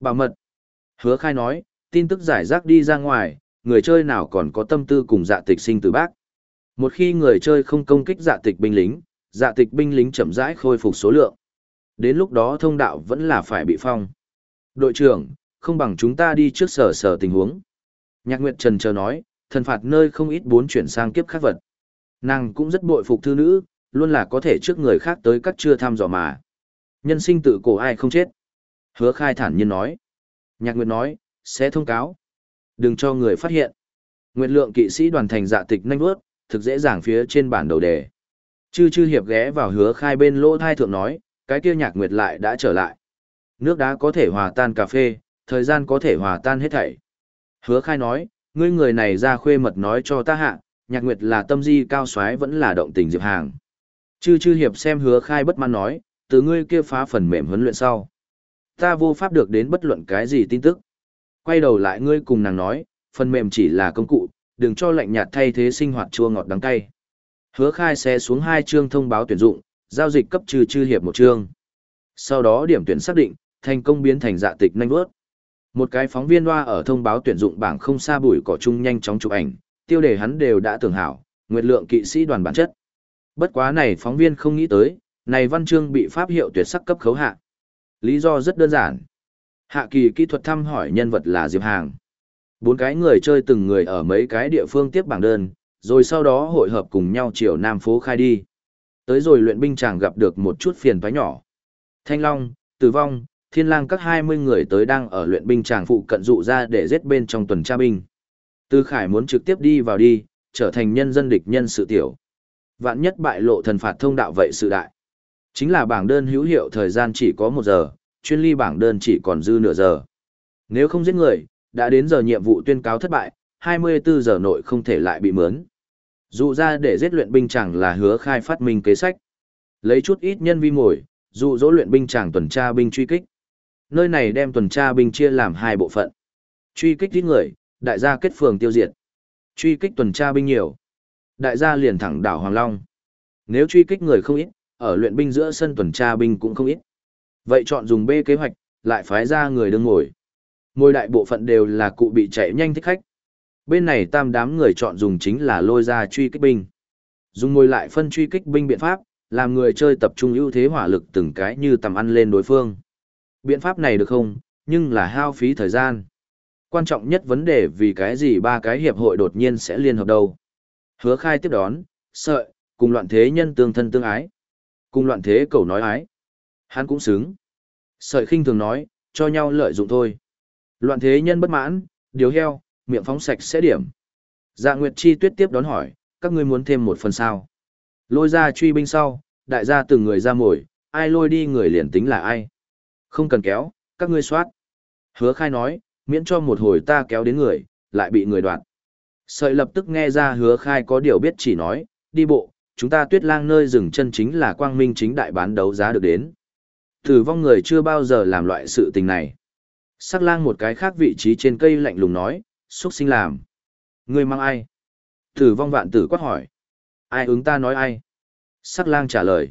Bảo mật. Hứa khai nói, tin tức giải rác đi ra ngoài, người chơi nào còn có tâm tư cùng dạ tịch sinh từ bác. Một khi người chơi không công kích dạ tịch binh lính, dạ tịch binh lính chậm rãi khôi phục số lượng. Đến lúc đó thông đạo vẫn là phải bị phong. Đội trưởng, không bằng chúng ta đi trước sở sở tình huống. Nhạc Nguyệt Trần chờ nói, thần phạt nơi không ít bốn chuyển sang kiếp khác vật. Nàng cũng rất bội phục thư nữ, luôn là có thể trước người khác tới các chưa tham dò mà. Nhân sinh tự cổ ai không chết. Hứa khai thản nhiên nói. Nhạc Nguyệt nói, sẽ thông cáo. Đừng cho người phát hiện. Nguyệt lượng kỵ sĩ đoàn thành dạ tịch nhanh bước, thực dễ dàng phía trên bản đầu đề. Chư chư hiệp ghé vào hứa khai bên lỗ thai thượng nói, cái kia nhạc nguyệt lại đã trở lại. Nước đá có thể hòa tan cà phê, thời gian có thể hòa tan hết thảy. Hứa khai nói, ngươi người này ra khuê mật nói cho ta hạ, nhạc nguyệt là tâm di cao xoái vẫn là động tình diệp hàng. Chư chư hiệp xem hứa khai bất mãn nói, từ ngươi kia phá phần mềm huấn luyện sau. Ta vô pháp được đến bất luận cái gì tin tức. Quay đầu lại ngươi cùng nàng nói, phần mềm chỉ là công cụ, đừng cho lạnh nhạt thay thế sinh hoạt chua ngọt đắng cay. Hứa khai xe xuống hai chương thông báo tuyển dụng, giao dịch cấp trừ chư hiệp một chương. Sau đó điểm tuyển xác định, thành công biến thành dạ tịch nhanh bước. Một cái phóng viên hoa ở thông báo tuyển dụng bảng không xa bụi cỏ chung nhanh chóng chụp ảnh, tiêu đề hắn đều đã tưởng hảo, nguyệt lượng kỵ sĩ đoàn bản chất. Bất quá này phóng viên không nghĩ tới, này văn chương bị pháp hiệu tuyệt sắc cấp khấu hạ. Lý do rất đơn giản. Hạ kỳ kỹ thuật thăm hỏi nhân vật là Diệp Hàng. Bốn cái người chơi từng người ở mấy cái địa phương tiếp bảng đơn, rồi sau đó hội hợp cùng nhau chiều Nam phố khai đi. Tới rồi luyện binh chàng gặp được một chút phiền toái nhỏ. Thanh Long, Tử Vong, Thiên Lang các 20 người tới đang ở luyện binh chàng phụ cận dụ ra để giết bên trong tuần tra binh. Tư Khải muốn trực tiếp đi vào đi, trở thành nhân dân địch nhân sự tiểu. Vạn nhất bại lộ thần phạt thông đạo vậy sự đại. Chính là bảng đơn hữu hiệu thời gian chỉ có một giờ, chuyên ly bảng đơn chỉ còn dư nửa giờ. Nếu không giết người, đã đến giờ nhiệm vụ tuyên cáo thất bại, 24 giờ nội không thể lại bị mướn. Dụ ra để giết luyện binh chẳng là hứa khai phát minh kế sách. Lấy chút ít nhân vi ngồi, dụ dỗ luyện binh chẳng tuần tra binh truy kích. Nơi này đem tuần tra binh chia làm hai bộ phận. Truy kích ít người, đại gia kết phường tiêu diệt. Truy kích tuần tra binh nhiều. Đại gia liền thẳng đảo Hoàng Long. Nếu truy kích người không ít, ở luyện binh giữa sân tuần tra binh cũng không ít. Vậy chọn dùng B kế hoạch, lại phái ra người đứng ngồi. Ngôi đại bộ phận đều là cụ bị chạy nhanh thích khách. Bên này tam đám người chọn dùng chính là lôi ra truy kích binh. Dùng ngồi lại phân truy kích binh biện pháp, làm người chơi tập trung ưu thế hỏa lực từng cái như tầm ăn lên đối phương. Biện pháp này được không, nhưng là hao phí thời gian. Quan trọng nhất vấn đề vì cái gì ba cái hiệp hội đột nhiên sẽ liên hợp đâu. Hứa khai tiếp đón, sợi, cùng loạn thế nhân tương thân tương ái. Cùng loạn thế cầu nói ái. Hắn cũng xứng. Sợi khinh thường nói, cho nhau lợi dụng thôi. Loạn thế nhân bất mãn, điều heo, miệng phóng sạch sẽ điểm. Dạ Nguyệt Chi tuyết tiếp đón hỏi, các ngươi muốn thêm một phần sao? Lôi ra truy binh sau, đại gia từng người ra mồi, ai lôi đi người liền tính là ai. Không cần kéo, các ngươi soát. Hứa khai nói, miễn cho một hồi ta kéo đến người, lại bị người đoạn. Sợi lập tức nghe ra hứa khai có điều biết chỉ nói, đi bộ, chúng ta tuyết lang nơi dừng chân chính là quang minh chính đại bán đấu giá được đến. Tử vong người chưa bao giờ làm loại sự tình này. Sắc lang một cái khác vị trí trên cây lạnh lùng nói, xuất sinh làm. Người mang ai? Tử vong vạn tử quát hỏi. Ai ứng ta nói ai? Sắc lang trả lời.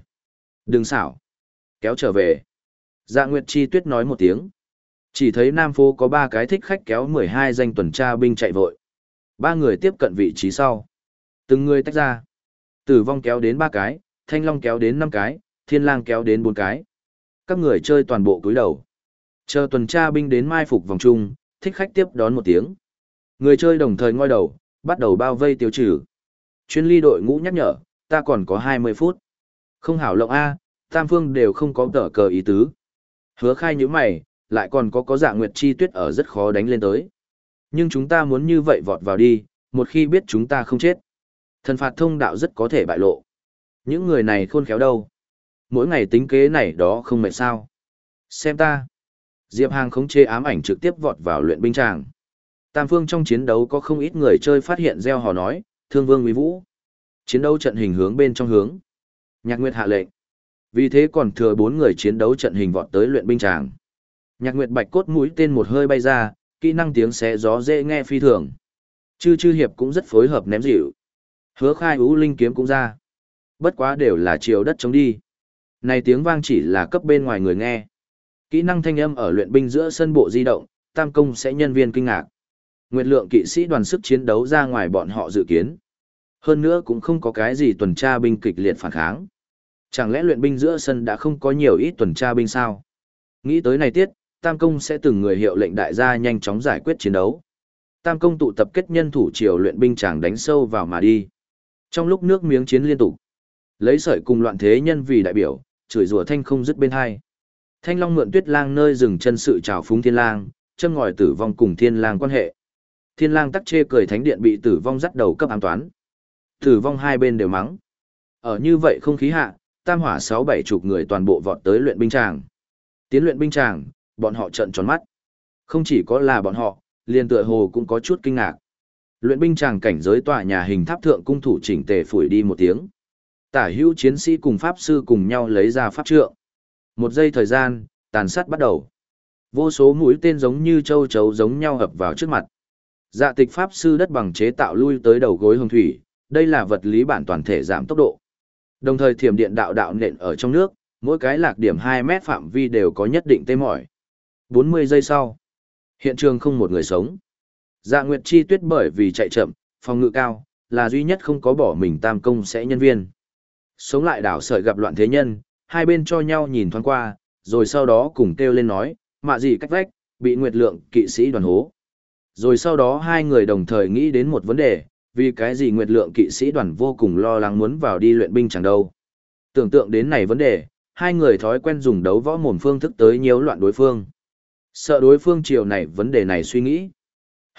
Đừng xảo. Kéo trở về. Dạ Nguyệt Chi Tuyết nói một tiếng. Chỉ thấy Nam Phố có ba cái thích khách kéo 12 danh tuần tra binh chạy vội. Ba người tiếp cận vị trí sau. Từng người tách ra. Tử vong kéo đến ba cái, Thanh Long kéo đến năm cái, Thiên Lang kéo đến bốn cái. Các người chơi toàn bộ cúi đầu. Chờ tuần tra binh đến mai phục vòng trung, thích khách tiếp đón một tiếng. Người chơi đồng thời ngoi đầu, bắt đầu bao vây tiêu trừ. Chuyên ly đội ngũ nhắc nhở, ta còn có 20 phút. Không hảo lộng A, tam phương đều không có tờ cờ ý tứ. Hứa khai như mày, lại còn có có dạng nguyệt chi tuyết ở rất khó đánh lên tới. Nhưng chúng ta muốn như vậy vọt vào đi, một khi biết chúng ta không chết. Thần phạt thông đạo rất có thể bại lộ. Những người này khôn khéo đâu. Mỗi ngày tính kế này đó không mệt sao. Xem ta. Diệp Hàng khống chế ám ảnh trực tiếp vọt vào luyện binh tràng. Tam phương trong chiến đấu có không ít người chơi phát hiện gieo hò nói, thương vương uy vũ. Chiến đấu trận hình hướng bên trong hướng. Nhạc Nguyệt hạ lệnh. Vì thế còn thừa bốn người chiến đấu trận hình vọt tới luyện binh tràng. Nhạc Nguyệt bạch cốt mũi tên một hơi bay ra, kỹ năng tiếng xé gió dễ nghe phi thường. Chư chư hiệp cũng rất phối hợp ném dịu. Hứa khai ú linh kiếm cũng ra. Bất quá đều là chiều đất chống đi. Này tiếng vang chỉ là cấp bên ngoài người nghe. Kỹ năng thanh âm ở luyện binh giữa sân bộ di động, tam công sẽ nhân viên kinh ngạc. Nguyệt lượng kỵ sĩ đoàn sức chiến đấu ra ngoài bọn họ dự kiến. Hơn nữa cũng không có cái gì tuần tra binh kịch liệt phản kháng. Chẳng lẽ luyện binh giữa sân đã không có nhiều ít tuần tra binh sao? Nghĩ tới này tiết, Tam Công sẽ từng người hiệu lệnh đại gia nhanh chóng giải quyết chiến đấu. Tam Công tụ tập kết nhân thủ triều luyện binh chàng đánh sâu vào mà đi. Trong lúc nước miếng chiến liên tục, lấy sợi cùng loạn thế nhân vì đại biểu, chửi rủa thanh không dứt bên hai. Thanh Long mượn Tuyết Lang nơi dừng chân sự trào phúng Thiên Lang, châm ngòi tử vong cùng Thiên Lang quan hệ. Thiên Lang tắc chê cười thánh điện bị tử vong dắt đầu cấp ám toán. Tử vong hai bên đều mắng. Ở như vậy không khí hạ, tam hỏa sáu bảy chục người toàn bộ vọt tới luyện binh tràng. Tiến luyện binh tràng, bọn họ trợn tròn mắt. Không chỉ có là bọn họ, liền tựa hồ cũng có chút kinh ngạc. Luyện binh tràng cảnh giới tòa nhà hình tháp thượng cung thủ chỉnh tề phủi đi một tiếng. Tả hữu chiến sĩ cùng pháp sư cùng nhau lấy ra pháp trượng. Một giây thời gian, tàn sát bắt đầu. Vô số mũi tên giống như châu chấu giống nhau hợp vào trước mặt. Dạ tịch pháp sư đất bằng chế tạo lui tới đầu gối hồng thủy, đây là vật lý bản toàn thể giảm tốc độ. Đồng thời thiểm điện đạo đạo nện ở trong nước, mỗi cái lạc điểm 2 mét phạm vi đều có nhất định tê mỏi. 40 giây sau, hiện trường không một người sống. Dạ Nguyệt Chi Tuyết bởi vì chạy chậm, phòng ngự cao, là duy nhất không có bỏ mình tam công sẽ nhân viên. Sống lại đảo sợi gặp loạn thế nhân, hai bên cho nhau nhìn thoáng qua, rồi sau đó cùng kêu lên nói, mạ gì cách vách, bị Nguyệt Lượng kỵ sĩ đoàn hố. Rồi sau đó hai người đồng thời nghĩ đến một vấn đề, vì cái gì Nguyệt Lượng kỵ sĩ đoàn vô cùng lo lắng muốn vào đi luyện binh chẳng đâu. Tưởng tượng đến này vấn đề, hai người thói quen dùng đấu võ mồm phương thức tới nhiễu loạn đối phương. Sợ đối phương chiều này vấn đề này suy nghĩ.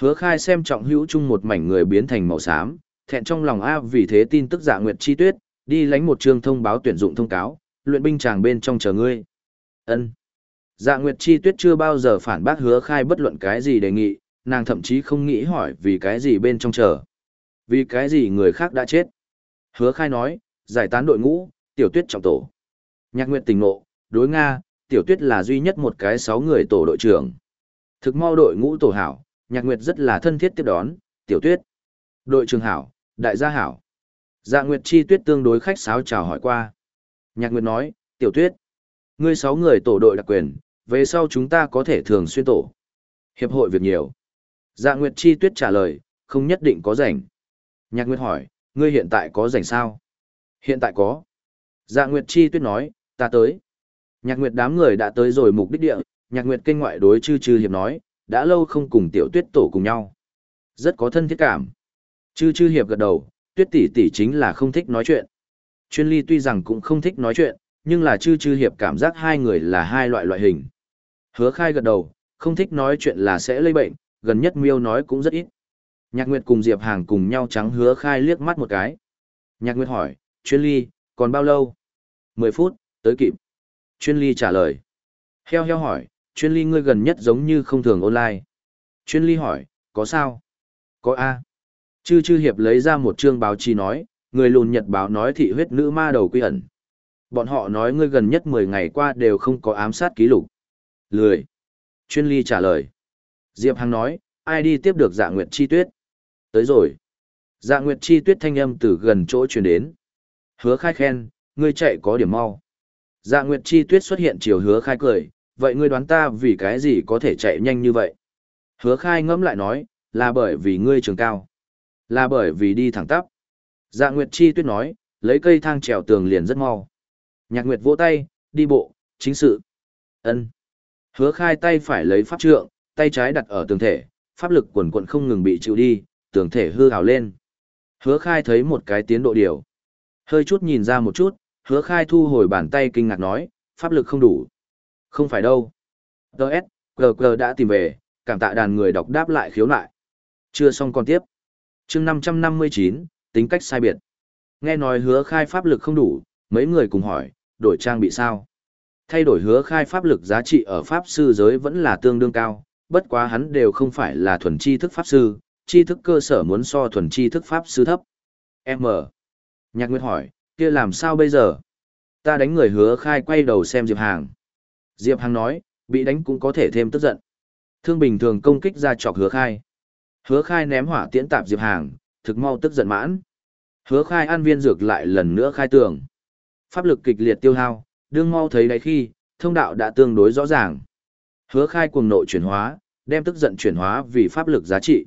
Hứa khai xem trọng hữu chung một mảnh người biến thành màu xám, thẹn trong lòng A vì thế tin tức dạ Nguyệt Chi Tuyết, đi lánh một trường thông báo tuyển dụng thông cáo, luyện binh chàng bên trong chờ ngươi. ân Dạ Nguyệt Chi Tuyết chưa bao giờ phản bác hứa khai bất luận cái gì đề nghị, nàng thậm chí không nghĩ hỏi vì cái gì bên trong chờ. Vì cái gì người khác đã chết. Hứa khai nói, giải tán đội ngũ, tiểu tuyết trọng tổ. Nhạc Nguyệt tình nộ, đối Nga, tiểu tuyết là duy nhất một cái sáu người tổ đội trưởng. Thực mau đội ngũ tổ hảo, Nhạc Nguyệt rất là thân thiết tiếp đón, tiểu tuyết. Đội Trường hảo, đại gia hảo. Dạ Nguyệt chi tuyết tương đối khách sáo chào hỏi qua. Nhạc Nguyệt nói, tiểu tuyết. Ngươi sáu người tổ đội đặc quyền, về sau chúng ta có thể thường xuyên tổ. Hiệp hội việc nhiều. Dạ Nguyệt chi tuyết trả lời, không nhất định có rảnh. Nhạc Nguyệt hỏi, ngươi hiện tại có rảnh sao? Hiện tại có. Dạ Nguyệt chi tuyết nói, ta tới. Nhạc Nguyệt đám người đã tới rồi mục đích địa, Nhạc Nguyệt kênh ngoại đối chư chư hiệp nói, đã lâu không cùng tiểu tuyết tổ cùng nhau. Rất có thân thiết cảm. Chư chư hiệp gật đầu, tuyết tỷ tỷ chính là không thích nói chuyện. Chuyên ly tuy rằng cũng không thích nói chuyện, nhưng là chư chư hiệp cảm giác hai người là hai loại loại hình. Hứa khai gật đầu, không thích nói chuyện là sẽ lây bệnh, gần nhất miêu nói cũng rất ít. Nhạc Nguyệt cùng Diệp Hàng cùng nhau trắng hứa khai liếc mắt một cái. Nhạc Nguyệt hỏi, chuyên ly, còn bao lâu? 10 phút, tới kịp. Chuyên ly trả lời. Heo heo hỏi, chuyên ly ngươi gần nhất giống như không thường online. Chuyên ly hỏi, có sao? Có A. Chư chư hiệp lấy ra một chương báo chí nói, người lùn nhật báo nói thị huyết nữ ma đầu quy ẩn. Bọn họ nói ngươi gần nhất 10 ngày qua đều không có ám sát ký lục. Lười. Chuyên ly trả lời. Diệp Hằng nói, ai đi tiếp được dạ nguyệt chi tuyết? Tới rồi. Dạ nguyệt chi tuyết thanh âm từ gần chỗ truyền đến. Hứa khai khen, ngươi chạy có điểm mau. Dạ nguyệt chi tuyết xuất hiện chiều hứa khai cười, vậy ngươi đoán ta vì cái gì có thể chạy nhanh như vậy? Hứa khai ngẫm lại nói, là bởi vì ngươi trường cao. Là bởi vì đi thẳng tắp. Dạ Nguyệt Chi tuyết nói, lấy cây thang trèo tường liền rất mau. Nhạc Nguyệt vỗ tay, đi bộ, chính sự. ân Hứa khai tay phải lấy pháp trượng, tay trái đặt ở tường thể, pháp lực quần quận không ngừng bị chịu đi, tường thể hư hào lên. Hứa khai thấy một cái tiến độ điều. Hơi chút nhìn ra một chút, hứa khai thu hồi bàn tay kinh ngạc nói, pháp lực không đủ. Không phải đâu. Đợt, GG đã tìm về, cảm tạ đàn người đọc đáp lại khiếu nại. Chưa xong còn tiếp. chương 559, tính cách sai biệt. Nghe nói hứa khai pháp lực không đủ, mấy người cùng hỏi, đổi trang bị sao? Thay đổi hứa khai pháp lực giá trị ở pháp sư giới vẫn là tương đương cao, bất quá hắn đều không phải là thuần chi thức pháp sư, chi thức cơ sở muốn so thuần chi thức pháp sư thấp. M. Nhạc Nguyệt hỏi, kia làm sao bây giờ? Ta đánh người hứa khai quay đầu xem Diệp Hàng. Diệp Hằng nói, bị đánh cũng có thể thêm tức giận. Thương bình thường công kích ra chọc hứa khai. Hứa khai ném hỏa tiễn tạp Diệp Hàng, thực mau tức giận mãn. Hứa khai ăn viên dược lại lần nữa khai tường. Pháp lực kịch liệt tiêu hao, đương mau thấy đấy khi, thông đạo đã tương đối rõ ràng. Hứa khai cuồng nội chuyển hóa, đem tức giận chuyển hóa vì pháp lực giá trị.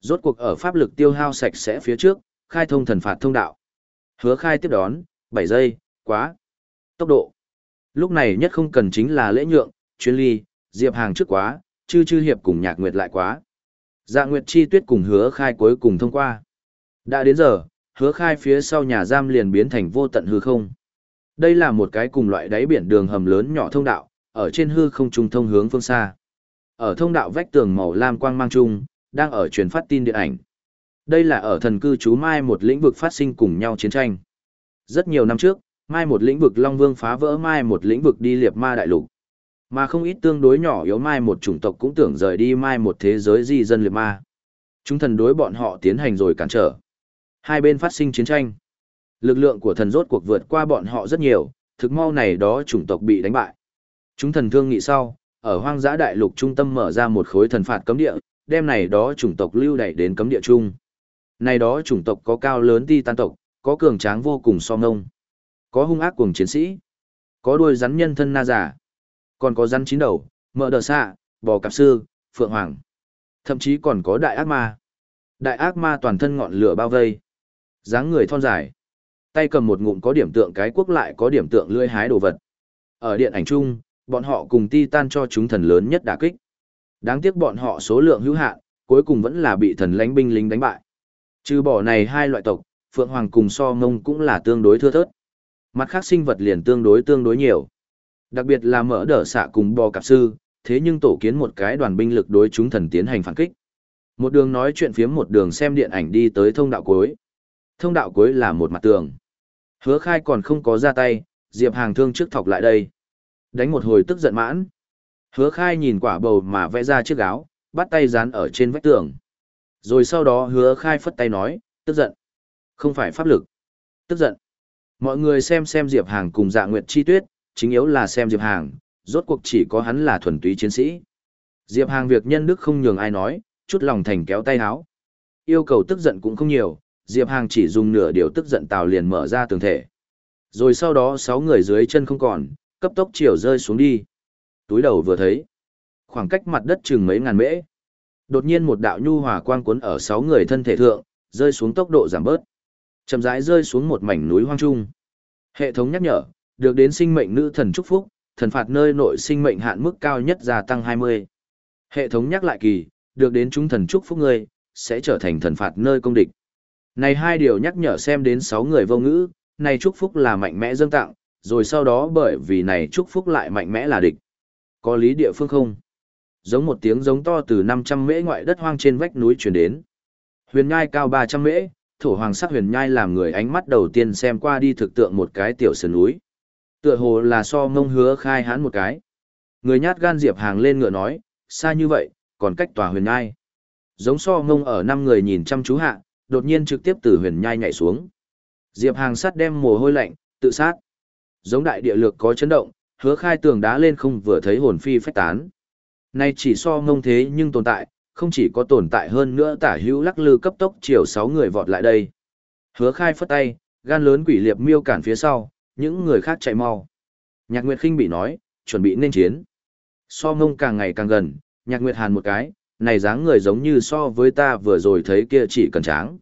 Rốt cuộc ở pháp lực tiêu hao sạch sẽ phía trước, khai thông thần phạt thông đạo. Hứa khai tiếp đón, 7 giây, quá. Tốc độ. Lúc này nhất không cần chính là lễ nhượng, chuyên ly, diệp hàng trước quá, chư chư hiệp cùng nhạc nguyệt lại quá. Dạ nguyệt chi tuyết cùng hứa khai cuối cùng thông qua. Đã đến giờ, hứa khai phía sau nhà giam liền biến thành vô tận hư không. Đây là một cái cùng loại đáy biển đường hầm lớn nhỏ thông đạo, ở trên hư không trung thông hướng phương xa. Ở thông đạo vách tường màu lam quang mang trung, đang ở truyền phát tin điện ảnh. Đây là ở thần cư trú Mai một lĩnh vực phát sinh cùng nhau chiến tranh. Rất nhiều năm trước, Mai một lĩnh vực Long Vương phá vỡ Mai một lĩnh vực đi liệp ma đại lục. Mà không ít tương đối nhỏ yếu Mai một chủng tộc cũng tưởng rời đi Mai một thế giới di dân liệp ma. Chúng thần đối bọn họ tiến hành rồi cản trở. Hai bên phát sinh chiến tranh. Lực lượng của thần rốt cuộc vượt qua bọn họ rất nhiều, thực mau này đó chủng tộc bị đánh bại. Chúng thần thương nghị sau, ở hoang dã đại lục trung tâm mở ra một khối thần phạt cấm địa, đem này đó chủng tộc lưu đẩy đến cấm địa chung. Này đó chủng tộc có cao lớn ti tan tộc, có cường tráng vô cùng so ngông, có hung ác cuồng chiến sĩ, có đuôi rắn nhân thân na giả, còn có rắn chín đầu, mỡ đờ xạ, bò cạp sư, phượng hoàng. Thậm chí còn có đại ác ma. Đại ác ma toàn thân ngọn lửa bao vây. dáng người thon dài. Tay cầm một ngụm có điểm tượng cái quốc lại có điểm tượng lưỡi hái đồ vật. Ở điện ảnh chung, bọn họ cùng ti tan cho chúng thần lớn nhất đả kích. Đáng tiếc bọn họ số lượng hữu hạn, cuối cùng vẫn là bị thần lãnh binh lính đánh bại. Trừ bỏ này hai loại tộc, Phượng Hoàng cùng so ngông cũng là tương đối thưa thớt. Mặt khác sinh vật liền tương đối tương đối nhiều. Đặc biệt là mỡ đỡ xạ cùng bò cạp sư, thế nhưng tổ kiến một cái đoàn binh lực đối chúng thần tiến hành phản kích. Một đường nói chuyện phiếm một đường xem điện ảnh đi tới thông đạo cuối. Thông đạo cuối là một mặt tường. Hứa khai còn không có ra tay, Diệp Hàng thương trước thọc lại đây. Đánh một hồi tức giận mãn. Hứa khai nhìn quả bầu mà vẽ ra chiếc áo, bắt tay dán ở trên vách tường. Rồi sau đó hứa khai phất tay nói, tức giận. Không phải pháp lực. Tức giận. Mọi người xem xem Diệp Hàng cùng dạ nguyệt chi tuyết, chính yếu là xem Diệp Hàng, rốt cuộc chỉ có hắn là thuần túy chiến sĩ. Diệp Hàng việc nhân đức không nhường ai nói, chút lòng thành kéo tay háo. Yêu cầu tức giận cũng không nhiều, Diệp Hàng chỉ dùng nửa điều tức giận tào liền mở ra tường thể. Rồi sau đó sáu người dưới chân không còn, cấp tốc chiều rơi xuống đi. Túi đầu vừa thấy, khoảng cách mặt đất chừng mấy ngàn mễ. Đột nhiên một đạo nhu hòa quang cuốn ở sáu người thân thể thượng, rơi xuống tốc độ giảm bớt. Chậm rãi rơi xuống một mảnh núi hoang trung. Hệ thống nhắc nhở, được đến sinh mệnh nữ thần chúc phúc, thần phạt nơi nội sinh mệnh hạn mức cao nhất gia tăng 20. Hệ thống nhắc lại kỳ, được đến chúng thần chúc phúc ngươi, sẽ trở thành thần phạt nơi công địch. Này hai điều nhắc nhở xem đến 6 người vô ngữ, này chúc phúc là mạnh mẽ dâng tặng, rồi sau đó bởi vì này chúc phúc lại mạnh mẽ là địch. Có lý địa phương không? Giống một tiếng giống to từ 500 mễ ngoại đất hoang trên vách núi truyền đến. Huyền ngai cao 300 mễ, thổ hoàng sắc huyền nhai làm người ánh mắt đầu tiên xem qua đi thực tượng một cái tiểu sườn núi. Tựa hồ là so mông hứa khai hán một cái. Người nhát gan diệp hàng lên ngựa nói, xa như vậy, còn cách tòa huyền nhai. Giống so mông ở năm người nhìn chăm chú hạ, đột nhiên trực tiếp từ huyền nhai nhảy xuống. Diệp hàng sắt đem mồ hôi lạnh, tự sát. Giống đại địa lược có chấn động, hứa khai tường đá lên không vừa thấy hồn phi phách tán. Nay chỉ so ngông thế nhưng tồn tại, không chỉ có tồn tại hơn nữa tả hữu lắc lư cấp tốc chiều sáu người vọt lại đây. Hứa khai phất tay, gan lớn quỷ liệp miêu cản phía sau, những người khác chạy mau. Nhạc Nguyệt khinh bị nói, chuẩn bị nên chiến. So mông càng ngày càng gần, nhạc Nguyệt hàn một cái, này dáng người giống như so với ta vừa rồi thấy kia chỉ cần tráng.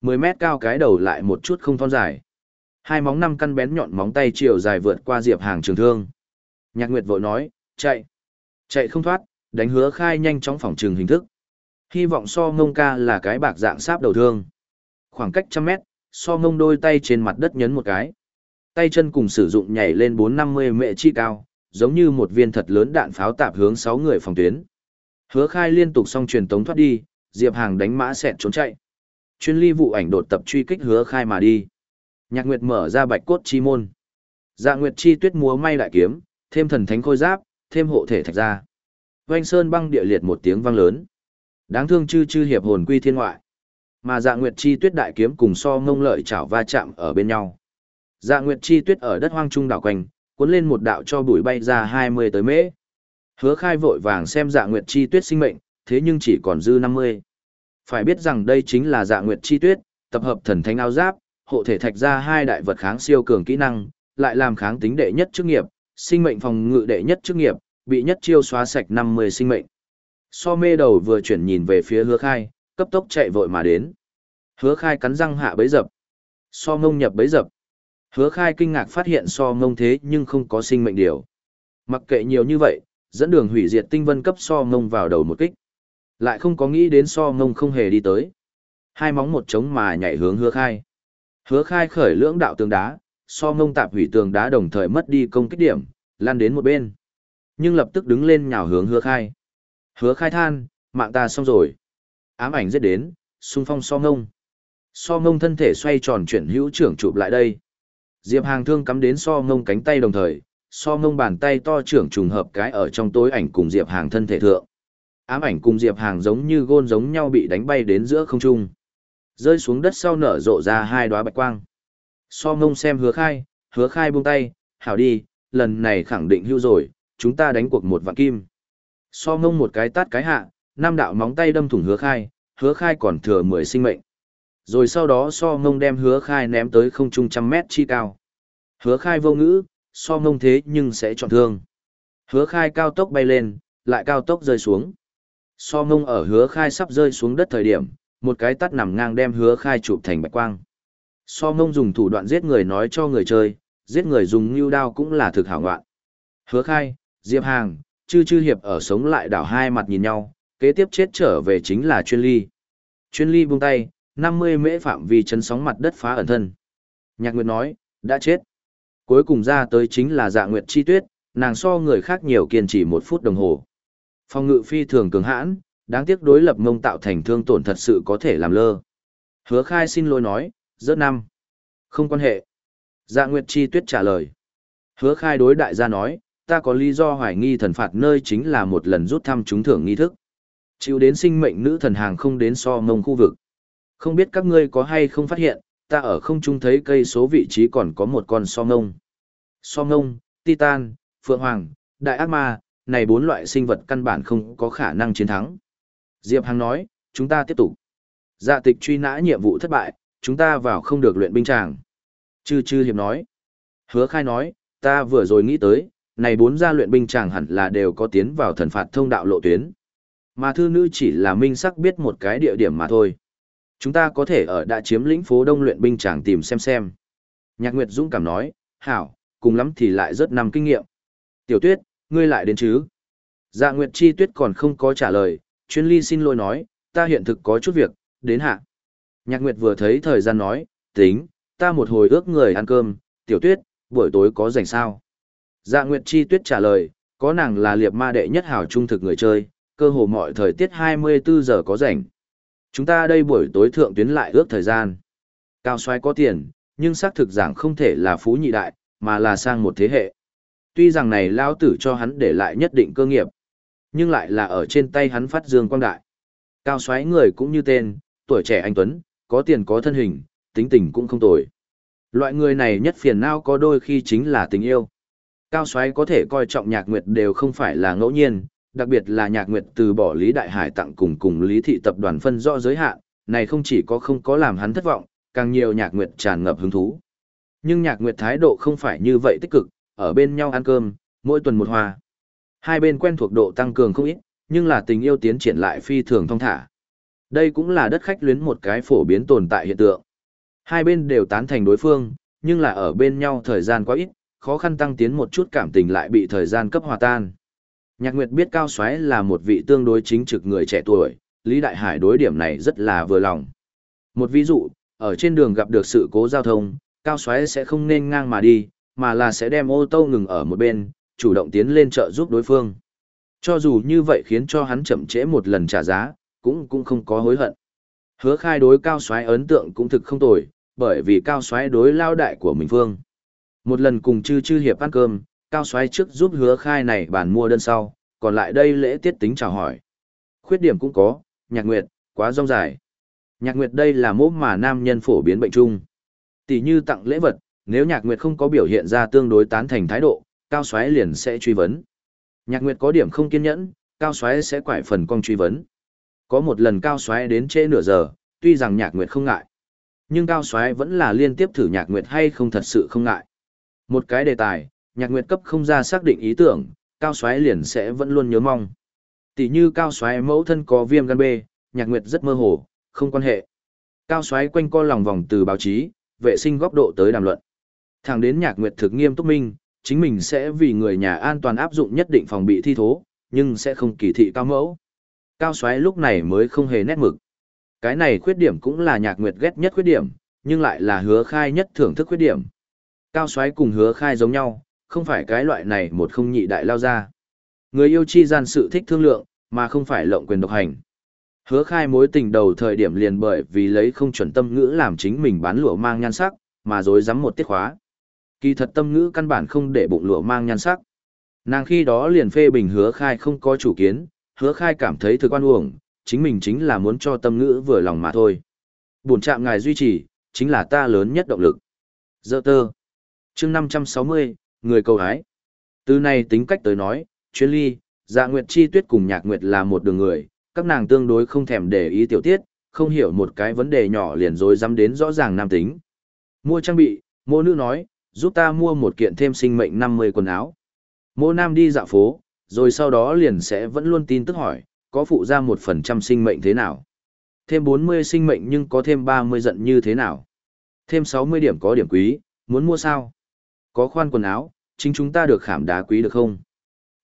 10 mét cao cái đầu lại một chút không thon dài. Hai móng năm căn bén nhọn móng tay chiều dài vượt qua Diệp Hàng trường thương. Nhạc Nguyệt vội nói, chạy. Chạy không thoát, đánh hứa khai nhanh chóng phòng trường hình thức. Hy vọng so ngông ca là cái bạc dạng sáp đầu thương. Khoảng cách trăm mét, so ngông đôi tay trên mặt đất nhấn một cái. Tay chân cùng sử dụng nhảy lên 450 mệ chi cao, giống như một viên thật lớn đạn pháo tạp hướng 6 người phòng tuyến. Hứa khai liên tục xong truyền tống thoát đi, Diệp Hàng đánh mã xẹt trốn chạy. Chuyên ly vụ ảnh đột tập truy kích hứa khai mà đi. Nhạc Nguyệt mở ra bạch cốt chi môn. Dạ Nguyệt chi tuyết múa may đại kiếm, thêm thần thánh khôi giáp, thêm hộ thể thạch ra. Oanh sơn băng địa liệt một tiếng vang lớn. Đáng thương chư chư hiệp hồn quy thiên ngoại. Mà Dạ Nguyệt chi tuyết đại kiếm cùng so ngông lợi chảo va chạm ở bên nhau. Dạ Nguyệt chi tuyết ở đất hoang trung đảo quanh, cuốn lên một đạo cho bụi bay ra 20 tới mễ. Hứa khai vội vàng xem Dạ Nguyệt chi tuyết sinh mệnh, thế nhưng chỉ còn dư 50. Phải biết rằng đây chính là Dạ Nguyệt chi tuyết, tập hợp thần thánh áo giáp, hộ thể thạch ra hai đại vật kháng siêu cường kỹ năng, lại làm kháng tính đệ nhất chức nghiệp, sinh mệnh phòng ngự đệ nhất chức nghiệp, bị nhất chiêu xóa sạch 50 sinh mệnh. So mê đầu vừa chuyển nhìn về phía hứa khai, cấp tốc chạy vội mà đến. Hứa khai cắn răng hạ bấy dập. So mông nhập bấy dập. Hứa khai kinh ngạc phát hiện so mông thế nhưng không có sinh mệnh điều. Mặc kệ nhiều như vậy, dẫn đường hủy diệt tinh vân cấp so mông vào đầu một kích. Lại không có nghĩ đến so mông không hề đi tới. Hai móng một trống mà nhảy hướng hứa khai. Hứa khai khởi lưỡng đạo tường đá, so mông tạp hủy tường đá đồng thời mất đi công kích điểm, lan đến một bên. Nhưng lập tức đứng lên nhào hướng hứa khai. Hứa khai than, mạng ta xong rồi. Ám ảnh giết đến, xung phong so ngông. So ngông thân thể xoay tròn chuyển hữu trưởng chụp lại đây. Diệp Hàng thương cắm đến so ngông cánh tay đồng thời, so ngông bàn tay to trưởng trùng hợp cái ở trong tối ảnh cùng Diệp Hàng thân thể thượng. Ám ảnh cùng Diệp Hàng giống như gôn giống nhau bị đánh bay đến giữa không trung. Rơi xuống đất sau nở rộ ra hai đóa bạch quang. So ngông xem hứa khai, hứa khai buông tay, hảo đi, lần này khẳng định hưu rồi, chúng ta đánh cuộc một vạn kim. So ngông một cái tát cái hạ, năm đạo móng tay đâm thủng hứa khai, hứa khai còn thừa 10 sinh mệnh. Rồi sau đó so ngông đem hứa khai ném tới không trung trăm mét chi cao. Hứa khai vô ngữ, so ngông thế nhưng sẽ chọn thương. Hứa khai cao tốc bay lên, lại cao tốc rơi xuống. So ngông ở hứa khai sắp rơi xuống đất thời điểm, một cái tắt nằm ngang đem hứa khai chụp thành bạch quang. So ngông dùng thủ đoạn giết người nói cho người chơi, giết người dùng như đao cũng là thực hảo ngoạn. Hứa khai, Diệp Hàng, chư chư hiệp ở sống lại đảo hai mặt nhìn nhau, kế tiếp chết trở về chính là chuyên ly. Chuyên ly buông tay, 50 mễ phạm vi chấn sóng mặt đất phá ẩn thân. Nhạc Nguyệt nói, đã chết. Cuối cùng ra tới chính là dạ Nguyệt chi tuyết, nàng so người khác nhiều kiên trì một phút đồng hồ. Phong ngự phi thường cường hãn, đáng tiếc đối lập mông tạo thành thương tổn thật sự có thể làm lơ. Hứa khai xin lỗi nói, rớt năm. Không quan hệ. Dạ Nguyệt chi tuyết trả lời. Hứa khai đối đại gia nói, ta có lý do hoài nghi thần phạt nơi chính là một lần rút thăm trúng thưởng nghi thức. Chịu đến sinh mệnh nữ thần hàng không đến so mông khu vực. Không biết các ngươi có hay không phát hiện, ta ở không trung thấy cây số vị trí còn có một con so ngông. So ngông, titan, phượng hoàng, đại ác ma, này bốn loại sinh vật căn bản không có khả năng chiến thắng. Diệp Hằng nói, chúng ta tiếp tục. Dạ tịch truy nã nhiệm vụ thất bại, chúng ta vào không được luyện binh tràng. Chư chư hiệp nói. Hứa khai nói, ta vừa rồi nghĩ tới, này bốn gia luyện binh chàng hẳn là đều có tiến vào thần phạt thông đạo lộ tuyến. Mà thư nữ chỉ là minh sắc biết một cái địa điểm mà thôi. Chúng ta có thể ở đã chiếm lĩnh phố đông luyện binh chàng tìm xem xem. Nhạc Nguyệt Dũng cảm nói, hảo, cùng lắm thì lại rất năm kinh nghiệm. Tiểu tuyết, ngươi lại đến chứ? Dạ Nguyệt Chi tuyết còn không có trả lời, chuyên ly xin lỗi nói, ta hiện thực có chút việc, đến hạ. Nhạc Nguyệt vừa thấy thời gian nói, tính, ta một hồi ước người ăn cơm, tiểu tuyết, buổi tối có rảnh sao? Dạ Nguyệt Chi tuyết trả lời, có nàng là liệp ma đệ nhất hảo trung thực người chơi, cơ hồ mọi thời tiết 24 giờ có rảnh. Chúng ta đây buổi tối thượng tuyến lại ước thời gian. Cao xoay có tiền, nhưng xác thực giảng không thể là phú nhị đại, mà là sang một thế hệ. Tuy rằng này lao tử cho hắn để lại nhất định cơ nghiệp, nhưng lại là ở trên tay hắn phát dương quang đại. Cao xoáy người cũng như tên, tuổi trẻ anh Tuấn, có tiền có thân hình, tính tình cũng không tồi. Loại người này nhất phiền não có đôi khi chính là tình yêu. Cao xoáy có thể coi trọng nhạc nguyệt đều không phải là ngẫu nhiên, đặc biệt là nhạc nguyệt từ bỏ Lý Đại Hải tặng cùng cùng Lý Thị tập đoàn phân rõ giới hạn, này không chỉ có không có làm hắn thất vọng, càng nhiều nhạc nguyệt tràn ngập hứng thú. Nhưng nhạc nguyệt thái độ không phải như vậy tích cực, ở bên nhau ăn cơm, mỗi tuần một hòa. Hai bên quen thuộc độ tăng cường không ít, nhưng là tình yêu tiến triển lại phi thường thông thả. Đây cũng là đất khách luyến một cái phổ biến tồn tại hiện tượng. Hai bên đều tán thành đối phương, nhưng là ở bên nhau thời gian quá ít, khó khăn tăng tiến một chút cảm tình lại bị thời gian cấp hòa tan. Nhạc Nguyệt biết Cao Soái là một vị tương đối chính trực người trẻ tuổi, Lý Đại Hải đối điểm này rất là vừa lòng. Một ví dụ, ở trên đường gặp được sự cố giao thông, Cao Soái sẽ không nên ngang mà đi, mà là sẽ đem ô tô ngừng ở một bên, chủ động tiến lên trợ giúp đối phương. Cho dù như vậy khiến cho hắn chậm trễ một lần trả giá, cũng cũng không có hối hận. Hứa khai đối Cao Soái ấn tượng cũng thực không tồi, bởi vì Cao Soái đối lao đại của mình phương. Một lần cùng chư chư hiệp ăn cơm, cao xoáy trước giúp hứa khai này bàn mua đơn sau, còn lại đây lễ tiết tính chào hỏi. Khuyết điểm cũng có, nhạc nguyệt, quá rong dài. Nhạc nguyệt đây là mốt mà nam nhân phổ biến bệnh chung. Tỷ như tặng lễ vật, nếu nhạc nguyệt không có biểu hiện ra tương đối tán thành thái độ, cao xoáy liền sẽ truy vấn. Nhạc nguyệt có điểm không kiên nhẫn, cao xoáy sẽ quải phần con truy vấn. Có một lần cao xoáy đến trễ nửa giờ, tuy rằng nhạc nguyệt không ngại. Nhưng cao xoáy vẫn là liên tiếp thử nhạc nguyệt hay không thật sự không ngại. Một cái đề tài, nhạc nguyệt cấp không ra xác định ý tưởng, cao xoáy liền sẽ vẫn luôn nhớ mong. Tỷ như cao xoáy mẫu thân có viêm gan B, nhạc nguyệt rất mơ hồ, không quan hệ. Cao xoáy quanh co lòng vòng từ báo chí, vệ sinh góc độ tới đàm luận. Thẳng đến nhạc nguyệt thực nghiêm túc minh, chính mình sẽ vì người nhà an toàn áp dụng nhất định phòng bị thi thố, nhưng sẽ không kỳ thị cao mẫu. Cao xoáy lúc này mới không hề nét mực. Cái này khuyết điểm cũng là nhạc nguyệt ghét nhất khuyết điểm, nhưng lại là hứa khai nhất thưởng thức khuyết điểm. Cao xoáy cùng hứa khai giống nhau, không phải cái loại này một không nhị đại lao ra. Người yêu chi gian sự thích thương lượng, mà không phải lộng quyền độc hành. Hứa khai mối tình đầu thời điểm liền bởi vì lấy không chuẩn tâm ngữ làm chính mình bán lụa mang nhan sắc, mà dối rắm một tiết khóa. Kỳ thật tâm ngữ căn bản không để bụng lụa mang nhan sắc. Nàng khi đó liền phê bình hứa khai không có chủ kiến, hứa khai cảm thấy thực quan uổng, chính mình chính là muốn cho tâm ngữ vừa lòng mà thôi. Buồn chạm ngài duy trì, chính là ta lớn nhất động lực. Dơ tơ chương 560, người cầu hái. Từ này tính cách tới nói, chuyên ly, dạ nguyệt chi tuyết cùng nhạc nguyệt là một đường người, các nàng tương đối không thèm để ý tiểu tiết, không hiểu một cái vấn đề nhỏ liền rồi dám đến rõ ràng nam tính. Mua trang bị, mô nữ nói, giúp ta mua một kiện thêm sinh mệnh 50 quần áo. Mô nam đi dạo phố, rồi sau đó liền sẽ vẫn luôn tin tức hỏi, có phụ ra 1% sinh mệnh thế nào? Thêm 40 sinh mệnh nhưng có thêm 30 giận như thế nào? Thêm 60 điểm có điểm quý, muốn mua sao? Có khoan quần áo, chính chúng ta được khảm đá quý được không?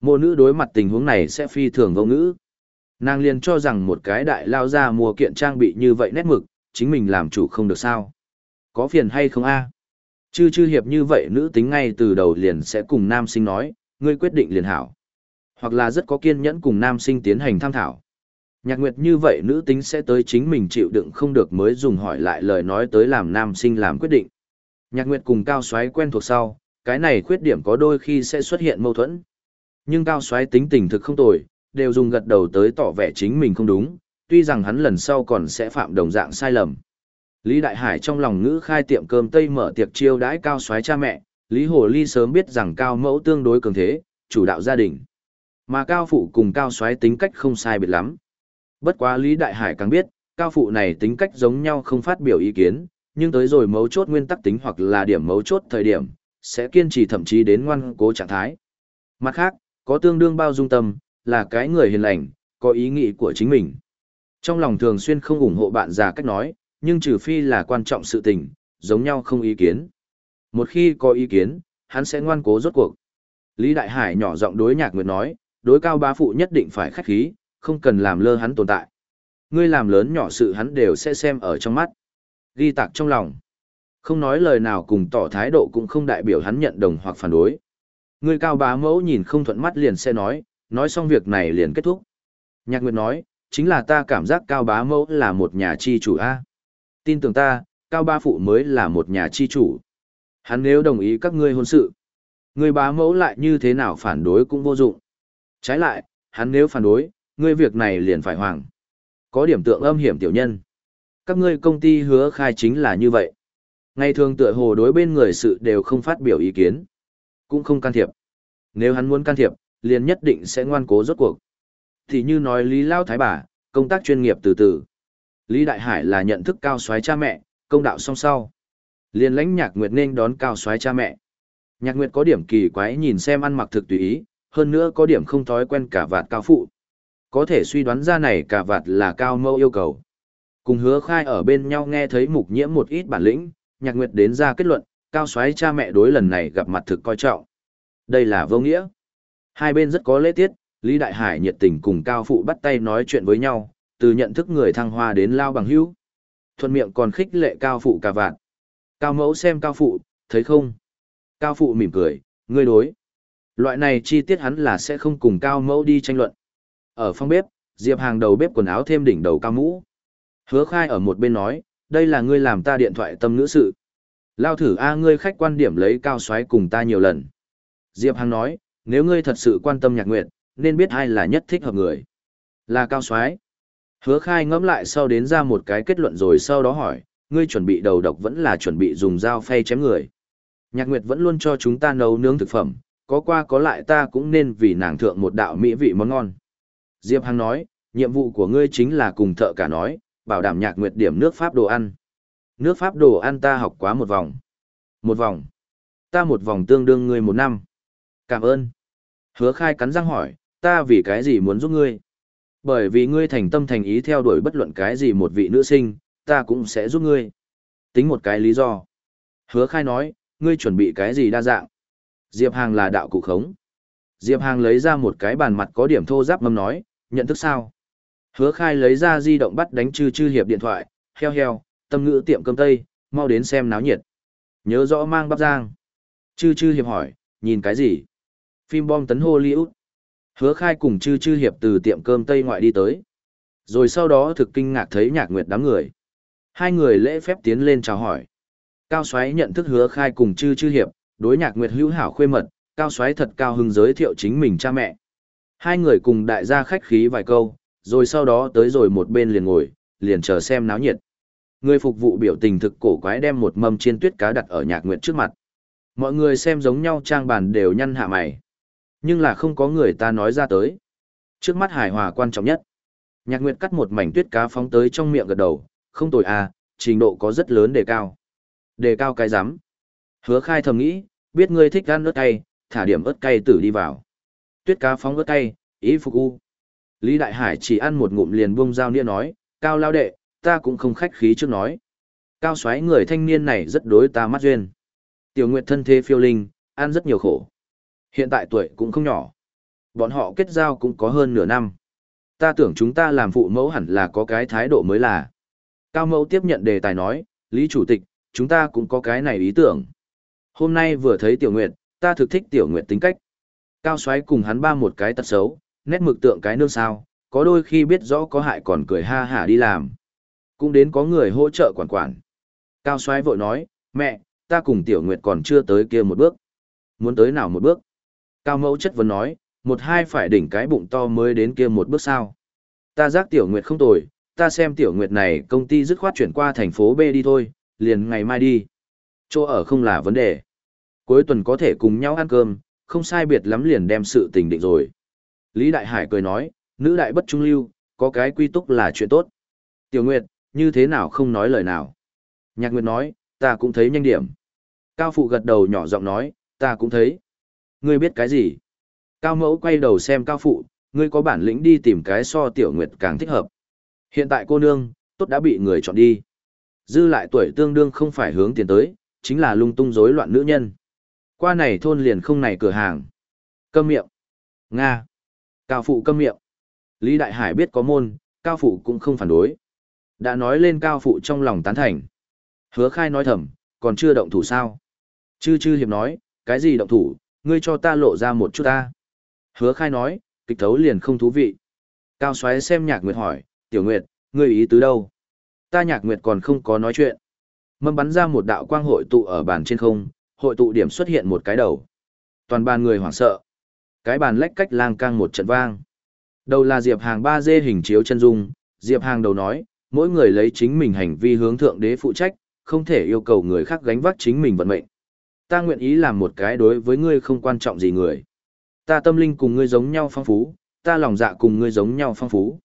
Mộ nữ đối mặt tình huống này sẽ phi thường vô ngữ. Nàng liền cho rằng một cái đại lao ra mua kiện trang bị như vậy nét mực, chính mình làm chủ không được sao. Có phiền hay không a? Chư chư hiệp như vậy nữ tính ngay từ đầu liền sẽ cùng nam sinh nói, ngươi quyết định liền hảo. Hoặc là rất có kiên nhẫn cùng nam sinh tiến hành tham thảo. Nhạc nguyệt như vậy nữ tính sẽ tới chính mình chịu đựng không được mới dùng hỏi lại lời nói tới làm nam sinh làm quyết định. Nhạc nguyệt cùng cao xoáy quen thuộc sau, cái này khuyết điểm có đôi khi sẽ xuất hiện mâu thuẫn. Nhưng cao xoáy tính tình thực không tồi, đều dùng gật đầu tới tỏ vẻ chính mình không đúng, tuy rằng hắn lần sau còn sẽ phạm đồng dạng sai lầm. Lý Đại Hải trong lòng ngữ khai tiệm cơm Tây mở tiệc chiêu đãi cao xoáy cha mẹ, Lý Hồ Ly sớm biết rằng cao mẫu tương đối cường thế, chủ đạo gia đình. Mà cao phụ cùng cao xoáy tính cách không sai biệt lắm. Bất quá Lý Đại Hải càng biết, cao phụ này tính cách giống nhau không phát biểu ý kiến, nhưng tới rồi mấu chốt nguyên tắc tính hoặc là điểm mấu chốt thời điểm, sẽ kiên trì thậm chí đến ngoan cố trạng thái. Mặt khác, có tương đương bao dung tâm, là cái người hiền lành, có ý nghĩ của chính mình. Trong lòng thường xuyên không ủng hộ bạn già cách nói, nhưng trừ phi là quan trọng sự tình, giống nhau không ý kiến. Một khi có ý kiến, hắn sẽ ngoan cố rốt cuộc. Lý Đại Hải nhỏ giọng đối nhạc nguyệt nói, đối cao bá phụ nhất định phải khách khí, không cần làm lơ hắn tồn tại. Ngươi làm lớn nhỏ sự hắn đều sẽ xem ở trong mắt. Ghi tạc trong lòng. Không nói lời nào cùng tỏ thái độ cũng không đại biểu hắn nhận đồng hoặc phản đối. Ngươi cao bá mẫu nhìn không thuận mắt liền sẽ nói, nói xong việc này liền kết thúc. Nhạc Nguyệt nói, chính là ta cảm giác cao bá mẫu là một nhà chi chủ A. Tin tưởng ta, cao ba phụ mới là một nhà chi chủ. Hắn nếu đồng ý các ngươi hôn sự, người bá mẫu lại như thế nào phản đối cũng vô dụng. Trái lại, hắn nếu phản đối, ngươi việc này liền phải hoàng. Có điểm tượng âm hiểm tiểu nhân. Các ngươi công ty hứa khai chính là như vậy. Ngày thường tựa hồ đối bên người sự đều không phát biểu ý kiến. Cũng không can thiệp. Nếu hắn muốn can thiệp, liền nhất định sẽ ngoan cố rốt cuộc. Thì như nói Lý Lao Thái bà, công tác chuyên nghiệp từ từ. Lý Đại Hải là nhận thức cao soái cha mẹ, công đạo song sau. Liền lãnh nhạc nguyệt nên đón cao soái cha mẹ. Nhạc nguyệt có điểm kỳ quái nhìn xem ăn mặc thực tùy ý, hơn nữa có điểm không thói quen cả vạt cao phụ. Có thể suy đoán ra này cả vạt là cao mâu yêu cầu. Cùng hứa khai ở bên nhau nghe thấy mục nhiễm một ít bản lĩnh, nhạc nguyệt đến ra kết luận, cao xoáy cha mẹ đối lần này gặp mặt thực coi trọng. Đây là vô nghĩa. Hai bên rất có lễ tiết, Lý Đại Hải nhiệt tình cùng cao phụ bắt tay nói chuyện với nhau, từ nhận thức người thăng hoa đến lao bằng hữu. Thuận miệng còn khích lệ cao phụ cả vạn. Cao mẫu xem cao phụ, thấy không? Cao phụ mỉm cười, ngươi đối. Loại này chi tiết hắn là sẽ không cùng cao mẫu đi tranh luận. Ở phòng bếp, Diệp hàng đầu bếp quần áo thêm đỉnh đầu cao mũ. Hứa khai ở một bên nói, đây là ngươi làm ta điện thoại tâm nữ sự. Lao thử A ngươi khách quan điểm lấy cao xoáy cùng ta nhiều lần. Diệp Hằng nói, nếu ngươi thật sự quan tâm nhạc nguyện, nên biết ai là nhất thích hợp người. Là cao xoáy. Hứa khai ngẫm lại sau đến ra một cái kết luận rồi sau đó hỏi, ngươi chuẩn bị đầu độc vẫn là chuẩn bị dùng dao phay chém người. Nhạc Nguyệt vẫn luôn cho chúng ta nấu nướng thực phẩm, có qua có lại ta cũng nên vì nàng thượng một đạo mỹ vị món ngon. Diệp Hằng nói, nhiệm vụ của ngươi chính là cùng thợ cả nói, bảo đảm Nhạc Nguyệt điểm nước Pháp đồ ăn. Nước Pháp đồ ăn ta học quá một vòng. Một vòng. Ta một vòng tương đương ngươi một năm. Cảm ơn. Hứa khai cắn răng hỏi, ta vì cái gì muốn giúp ngươi? Bởi vì ngươi thành tâm thành ý theo đuổi bất luận cái gì một vị nữ sinh, ta cũng sẽ giúp ngươi. Tính một cái lý do. Hứa khai nói, ngươi chuẩn bị cái gì đa dạng? Diệp Hàng là đạo cụ khống. Diệp Hàng lấy ra một cái bàn mặt có điểm thô giáp mâm nói, nhận thức sao? Hứa khai lấy ra di động bắt đánh chư chư hiệp điện thoại, heo heo, tâm ngữ tiệm cơm tây, mau đến xem náo nhiệt. Nhớ rõ mang bắp giang. Chư chư hiệp hỏi, nhìn cái gì? Phim bom tấn Hollywood. Hứa khai cùng chư chư hiệp từ tiệm cơm tây ngoại đi tới. Rồi sau đó thực kinh ngạc thấy nhạc nguyệt đám người. Hai người lễ phép tiến lên chào hỏi. Cao xoáy nhận thức hứa khai cùng chư chư hiệp, đối nhạc nguyệt hữu hảo khuê mật, cao xoáy thật cao hứng giới thiệu chính mình cha mẹ. Hai người cùng đại gia khách khí vài câu, rồi sau đó tới rồi một bên liền ngồi, liền chờ xem náo nhiệt. Người phục vụ biểu tình thực cổ quái đem một mâm chiên tuyết cá đặt ở nhạc nguyệt trước mặt. Mọi người xem giống nhau trang bàn đều nhăn hạ mày. Nhưng là không có người ta nói ra tới. Trước mắt hài hòa quan trọng nhất. Nhạc nguyệt cắt một mảnh tuyết cá phóng tới trong miệng gật đầu, không tồi à, trình độ có rất lớn đề cao. Đề cao cái rắm Hứa khai thầm nghĩ, biết ngươi thích ăn ớt cay, thả điểm ớt cay tử đi vào. Tuyết cá phóng ớt cay, ý phục u. Lý Đại Hải chỉ ăn một ngụm liền buông dao nĩa nói, cao lao đệ, ta cũng không khách khí trước nói. Cao xoáy người thanh niên này rất đối ta mắt duyên. Tiểu Nguyệt thân thế phiêu linh, ăn rất nhiều khổ. Hiện tại tuổi cũng không nhỏ. Bọn họ kết giao cũng có hơn nửa năm. Ta tưởng chúng ta làm phụ mẫu hẳn là có cái thái độ mới là. Cao mẫu tiếp nhận đề tài nói, Lý Chủ tịch, chúng ta cũng có cái này ý tưởng. Hôm nay vừa thấy Tiểu Nguyệt, ta thực thích Tiểu Nguyệt tính cách. Cao xoáy cùng hắn ba một cái tật xấu, nét mực tượng cái nương sao, có đôi khi biết rõ có hại còn cười ha hả đi làm. Cũng đến có người hỗ trợ quản quản. Cao xoáy vội nói, mẹ, ta cùng Tiểu Nguyệt còn chưa tới kia một bước. Muốn tới nào một bước? Cao mẫu chất vấn nói, một hai phải đỉnh cái bụng to mới đến kia một bước sao. Ta giác Tiểu Nguyệt không tồi, ta xem Tiểu Nguyệt này công ty dứt khoát chuyển qua thành phố B đi thôi, liền ngày mai đi. Chỗ ở không là vấn đề. Cuối tuần có thể cùng nhau ăn cơm, không sai biệt lắm liền đem sự tình định rồi. Lý Đại Hải cười nói, nữ đại bất trung lưu, có cái quy túc là chuyện tốt. Tiểu Nguyệt, như thế nào không nói lời nào. Nhạc Nguyệt nói, ta cũng thấy nhanh điểm. Cao Phụ gật đầu nhỏ giọng nói, ta cũng thấy. Ngươi biết cái gì? Cao Mẫu quay đầu xem Cao Phụ, ngươi có bản lĩnh đi tìm cái so Tiểu Nguyệt càng thích hợp. Hiện tại cô nương, tốt đã bị người chọn đi. Dư lại tuổi tương đương không phải hướng tiền tới, chính là lung tung rối loạn nữ nhân. Qua này thôn liền không này cửa hàng. Câm miệng. Nga. Cao Phụ câm miệng. Lý Đại Hải biết có môn, Cao Phụ cũng không phản đối. Đã nói lên Cao Phụ trong lòng tán thành. Hứa khai nói thầm, còn chưa động thủ sao? Chư chư hiệp nói, cái gì động thủ, ngươi cho ta lộ ra một chút ta. Hứa khai nói, kịch thấu liền không thú vị. Cao xoáy xem nhạc nguyệt hỏi, tiểu nguyệt, ngươi ý tứ đâu? Ta nhạc nguyệt còn không có nói chuyện. Mâm bắn ra một đạo quang hội tụ ở bàn trên không, hội tụ điểm xuất hiện một cái đầu. Toàn bàn người hoảng sợ. Cái bàn lách cách lang cang một trận vang. Đầu là Diệp Hàng 3D hình chiếu chân dung, Diệp Hàng đầu nói, mỗi người lấy chính mình hành vi hướng thượng đế phụ trách, không thể yêu cầu người khác gánh vác chính mình vận mệnh. Ta nguyện ý làm một cái đối với ngươi không quan trọng gì người. Ta tâm linh cùng ngươi giống nhau phong phú, ta lòng dạ cùng ngươi giống nhau phong phú.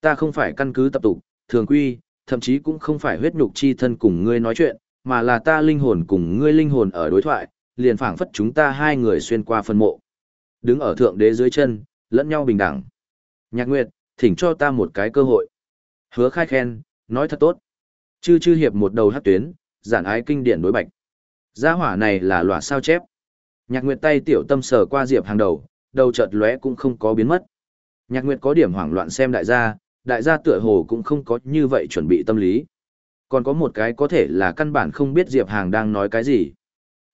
Ta không phải căn cứ tập tục, thường quy, thậm chí cũng không phải huyết nhục chi thân cùng ngươi nói chuyện, mà là ta linh hồn cùng ngươi linh hồn ở đối thoại, liền phảng phất chúng ta hai người xuyên qua phân mộ. Đứng ở thượng đế dưới chân, lẫn nhau bình đẳng. Nhạc Nguyệt, thỉnh cho ta một cái cơ hội. Hứa khai khen, nói thật tốt. Chư chư hiệp một đầu hát tuyến, giản ái kinh điển đối bạch. Gia hỏa này là lòa sao chép. Nhạc Nguyệt tay tiểu tâm sờ qua Diệp Hàng đầu, đầu chợt lóe cũng không có biến mất. Nhạc Nguyệt có điểm hoảng loạn xem đại gia, đại gia tựa hồ cũng không có như vậy chuẩn bị tâm lý. Còn có một cái có thể là căn bản không biết Diệp Hàng đang nói cái gì.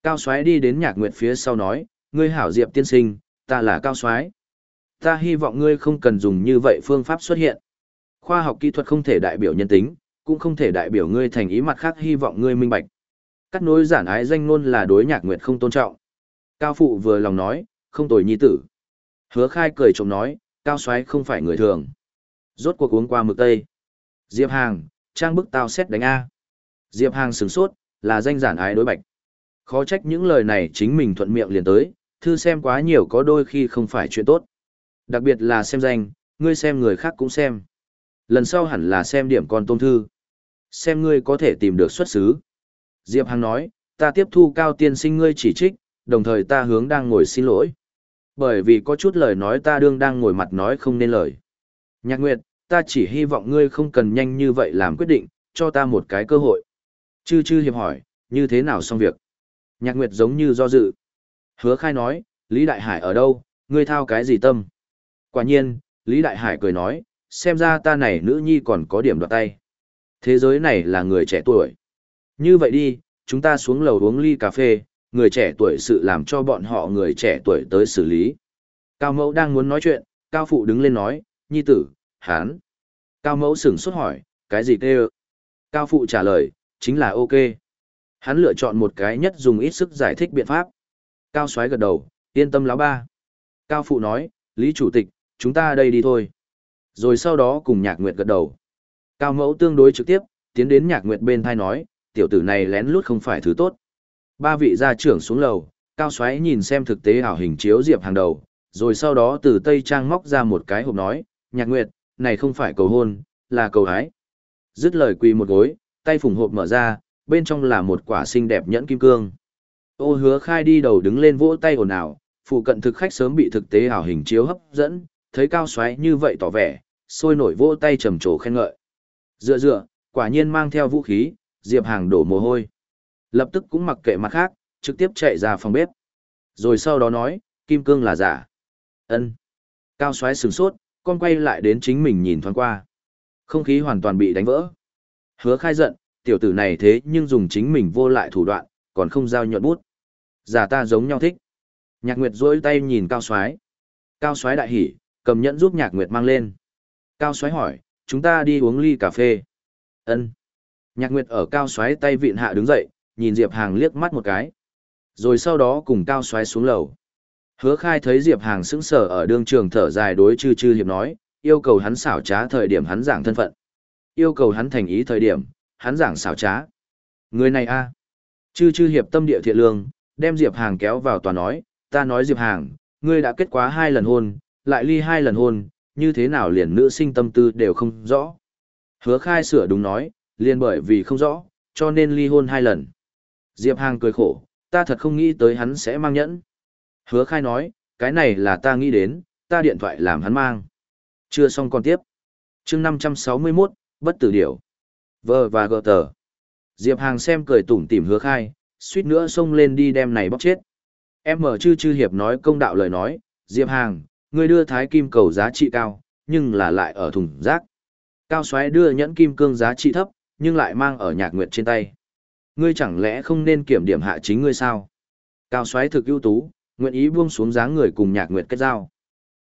Cao Soái đi đến Nhạc Nguyệt phía sau nói, ngươi hảo Diệp tiên sinh, ta là Cao Soái. Ta hy vọng ngươi không cần dùng như vậy phương pháp xuất hiện. Khoa học kỹ thuật không thể đại biểu nhân tính, cũng không thể đại biểu ngươi thành ý mặt khác hy vọng ngươi minh bạch. Cắt nối giản ái danh ngôn là đối nhạc nguyệt không tôn trọng. Cao phụ vừa lòng nói, không tồi nhi tử. Hứa khai cười trộm nói, cao xoáy không phải người thường. Rốt cuộc uống qua mực tây. Diệp Hàng, trang bức tao xét đánh A. Diệp Hàng sửng sốt, là danh giản ái đối bạch. Khó trách những lời này chính mình thuận miệng liền tới, thư xem quá nhiều có đôi khi không phải chuyện tốt. Đặc biệt là xem danh, ngươi xem người khác cũng xem. Lần sau hẳn là xem điểm con tôm thư. Xem ngươi có thể tìm được xuất xứ. Diệp Hằng nói, ta tiếp thu cao tiên sinh ngươi chỉ trích, đồng thời ta hướng đang ngồi xin lỗi. Bởi vì có chút lời nói ta đương đang ngồi mặt nói không nên lời. Nhạc Nguyệt, ta chỉ hy vọng ngươi không cần nhanh như vậy làm quyết định, cho ta một cái cơ hội. Chư chư hiệp hỏi, như thế nào xong việc? Nhạc Nguyệt giống như do dự. Hứa khai nói, Lý Đại Hải ở đâu, ngươi thao cái gì tâm? Quả nhiên, Lý Đại Hải cười nói, xem ra ta này nữ nhi còn có điểm đoạt tay. Thế giới này là người trẻ tuổi. Như vậy đi, chúng ta xuống lầu uống ly cà phê, người trẻ tuổi sự làm cho bọn họ người trẻ tuổi tới xử lý. Cao mẫu đang muốn nói chuyện, Cao phụ đứng lên nói, nhi tử, hán. Cao mẫu sửng sốt hỏi, cái gì kêu? Cao phụ trả lời, chính là ok. Hắn lựa chọn một cái nhất dùng ít sức giải thích biện pháp. Cao xoáy gật đầu, yên tâm lão ba. Cao phụ nói, Lý Chủ tịch, chúng ta đây đi thôi. Rồi sau đó cùng nhạc nguyệt gật đầu. Cao mẫu tương đối trực tiếp, tiến đến nhạc nguyệt bên thai nói, tiểu tử này lén lút không phải thứ tốt. Ba vị gia trưởng xuống lầu, cao xoáy nhìn xem thực tế ảo hình chiếu diệp hàng đầu, rồi sau đó từ tây trang móc ra một cái hộp nói, nhạc nguyệt, này không phải cầu hôn, là cầu hái. Dứt lời quỳ một gối, tay phùng hộp mở ra, bên trong là một quả xinh đẹp nhẫn kim cương. Ô hứa khai đi đầu đứng lên vỗ tay ồn ào, phụ cận thực khách sớm bị thực tế ảo hình chiếu hấp dẫn, thấy cao xoáy như vậy tỏ vẻ, sôi nổi vỗ tay trầm trồ khen ngợi. Dựa dựa, quả nhiên mang theo vũ khí, Diệp Hàng đổ mồ hôi. Lập tức cũng mặc kệ mặt khác, trực tiếp chạy ra phòng bếp. Rồi sau đó nói, kim cương là giả. ân Cao xoáy sửng sốt, con quay lại đến chính mình nhìn thoáng qua. Không khí hoàn toàn bị đánh vỡ. Hứa khai giận, tiểu tử này thế nhưng dùng chính mình vô lại thủ đoạn, còn không giao nhuận bút. Giả ta giống nhau thích. Nhạc Nguyệt duỗi tay nhìn Cao xoáy. Cao xoáy đại hỉ, cầm nhẫn giúp Nhạc Nguyệt mang lên. Cao xoáy hỏi, chúng ta đi uống ly cà phê. ân Nhạc Nguyệt ở Cao xoáy tay vịn hạ đứng dậy, nhìn Diệp Hàng liếc mắt một cái. Rồi sau đó cùng Cao xoáy xuống lầu. Hứa khai thấy Diệp Hàng sững sở ở đường trường thở dài đối chư chư hiệp nói, yêu cầu hắn xảo trá thời điểm hắn giảng thân phận. Yêu cầu hắn thành ý thời điểm, hắn giảng xảo trá. Người này a Chư chư hiệp tâm địa thiện lương, đem Diệp Hàng kéo vào tòa nói, ta nói Diệp Hàng, ngươi đã kết quá hai lần hôn, lại ly hai lần hôn, như thế nào liền nữ sinh tâm tư đều không rõ. Hứa khai sửa đúng nói, liền bởi vì không rõ, cho nên ly hôn hai lần. Diệp Hàng cười khổ, ta thật không nghĩ tới hắn sẽ mang nhẫn. Hứa khai nói, cái này là ta nghĩ đến, ta điện thoại làm hắn mang. Chưa xong còn tiếp. chương 561, bất tử điểu. Vơ và gờ tờ. Diệp Hàng xem cười tủm tỉm hứa khai, suýt nữa xông lên đi đem này bóc chết. Em mở chư chư hiệp nói công đạo lời nói, Diệp Hàng, ngươi đưa thái kim cầu giá trị cao, nhưng là lại ở thùng rác. Cao xoáy đưa nhẫn kim cương giá trị thấp, nhưng lại mang ở nhạc nguyệt trên tay. Ngươi chẳng lẽ không nên kiểm điểm hạ chính ngươi sao? Cao xoáy thực ưu tú, nguyện ý buông xuống dáng người cùng nhạc nguyệt kết giao.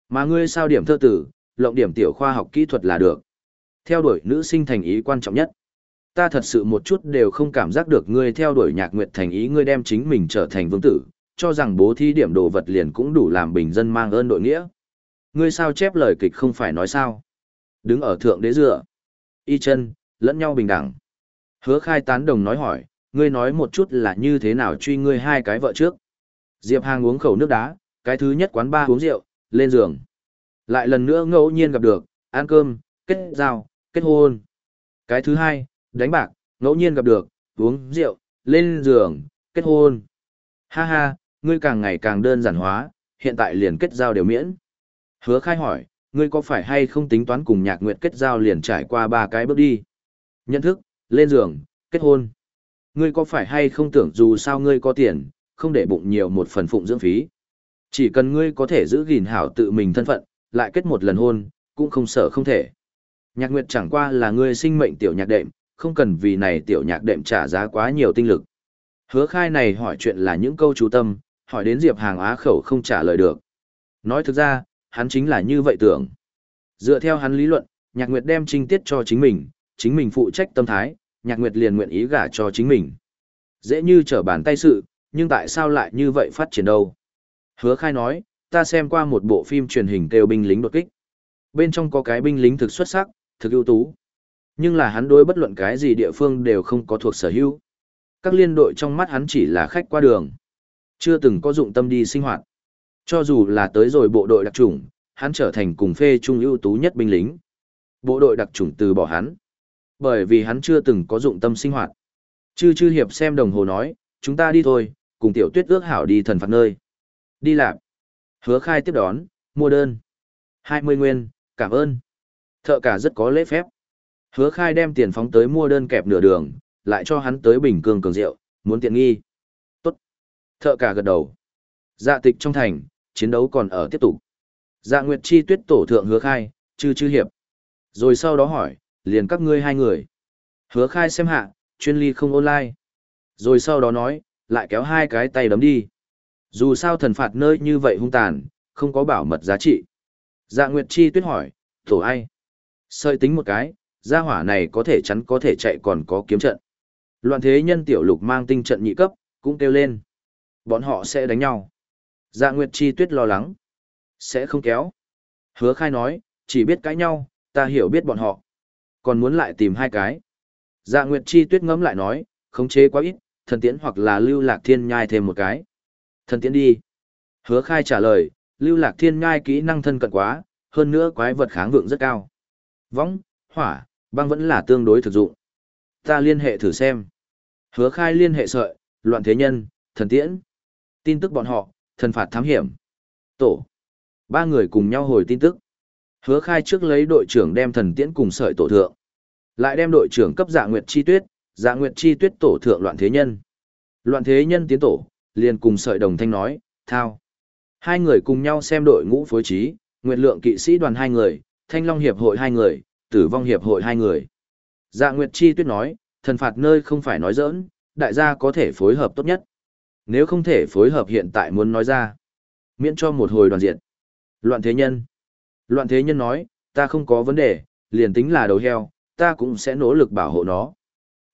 Mà ngươi sao điểm thơ tử, lộng điểm tiểu khoa học kỹ thuật là được. Theo đuổi nữ sinh thành ý quan trọng nhất. Ta thật sự một chút đều không cảm giác được ngươi theo đuổi nhạc nguyệt thành ý ngươi đem chính mình trở thành vương tử, cho rằng bố thi điểm đồ vật liền cũng đủ làm bình dân mang ơn đội nghĩa. Ngươi sao chép lời kịch không phải nói sao? Đứng ở thượng đế dựa. Y chân, lẫn nhau bình đẳng. Hứa khai tán đồng nói hỏi, ngươi nói một chút là như thế nào truy ngươi hai cái vợ trước. Diệp Hàng uống khẩu nước đá, cái thứ nhất quán ba uống rượu, lên giường. Lại lần nữa ngẫu nhiên gặp được, ăn cơm, kết giao, kết hôn. Cái thứ hai, đánh bạc, ngẫu nhiên gặp được, uống rượu, lên giường, kết hôn. Ha ha, ngươi càng ngày càng đơn giản hóa, hiện tại liền kết giao đều miễn. Hứa khai hỏi, ngươi có phải hay không tính toán cùng nhạc nguyện kết giao liền trải qua ba cái bước đi? Nhận thức, lên giường, kết hôn. Ngươi có phải hay không tưởng dù sao ngươi có tiền, không để bụng nhiều một phần phụng dưỡng phí. Chỉ cần ngươi có thể giữ gìn hảo tự mình thân phận, lại kết một lần hôn, cũng không sợ không thể. Nhạc Nguyệt chẳng qua là ngươi sinh mệnh tiểu nhạc đệm, không cần vì này tiểu nhạc đệm trả giá quá nhiều tinh lực. Hứa khai này hỏi chuyện là những câu chú tâm, hỏi đến Diệp Hàng á khẩu không trả lời được. Nói thực ra, hắn chính là như vậy tưởng. Dựa theo hắn lý luận, Nhạc Nguyệt đem trinh tiết cho chính mình, chính mình phụ trách tâm thái, Nhạc Nguyệt liền nguyện ý gả cho chính mình. Dễ như trở bàn tay sự, nhưng tại sao lại như vậy phát triển đâu? Hứa khai nói, ta xem qua một bộ phim truyền hình kêu binh lính đột kích. Bên trong có cái binh lính thực xuất sắc, thực ưu tú. Nhưng là hắn đối bất luận cái gì địa phương đều không có thuộc sở hữu. Các liên đội trong mắt hắn chỉ là khách qua đường. Chưa từng có dụng tâm đi sinh hoạt. Cho dù là tới rồi bộ đội đặc chủng, hắn trở thành cùng phê trung ưu tú nhất binh lính. Bộ đội đặc chủng từ bỏ hắn. Bởi vì hắn chưa từng có dụng tâm sinh hoạt. Chư chư hiệp xem đồng hồ nói, chúng ta đi thôi, cùng tiểu tuyết ước hảo đi thần phạt nơi. Đi lạp. Hứa khai tiếp đón, mua đơn. 20 nguyên, cảm ơn. Thợ cả rất có lễ phép. Hứa khai đem tiền phóng tới mua đơn kẹp nửa đường, lại cho hắn tới bình cường cường rượu, muốn tiện nghi. Tốt. Thợ cả gật đầu. Dạ tịch trong thành, chiến đấu còn ở tiếp tục. Dạ Nguyệt Chi tuyết tổ thượng hứa khai, chư chư hiệp. Rồi sau đó hỏi, liền các ngươi hai người. Hứa khai xem hạ, chuyên ly không online. Rồi sau đó nói, lại kéo hai cái tay đấm đi. Dù sao thần phạt nơi như vậy hung tàn, không có bảo mật giá trị. Dạ Nguyệt Chi tuyết hỏi, tổ ai? Sợi tính một cái, gia hỏa này có thể chắn có thể chạy còn có kiếm trận. Loạn thế nhân tiểu lục mang tinh trận nhị cấp, cũng kêu lên. Bọn họ sẽ đánh nhau. Dạ Nguyệt Chi tuyết lo lắng. Sẽ không kéo. Hứa khai nói, chỉ biết cãi nhau, ta hiểu biết bọn họ. Còn muốn lại tìm hai cái. Dạ Nguyệt Chi tuyết ngẫm lại nói, khống chế quá ít, thần tiễn hoặc là lưu lạc thiên nhai thêm một cái. Thần tiễn đi. Hứa khai trả lời, lưu lạc thiên nhai kỹ năng thân cận quá, hơn nữa quái vật kháng vượng rất cao. Võng, hỏa, băng vẫn là tương đối thực dụng. Ta liên hệ thử xem. Hứa khai liên hệ sợi, loạn thế nhân, thần tiễn. Tin tức bọn họ, thần phạt thám hiểm. Tổ. Ba người cùng nhau hồi tin tức. Hứa khai trước lấy đội trưởng đem thần tiễn cùng sợi tổ thượng. Lại đem đội trưởng cấp dạ nguyệt chi tuyết, dạ nguyệt chi tuyết tổ thượng loạn thế nhân. Loạn thế nhân tiến tổ, liền cùng sợi đồng thanh nói, thao. Hai người cùng nhau xem đội ngũ phối trí, nguyệt lượng kỵ sĩ đoàn hai người, thanh long hiệp hội hai người, tử vong hiệp hội hai người. Dạ nguyệt chi tuyết nói, thần phạt nơi không phải nói giỡn, đại gia có thể phối hợp tốt nhất. Nếu không thể phối hợp hiện tại muốn nói ra, miễn cho một hồi đoàn diện. Loạn thế nhân. Loạn thế nhân nói, ta không có vấn đề, liền tính là đầu heo, ta cũng sẽ nỗ lực bảo hộ nó.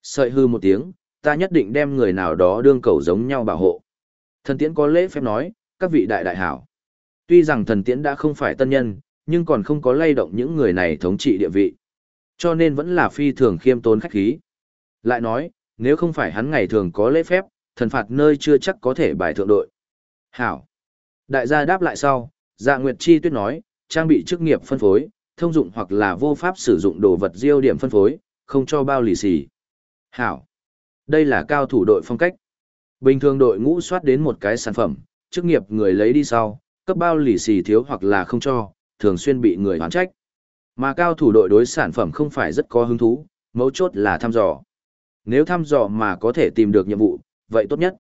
Sợi hư một tiếng, ta nhất định đem người nào đó đương cầu giống nhau bảo hộ. Thần tiễn có lễ phép nói, các vị đại đại hảo. Tuy rằng thần tiễn đã không phải tân nhân, nhưng còn không có lay động những người này thống trị địa vị. Cho nên vẫn là phi thường khiêm tốn khách khí. Lại nói, nếu không phải hắn ngày thường có lễ phép, thần phạt nơi chưa chắc có thể bài thượng đội. Hảo. Đại gia đáp lại sau, dạ Nguyệt Chi tuyết nói, trang bị chức nghiệp phân phối, thông dụng hoặc là vô pháp sử dụng đồ vật diêu điểm phân phối, không cho bao lì xì. Hảo. Đây là cao thủ đội phong cách. Bình thường đội ngũ soát đến một cái sản phẩm, chức nghiệp người lấy đi sau, cấp bao lì xì thiếu hoặc là không cho, thường xuyên bị người hoán trách. Mà cao thủ đội đối sản phẩm không phải rất có hứng thú, mấu chốt là thăm dò. Nếu thăm dò mà có thể tìm được nhiệm vụ, vậy tốt nhất.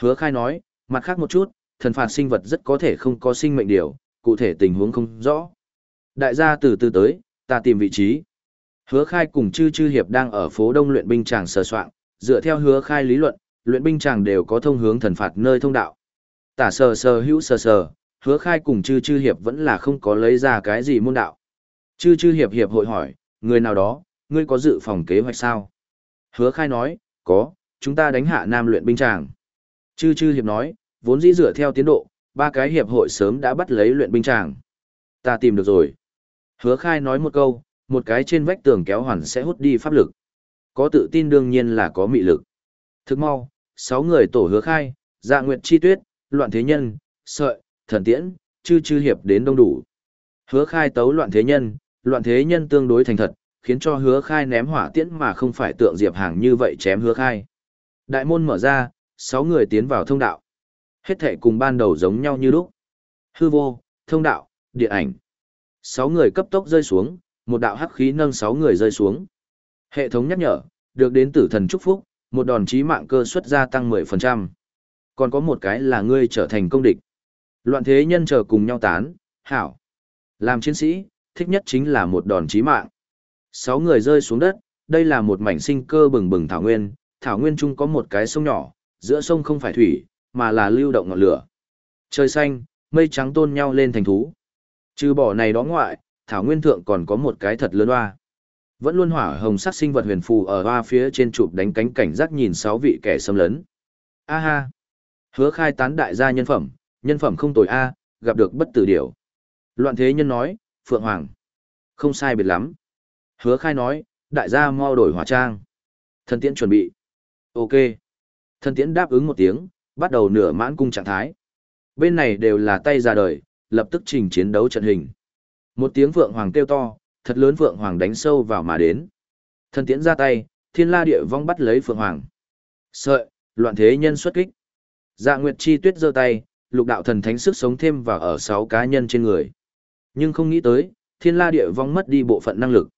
Hứa khai nói, mặt khác một chút, thần phạt sinh vật rất có thể không có sinh mệnh điều, cụ thể tình huống không rõ. Đại gia từ từ tới, ta tìm vị trí. Hứa khai cùng chư chư hiệp đang ở phố đông luyện binh tràng sờ soạn, dựa theo hứa khai lý luận, luyện binh tràng đều có thông hướng thần phạt nơi thông đạo. Tả sờ sờ hữu sờ sờ, hứa khai cùng chư chư hiệp vẫn là không có lấy ra cái gì môn đạo. Chư chư hiệp hiệp hội hỏi, người nào đó, ngươi có dự phòng kế hoạch sao? Hứa khai nói, có, chúng ta đánh hạ nam luyện binh tràng. Chư chư hiệp nói, vốn dĩ dựa theo tiến độ, ba cái hiệp hội sớm đã bắt lấy luyện binh tràng. Ta tìm được rồi. Hứa khai nói một câu, một cái trên vách tường kéo hoàn sẽ hút đi pháp lực. Có tự tin đương nhiên là có mị lực. Thức mau, sáu người tổ hứa khai, dạ nguyệt chi tuyết, loạn thế nhân, sợi, thần tiễn, chư chư hiệp đến đông đủ. Hứa khai tấu loạn thế nhân, loạn thế nhân tương đối thành thật, khiến cho hứa khai ném hỏa tiễn mà không phải tượng diệp hàng như vậy chém hứa khai. Đại môn mở ra, sáu người tiến vào thông đạo. Hết thể cùng ban đầu giống nhau như lúc. Hư vô, thông đạo, địa ảnh. Sáu người cấp tốc rơi xuống, một đạo hắc khí nâng sáu người rơi xuống. Hệ thống nhắc nhở, được đến tử thần chúc phúc, một đòn chí mạng cơ suất gia tăng 10%. Còn có một cái là ngươi trở thành công địch. Loạn thế nhân chờ cùng nhau tán, hảo. Làm chiến sĩ, thích nhất chính là một đòn chí mạng. Sáu người rơi xuống đất, đây là một mảnh sinh cơ bừng bừng thảo nguyên, thảo nguyên chung có một cái sông nhỏ, giữa sông không phải thủy, mà là lưu động ngọn lửa. Trời xanh, mây trắng tôn nhau lên thành thú. Trừ bỏ này đó ngoại, thảo nguyên thượng còn có một cái thật lớn hoa. Vẫn luôn hỏa hồng sắc sinh vật huyền phù ở hoa phía trên chụp đánh cánh cảnh giác nhìn sáu vị kẻ xâm lấn. A ha! Hứa khai tán đại gia nhân phẩm, nhân phẩm không tồi A, gặp được bất tử điểu. Loạn thế nhân nói, Phượng Hoàng. Không sai biệt lắm. Hứa khai nói, đại gia mau đổi hỏa trang. Thần tiễn chuẩn bị. Ok. Thần tiễn đáp ứng một tiếng, bắt đầu nửa mãn cung trạng thái. Bên này đều là tay ra đời, lập tức trình chiến đấu trận hình. Một tiếng Phượng Hoàng kêu to, thật lớn Phượng Hoàng đánh sâu vào mà đến. Thần tiễn ra tay, thiên la địa vong bắt lấy Phượng Hoàng. Sợi, loạn thế nhân xuất kích. Dạ Nguyệt Chi Tuyết giơ tay, lục đạo thần thánh sức sống thêm vào ở sáu cá nhân trên người. Nhưng không nghĩ tới, thiên la địa vong mất đi bộ phận năng lực.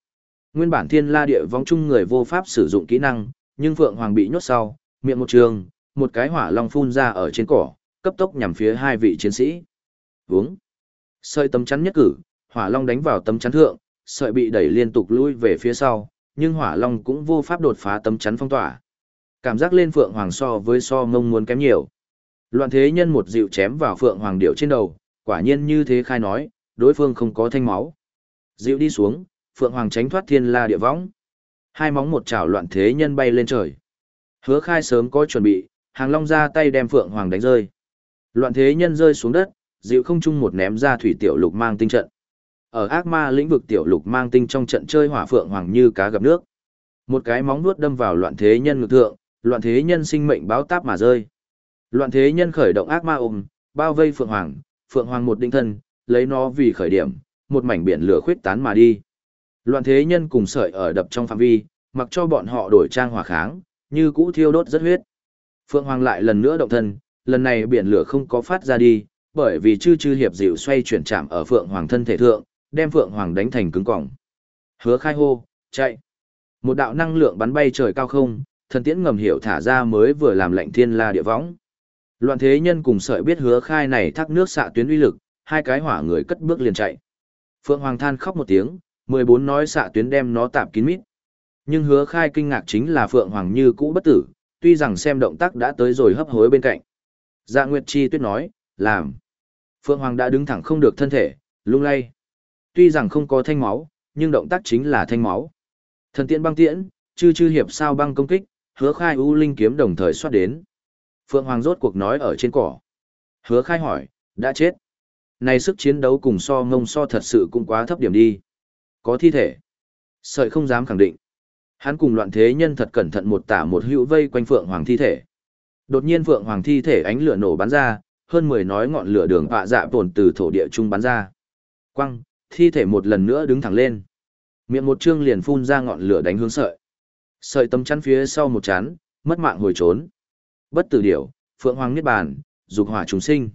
Nguyên bản thiên la địa vong chung người vô pháp sử dụng kỹ năng, nhưng Phượng Hoàng bị nhốt sau, miệng một trường, một cái hỏa long phun ra ở trên cỏ, cấp tốc nhằm phía hai vị chiến sĩ. Vúng. Sợi tấm chắn nhất cử, hỏa long đánh vào tấm chắn thượng, sợi bị đẩy liên tục lui về phía sau, nhưng hỏa long cũng vô pháp đột phá tấm chắn phong tỏa. Cảm giác lên Phượng Hoàng so với so mông muốn kém nhiều. Loạn thế nhân một dịu chém vào Phượng Hoàng điệu trên đầu, quả nhiên như thế khai nói, đối phương không có thanh máu. Dịu đi xuống, Phượng Hoàng tránh thoát thiên la địa võng. Hai móng một chảo loạn thế nhân bay lên trời. Hứa khai sớm có chuẩn bị, hàng long ra tay đem Phượng Hoàng đánh rơi. Loạn thế nhân rơi xuống đất, dịu không chung một ném ra thủy tiểu lục mang tinh trận. Ở ác ma lĩnh vực tiểu lục mang tinh trong trận chơi hỏa Phượng Hoàng như cá gặp nước. Một cái móng nuốt đâm vào loạn thế nhân ngực thượng, loạn thế nhân sinh mệnh báo táp mà rơi. Loạn thế nhân khởi động ác ma ôm, bao vây Phượng Hoàng, Phượng Hoàng một định thân, lấy nó vì khởi điểm, một mảnh biển lửa khuyết tán mà đi. Loạn thế nhân cùng sợi ở đập trong phạm vi, mặc cho bọn họ đổi trang hỏa kháng, như cũ thiêu đốt rất huyết. Phượng Hoàng lại lần nữa động thân, lần này biển lửa không có phát ra đi, bởi vì chư chư hiệp dịu xoay chuyển chạm ở Phượng Hoàng thân thể thượng, đem Phượng Hoàng đánh thành cứng cỏng. Hứa khai hô, chạy. Một đạo năng lượng bắn bay trời cao không, thần tiễn ngầm hiểu thả ra mới vừa làm lệnh thiên la địa võng. Loạn thế nhân cùng sợi biết hứa khai này thác nước xạ tuyến uy lực, hai cái hỏa người cất bước liền chạy. Phượng Hoàng than khóc một tiếng, 14 nói xạ tuyến đem nó tạm kín mít. Nhưng hứa khai kinh ngạc chính là Phượng Hoàng như cũ bất tử, tuy rằng xem động tác đã tới rồi hấp hối bên cạnh. Dạ Nguyệt Chi tuyết nói, làm. Phượng Hoàng đã đứng thẳng không được thân thể, lung lay. Tuy rằng không có thanh máu, nhưng động tác chính là thanh máu. Thần tiễn băng tiễn, chư chư hiệp sao băng công kích, hứa khai u linh kiếm đồng thời xoát đến. Phượng Hoàng rốt cuộc nói ở trên cỏ. Hứa khai hỏi, đã chết. Này sức chiến đấu cùng so ngông so thật sự cũng quá thấp điểm đi. Có thi thể. Sợi không dám khẳng định. Hắn cùng loạn thế nhân thật cẩn thận một tả một hữu vây quanh Phượng Hoàng thi thể. Đột nhiên Phượng Hoàng thi thể ánh lửa nổ bắn ra, hơn 10 nói ngọn lửa đường bạ dạ tổn từ thổ địa trung bắn ra. Quăng, thi thể một lần nữa đứng thẳng lên. Miệng một chương liền phun ra ngọn lửa đánh hướng sợi. Sợi tấm chắn phía sau một chán, mất mạng hồi trốn. Bất tử điểu, Phượng Hoàng Niết Bàn, dục hỏa chúng sinh.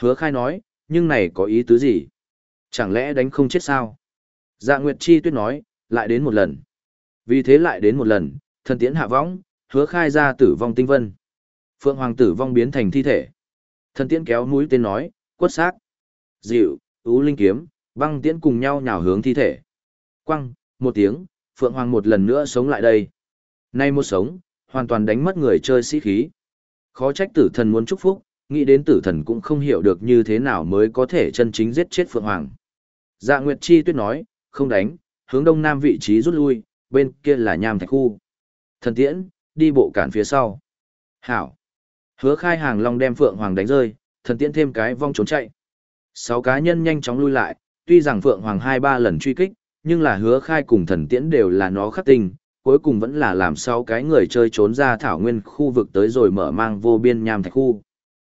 Hứa khai nói, nhưng này có ý tứ gì? Chẳng lẽ đánh không chết sao? Dạ Nguyệt Chi tuyết nói, lại đến một lần. Vì thế lại đến một lần, thần tiễn hạ võng, hứa khai ra tử vong tinh vân. Phượng Hoàng tử vong biến thành thi thể. Thần tiễn kéo mũi tên nói, quất xác. Dịu, ú linh kiếm, băng tiễn cùng nhau nhào hướng thi thể. Quăng, một tiếng, Phượng Hoàng một lần nữa sống lại đây. Nay một sống, hoàn toàn đánh mất người chơi sĩ khí. Khó trách tử thần muốn chúc phúc, nghĩ đến tử thần cũng không hiểu được như thế nào mới có thể chân chính giết chết Phượng Hoàng. Dạ Nguyệt Chi tuyết nói, không đánh, hướng đông nam vị trí rút lui, bên kia là nham thạch khu. Thần tiễn, đi bộ cản phía sau. Hảo. Hứa khai hàng long đem Phượng Hoàng đánh rơi, thần tiễn thêm cái vong trốn chạy. Sáu cá nhân nhanh chóng lui lại, tuy rằng Phượng Hoàng hai ba lần truy kích, nhưng là hứa khai cùng thần tiễn đều là nó khắc tinh, cuối cùng vẫn là làm sao cái người chơi trốn ra thảo nguyên khu vực tới rồi mở mang vô biên nham thạch khu.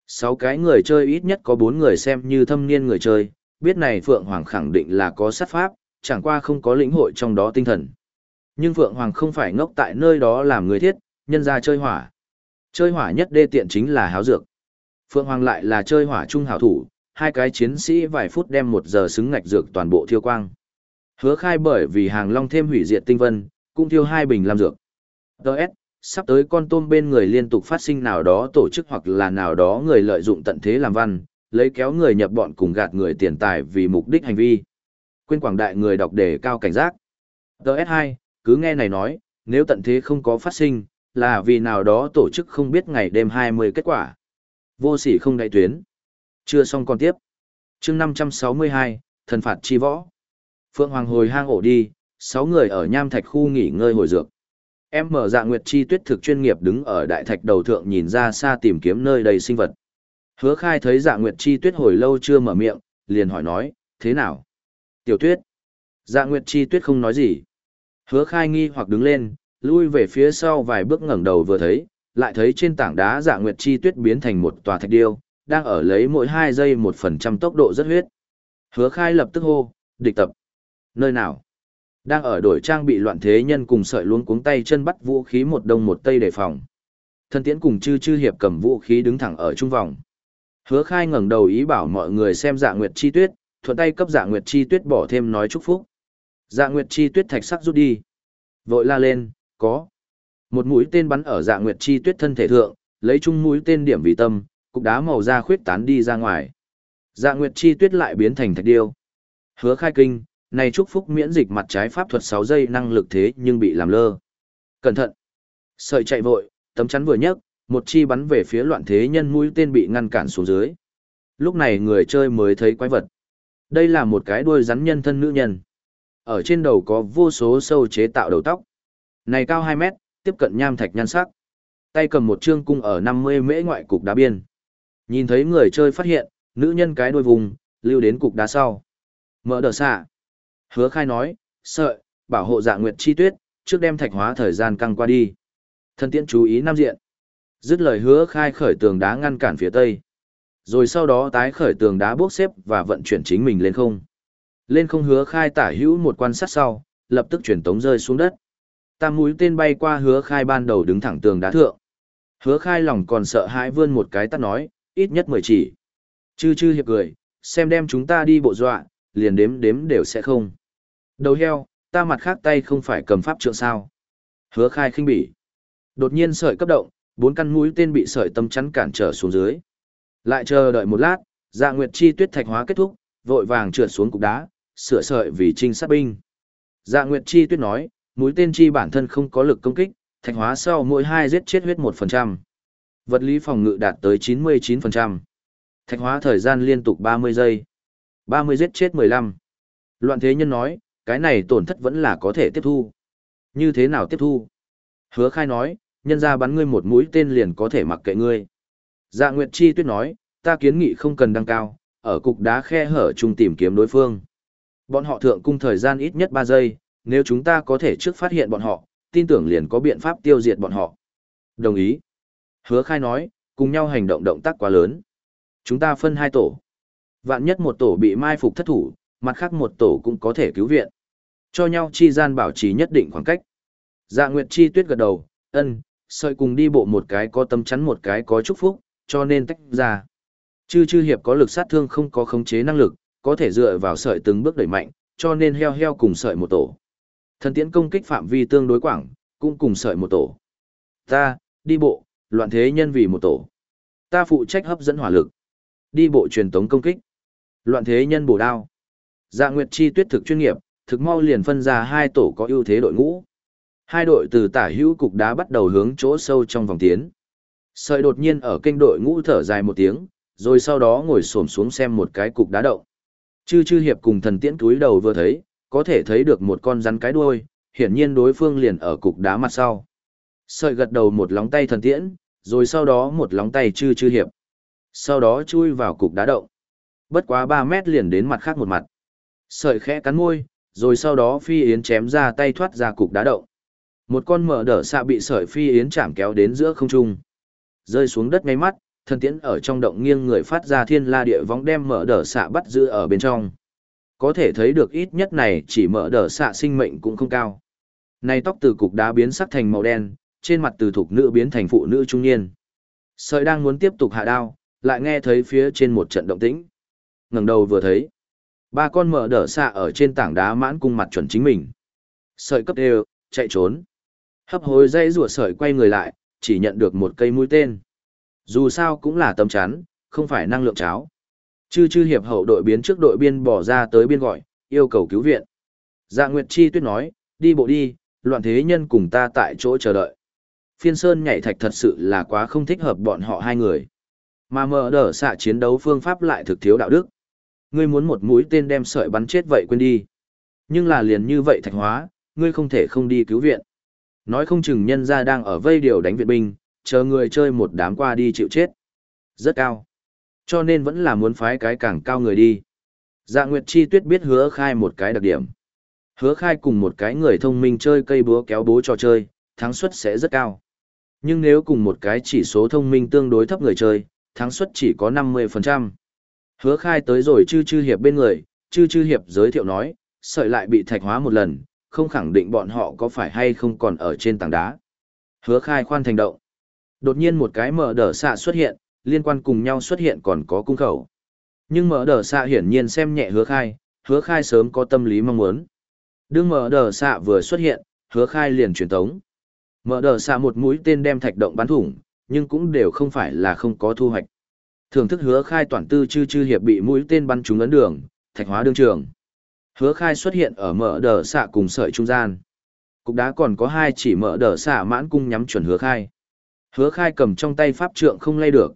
Sáu cái người chơi ít nhất có bốn người xem như thâm niên người chơi, biết này Phượng Hoàng khẳng định là có sát pháp, chẳng qua không có lĩnh hội trong đó tinh thần. Nhưng Phượng Hoàng không phải ngốc tại nơi đó làm người thiết, nhân ra chơi hỏa. Chơi hỏa nhất đê tiện chính là háo dược. Phượng Hoàng lại là chơi hỏa trung hảo thủ, hai cái chiến sĩ vài phút đem một giờ xứng ngạch dược toàn bộ thiêu quang. Hứa khai bởi vì hàng long thêm hủy diệt tinh vân, cũng thiêu hai bình làm dược. Đợt, sắp tới con tôm bên người liên tục phát sinh nào đó tổ chức hoặc là nào đó người lợi dụng tận thế làm văn, lấy kéo người nhập bọn cùng gạt người tiền tài vì mục đích hành vi. Quên quảng đại người đọc đề cao cảnh giác. TS2, cứ nghe này nói, nếu tận thế không có phát sinh, là vì nào đó tổ chức không biết ngày đêm 20 kết quả. Vô sỉ không đại tuyến. Chưa xong còn tiếp. chương 562, thần phạt chi võ. Phượng Hoàng hồi hang ổ đi, Sáu người ở nham thạch khu nghỉ ngơi hồi dược. Em mở dạ nguyệt chi tuyết thực chuyên nghiệp đứng ở đại thạch đầu thượng nhìn ra xa tìm kiếm nơi đầy sinh vật. Hứa khai thấy dạ nguyệt chi tuyết hồi lâu chưa mở miệng, liền hỏi nói, thế nào? Tiểu tuyết. Dạ nguyệt chi tuyết không nói gì. Hứa khai nghi hoặc đứng lên, lui về phía sau vài bước ngẩng đầu vừa thấy, lại thấy trên tảng đá dạ nguyệt chi tuyết biến thành một tòa thạch điêu, đang ở lấy mỗi 2 giây 1% tốc độ rất huyết. Hứa khai lập tức hô, địch tập. Nơi nào? Đang ở đổi trang bị loạn thế nhân cùng sợi luống cuống tay chân bắt vũ khí một đông một tây đề phòng. Thân tiễn cùng chư chư hiệp cầm vũ khí đứng thẳng ở trung vòng. Hứa khai ngẩng đầu ý bảo mọi người xem dạ nguyệt chi tuyết, thuận tay cấp dạ nguyệt chi tuyết bỏ thêm nói chúc phúc. Dạ nguyệt chi tuyết thạch sắc rút đi. Vội la lên, có. Một mũi tên bắn ở dạ nguyệt chi tuyết thân thể thượng, lấy chung mũi tên điểm vì tâm, cục đá màu da khuyết tán đi ra ngoài. Dạ nguyệt chi tuyết lại biến thành thạch điêu. Hứa khai kinh, này chúc phúc miễn dịch mặt trái pháp thuật 6 giây năng lực thế nhưng bị làm lơ. Cẩn thận. Sợi chạy vội, tấm chắn vừa nhấc, một chi bắn về phía loạn thế nhân mũi tên bị ngăn cản xuống dưới. Lúc này người chơi mới thấy quái vật. Đây là một cái đuôi rắn nhân thân nữ nhân. Ở trên đầu có vô số sâu chế tạo đầu tóc. Này cao 2 mét, tiếp cận nham thạch nhan sắc. Tay cầm một trương cung ở 50 mễ ngoại cục đá biên. Nhìn thấy người chơi phát hiện, nữ nhân cái đuôi vùng, lưu đến cục đá sau. Mở đờ xạ. Hứa khai nói, sợi, bảo hộ dạ nguyệt chi tuyết, trước đem thạch hóa thời gian căng qua đi. Thân tiễn chú ý nam diện. Dứt lời hứa khai khởi tường đá ngăn cản phía tây. Rồi sau đó tái khởi tường đá bốc xếp và vận chuyển chính mình lên không. Lên không hứa khai tả hữu một quan sát sau, lập tức chuyển tống rơi xuống đất. Tam mũi tên bay qua hứa khai ban đầu đứng thẳng tường đá thượng. Hứa khai lòng còn sợ hãi vươn một cái tắt nói, ít nhất mười chỉ. Chư chư hiệp cười, xem đem chúng ta đi bộ dọa, liền đếm đếm đều sẽ không. Đầu heo, ta mặt khác tay không phải cầm pháp trượng sao. Hứa khai khinh bỉ. Đột nhiên sợi cấp động, bốn căn mũi tên bị sợi tâm chắn cản trở xuống dưới. Lại chờ đợi một lát, dạ nguyệt chi tuyết thạch hóa kết thúc, vội vàng trượt xuống cục đá, sửa sợi vì trinh sát binh. Dạ nguyệt chi tuyết nói, mũi tên chi bản thân không có lực công kích, thạch hóa sau mỗi hai giết chết huyết 1%. Vật lý phòng ngự đạt tới 99%. Thạch hóa thời gian liên tục 30 giây. 30 giết chết 15. Loạn thế nhân nói, cái này tổn thất vẫn là có thể tiếp thu. Như thế nào tiếp thu? Hứa khai nói, nhân ra bắn ngươi một mũi tên liền có thể mặc kệ ngươi. Dạ Nguyệt Chi tuyết nói, ta kiến nghị không cần đăng cao, ở cục đá khe hở chung tìm kiếm đối phương. Bọn họ thượng cung thời gian ít nhất 3 giây, nếu chúng ta có thể trước phát hiện bọn họ, tin tưởng liền có biện pháp tiêu diệt bọn họ. Đồng ý. Hứa khai nói, cùng nhau hành động động tác quá lớn. Chúng ta phân hai tổ. Vạn nhất một tổ bị mai phục thất thủ, mặt khác một tổ cũng có thể cứu viện. Cho nhau chi gian bảo trì nhất định khoảng cách. Dạ Nguyệt Chi tuyết gật đầu, ân, sợi cùng đi bộ một cái có tâm chắn một cái có chúc phúc, cho nên tách ra. Chư chư hiệp có lực sát thương không có khống chế năng lực, có thể dựa vào sợi từng bước đẩy mạnh, cho nên heo heo cùng sợi một tổ. Thần tiễn công kích phạm vi tương đối quảng, cũng cùng sợi một tổ. Ta, đi bộ, loạn thế nhân vì một tổ. Ta phụ trách hấp dẫn hỏa lực. Đi bộ truyền tống công kích. Loạn thế nhân bổ đao. Dạ Nguyệt Chi tuyết thực chuyên nghiệp, thực mau liền phân ra hai tổ có ưu thế đội ngũ. Hai đội từ tả hữu cục đá bắt đầu hướng chỗ sâu trong vòng tiến. Sợi đột nhiên ở kênh đội ngũ thở dài một tiếng, rồi sau đó ngồi xổm xuống xem một cái cục đá động. Chư chư hiệp cùng thần tiễn túi đầu vừa thấy, có thể thấy được một con rắn cái đuôi, hiển nhiên đối phương liền ở cục đá mặt sau. Sợi gật đầu một lóng tay thần tiễn, rồi sau đó một lóng tay chư chư hiệp. Sau đó chui vào cục đá động. Bất quá 3 mét liền đến mặt khác một mặt. Sợi khẽ cắn môi, rồi sau đó phi yến chém ra tay thoát ra cục đá động. Một con mở đỡ xạ bị sợi phi yến chạm kéo đến giữa không trung. Rơi xuống đất ngay mắt, thần tiễn ở trong động nghiêng người phát ra thiên la địa vong đem mở đỡ xạ bắt giữ ở bên trong. Có thể thấy được ít nhất này chỉ mở đỡ xạ sinh mệnh cũng không cao. Này tóc từ cục đá biến sắc thành màu đen, trên mặt từ thục nữ biến thành phụ nữ trung niên. Sợi đang muốn tiếp tục hạ đao, lại nghe thấy phía trên một trận động tĩnh. ngẩng đầu vừa thấy, ba con mở đỡ xạ ở trên tảng đá mãn cung mặt chuẩn chính mình. Sợi cấp đều, chạy trốn. Hấp hối dây rùa sợi quay người lại, chỉ nhận được một cây mũi tên. Dù sao cũng là tấm chắn, không phải năng lượng cháo. Chư chư hiệp hậu đội biến trước đội biên bỏ ra tới biên gọi, yêu cầu cứu viện. Dạ Nguyệt Chi tuyết nói, đi bộ đi, loạn thế nhân cùng ta tại chỗ chờ đợi. Phiên Sơn nhảy thạch thật sự là quá không thích hợp bọn họ hai người. Mà mở đỡ xạ chiến đấu phương pháp lại thực thiếu đạo đức. Ngươi muốn một mũi tên đem sợi bắn chết vậy quên đi. Nhưng là liền như vậy thạch hóa, ngươi không thể không đi cứu viện. Nói không chừng nhân ra đang ở vây điều đánh viện binh, chờ người chơi một đám qua đi chịu chết. Rất cao. Cho nên vẫn là muốn phái cái càng cao người đi. Dạ Nguyệt Chi Tuyết biết hứa khai một cái đặc điểm. Hứa khai cùng một cái người thông minh chơi cây búa kéo bố trò chơi, thắng suất sẽ rất cao. Nhưng nếu cùng một cái chỉ số thông minh tương đối thấp người chơi, thắng suất chỉ có 50%. Hứa khai tới rồi chư chư hiệp bên người, chư chư hiệp giới thiệu nói, sợi lại bị thạch hóa một lần, không khẳng định bọn họ có phải hay không còn ở trên tảng đá. Hứa khai khoan thành động. Đột nhiên một cái mở đờ xạ xuất hiện, liên quan cùng nhau xuất hiện còn có cung khẩu. Nhưng mở đờ xạ hiển nhiên xem nhẹ hứa khai, hứa khai sớm có tâm lý mong muốn. Đương mở đờ xạ vừa xuất hiện, hứa khai liền truyền tống. Mở đờ xạ một mũi tên đem thạch động bắn thủng, nhưng cũng đều không phải là không có thu hoạch. Thưởng thức hứa khai toàn tư chư chư hiệp bị mũi tên bắn trúng ấn đường, thạch hóa đương trường. Hứa khai xuất hiện ở mở đờ xạ cùng sợi trung gian. Cục đá còn có hai chỉ mở đờ xạ mãn cung nhắm chuẩn hứa khai. Hứa khai cầm trong tay pháp trượng không lay được.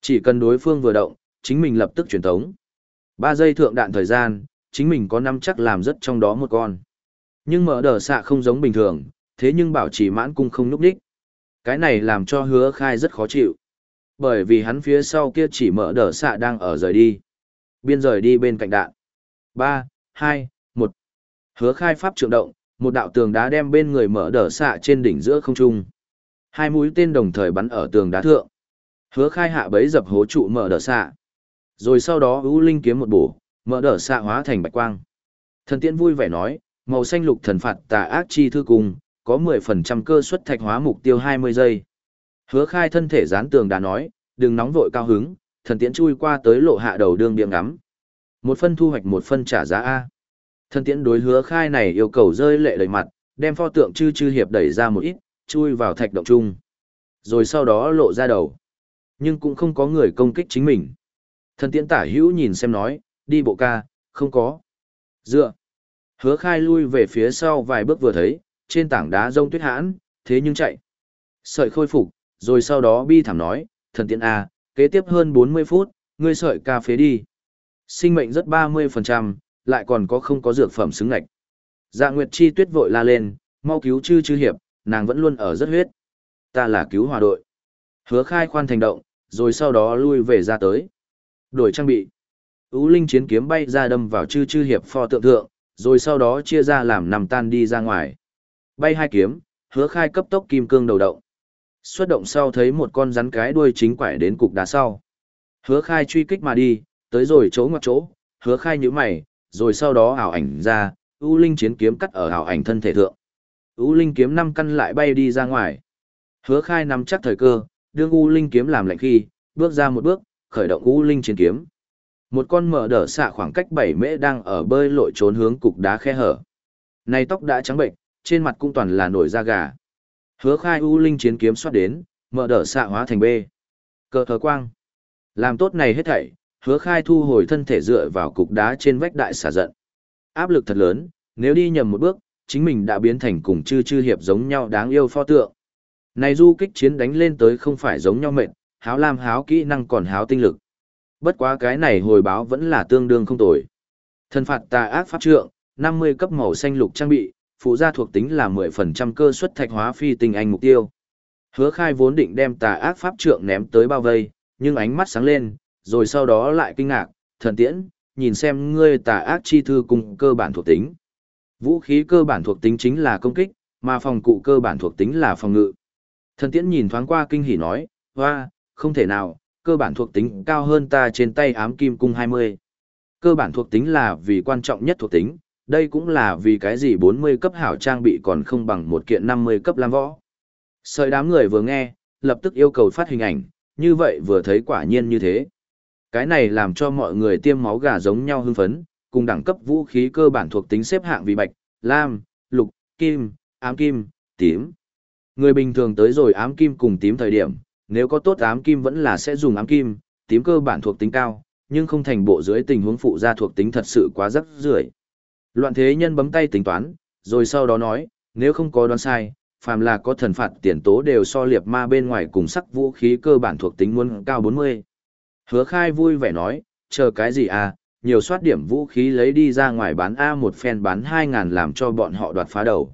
Chỉ cần đối phương vừa động, chính mình lập tức truyền tống. Ba giây thượng đạn thời gian, chính mình có năm chắc làm rất trong đó một con. Nhưng mở đờ xạ không giống bình thường, thế nhưng bảo trì mãn cung không núp đích. Cái này làm cho hứa khai rất khó chịu. Bởi vì hắn phía sau kia chỉ mở đờ xạ đang ở rời đi. Biên rời đi bên cạnh đạn. 3, 2, 1. Hứa khai pháp trượng động, một đạo tường đá đem bên người mở đờ xạ trên đỉnh giữa không trung. Hai mũi tên đồng thời bắn ở tường đá thượng. Hứa khai hạ bấy dập hố trụ mở đờ xạ. Rồi sau đó ưu linh kiếm một bổ, mở đờ xạ hóa thành bạch quang. Thần tiễn vui vẻ nói, màu xanh lục thần phạt tà ác chi thư cùng, có 10% cơ suất thạch hóa mục tiêu 20 giây. Hứa khai thân thể dán tường đã nói, đừng nóng vội cao hứng, thần tiễn chui qua tới lộ hạ đầu đường điểm ngắm. Một phân thu hoạch một phân trả giá A. Thần tiễn đối hứa khai này yêu cầu rơi lệ đầy mặt, đem pho tượng chư chư hiệp đẩy ra một ít, chui vào thạch động chung. Rồi sau đó lộ ra đầu. Nhưng cũng không có người công kích chính mình. Thần tiễn tả hữu nhìn xem nói, đi bộ ca, không có. Dựa. Hứa khai lui về phía sau vài bước vừa thấy, trên tảng đá rông tuyết hãn, thế nhưng chạy. Sợi khôi phục, rồi sau đó bi thảm nói, thần tiện A, kế tiếp hơn 40 phút, ngươi sợi cà phê đi. Sinh mệnh rất 30%, lại còn có không có dược phẩm xứng ngạch. Dạ Nguyệt Chi tuyết vội la lên, mau cứu chư chư hiệp, nàng vẫn luôn ở rất huyết. Ta là cứu hòa đội. Hứa khai khoan thành động, rồi sau đó lui về ra tới. Đổi trang bị. Ú Linh chiến kiếm bay ra đâm vào chư chư hiệp pho tượng thượng, rồi sau đó chia ra làm nằm tan đi ra ngoài. Bay hai kiếm, hứa khai cấp tốc kim cương đầu động. Xuất động sau thấy một con rắn cái đuôi chính quải đến cục đá sau. Hứa khai truy kích mà đi, tới rồi chỗ ngoặc chỗ, hứa khai như mày, rồi sau đó ảo ảnh ra, U Linh chiến kiếm cắt ở ảo ảnh thân thể thượng. U Linh kiếm năm căn lại bay đi ra ngoài. Hứa khai nắm chắc thời cơ, đương U Linh kiếm làm lạnh khi, bước ra một bước, khởi động U Linh chiến kiếm. Một con mở đỡ xạ khoảng cách 7 mễ đang ở bơi lội trốn hướng cục đá khe hở. Này tóc đã trắng bệnh, trên mặt cũng toàn là nổi da gà. Hứa khai U Linh chiến kiếm xoát đến, mở đỡ xạ hóa thành B. Cờ thờ quang. Làm tốt này hết thảy, hứa khai thu hồi thân thể dựa vào cục đá trên vách đại xả giận. Áp lực thật lớn, nếu đi nhầm một bước, chính mình đã biến thành cùng chư chư hiệp giống nhau đáng yêu pho tượng. Này du kích chiến đánh lên tới không phải giống nhau mệt, háo lam háo kỹ năng còn háo tinh lực. Bất quá cái này hồi báo vẫn là tương đương không tồi. Thân phạt tà ác pháp trượng, 50 cấp màu xanh lục trang bị, phụ gia thuộc tính là 10% cơ suất thạch hóa phi tinh anh mục tiêu. Hứa khai vốn định đem tà ác pháp trượng ném tới bao vây, nhưng ánh mắt sáng lên, rồi sau đó lại kinh ngạc, thần tiễn, nhìn xem ngươi tà ác chi thư cùng cơ bản thuộc tính. Vũ khí cơ bản thuộc tính chính là công kích, mà phòng cụ cơ bản thuộc tính là phòng ngự. Thần tiễn nhìn thoáng qua kinh hỉ nói, hoa, không thể nào, cơ bản thuộc tính cao hơn ta trên tay ám kim cung 20. Cơ bản thuộc tính là vì quan trọng nhất thuộc tính, đây cũng là vì cái gì 40 cấp hảo trang bị còn không bằng một kiện 50 cấp lam võ. Sợi đám người vừa nghe, lập tức yêu cầu phát hình ảnh, như vậy vừa thấy quả nhiên như thế. Cái này làm cho mọi người tiêm máu gà giống nhau hưng phấn, cùng đẳng cấp vũ khí cơ bản thuộc tính xếp hạng vì bạch, lam, lục, kim, ám kim, tím. Người bình thường tới rồi ám kim cùng tím thời điểm, nếu có tốt ám kim vẫn là sẽ dùng ám kim, tím cơ bản thuộc tính cao, nhưng không thành bộ dưới tình huống phụ ra thuộc tính thật sự quá rắc rưởi. Loạn thế nhân bấm tay tính toán, rồi sau đó nói, nếu không có đoán sai, phàm là có thần phạt tiền tố đều so liệt ma bên ngoài cùng sắc vũ khí cơ bản thuộc tính muốn cao 40. Hứa khai vui vẻ nói, chờ cái gì à, nhiều soát điểm vũ khí lấy đi ra ngoài bán A một phen bán 2.000 làm cho bọn họ đoạt phá đầu.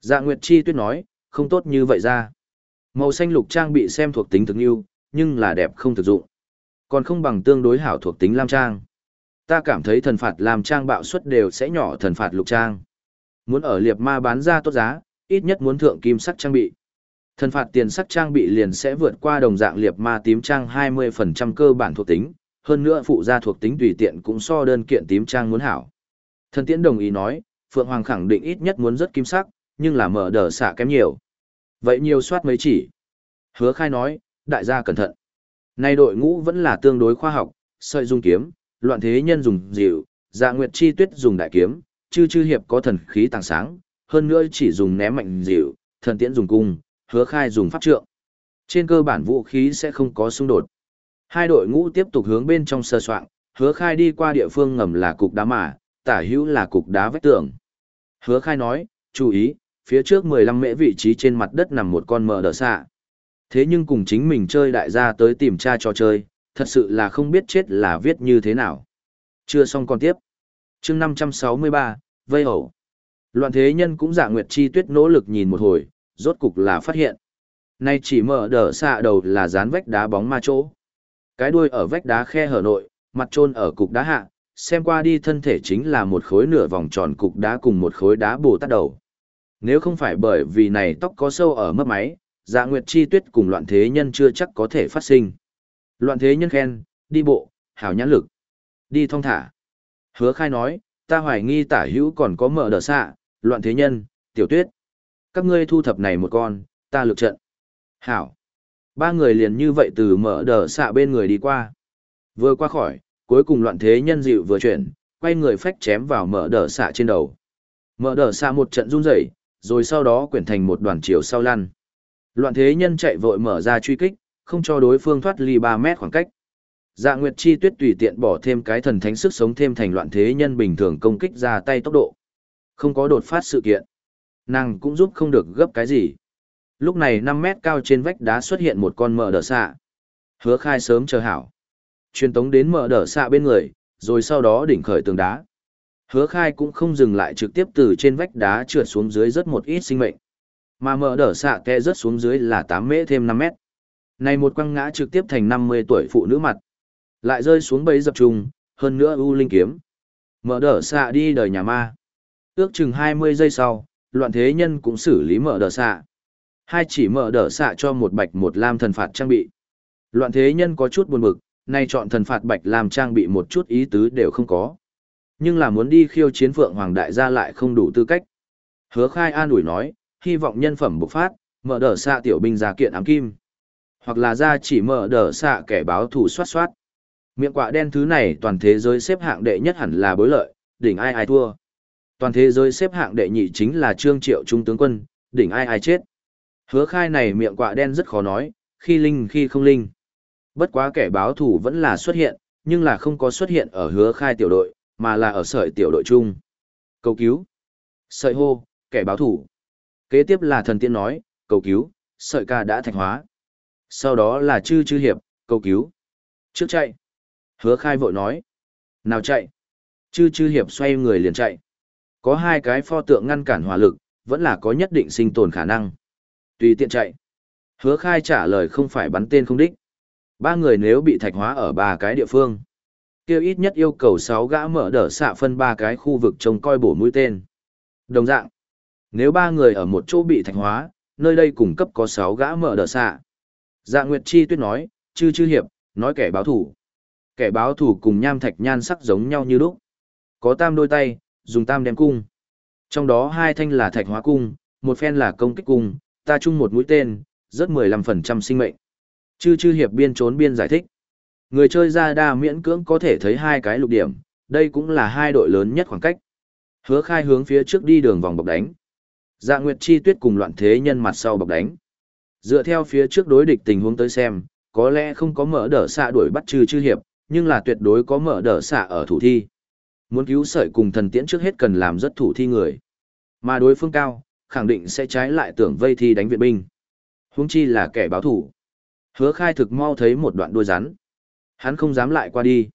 Dạ Nguyệt Chi tuyết nói, không tốt như vậy ra. Màu xanh lục trang bị xem thuộc tính thực yêu, nhưng là đẹp không thực dụng. Còn không bằng tương đối hảo thuộc tính lam trang. Ta cảm thấy thần phạt làm trang bạo suất đều sẽ nhỏ thần phạt lục trang. Muốn ở liệp ma bán ra tốt giá, ít nhất muốn thượng kim sắc trang bị. Thần phạt tiền sắc trang bị liền sẽ vượt qua đồng dạng liệp ma tím trang 20% cơ bản thuộc tính, hơn nữa phụ gia thuộc tính tùy tiện cũng so đơn kiện tím trang muốn hảo. Thần tiễn đồng ý nói, Phượng Hoàng khẳng định ít nhất muốn rất kim sắc, nhưng là mở đờ xạ kém nhiều. Vậy nhiều soát mấy chỉ. Hứa khai nói, đại gia cẩn thận. Nay đội ngũ vẫn là tương đối khoa học, sợi dung kiếm, loạn thế nhân dùng dịu, dạ nguyệt chi tuyết dùng đại kiếm, chư chư hiệp có thần khí tàng sáng, hơn nữa chỉ dùng ném mạnh dịu, thần tiễn dùng cung, hứa khai dùng pháp trượng. Trên cơ bản vũ khí sẽ không có xung đột. Hai đội ngũ tiếp tục hướng bên trong sơ soạn, hứa khai đi qua địa phương ngầm là cục đá mà, tả hữu là cục đá vách tường. Hứa khai nói, chú ý, phía trước 15 mễ vị trí trên mặt đất nằm một con mờ đỡ xạ. Thế nhưng cùng chính mình chơi đại gia tới tìm tra trò chơi, thật sự là không biết chết là viết như thế nào. Chưa xong còn tiếp. chương 563, Vây Hậu. Loạn thế nhân cũng giả nguyệt chi tuyết nỗ lực nhìn một hồi, rốt cục là phát hiện. Nay chỉ mở đỡ xạ đầu là dán vách đá bóng ma chỗ. Cái đuôi ở vách đá khe hở nội, mặt trôn ở cục đá hạ, xem qua đi thân thể chính là một khối nửa vòng tròn cục đá cùng một khối đá bồ tát đầu. Nếu không phải bởi vì này tóc có sâu ở mấp máy, dạ nguyệt chi tuyết cùng loạn thế nhân chưa chắc có thể phát sinh. Loạn thế nhân khen, đi bộ, hảo nhãn lực, đi thong thả. Hứa khai nói, ta hoài nghi tả hữu còn có mở đờ xạ, loạn thế nhân, tiểu tuyết. Các ngươi thu thập này một con, ta lực trận. Hảo. Ba người liền như vậy từ mở đờ xạ bên người đi qua. Vừa qua khỏi, cuối cùng loạn thế nhân dịu vừa chuyển, quay người phách chém vào mở đờ xạ trên đầu. Mở đờ xạ một trận run rẩy, rồi sau đó quyển thành một đoàn chiều sau lăn. Loạn thế nhân chạy vội mở ra truy kích, không cho đối phương thoát ly 3 mét khoảng cách. Dạ Nguyệt Chi Tuyết tùy tiện bỏ thêm cái thần thánh sức sống thêm thành loạn thế nhân bình thường công kích ra tay tốc độ. Không có đột phát sự kiện. Nàng cũng giúp không được gấp cái gì. Lúc này 5 mét cao trên vách đá xuất hiện một con mờ đỡ xạ. Hứa khai sớm chờ hảo. Truyền tống đến mờ đỡ xạ bên người, rồi sau đó đỉnh khởi tường đá. Hứa khai cũng không dừng lại trực tiếp từ trên vách đá trượt xuống dưới rất một ít sinh mệnh. Mà mờ đỡ xạ kẹ rớt xuống dưới là 8 mễ thêm 5 mét. Này một quăng ngã trực tiếp thành 50 tuổi phụ nữ mặt. Lại rơi xuống bấy dập trùng, hơn nữa U Linh kiếm. Mở đỡ xạ đi đời nhà ma. Ước chừng 20 giây sau, loạn thế nhân cũng xử lý mở đỡ xạ. Hai chỉ mở đỡ xạ cho một bạch một lam thần phạt trang bị. Loạn thế nhân có chút buồn bực, nay chọn thần phạt bạch làm trang bị một chút ý tứ đều không có. Nhưng là muốn đi khiêu chiến phượng hoàng đại gia lại không đủ tư cách. Hứa khai an ủi nói, hy vọng nhân phẩm bộc phát, mở đỡ xạ tiểu binh ra kiện ám kim. Hoặc là ra chỉ mở đỡ xạ kẻ báo thủ soát soát. Miệng quạ đen thứ này toàn thế giới xếp hạng đệ nhất hẳn là bối lợi, đỉnh ai ai thua. Toàn thế giới xếp hạng đệ nhị chính là Trương Triệu Trung tướng quân, đỉnh ai ai chết. Hứa khai này miệng quạ đen rất khó nói, khi linh khi không linh. Bất quá kẻ báo thủ vẫn là xuất hiện, nhưng là không có xuất hiện ở hứa khai tiểu đội, mà là ở sợi tiểu đội chung. Cầu cứu. Sợi hô, kẻ báo thủ. Kế tiếp là thần tiên nói, cầu cứu, sợi ca đã thạch hóa. Sau đó là chư chư hiệp, cầu cứu. Trước chạy. Hứa khai vội nói. Nào chạy. Chư chư hiệp xoay người liền chạy. Có hai cái pho tượng ngăn cản hỏa lực, vẫn là có nhất định sinh tồn khả năng. Tùy tiện chạy. Hứa khai trả lời không phải bắn tên không đích. Ba người nếu bị thạch hóa ở ba cái địa phương. kêu ít nhất yêu cầu 6 gã mở đỡ xạ phân ba cái khu vực trông coi bổ mũi tên. Đồng dạng. Nếu ba người ở một chỗ bị thạch hóa, nơi đây cung cấp có 6 gã mở đỡ xạ. Dạ Nguyệt Chi tuyết nói, chư chư hiệp, nói kẻ báo thủ. Kẻ báo thủ cùng nham thạch nhan sắc giống nhau như lúc. Có tam đôi tay, dùng tam đem cung. Trong đó hai thanh là thạch hóa cung, một phen là công kích cung, ta chung một mũi tên, rất 15% sinh mệnh. Chư chư hiệp biên trốn biên giải thích. Người chơi ra đa miễn cưỡng có thể thấy hai cái lục điểm, đây cũng là hai đội lớn nhất khoảng cách. Hứa khai hướng phía trước đi đường vòng bọc đánh. Dạ Nguyệt Chi Tuyết cùng loạn thế nhân mặt sau bọc đánh. Dựa theo phía trước đối địch tình huống tới xem, có lẽ không có mở đỡ xạ đuổi bắt trừ chư hiệp, nhưng là tuyệt đối có mở đỡ xạ ở thủ thi. Muốn cứu sợi cùng thần tiễn trước hết cần làm rất thủ thi người. Mà đối phương cao, khẳng định sẽ trái lại tưởng vây thi đánh viện binh. Huống chi là kẻ báo thủ. Hứa khai thực mau thấy một đoạn đuôi rắn. Hắn không dám lại qua đi.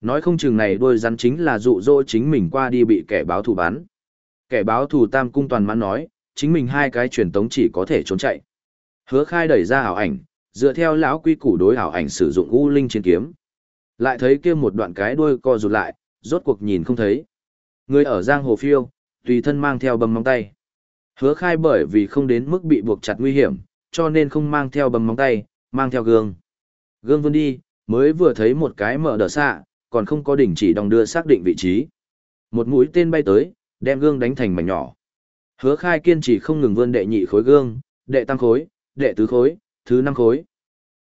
Nói không chừng này đuôi rắn chính là dụ dỗ chính mình qua đi bị kẻ báo thủ bắn. Kẻ báo thủ tam cung toàn mãn nói, chính mình hai cái truyền tống chỉ có thể trốn chạy. Hứa khai đẩy ra ảo ảnh, dựa theo lão quy củ đối ảo ảnh sử dụng u linh chiến kiếm. Lại thấy kia một đoạn cái đuôi co rụt lại, rốt cuộc nhìn không thấy. Người ở giang hồ phiêu, tùy thân mang theo bầm móng tay. Hứa khai bởi vì không đến mức bị buộc chặt nguy hiểm, cho nên không mang theo bầm móng tay, mang theo gương. Gương vươn đi, mới vừa thấy một cái mở đỡ xạ, còn không có đỉnh chỉ đồng đưa xác định vị trí. Một mũi tên bay tới, đem gương đánh thành mảnh nhỏ. Hứa khai kiên trì không ngừng vươn đệ nhị khối gương, đệ tăng khối, đệ tứ khối, thứ năm khối.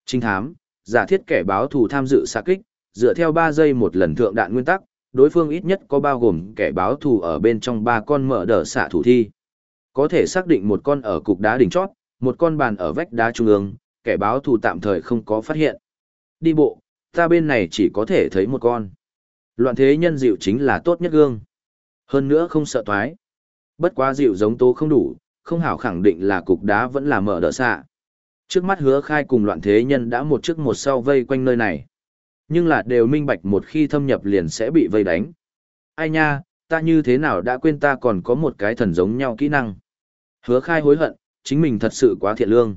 Trinh thám, giả thiết kẻ báo thù tham dự xạ kích, dựa theo 3 giây một lần thượng đạn nguyên tắc, đối phương ít nhất có bao gồm kẻ báo thù ở bên trong ba con mở đỡ xạ thủ thi. Có thể xác định một con ở cục đá đỉnh chót, một con bàn ở vách đá trung ương, kẻ báo thù tạm thời không có phát hiện. Đi bộ, ta bên này chỉ có thể thấy một con. Loạn thế nhân dịu chính là tốt nhất gương. Hơn nữa không sợ toái. Bất quá dịu giống tố không đủ, không hảo khẳng định là cục đá vẫn là mở đỡ xạ. Trước mắt hứa khai cùng loạn thế nhân đã một trước một sau vây quanh nơi này. Nhưng là đều minh bạch một khi thâm nhập liền sẽ bị vây đánh. Ai nha, ta như thế nào đã quên ta còn có một cái thần giống nhau kỹ năng. Hứa khai hối hận, chính mình thật sự quá thiện lương.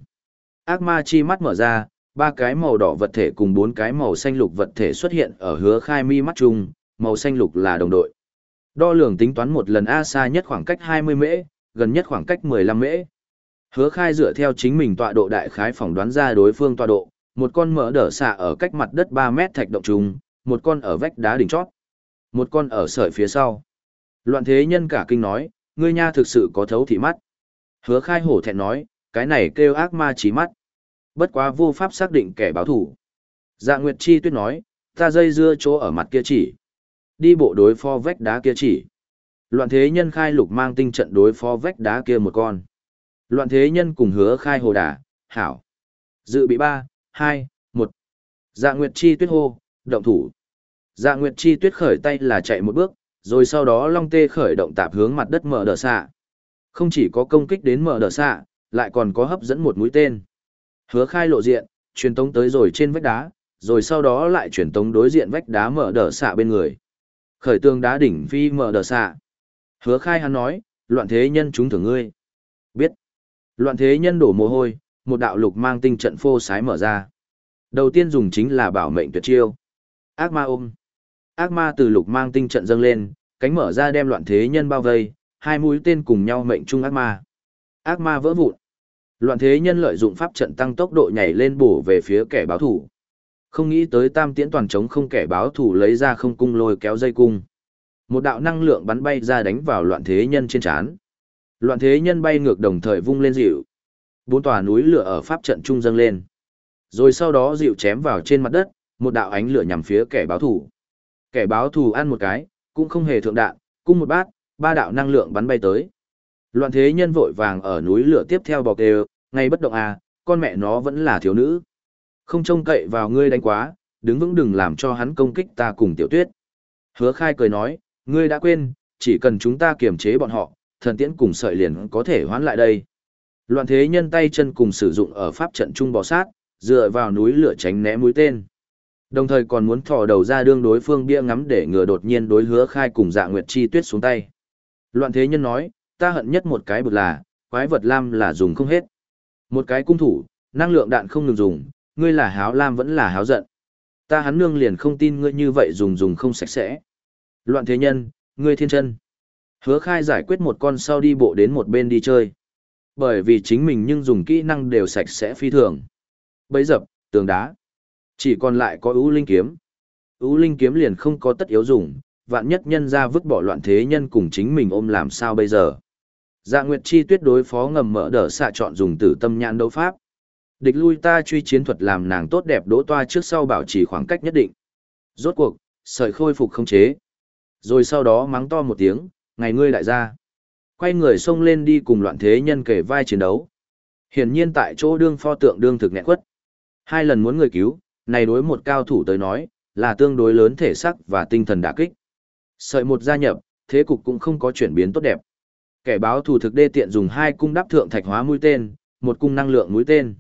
Ác ma chi mắt mở ra, ba cái màu đỏ vật thể cùng bốn cái màu xanh lục vật thể xuất hiện ở hứa khai mi mắt chung, màu xanh lục là đồng đội. Đo lường tính toán một lần A xa nhất khoảng cách 20 mễ, gần nhất khoảng cách 15 mễ. Hứa khai dựa theo chính mình tọa độ đại khái phỏng đoán ra đối phương tọa độ, một con mở đỡ xạ ở cách mặt đất 3 mét thạch động trùng, một con ở vách đá đỉnh chót, một con ở sợi phía sau. Loạn thế nhân cả kinh nói, ngươi nha thực sự có thấu thị mắt. Hứa khai hổ thẹn nói, cái này kêu ác ma trí mắt. Bất quá vô pháp xác định kẻ báo thủ. Dạ Nguyệt Chi tuyết nói, ta dây dưa chỗ ở mặt kia chỉ. Đi bộ đối pho vách đá kia chỉ. Loạn thế nhân khai lục mang tinh trận đối phó vách đá kia một con. Loạn thế nhân cùng hứa khai hồ đà, hảo. Dự bị ba, hai, một. Dạ Nguyệt Chi tuyết hô, động thủ. Dạ Nguyệt Chi tuyết khởi tay là chạy một bước, rồi sau đó Long Tê khởi động tạp hướng mặt đất mở đờ xạ. Không chỉ có công kích đến mở đờ xạ, lại còn có hấp dẫn một mũi tên. Hứa khai lộ diện, truyền tống tới rồi trên vách đá, rồi sau đó lại truyền tống đối diện vách đá mở đờ xạ bên người. Khởi tương đá đỉnh phi mở đờ xạ. Hứa khai hắn nói, loạn thế nhân chúng thưởng ngươi. Biết. Loạn thế nhân đổ mồ hôi, một đạo lục mang tinh trận phô sái mở ra. Đầu tiên dùng chính là bảo mệnh tuyệt chiêu. Ác ma ôm. Ác ma từ lục mang tinh trận dâng lên, cánh mở ra đem loạn thế nhân bao vây, hai mũi tên cùng nhau mệnh chung ác ma. Ác ma vỡ vụn. Loạn thế nhân lợi dụng pháp trận tăng tốc độ nhảy lên bổ về phía kẻ báo thủ. Không nghĩ tới tam tiễn toàn chống không kẻ báo thủ lấy ra không cung lôi kéo dây cung. Một đạo năng lượng bắn bay ra đánh vào loạn thế nhân trên chán. Loạn thế nhân bay ngược đồng thời vung lên dịu. Bốn tòa núi lửa ở pháp trận trung dâng lên. Rồi sau đó dịu chém vào trên mặt đất, một đạo ánh lửa nhằm phía kẻ báo thù, Kẻ báo thù ăn một cái, cũng không hề thượng đạn, cung một bát, ba đạo năng lượng bắn bay tới. Loạn thế nhân vội vàng ở núi lửa tiếp theo bọc đều, ngay bất động à, con mẹ nó vẫn là thiếu nữ. Không trông cậy vào ngươi đánh quá, đứng vững đừng làm cho hắn công kích ta cùng tiểu tuyết. Hứa khai cười nói, ngươi đã quên, chỉ cần chúng ta kiềm chế bọn họ, thần tiễn cùng sợi liền có thể hoán lại đây. Loạn thế nhân tay chân cùng sử dụng ở pháp trận trung bò sát, dựa vào núi lửa tránh né mũi tên. Đồng thời còn muốn thò đầu ra đương đối phương bia ngắm để ngừa đột nhiên đối hứa khai cùng dạ nguyệt chi tuyết xuống tay. Loạn thế nhân nói, ta hận nhất một cái bực là, quái vật lam là dùng không hết. Một cái cung thủ, năng lượng đạn không ngừng dùng, ngươi là háo lam vẫn là háo giận. Ta hắn nương liền không tin ngươi như vậy dùng dùng không sạch sẽ. Loạn thế nhân, ngươi thiên chân. Hứa khai giải quyết một con sau đi bộ đến một bên đi chơi. Bởi vì chính mình nhưng dùng kỹ năng đều sạch sẽ phi thường. Bấy dập, tường đá. Chỉ còn lại có ưu linh kiếm. ưu linh kiếm liền không có tất yếu dùng, vạn nhất nhân ra vứt bỏ loạn thế nhân cùng chính mình ôm làm sao bây giờ. Dạ Nguyệt Chi tuyết đối phó ngầm mở đỡ xạ chọn dùng tử tâm nhãn đấu pháp. Địch lui ta truy chiến thuật làm nàng tốt đẹp đỗ toa trước sau bảo trì khoảng cách nhất định. Rốt cuộc, sợi khôi phục không chế. Rồi sau đó mắng to một tiếng, ngày ngươi đại gia. Quay người xông lên đi cùng loạn thế nhân kể vai chiến đấu. Hiển nhiên tại chỗ đương pho tượng đương thực nghẹn quất. Hai lần muốn người cứu, này đối một cao thủ tới nói, là tương đối lớn thể sắc và tinh thần đả kích. Sợi một gia nhập, thế cục cũng không có chuyển biến tốt đẹp. Kẻ báo thủ thực đê tiện dùng hai cung đắp thượng thạch hóa mũi tên, một cung năng lượng mũi tên.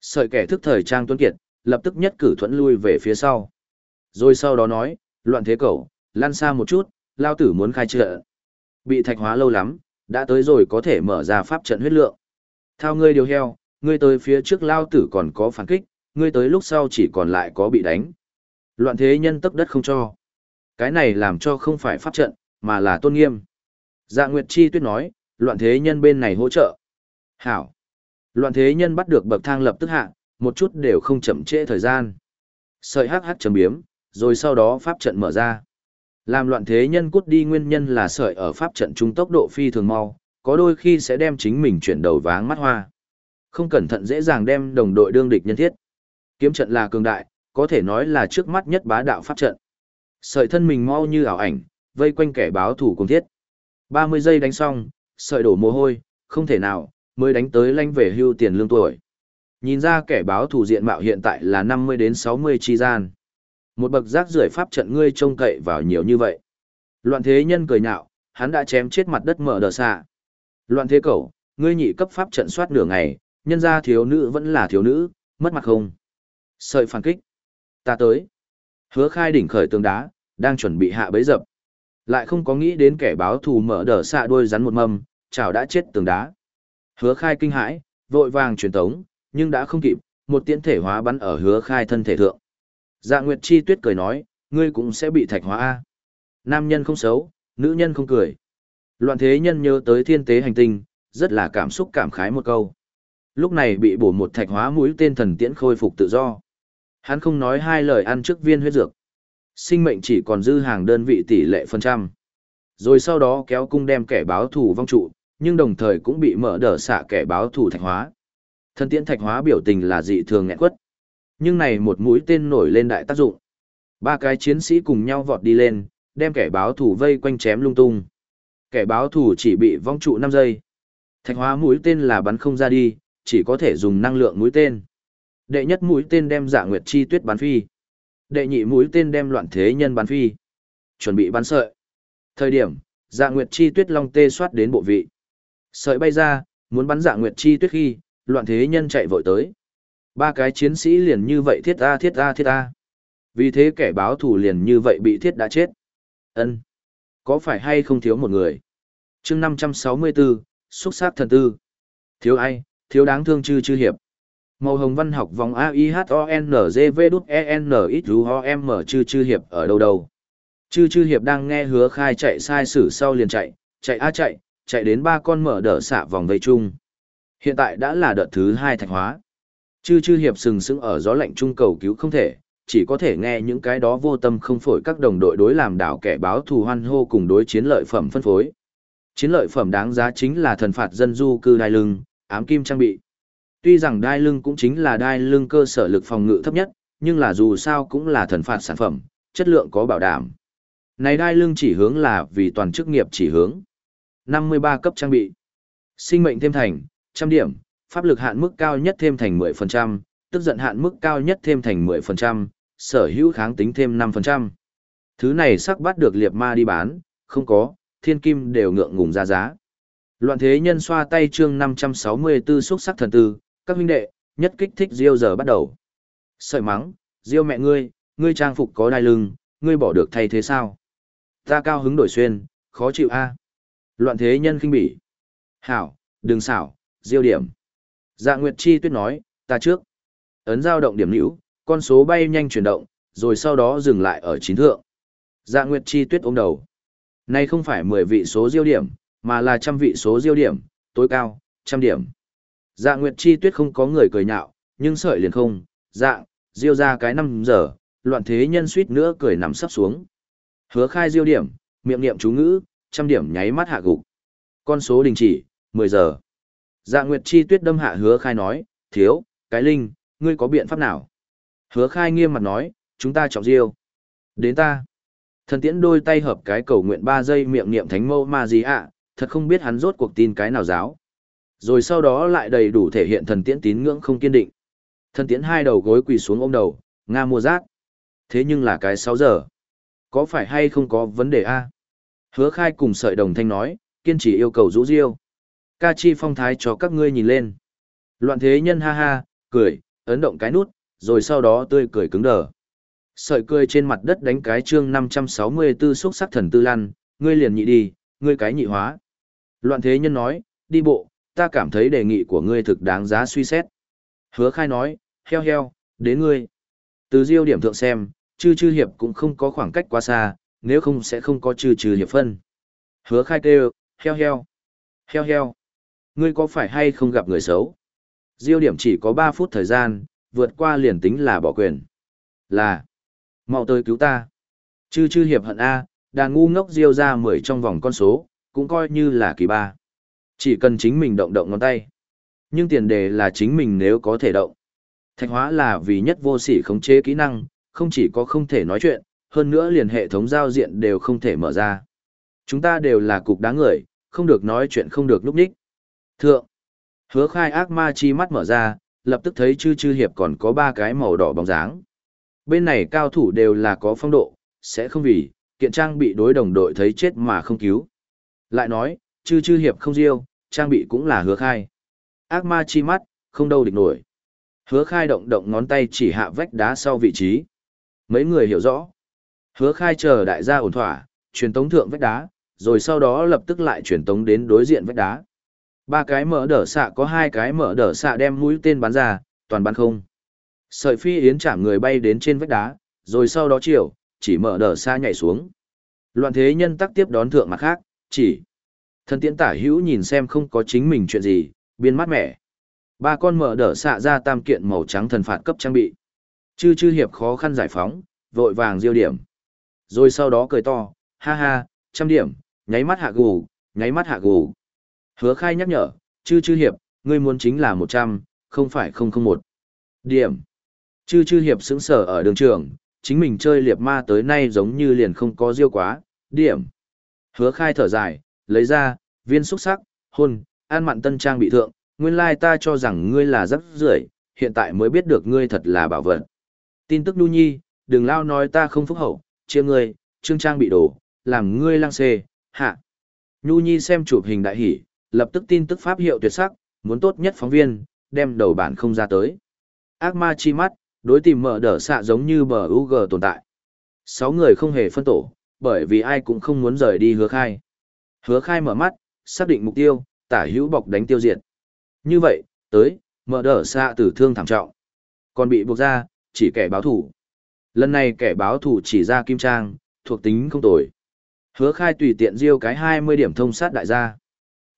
Sợi kẻ thức thời trang tuấn kiệt, lập tức nhất cử thuẫn lui về phía sau. Rồi sau đó nói, loạn thế cầu, lăn xa một chút, lao tử muốn khai trợ. Bị thạch hóa lâu lắm, đã tới rồi có thể mở ra pháp trận huyết lượng. Thao ngươi điều heo, ngươi tới phía trước lao tử còn có phản kích, ngươi tới lúc sau chỉ còn lại có bị đánh. Loạn thế nhân tấp đất không cho. Cái này làm cho không phải pháp trận, mà là tôn nghiêm. Dạ Nguyệt Chi tuyết nói, loạn thế nhân bên này hỗ trợ. Hảo. Loạn thế nhân bắt được bậc thang lập tức hạ, một chút đều không chậm trễ thời gian. Sợi hắc hắc chấm biếm, rồi sau đó pháp trận mở ra. Làm loạn thế nhân cút đi nguyên nhân là sợi ở pháp trận trung tốc độ phi thường mau, có đôi khi sẽ đem chính mình chuyển đầu váng mắt hoa. Không cẩn thận dễ dàng đem đồng đội đương địch nhân thiết. Kiếm trận là cường đại, có thể nói là trước mắt nhất bá đạo pháp trận. Sợi thân mình mau như ảo ảnh, vây quanh kẻ báo thủ cùng thiết. 30 giây đánh xong, sợi đổ mồ hôi, không thể nào, mới đánh tới lanh về hưu tiền lương tuổi. Nhìn ra kẻ báo thủ diện mạo hiện tại là 50 đến 60 chi gian. Một bậc rác rưởi pháp trận ngươi trông cậy vào nhiều như vậy. Loạn thế nhân cười nhạo, hắn đã chém chết mặt đất mở đờ xạ. Loạn thế cẩu, ngươi nhị cấp pháp trận soát nửa ngày, nhân ra thiếu nữ vẫn là thiếu nữ, mất mặt không. Sợi phản kích. Ta tới. Hứa khai đỉnh khởi tường đá, đang chuẩn bị hạ bấy dập. Lại không có nghĩ đến kẻ báo thù mở đờ xạ đuôi rắn một mâm, chảo đã chết tường đá. Hứa khai kinh hãi, vội vàng truyền tống, nhưng đã không kịp, một tiễn thể hóa bắn ở hứa khai thân thể thượng. Dạ Nguyệt Chi Tuyết cười nói, ngươi cũng sẽ bị thạch hóa A. Nam nhân không xấu, nữ nhân không cười. Loạn thế nhân nhớ tới thiên tế hành tinh, rất là cảm xúc cảm khái một câu. Lúc này bị bổ một thạch hóa mũi tên thần tiễn khôi phục tự do. Hắn không nói hai lời ăn trước viên huyết dược. Sinh mệnh chỉ còn dư hàng đơn vị tỷ lệ phần trăm. Rồi sau đó kéo cung đem kẻ báo thủ vong trụ, nhưng đồng thời cũng bị mở đờ xạ kẻ báo thủ thạch hóa. Thần tiễn thạch hóa biểu tình là dị thường nghẹn quất. Nhưng này một mũi tên nổi lên đại tác dụng. Ba cái chiến sĩ cùng nhau vọt đi lên, đem kẻ báo thủ vây quanh chém lung tung. Kẻ báo thủ chỉ bị vong trụ 5 giây. Thạch hóa mũi tên là bắn không ra đi, chỉ có thể dùng năng lượng mũi tên. Đệ nhất mũi tên đem dạ nguyệt chi tuyết bắn phi. Đệ nhị mũi tên đem loạn thế nhân bắn phi. Chuẩn bị bắn sợi. Thời điểm, dạ nguyệt chi tuyết long tê soát đến bộ vị. Sợi bay ra, muốn bắn dạ nguyệt chi tuyết khi, loạn thế nhân chạy vội tới. Ba cái chiến sĩ liền như vậy thiết a thiết a thiết a. Vì thế kẻ báo thủ liền như vậy bị thiết đã chết. ân Có phải hay không thiếu một người? chương 564, xuất sắc thần tư. Thiếu ai, thiếu đáng thương chư chư hiệp. Màu hồng văn học vòng a i h o n g v đút e n x u o m chư chư hiệp ở đâu đâu. Chư chư hiệp đang nghe hứa khai chạy sai sử sau liền chạy, chạy a chạy, chạy đến ba con mở đỡ xạ vòng vây chung. Hiện tại đã là đợt thứ hai thạch hóa. Chư chư hiệp sừng sững ở gió lạnh trung cầu cứu không thể, chỉ có thể nghe những cái đó vô tâm không phổi các đồng đội đối làm đảo kẻ báo thù hoan hô cùng đối chiến lợi phẩm phân phối. Chiến lợi phẩm đáng giá chính là thần phạt dân du cư đai lưng, ám kim trang bị. Tuy rằng đai lưng cũng chính là đai lưng cơ sở lực phòng ngự thấp nhất, nhưng là dù sao cũng là thần phạt sản phẩm, chất lượng có bảo đảm. Này đai lưng chỉ hướng là vì toàn chức nghiệp chỉ hướng. 53 cấp trang bị. Sinh mệnh thêm thành, trăm điểm, pháp lực hạn mức cao nhất thêm thành 10%, tức giận hạn mức cao nhất thêm thành 10%, sở hữu kháng tính thêm 5%. Thứ này sắc bắt được liệp ma đi bán, không có, thiên kim đều ngượng ngùng ra giá. Loạn thế nhân xoa tay chương 564 xuất sắc thần tư, các huynh đệ, nhất kích thích diêu giờ bắt đầu. Sợi mắng, diêu mẹ ngươi, ngươi trang phục có đai lưng, ngươi bỏ được thay thế sao? Ta cao hứng đổi xuyên, khó chịu a. Loạn thế nhân khinh bỉ. Hảo, đừng xảo, diêu điểm. Dạ Nguyệt Chi tuyết nói, ta trước. Ấn giao động điểm nữ, con số bay nhanh chuyển động, rồi sau đó dừng lại ở chín thượng. Dạ Nguyệt Chi tuyết ôm đầu. Này không phải 10 vị số diêu điểm, mà là trăm vị số diêu điểm, tối cao, trăm điểm. Dạ Nguyệt Chi tuyết không có người cười nhạo, nhưng sợi liền không, dạ, diêu ra cái năm giờ, loạn thế nhân suýt nữa cười nằm sắp xuống. Hứa khai diêu điểm, miệng niệm chú ngữ, trăm điểm nháy mắt hạ gục. Con số đình chỉ, 10 giờ. Dạ Nguyệt Chi tuyết đâm hạ hứa khai nói, thiếu, cái linh, ngươi có biện pháp nào? Hứa khai nghiêm mặt nói, chúng ta trọng diêu. Đến ta. Thần tiễn đôi tay hợp cái cầu nguyện 3 giây miệng niệm thánh mâu ma gì ạ, thật không biết hắn rốt cuộc tin cái nào giáo. Rồi sau đó lại đầy đủ thể hiện thần tiễn tín ngưỡng không kiên định. Thần tiễn hai đầu gối quỳ xuống ôm đầu, Nga mua rác. Thế nhưng là cái 6 giờ. Có phải hay không có vấn đề a Hứa khai cùng sợi đồng thanh nói, kiên trì yêu cầu rũ riêu. Ca chi phong thái cho các ngươi nhìn lên. Loạn thế nhân ha ha, cười, ấn động cái nút, rồi sau đó tươi cười cứng đờ. Sợi cười trên mặt đất đánh cái chương 564 xúc sắc thần tư lăn, ngươi liền nhị đi, ngươi cái nhị hóa. Loạn thế nhân nói, đi bộ, ta cảm thấy đề nghị của ngươi thực đáng giá suy xét. Hứa khai nói, heo heo, đến ngươi. Từ diêu điểm thượng xem, chư chư hiệp cũng không có khoảng cách quá xa, nếu không sẽ không có chư chư hiệp phân. Hứa khai kêu, heo heo, heo heo. Ngươi có phải hay không gặp người xấu? Diêu điểm chỉ có 3 phút thời gian, vượt qua liền tính là bỏ quyền. Là, mau tới cứu ta. Chư chư hiệp hận A, đàn ngu ngốc diêu ra 10 trong vòng con số, cũng coi như là kỳ ba. Chỉ cần chính mình động động ngón tay. Nhưng tiền đề là chính mình nếu có thể động. Thạch hóa là vì nhất vô sỉ khống chế kỹ năng, không chỉ có không thể nói chuyện, hơn nữa liền hệ thống giao diện đều không thể mở ra. Chúng ta đều là cục đáng người, không được nói chuyện không được lúc ních. Thượng, hứa khai ác ma chi mắt mở ra, lập tức thấy chư chư hiệp còn có ba cái màu đỏ bóng dáng. Bên này cao thủ đều là có phong độ, sẽ không vì, kiện trang bị đối đồng đội thấy chết mà không cứu. Lại nói, chư chư hiệp không riêu, trang bị cũng là hứa khai. Ác ma chi mắt, không đâu địch nổi. Hứa khai động động ngón tay chỉ hạ vách đá sau vị trí. Mấy người hiểu rõ. Hứa khai chờ đại gia ổn thỏa, truyền tống thượng vách đá, rồi sau đó lập tức lại truyền tống đến đối diện vách đá. Ba cái mở đỡ xạ có hai cái mở đỡ xạ đem mũi tên bắn ra, toàn bắn không. Sợi phi yến chạm người bay đến trên vách đá, rồi sau đó chiều, chỉ mở đỡ xa nhảy xuống. Loạn thế nhân tắc tiếp đón thượng mặt khác, chỉ. thân tiễn tả hữu nhìn xem không có chính mình chuyện gì, biên mát mẻ. Ba con mở đỡ xạ ra tam kiện màu trắng thần phạt cấp trang bị. Chư chư hiệp khó khăn giải phóng, vội vàng diêu điểm. Rồi sau đó cười to, ha ha, trăm điểm, nháy mắt hạ gù, nháy mắt hạ gù. Hứa khai nhắc nhở, chư chư hiệp, ngươi muốn chính là 100, không phải 001. Điểm. Chư chư hiệp sững sở ở đường trường, chính mình chơi liệp ma tới nay giống như liền không có diêu quá, điểm. Hứa khai thở dài, lấy ra, viên xúc sắc, hôn, an mặn tân trang bị thượng, nguyên lai ta cho rằng ngươi là rất rưởi hiện tại mới biết được ngươi thật là bảo vật. Tin tức đu nhi, đừng lao nói ta không phúc hậu, chia ngươi, trương trang bị đổ, làm ngươi lăng xê, hạ. Nhu nhi xem chụp hình đại hỷ, lập tức tin tức pháp hiệu tuyệt sắc, muốn tốt nhất phóng viên, đem đầu bản không ra tới. Ác ma chi mắt, đối tìm mở đỡ xạ giống như bờ UG tồn tại. Sáu người không hề phân tổ, bởi vì ai cũng không muốn rời đi hứa khai. Hứa khai mở mắt, xác định mục tiêu, tả hữu bọc đánh tiêu diệt. Như vậy, tới, mở đỡ xạ tử thương thảm trọng. Còn bị buộc ra, chỉ kẻ báo thủ. Lần này kẻ báo thủ chỉ ra kim trang, thuộc tính không tồi. Hứa khai tùy tiện diêu cái 20 điểm thông sát đại gia.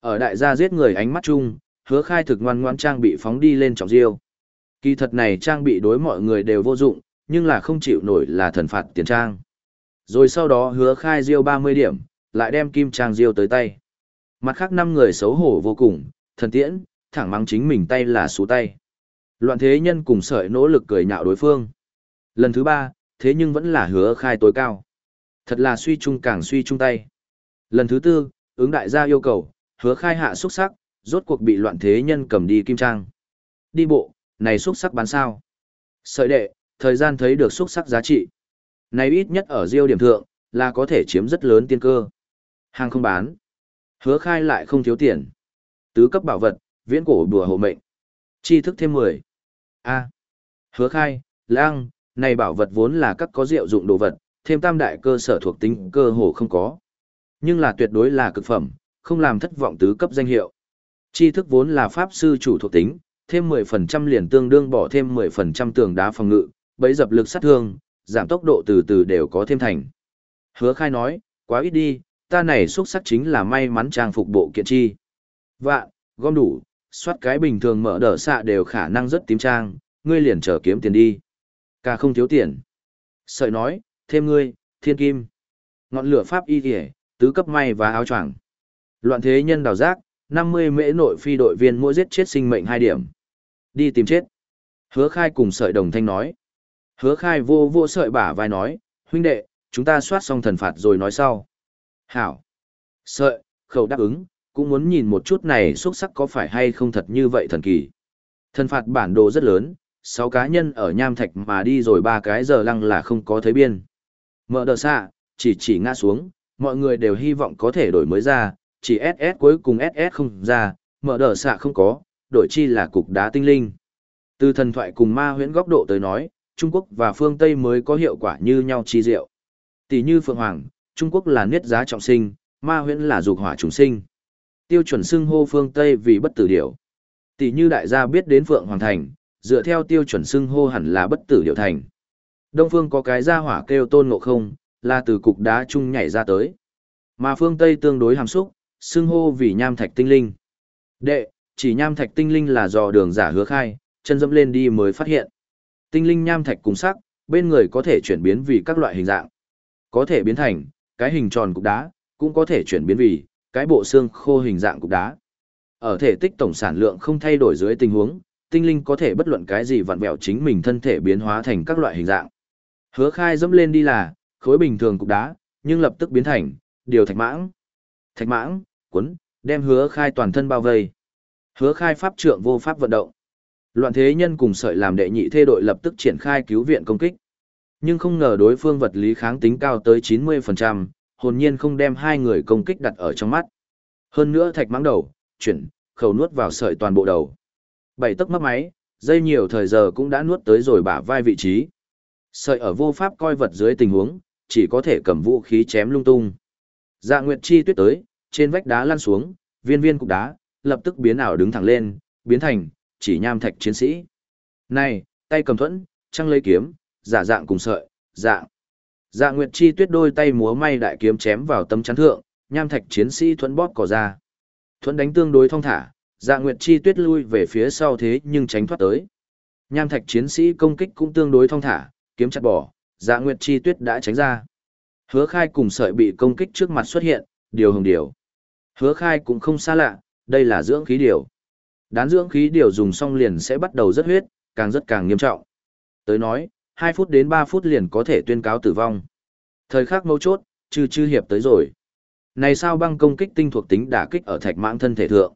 Ở đại gia giết người ánh mắt chung, hứa khai thực ngoan ngoan trang bị phóng đi lên trọng diêu. Kỳ thật này trang bị đối mọi người đều vô dụng, nhưng là không chịu nổi là thần phạt tiền trang. Rồi sau đó hứa khai diêu 30 điểm, lại đem kim trang diêu tới tay. Mặt khác năm người xấu hổ vô cùng, thần tiễn, thẳng mắng chính mình tay là số tay. Loạn thế nhân cùng sợi nỗ lực cười nhạo đối phương. Lần thứ ba, thế nhưng vẫn là hứa khai tối cao. Thật là suy chung càng suy chung tay. Lần thứ tư, ứng đại gia yêu cầu, hứa khai hạ xuất sắc, rốt cuộc bị loạn thế nhân cầm đi kim trang. Đi bộ, này xuất sắc bán sao. Sợi đệ, thời gian thấy được xuất sắc giá trị. Này ít nhất ở diêu điểm thượng, là có thể chiếm rất lớn tiên cơ. Hàng không bán. Hứa khai lại không thiếu tiền. Tứ cấp bảo vật, viễn cổ đùa hộ mệnh. Chi thức thêm 10. A. Hứa khai, lang, này bảo vật vốn là các có diệu dụng đồ vật, thêm tam đại cơ sở thuộc tính cơ hồ không có. Nhưng là tuyệt đối là cực phẩm, không làm thất vọng tứ cấp danh hiệu. Chi thức vốn là pháp sư chủ thuộc tính, thêm 10% liền tương đương bỏ thêm 10% tường đá phòng ngự, bấy dập lực sát thương, giảm tốc độ từ từ đều có thêm thành. Hứa khai nói, quá ít đi, ta này xuất sắc chính là may mắn trang phục bộ kiện chi. Vạn, gom đủ, soát cái bình thường mở đỡ xạ đều khả năng rất tím trang, ngươi liền trở kiếm tiền đi. Cả không thiếu tiền. Sợi nói, thêm ngươi, thiên kim. Ngọn lửa pháp y kìa, tứ cấp may và áo choàng. Loạn thế nhân đào giác, 50 mễ nội phi đội viên mỗi giết chết sinh mệnh 2 điểm. Đi tìm chết. Hứa khai cùng sợi đồng thanh nói. Hứa khai vô vô sợi bả vai nói, huynh đệ, chúng ta soát xong thần phạt rồi nói sau. Hảo. Sợi, khẩu đáp ứng, cũng muốn nhìn một chút này xuất sắc có phải hay không thật như vậy thần kỳ. Thần phạt bản đồ rất lớn, 6 cá nhân ở nham thạch mà đi rồi ba cái giờ lăng là không có thấy biên. Mở đờ xạ, chỉ chỉ ngã xuống, mọi người đều hy vọng có thể đổi mới ra, chỉ SS cuối cùng SS không ra, mở đờ xạ không có, đổi chi là cục đá tinh linh. Từ thần thoại cùng ma huyễn góc độ tới nói, Trung Quốc và phương Tây mới có hiệu quả như nhau chi diệu. Tỷ như Phượng Hoàng, Trung Quốc là niết giá trọng sinh, ma huyễn là dục hỏa trùng sinh. Tiêu chuẩn xưng hô phương Tây vì bất tử điểu. Tỷ như đại gia biết đến Phượng Hoàng Thành, dựa theo tiêu chuẩn xưng hô hẳn là bất tử điểu thành. Đông phương có cái gia hỏa kêu tôn ngộ không, là từ cục đá chung nhảy ra tới. Mà phương Tây tương đối hàm xúc, xưng hô vì nham thạch tinh linh. Đệ, chỉ nham thạch tinh linh là do đường giả hứa khai, chân dẫm lên đi mới phát hiện. Tinh linh nham thạch cùng sắc, bên người có thể chuyển biến vì các loại hình dạng. Có thể biến thành, cái hình tròn cục đá, cũng có thể chuyển biến vì, cái bộ xương khô hình dạng cục đá. Ở thể tích tổng sản lượng không thay đổi dưới tình huống, tinh linh có thể bất luận cái gì vặn vẹo chính mình thân thể biến hóa thành các loại hình dạng. Hứa khai dẫm lên đi là, khối bình thường cục đá, nhưng lập tức biến thành, điều thạch mãng. Thạch mãng, Quấn, đem hứa khai toàn thân bao vây. Hứa khai pháp trượng vô pháp vận động. Loạn thế nhân cùng sợi làm đệ nhị thê đội lập tức triển khai cứu viện công kích. Nhưng không ngờ đối phương vật lý kháng tính cao tới 90%, hồn nhiên không đem hai người công kích đặt ở trong mắt. Hơn nữa thạch mắng đầu, chuyển, khẩu nuốt vào sợi toàn bộ đầu. Bảy tấc mất máy, dây nhiều thời giờ cũng đã nuốt tới rồi bả vai vị trí. Sợi ở vô pháp coi vật dưới tình huống, chỉ có thể cầm vũ khí chém lung tung. Dạ Nguyệt Chi tuyết tới, trên vách đá lăn xuống, viên viên cục đá, lập tức biến ảo đứng thẳng lên, biến thành, chỉ nham thạch chiến sĩ. Này, tay cầm thuẫn, trăng lấy kiếm, giả dạng cùng sợi, dạng. Dạ Nguyệt Chi tuyết đôi tay múa may đại kiếm chém vào tấm chắn thượng, nham thạch chiến sĩ thuẫn bóp cỏ ra. Thuẫn đánh tương đối thông thả, Dạ Nguyệt Chi tuyết lui về phía sau thế nhưng tránh thoát tới. Nham thạch chiến sĩ công kích cũng tương đối thông thả, kiếm chặt bỏ, Dạ Nguyệt Chi tuyết đã tránh ra. Hứa khai cùng sợi bị công kích trước mặt xuất hiện, điều hồng điều. Hứa khai cũng không xa lạ, đây là dưỡng khí điều. Đán dưỡng khí điều dùng xong liền sẽ bắt đầu rất huyết, càng rất càng nghiêm trọng. Tới nói, 2 phút đến 3 phút liền có thể tuyên cáo tử vong. Thời khắc mấu chốt, chư chư hiệp tới rồi. Này sao băng công kích tinh thuộc tính đả kích ở thạch mạng thân thể thượng.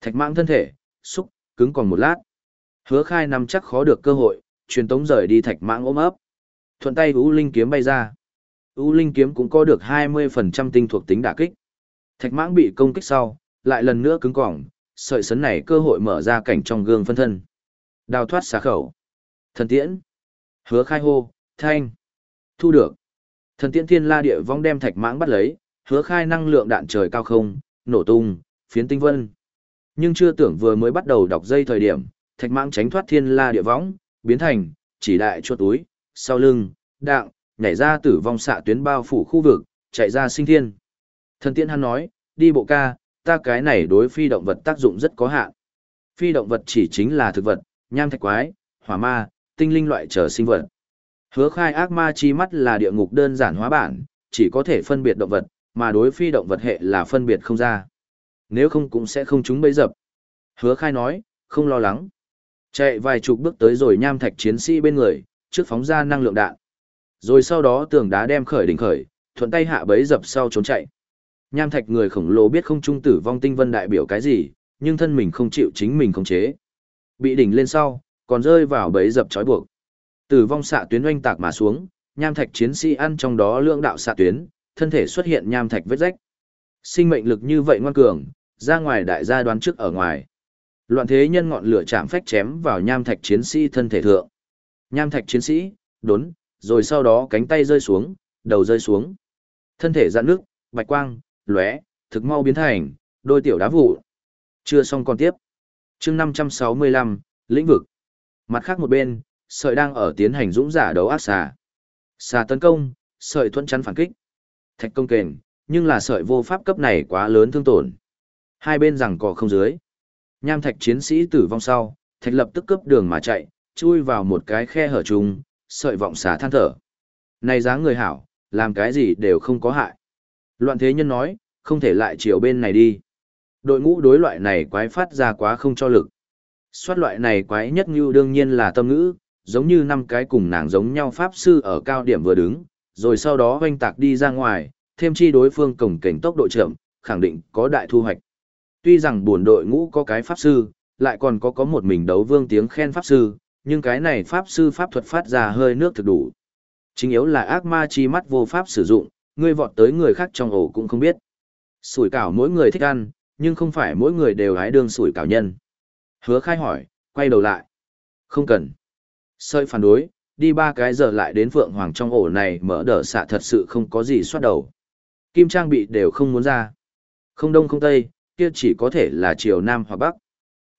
Thạch mạng thân thể, xúc, cứng còn một lát. Hứa khai nằm chắc khó được cơ hội, truyền tống rời đi thạch mạng ôm ấp. Thuận tay U Linh kiếm bay ra. U Linh kiếm cũng có được 20% tinh thuộc tính đả kích. Thạch mãng bị công kích sau, lại lần nữa cứng cỏng, sợi sấn này cơ hội mở ra cảnh trong gương phân thân. Đào thoát xá khẩu. Thần tiễn. Hứa khai hô, thanh. Thu được. Thần tiễn thiên la địa vong đem thạch mãng bắt lấy, hứa khai năng lượng đạn trời cao không, nổ tung, phiến tinh vân. Nhưng chưa tưởng vừa mới bắt đầu đọc dây thời điểm, thạch mãng tránh thoát thiên la địa võng, biến thành, chỉ đại chuột túi, sau lưng, đạng, nhảy ra tử vong xạ tuyến bao phủ khu vực, chạy ra sinh thiên. Thần tiễn hắn nói, đi bộ ca, ta cái này đối phi động vật tác dụng rất có hạn. Phi động vật chỉ chính là thực vật, nham thạch quái, hỏa ma, tinh linh loại trở sinh vật. Hứa khai ác ma chi mắt là địa ngục đơn giản hóa bản, chỉ có thể phân biệt động vật, mà đối phi động vật hệ là phân biệt không ra. Nếu không cũng sẽ không chúng bấy dập. Hứa khai nói, không lo lắng. Chạy vài chục bước tới rồi nham thạch chiến sĩ bên người, trước phóng ra năng lượng đạn. Rồi sau đó tường đá đem khởi đỉnh khởi, thuận tay hạ bấy dập sau trốn chạy. Nham thạch người khổng lồ biết không trung tử vong tinh vân đại biểu cái gì, nhưng thân mình không chịu chính mình khống chế. Bị đỉnh lên sau, còn rơi vào bẫy dập trói buộc. Tử vong xạ tuyến oanh tạc mà xuống, nham thạch chiến sĩ ăn trong đó lượng đạo xạ tuyến, thân thể xuất hiện nham thạch vết rách. Sinh mệnh lực như vậy ngoan cường, ra ngoài đại gia đoán trước ở ngoài. Loạn thế nhân ngọn lửa chạm phách chém vào nham thạch chiến sĩ thân thể thượng. Nham thạch chiến sĩ, đốn, rồi sau đó cánh tay rơi xuống, đầu rơi xuống. Thân thể dạn nước, bạch quang, lóe, thực mau biến thành, đôi tiểu đá vụ. Chưa xong còn tiếp. chương 565, lĩnh vực. Mặt khác một bên, sợi đang ở tiến hành dũng giả đấu ác xà. Xà tấn công, sợi thuận chắn phản kích. Thạch công kền, nhưng là sợi vô pháp cấp này quá lớn thương tổn. Hai bên rằng cỏ không dưới. Nham thạch chiến sĩ tử vong sau, thạch lập tức cướp đường mà chạy, chui vào một cái khe hở trùng, sợi vọng xà than thở. Này dáng người hảo, làm cái gì đều không có hại. Loạn thế nhân nói, không thể lại chiều bên này đi. Đội ngũ đối loại này quái phát ra quá không cho lực. Xoát loại này quái nhất như đương nhiên là tâm ngữ, giống như năm cái cùng nàng giống nhau pháp sư ở cao điểm vừa đứng, rồi sau đó hoanh tạc đi ra ngoài, thêm chi đối phương cổng cảnh tốc độ chậm, khẳng định có đại thu hoạch. Tuy rằng buồn đội ngũ có cái pháp sư, lại còn có có một mình đấu vương tiếng khen pháp sư, nhưng cái này pháp sư pháp thuật phát ra hơi nước thực đủ. Chính yếu là ác ma chi mắt vô pháp sử dụng, ngươi vọt tới người khác trong ổ cũng không biết. Sủi cảo mỗi người thích ăn, nhưng không phải mỗi người đều hái đương sủi cảo nhân. Hứa khai hỏi, quay đầu lại. Không cần. Sợi phản đối, đi ba cái giờ lại đến Phượng Hoàng trong ổ này mở đỡ xạ thật sự không có gì soát đầu. Kim trang bị đều không muốn ra. Không đông không tây, kia chỉ có thể là chiều nam hoặc bắc.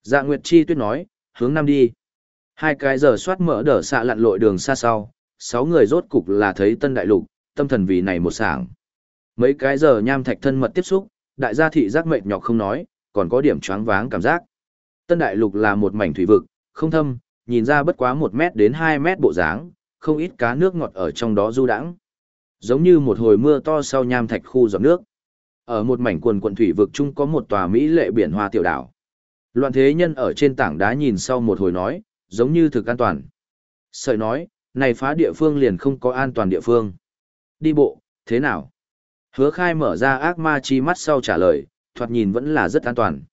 Dạ Nguyệt Chi tuyết nói, hướng nam đi. Hai cái giờ soát mở đỡ xạ lặn lội đường xa sau, sáu người rốt cục là thấy tân đại lục, tâm thần vì này một sảng. Mấy cái giờ nham thạch thân mật tiếp xúc, đại gia thị giác mệt nhọc không nói, còn có điểm choáng váng cảm giác. Tân đại lục là một mảnh thủy vực, không thâm, nhìn ra bất quá một mét đến hai mét bộ dáng, không ít cá nước ngọt ở trong đó du đãng giống như một hồi mưa to sau nham thạch khu giọt nước. Ở một mảnh quần quận thủy vực chung có một tòa mỹ lệ biển hoa tiểu đảo. Loạn thế nhân ở trên tảng đá nhìn sau một hồi nói, giống như thực an toàn. Sợi nói, này phá địa phương liền không có an toàn địa phương. Đi bộ, thế nào? Hứa khai mở ra ác ma chi mắt sau trả lời, thoạt nhìn vẫn là rất an toàn.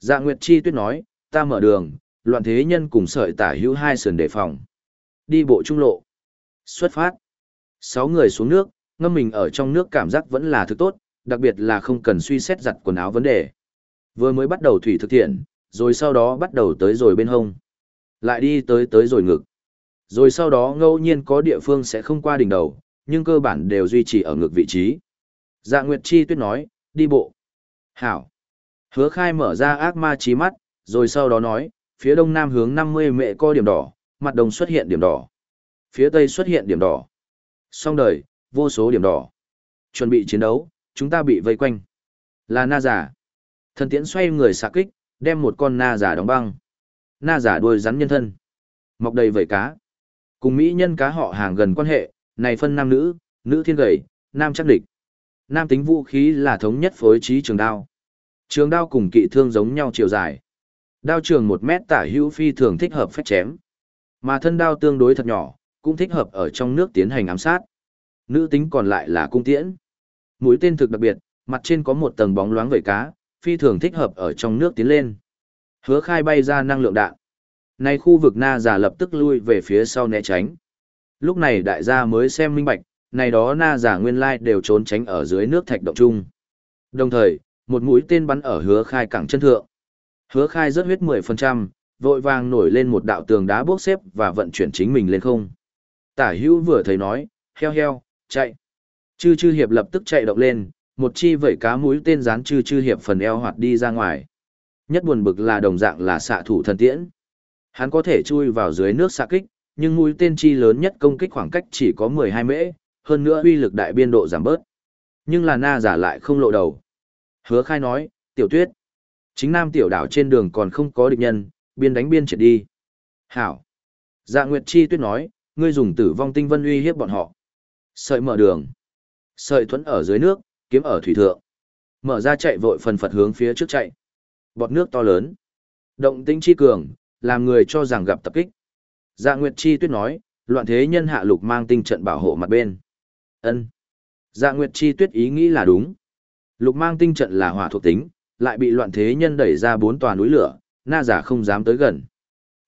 Dạ Nguyệt Chi tuyết nói, ta mở đường, loạn thế nhân cùng sợi tả hữu hai sườn đề phòng. Đi bộ trung lộ. Xuất phát. Sáu người xuống nước, ngâm mình ở trong nước cảm giác vẫn là thứ tốt, đặc biệt là không cần suy xét giặt quần áo vấn đề. Vừa mới bắt đầu thủy thực thiện, rồi sau đó bắt đầu tới rồi bên hông. Lại đi tới tới rồi ngực. Rồi sau đó ngẫu nhiên có địa phương sẽ không qua đỉnh đầu, nhưng cơ bản đều duy trì ở ngược vị trí. Dạ Nguyệt Chi tuyết nói, đi bộ. Hảo. Hứa khai mở ra ác ma trí mắt, rồi sau đó nói, phía đông nam hướng 50 mệ co điểm đỏ, mặt đông xuất hiện điểm đỏ. Phía tây xuất hiện điểm đỏ. xong đời, vô số điểm đỏ. Chuẩn bị chiến đấu, chúng ta bị vây quanh. Là na giả. Thần tiễn xoay người xạ kích, đem một con na giả đóng băng. Na giả đuôi rắn nhân thân. Mọc đầy vẩy cá. Cùng Mỹ nhân cá họ hàng gần quan hệ, này phân nam nữ, nữ thiên gầy, nam chắc địch. Nam tính vũ khí là thống nhất phối trí trường đao. Trường đao cùng kỵ thương giống nhau chiều dài. Đao trường một mét tả hữu phi thường thích hợp phép chém. Mà thân đao tương đối thật nhỏ, cũng thích hợp ở trong nước tiến hành ám sát. Nữ tính còn lại là cung tiễn. Mũi tên thực đặc biệt, mặt trên có một tầng bóng loáng vẩy cá, phi thường thích hợp ở trong nước tiến lên. Hứa khai bay ra năng lượng đạn. Này khu vực na giả lập tức lui về phía sau né tránh. Lúc này đại gia mới xem minh bạch, này đó na giả nguyên lai đều trốn tránh ở dưới nước thạch động chung. Đồng thời, một mũi tên bắn ở hứa khai cẳng chân thượng. Hứa khai rất huyết 10%, vội vàng nổi lên một đạo tường đá bốc xếp và vận chuyển chính mình lên không. Tả hữu vừa thấy nói, heo heo, chạy. Chư chư hiệp lập tức chạy động lên, một chi vẩy cá mũi tên dán chư chư hiệp phần eo hoạt đi ra ngoài. Nhất buồn bực là đồng dạng là xạ thủ thần tiễn. Hắn có thể chui vào dưới nước xạ kích, nhưng mũi tên chi lớn nhất công kích khoảng cách chỉ có 12 mễ, hơn nữa uy lực đại biên độ giảm bớt. Nhưng là na giả lại không lộ đầu. Hứa khai nói, tiểu tuyết. Chính nam tiểu đảo trên đường còn không có địch nhân, biên đánh biên triệt đi. Hảo. Dạ Nguyệt Chi tuyết nói, ngươi dùng tử vong tinh vân uy hiếp bọn họ. Sợi mở đường. Sợi thuẫn ở dưới nước, kiếm ở thủy thượng. Mở ra chạy vội phần phật hướng phía trước chạy. Bọt nước to lớn. Động tĩnh chi cường, làm người cho rằng gặp tập kích. Dạ Nguyệt Chi tuyết nói, loạn thế nhân hạ lục mang tinh trận bảo hộ mặt bên. Ân. Dạ Nguyệt Chi tuyết ý nghĩ là đúng. Lục mang tinh trận là hỏa thuộc tính, lại bị loạn thế nhân đẩy ra bốn tòa núi lửa, na giả không dám tới gần.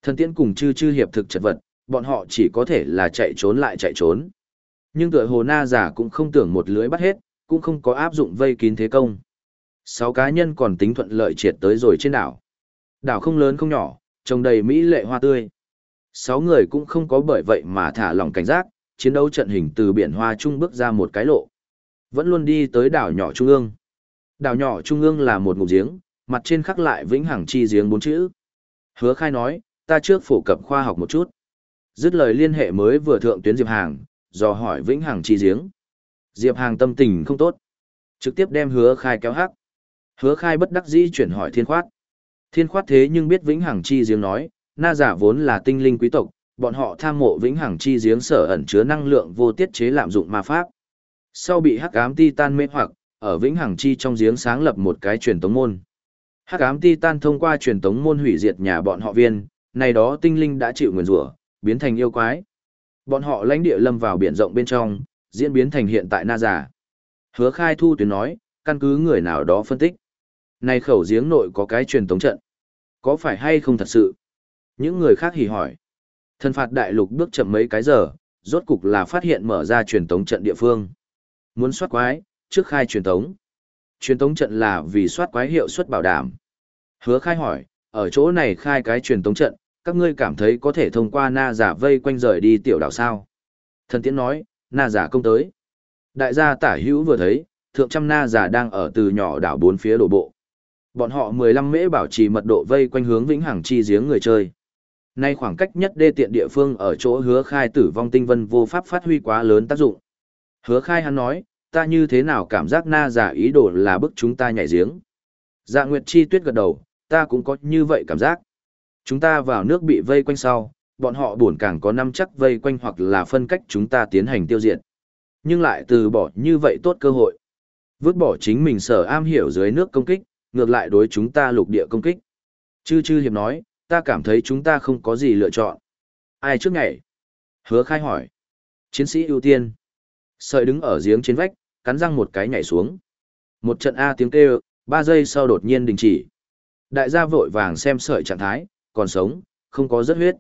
Thần tiễn cùng chư chư hiệp thực chật vật, bọn họ chỉ có thể là chạy trốn lại chạy trốn. Nhưng tựa hồ na giả cũng không tưởng một lưới bắt hết, cũng không có áp dụng vây kín thế công. Sáu cá nhân còn tính thuận lợi triệt tới rồi trên đảo. Đảo không lớn không nhỏ, trồng đầy mỹ lệ hoa tươi. Sáu người cũng không có bởi vậy mà thả lỏng cảnh giác, chiến đấu trận hình từ biển hoa trung bước ra một cái lộ. Vẫn luôn đi tới đảo nhỏ trung ương. Đảo nhỏ trung ương là một ngụm giếng, mặt trên khắc lại vĩnh hằng chi giếng bốn chữ. Hứa khai nói, ta trước phổ cập khoa học một chút. Dứt lời liên hệ mới vừa thượng tuyến Diệp Hàng, dò hỏi vĩnh hằng chi giếng. Diệp Hàng tâm tình không tốt. Trực tiếp đem hứa khai kéo hắc. Hứa khai bất đắc dĩ chuyển hỏi thiên khoát. Thiên khoát thế nhưng biết vĩnh hằng chi giếng nói, na giả vốn là tinh linh quý tộc, bọn họ tham mộ vĩnh hằng chi giếng sở ẩn chứa năng lượng vô tiết chế lạm dụng ma pháp. Sau bị hắc ám titan mê hoặc, ở vĩnh hằng chi trong giếng sáng lập một cái truyền tống môn. Hắc ám titan thông qua truyền tống môn hủy diệt nhà bọn họ viên, này đó tinh linh đã chịu nguyền rủa, biến thành yêu quái. Bọn họ lãnh địa lâm vào biển rộng bên trong, diễn biến thành hiện tại na giả. Hứa khai thu tuyến nói, căn cứ người nào đó phân tích. Này khẩu giếng nội có cái truyền tống trận. Có phải hay không thật sự? Những người khác hỉ hỏi. Thần phạt đại lục bước chậm mấy cái giờ, rốt cục là phát hiện mở ra truyền tống trận địa phương. Muốn soát quái, trước khai truyền tống. Truyền tống trận là vì soát quái hiệu suất bảo đảm. Hứa khai hỏi, ở chỗ này khai cái truyền tống trận, các ngươi cảm thấy có thể thông qua na giả vây quanh rời đi tiểu đảo sao? Thần tiễn nói, na giả công tới. Đại gia tả hữu vừa thấy, thượng trăm na giả đang ở từ nhỏ đảo bốn phía đổ bộ. Bọn họ 15 mễ bảo trì mật độ vây quanh hướng vĩnh hằng chi giếng người chơi. Nay khoảng cách nhất đê tiện địa phương ở chỗ hứa khai tử vong tinh vân vô pháp phát huy quá lớn tác dụng. Hứa khai hắn nói, ta như thế nào cảm giác na giả ý đồ là bức chúng ta nhảy giếng. Dạ Nguyệt Chi tuyết gật đầu, ta cũng có như vậy cảm giác. Chúng ta vào nước bị vây quanh sau, bọn họ buồn càng có năm chắc vây quanh hoặc là phân cách chúng ta tiến hành tiêu diệt. Nhưng lại từ bỏ như vậy tốt cơ hội. Vứt bỏ chính mình sở am hiểu dưới nước công kích, ngược lại đối chúng ta lục địa công kích. Chư chư hiệp nói, ta cảm thấy chúng ta không có gì lựa chọn. Ai trước ngày? Hứa khai hỏi. Chiến sĩ ưu tiên. Sợi đứng ở giếng trên vách, cắn răng một cái nhảy xuống. Một trận A tiếng kêu, ba giây sau đột nhiên đình chỉ. Đại gia vội vàng xem sợi trạng thái, còn sống, không có rất huyết.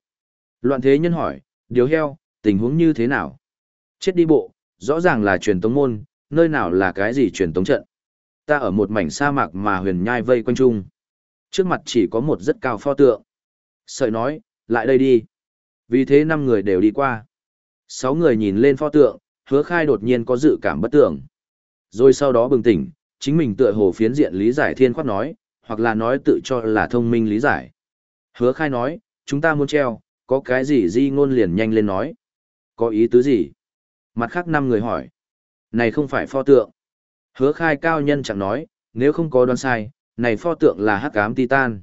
Loạn thế nhân hỏi, điều heo, tình huống như thế nào? Chết đi bộ, rõ ràng là truyền tống môn, nơi nào là cái gì truyền tống trận. Ta ở một mảnh sa mạc mà huyền nhai vây quanh chung. Trước mặt chỉ có một rất cao pho tượng. Sợi nói, lại đây đi. Vì thế năm người đều đi qua. Sáu người nhìn lên pho tượng, hứa khai đột nhiên có dự cảm bất tưởng. Rồi sau đó bừng tỉnh, chính mình tựa hồ phiến diện lý giải thiên khoát nói, hoặc là nói tự cho là thông minh lý giải. Hứa khai nói, chúng ta muốn treo, có cái gì di ngôn liền nhanh lên nói. Có ý tứ gì? Mặt khác năm người hỏi. Này không phải pho tượng. Hứa khai cao nhân chẳng nói, nếu không có đoán sai, này pho tượng là hắc ám titan.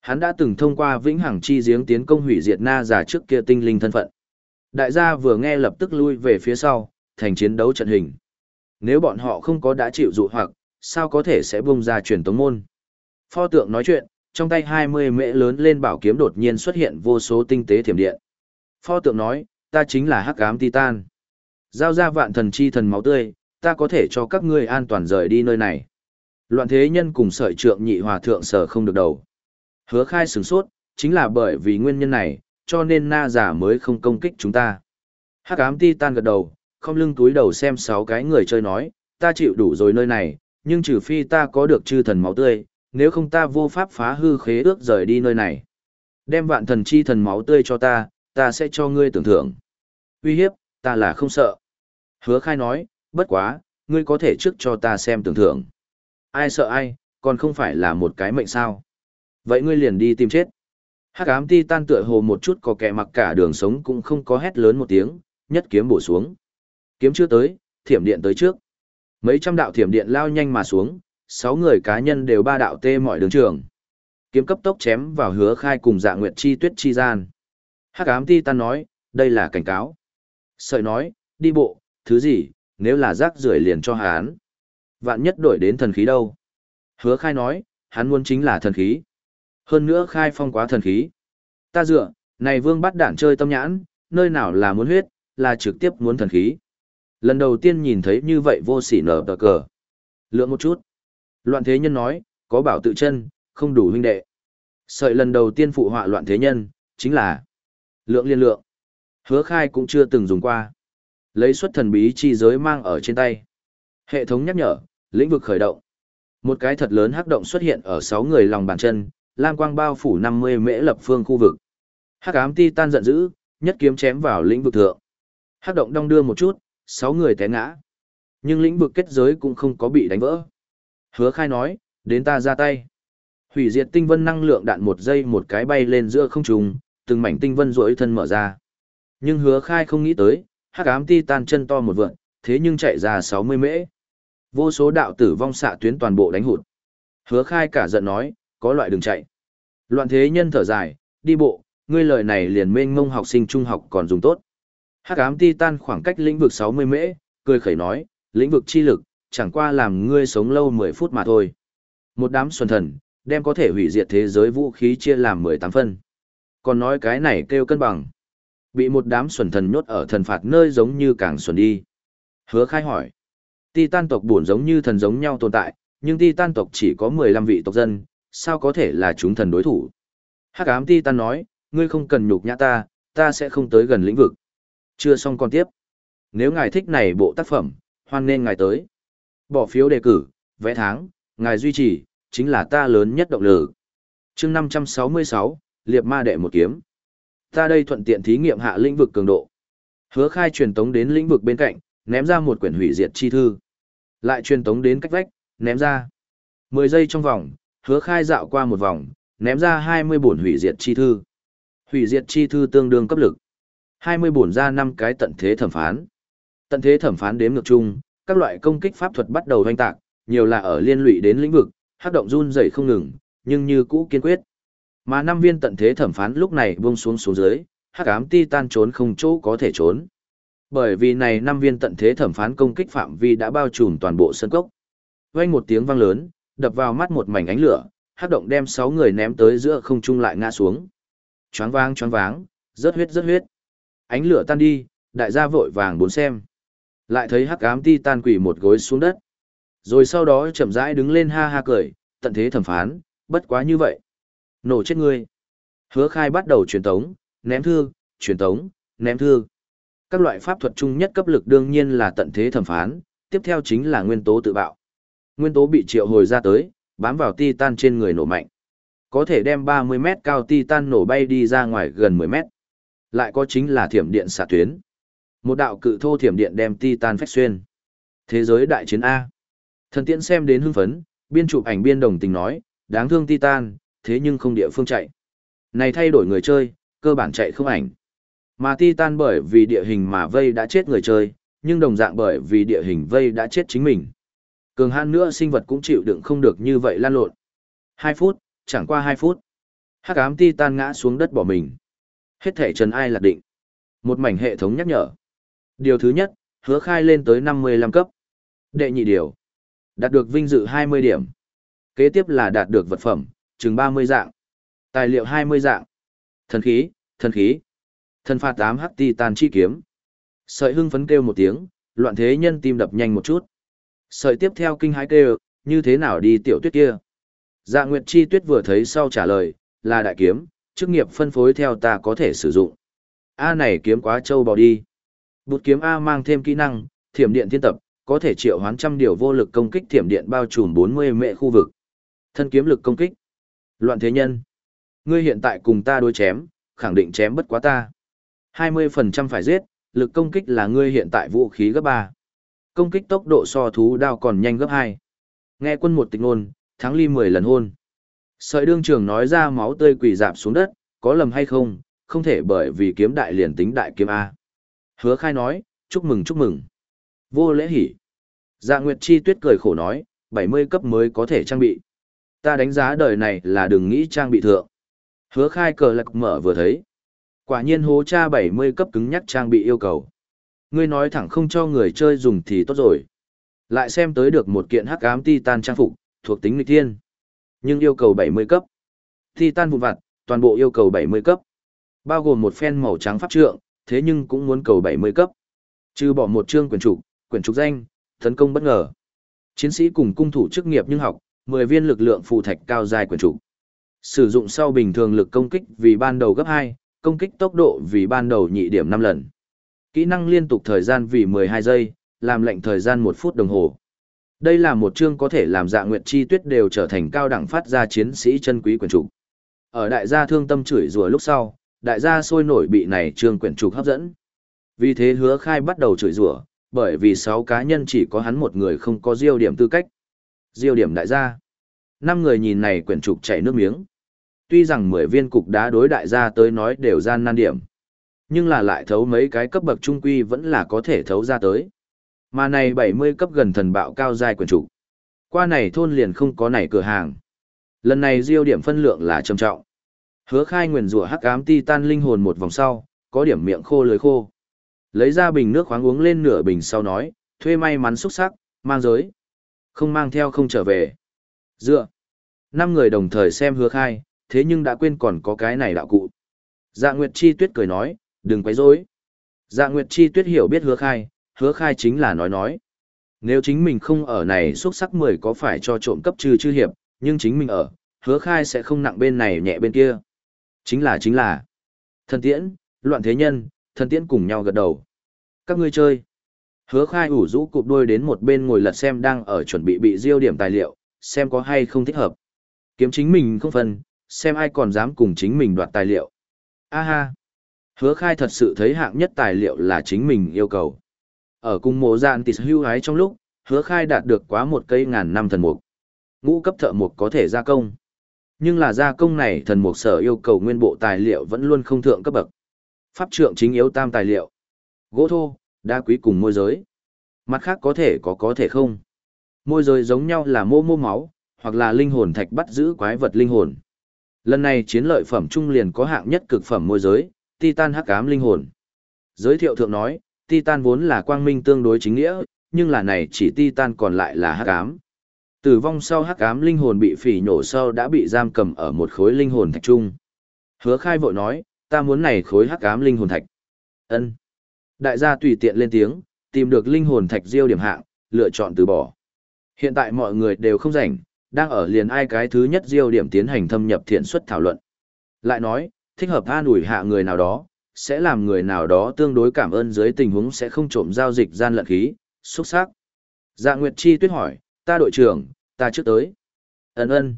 Hắn đã từng thông qua vĩnh hằng chi giếng tiến công hủy diệt na giả trước kia tinh linh thân phận. Đại gia vừa nghe lập tức lui về phía sau, thành chiến đấu trận hình. Nếu bọn họ không có đã chịu dụ hoặc, sao có thể sẽ bung ra truyền tống môn. Pho tượng nói chuyện, trong tay 20 mễ lớn lên bảo kiếm đột nhiên xuất hiện vô số tinh tế thiểm điện. Pho tượng nói, ta chính là hắc ám titan. Giao ra vạn thần chi thần máu tươi, ta có thể cho các ngươi an toàn rời đi nơi này. Loạn thế nhân cùng sợi trượng nhị hòa thượng sở không được đầu. Hứa khai sửng sốt, chính là bởi vì nguyên nhân này, cho nên na giả mới không công kích chúng ta. Hắc ám ti tan gật đầu, không lưng túi đầu xem sáu cái người chơi nói, ta chịu đủ rồi nơi này, nhưng trừ phi ta có được chư thần máu tươi, nếu không ta vô pháp phá hư khế ước rời đi nơi này. Đem vạn thần chi thần máu tươi cho ta, ta sẽ cho ngươi tưởng thưởng. Uy hiếp, ta là không sợ. Hứa khai nói, bất quá, ngươi có thể trước cho ta xem tưởng thưởng. Ai sợ ai, còn không phải là một cái mệnh sao. Vậy ngươi liền đi tìm chết. Hắc ám ti tan tựa hồ một chút có kẻ mặc cả đường sống cũng không có hét lớn một tiếng, nhất kiếm bổ xuống. Kiếm chưa tới, thiểm điện tới trước. Mấy trăm đạo thiểm điện lao nhanh mà xuống, sáu người cá nhân đều ba đạo tê mọi đường trường. Kiếm cấp tốc chém vào hứa khai cùng dạ nguyệt chi tuyết chi gian. Hắc ám ti tan nói, đây là cảnh cáo. Sợi nói, đi bộ, thứ gì, nếu là rác rưởi liền cho hắn. Vạn nhất đổi đến thần khí đâu. Hứa khai nói, hắn muốn chính là thần khí. Hơn nữa khai phong quá thần khí. Ta dựa, này vương bắt đạn chơi tâm nhãn, nơi nào là muốn huyết, là trực tiếp muốn thần khí. Lần đầu tiên nhìn thấy như vậy vô sỉ nở tờ cờ. Lượng một chút. Loạn thế nhân nói, có bảo tự chân, không đủ huynh đệ. Sợi lần đầu tiên phụ họa loạn thế nhân, chính là lượng liên lượng. Hứa khai cũng chưa từng dùng qua. Lấy xuất thần bí chi giới mang ở trên tay. Hệ thống nhắc nhở, lĩnh vực khởi động. Một cái thật lớn hắc động xuất hiện ở 6 người lòng bàn chân, lam quang bao phủ 50 mễ lập phương khu vực. Hắc ám ti tan giận dữ, nhất kiếm chém vào lĩnh vực thượng. Hắc động đong đưa một chút, 6 người té ngã. Nhưng lĩnh vực kết giới cũng không có bị đánh vỡ. Hứa khai nói, đến ta ra tay. Hủy diệt tinh vân năng lượng đạn một giây một cái bay lên giữa không trùng, từng mảnh tinh vân rỗi thân mở ra. Nhưng hứa khai không nghĩ tới, hắc ám ti tan chân to một vượn, thế nhưng chạy ra 60 mễ. Vô số đạo tử vong xạ tuyến toàn bộ đánh hụt. Hứa khai cả giận nói, có loại đường chạy. Loạn thế nhân thở dài, đi bộ, ngươi lời này liền mênh mông học sinh trung học còn dùng tốt. Hắc ám Titan khoảng cách lĩnh vực 60 mễ, cười khẩy nói, lĩnh vực chi lực, chẳng qua làm ngươi sống lâu 10 phút mà thôi. Một đám xuân thần, đem có thể hủy diệt thế giới vũ khí chia làm 18 phân. Còn nói cái này kêu cân bằng. Bị một đám xuân thần nhốt ở thần phạt nơi giống như càng xuân đi. Hứa khai hỏi. Titan tộc buồn giống như thần giống nhau tồn tại, nhưng Titan tộc chỉ có 15 vị tộc dân, sao có thể là chúng thần đối thủ? Hắc ám Titan nói, ngươi không cần nhục nhã ta, ta sẽ không tới gần lĩnh vực. Chưa xong còn tiếp. Nếu ngài thích này bộ tác phẩm, hoan nên ngài tới. Bỏ phiếu đề cử, vẽ tháng, ngài duy trì, chính là ta lớn nhất động lực. chương 566, Liệp Ma Đệ một kiếm. Ta đây thuận tiện thí nghiệm hạ lĩnh vực cường độ. Hứa khai truyền tống đến lĩnh vực bên cạnh, ném ra một quyển hủy diệt chi thư. Lại truyền tống đến cách vách, ném ra. 10 giây trong vòng, hứa khai dạo qua một vòng, ném ra 20 bổn hủy diệt chi thư. Hủy diệt chi thư tương đương cấp lực. 20 bổn ra 5 cái tận thế thẩm phán. Tận thế thẩm phán đếm ngược chung, các loại công kích pháp thuật bắt đầu hoành tạc, nhiều là ở liên lụy đến lĩnh vực, hát động run rẩy không ngừng, nhưng như cũ kiên quyết. Mà năm viên tận thế thẩm phán lúc này buông xuống xuống dưới, hắc ám ti tan trốn không chỗ có thể trốn. Bởi vì này năm viên tận thế thẩm phán công kích phạm vi đã bao trùm toàn bộ sân cốc. Vang một tiếng vang lớn, đập vào mắt một mảnh ánh lửa, hắc động đem sáu người ném tới giữa không trung lại ngã xuống. Choáng váng choáng váng, rớt huyết rớt huyết. Ánh lửa tan đi, đại gia vội vàng bốn xem. Lại thấy hắc ám ti tan quỷ một gối xuống đất. Rồi sau đó chậm rãi đứng lên ha ha cười, tận thế thẩm phán, bất quá như vậy. Nổ chết ngươi. Hứa khai bắt đầu truyền tống, ném thư, truyền tống, ném thư. Các loại pháp thuật chung nhất cấp lực đương nhiên là tận thế thẩm phán, tiếp theo chính là nguyên tố tự bạo. Nguyên tố bị triệu hồi ra tới, bám vào titan trên người nổ mạnh. Có thể đem 30 mét cao titan nổ bay đi ra ngoài gần 10 mét. Lại có chính là thiểm điện xạ tuyến. Một đạo cự thô thiểm điện đem titan phách xuyên. Thế giới đại chiến A. Thần tiễn xem đến hưng phấn, biên chụp ảnh biên đồng tình nói, đáng thương titan, thế nhưng không địa phương chạy. Này thay đổi người chơi, cơ bản chạy không ảnh. Mà Titan bởi vì địa hình mà vây đã chết người chơi, nhưng đồng dạng bởi vì địa hình vây đã chết chính mình. Cường hãn nữa sinh vật cũng chịu đựng không được như vậy lan lộn. hai phút, chẳng qua hai phút. Hắc ám Titan ngã xuống đất bỏ mình. Hết thể trần ai lạc định. Một mảnh hệ thống nhắc nhở. Điều thứ nhất, hứa khai lên tới 55 cấp. Đệ nhị điều. Đạt được vinh dự 20 điểm. Kế tiếp là đạt được vật phẩm, chừng 30 dạng. Tài liệu 20 dạng. Thần khí, thần khí. Thần phạt tám hắc Titan chi kiếm. Sợi hưng phấn kêu một tiếng, loạn thế nhân tim đập nhanh một chút. Sợi tiếp theo kinh hãi kêu, như thế nào đi tiểu tuyết kia? Dạ Nguyệt Chi Tuyết vừa thấy sau trả lời, là đại kiếm, chức nghiệp phân phối theo ta có thể sử dụng. A này kiếm quá trâu bò đi. Bụt kiếm A mang thêm kỹ năng, thiểm điện thiên tập, có thể triệu hoán trăm điều vô lực công kích thiểm điện bao trùm 40 mệ khu vực. Thân kiếm lực công kích. Loạn thế nhân. Ngươi hiện tại cùng ta đối chém, khẳng định chém bất quá ta. 20% phải giết, lực công kích là ngươi hiện tại vũ khí gấp 3. Công kích tốc độ so thú đao còn nhanh gấp 2. Nghe quân một tịch ngôn, thắng ly 10 lần hôn. Sợi đương trường nói ra máu tươi quỳ dạp xuống đất, có lầm hay không, không thể bởi vì kiếm đại liền tính đại kiếm A. Hứa khai nói, chúc mừng chúc mừng. Vô lễ hỉ. Dạ Nguyệt Chi tuyết cười khổ nói, 70 cấp mới có thể trang bị. Ta đánh giá đời này là đừng nghĩ trang bị thượng. Hứa khai cờ lạc mở vừa thấy. Quả nhiên hố cha 70 cấp cứng nhắc trang bị yêu cầu. Ngươi nói thẳng không cho người chơi dùng thì tốt rồi. Lại xem tới được một kiện hắc ám titan trang phục, thuộc tính lịch thiên. Nhưng yêu cầu 70 cấp. Titan vụn vặt, toàn bộ yêu cầu 70 cấp. Bao gồm một phen màu trắng pháp trượng, thế nhưng cũng muốn cầu 70 cấp. Trừ bỏ một chương quyển trục, quyển trục danh, tấn công bất ngờ. Chiến sĩ cùng cung thủ chức nghiệp nhưng học, 10 viên lực lượng phù thạch cao dài quyển trục. Sử dụng sau bình thường lực công kích vì ban đầu gấp 2, công kích tốc độ vì ban đầu nhị điểm 5 lần. Kỹ năng liên tục thời gian vì 12 giây, làm lệnh thời gian 1 phút đồng hồ. Đây là một chương có thể làm dạ nguyệt chi tuyết đều trở thành cao đẳng phát ra chiến sĩ chân quý quyển trục. Ở đại gia thương tâm chửi rủa lúc sau, đại gia sôi nổi bị này chương quyển trục hấp dẫn. Vì thế hứa khai bắt đầu chửi rủa bởi vì 6 cá nhân chỉ có hắn một người không có diêu điểm tư cách. Diêu điểm đại gia. năm người nhìn này quyển trục chảy nước miếng. Tuy rằng 10 viên cục đá đối đại gia tới nói đều gian nan điểm. Nhưng là lại thấu mấy cái cấp bậc trung quy vẫn là có thể thấu ra tới. Mà này 70 cấp gần thần bạo cao dài quyền chủ Qua này thôn liền không có này cửa hàng. Lần này diêu điểm phân lượng là trầm trọng. Hứa khai nguyền rủa hắc ám titan linh hồn một vòng sau, có điểm miệng khô lưới khô. Lấy ra bình nước khoáng uống lên nửa bình sau nói, thuê may mắn xúc sắc, mang giới. Không mang theo không trở về. Dựa. Năm người đồng thời xem hứa khai, thế nhưng đã quên còn có cái này đạo cụ. Dạ Nguyệt Chi Tuyết cười nói, đừng quấy rối. Dạ Nguyệt Chi Tuyết hiểu biết hứa khai, hứa khai chính là nói nói. Nếu chính mình không ở này xuất sắc 10 có phải cho trộm cấp trừ chư hiệp, nhưng chính mình ở, hứa khai sẽ không nặng bên này nhẹ bên kia. Chính là chính là. Thần tiễn, loạn thế nhân, thần tiễn cùng nhau gật đầu. Các ngươi chơi. Hứa khai ủ rũ cụp đuôi đến một bên ngồi lật xem đang ở chuẩn bị bị diêu điểm tài liệu, xem có hay không thích hợp. Kiếm chính mình không phân, xem ai còn dám cùng chính mình đoạt tài liệu. A ha! Hứa khai thật sự thấy hạng nhất tài liệu là chính mình yêu cầu. Ở cùng mộ dạn tịt hưu hái trong lúc, hứa khai đạt được quá một cây ngàn năm thần mục. Ngũ cấp thợ mục có thể gia công. Nhưng là gia công này thần mục sở yêu cầu nguyên bộ tài liệu vẫn luôn không thượng cấp bậc. Pháp trượng chính yếu tam tài liệu. Gỗ thô, đa quý cùng môi giới. Mặt khác có thể có có thể không. Môi giới giống nhau là mô mô máu, hoặc là linh hồn thạch bắt giữ quái vật linh hồn. Lần này chiến lợi phẩm trung liền có hạng nhất cực phẩm môi giới, Titan hắc ám linh hồn. Giới thiệu thượng nói, Titan vốn là quang minh tương đối chính nghĩa, nhưng là này chỉ Titan còn lại là hắc ám. Tử vong sau hắc ám linh hồn bị phỉ nhổ sau đã bị giam cầm ở một khối linh hồn thạch trung. Hứa khai vội nói, ta muốn này khối hắc ám linh hồn thạch. ân Đại gia tùy tiện lên tiếng, tìm được linh hồn thạch diêu điểm hạng, lựa chọn từ bỏ. Hiện tại mọi người đều không rảnh, đang ở liền ai cái thứ nhất diêu điểm tiến hành thâm nhập thiện suất thảo luận. Lại nói, thích hợp an ủi hạ người nào đó, sẽ làm người nào đó tương đối cảm ơn dưới tình huống sẽ không trộm giao dịch gian lận khí, xuất sắc. Dạ Nguyệt Chi tuyết hỏi, ta đội trưởng, ta trước tới. Ấn ơn.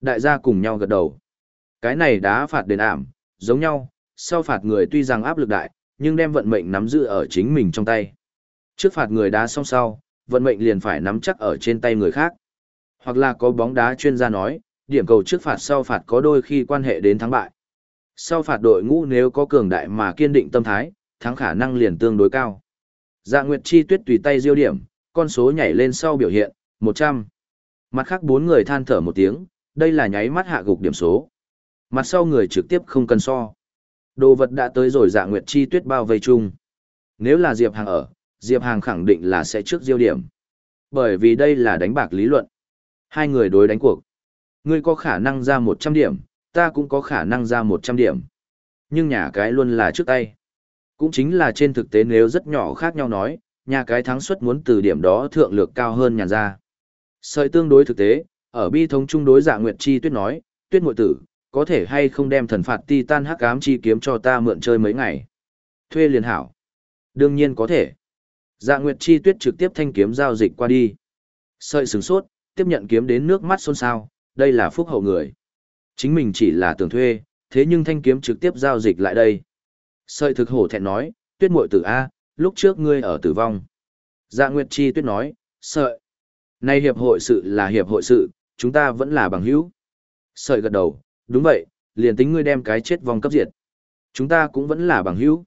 Đại gia cùng nhau gật đầu. Cái này đá phạt đền ảm, giống nhau, sau phạt người tuy rằng áp lực đại, nhưng đem vận mệnh nắm giữ ở chính mình trong tay. Trước phạt người đá xong sau, vận mệnh liền phải nắm chắc ở trên tay người khác. Hoặc là có bóng đá chuyên gia nói, điểm cầu trước phạt sau phạt có đôi khi quan hệ đến thắng bại. Sau phạt đội ngũ nếu có cường đại mà kiên định tâm thái, thắng khả năng liền tương đối cao. Dạ Nguyệt Chi Tuyết tùy tay diêu điểm, con số nhảy lên sau biểu hiện, 100. Mặt khác bốn người than thở một tiếng, đây là nháy mắt hạ gục điểm số. Mặt sau người trực tiếp không cần so. Đồ vật đã tới rồi Dạ Nguyệt Chi Tuyết bao vây chung. Nếu là Diệp Hàng ở, Diệp Hàng khẳng định là sẽ trước diêu điểm. Bởi vì đây là đánh bạc lý luận. Hai người đối đánh cuộc. Ngươi có khả năng ra 100 điểm, ta cũng có khả năng ra 100 điểm. Nhưng nhà cái luôn là trước tay. Cũng chính là trên thực tế nếu rất nhỏ khác nhau nói, nhà cái thắng suất muốn từ điểm đó thượng lược cao hơn nhà ra. Sợi tương đối thực tế, ở bi thống chung đối dạ Nguyệt Chi tuyết nói, tuyết muội tử, có thể hay không đem thần phạt titan hắc ám chi kiếm cho ta mượn chơi mấy ngày. Thuê liền hảo. Đương nhiên có thể. Dạ Nguyệt Chi tuyết trực tiếp thanh kiếm giao dịch qua đi. Sợi sừng sốt, tiếp nhận kiếm đến nước mắt xôn xao, đây là phúc hậu người. Chính mình chỉ là tưởng thuê, thế nhưng thanh kiếm trực tiếp giao dịch lại đây. Sợi thực hổ thẹn nói, tuyết muội tử A, lúc trước ngươi ở tử vong. Dạ Nguyệt Chi tuyết nói, sợi. Nay hiệp hội sự là hiệp hội sự, chúng ta vẫn là bằng hữu. Sợi gật đầu, đúng vậy, liền tính ngươi đem cái chết vong cấp diệt. Chúng ta cũng vẫn là bằng hữu.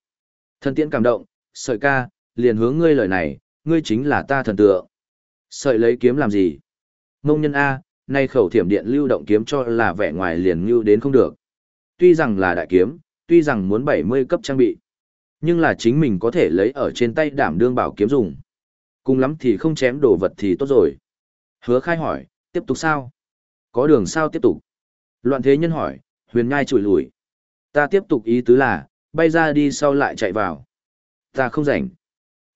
Thần tiễn cảm động, sợi ca, liền hướng ngươi lời này, ngươi chính là ta thần tượng. Sợi lấy kiếm làm gì? Mông nhân A, nay khẩu thiểm điện lưu động kiếm cho là vẻ ngoài liền như đến không được. Tuy rằng là đại kiếm, tuy rằng muốn 70 cấp trang bị, nhưng là chính mình có thể lấy ở trên tay đảm đương bảo kiếm dùng. Cùng lắm thì không chém đồ vật thì tốt rồi. Hứa khai hỏi, tiếp tục sao? Có đường sao tiếp tục? Loạn thế nhân hỏi, huyền nhai chửi lùi. Ta tiếp tục ý tứ là, bay ra đi sau lại chạy vào. Ta không rảnh.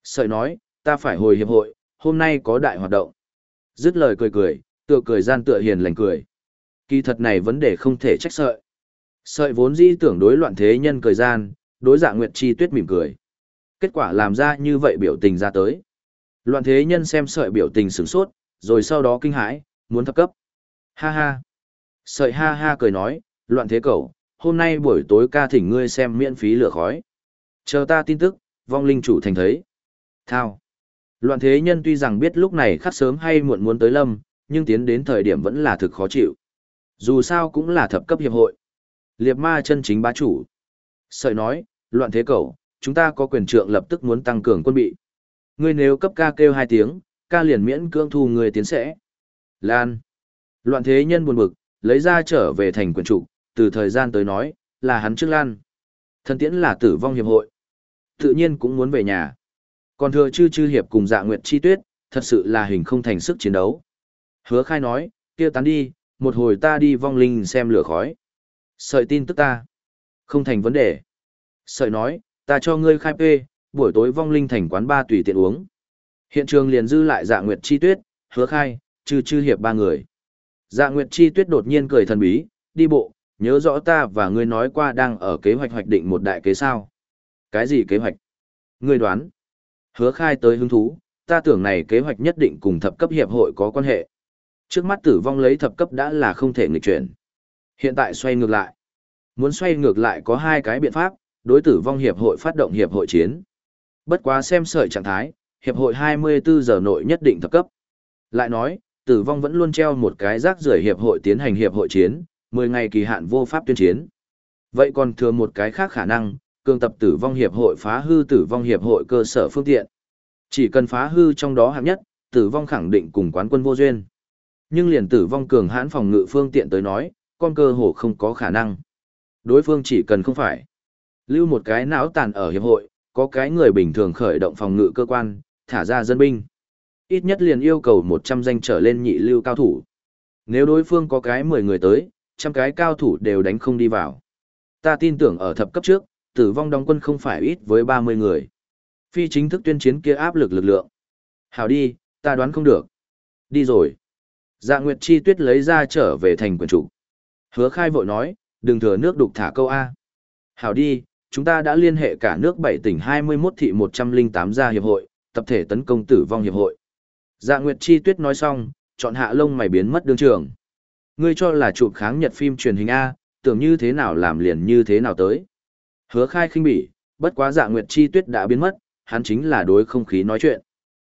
Sợi nói, ta phải hồi hiệp hội, hôm nay có đại hoạt động. Dứt lời cười cười, tựa cười gian tựa hiền lành cười. Kỳ thật này vấn đề không thể trách sợi. Sợi vốn dĩ tưởng đối loạn thế nhân cười gian, đối dạ nguyệt chi tuyết mỉm cười. Kết quả làm ra như vậy biểu tình ra tới. Loạn thế nhân xem sợi biểu tình sửng sốt, rồi sau đó kinh hãi, muốn thấp cấp. Ha ha. Sợi ha ha cười nói, loạn thế cậu, hôm nay buổi tối ca thỉnh ngươi xem miễn phí lửa khói. Chờ ta tin tức, vong linh chủ thành thấy. Thao. Loạn thế nhân tuy rằng biết lúc này khắc sớm hay muộn muốn tới lâm, nhưng tiến đến thời điểm vẫn là thực khó chịu. Dù sao cũng là thập cấp hiệp hội. Liệt ma chân chính bá chủ. Sợi nói, loạn thế cầu, chúng ta có quyền trượng lập tức muốn tăng cường quân bị. Ngươi nếu cấp ca kêu hai tiếng, ca liền miễn cưỡng thu người tiến sẽ. Lan. Loạn thế nhân buồn bực, lấy ra trở về thành quyền trụ, từ thời gian tới nói, là hắn trước Lan. Thần tiễn là tử vong hiệp hội. Tự nhiên cũng muốn về nhà. Còn thừa chư chư hiệp cùng dạ nguyệt chi tuyết, thật sự là hình không thành sức chiến đấu. Hứa khai nói, kia tán đi, một hồi ta đi vong linh xem lửa khói. Sợi tin tức ta. Không thành vấn đề. Sợi nói, ta cho ngươi khai phê, buổi tối vong linh thành quán ba tùy tiện uống. Hiện trường liền dư lại dạ nguyệt chi tuyết, hứa khai, trừ chư hiệp ba người. Dạ nguyệt chi tuyết đột nhiên cười thần bí, đi bộ, nhớ rõ ta và ngươi nói qua đang ở kế hoạch hoạch định một đại kế sao. Cái gì kế hoạch? Ngươi đoán. Hứa khai tới hứng thú, ta tưởng này kế hoạch nhất định cùng thập cấp hiệp hội có quan hệ. Trước mắt tử vong lấy thập cấp đã là không thể nghịch chuyển. Hiện tại xoay ngược lại. Muốn xoay ngược lại có hai cái biện pháp, đối tử vong hiệp hội phát động hiệp hội chiến. Bất quá xem sợi trạng thái, hiệp hội 24 giờ nội nhất định thập cấp. Lại nói, tử vong vẫn luôn treo một cái rác rưởi hiệp hội tiến hành hiệp hội chiến, 10 ngày kỳ hạn vô pháp tuyên chiến. Vậy còn thừa một cái khác khả năng, cường tập tử vong hiệp hội phá hư tử vong hiệp hội cơ sở phương tiện. Chỉ cần phá hư trong đó hạng nhất, tử vong khẳng định cùng quán quân vô duyên. Nhưng liền tử vong cường hãn phòng ngự phương tiện tới nói, con cơ hồ không có khả năng. Đối phương chỉ cần không phải lưu một cái não tàn ở hiệp hội, có cái người bình thường khởi động phòng ngự cơ quan, thả ra dân binh. Ít nhất liền yêu cầu 100 danh trở lên nhị lưu cao thủ. Nếu đối phương có cái 10 người tới, trăm cái cao thủ đều đánh không đi vào. Ta tin tưởng ở thập cấp trước, tử vong đóng quân không phải ít với 30 người. Phi chính thức tuyên chiến kia áp lực lực lượng. Hảo đi, ta đoán không được. Đi rồi. Dạ Nguyệt Chi Tuyết lấy ra trở về thành quyền chủ. Hứa khai vội nói, đừng thừa nước đục thả câu A. Hảo đi, chúng ta đã liên hệ cả nước 7 tỉnh 21 thị 108 gia hiệp hội, tập thể tấn công tử vong hiệp hội. Dạ Nguyệt Chi Tuyết nói xong, chọn hạ lông mày biến mất đương trường. Ngươi cho là chụp kháng nhật phim truyền hình A, tưởng như thế nào làm liền như thế nào tới. Hứa khai khinh bỉ, bất quá dạ Nguyệt Chi Tuyết đã biến mất, hắn chính là đối không khí nói chuyện.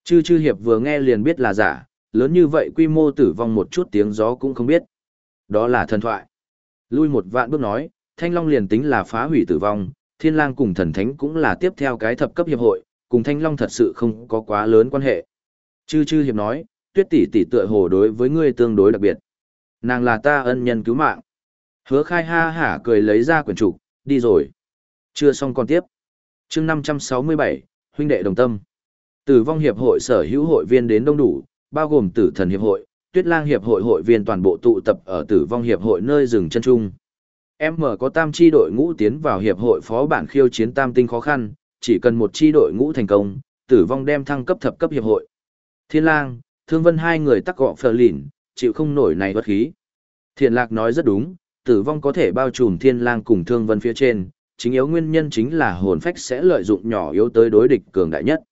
Chư chư hiệp vừa nghe liền biết là giả, lớn như vậy quy mô tử vong một chút tiếng gió cũng không biết. Đó là thần thoại. Lui một vạn bước nói, Thanh Long liền tính là phá hủy tử vong, Thiên Lang cùng thần thánh cũng là tiếp theo cái thập cấp hiệp hội, cùng Thanh Long thật sự không có quá lớn quan hệ. Chư chư hiệp nói, tuyết tỷ tỷ tựa hồ đối với ngươi tương đối đặc biệt. Nàng là ta ân nhân cứu mạng. Hứa khai ha hả cười lấy ra quyển trục, đi rồi. Chưa xong còn tiếp. chương 567, huynh đệ đồng tâm. Tử vong hiệp hội sở hữu hội viên đến đông đủ, bao gồm tử thần hiệp hội, tuyết lang hiệp hội hội viên toàn bộ tụ tập ở tử vong hiệp hội nơi rừng chân trung. M có tam chi đội ngũ tiến vào hiệp hội phó bản khiêu chiến tam tinh khó khăn, chỉ cần một chi đội ngũ thành công, tử vong đem thăng cấp thập cấp hiệp hội. Thiên lang, thương vân hai người tắc gọ phờ lìn, chịu không nổi này bất khí. Thiện lạc nói rất đúng, tử vong có thể bao trùm thiên lang cùng thương vân phía trên, chính yếu nguyên nhân chính là hồn phách sẽ lợi dụng nhỏ yếu tới đối địch cường đại nhất.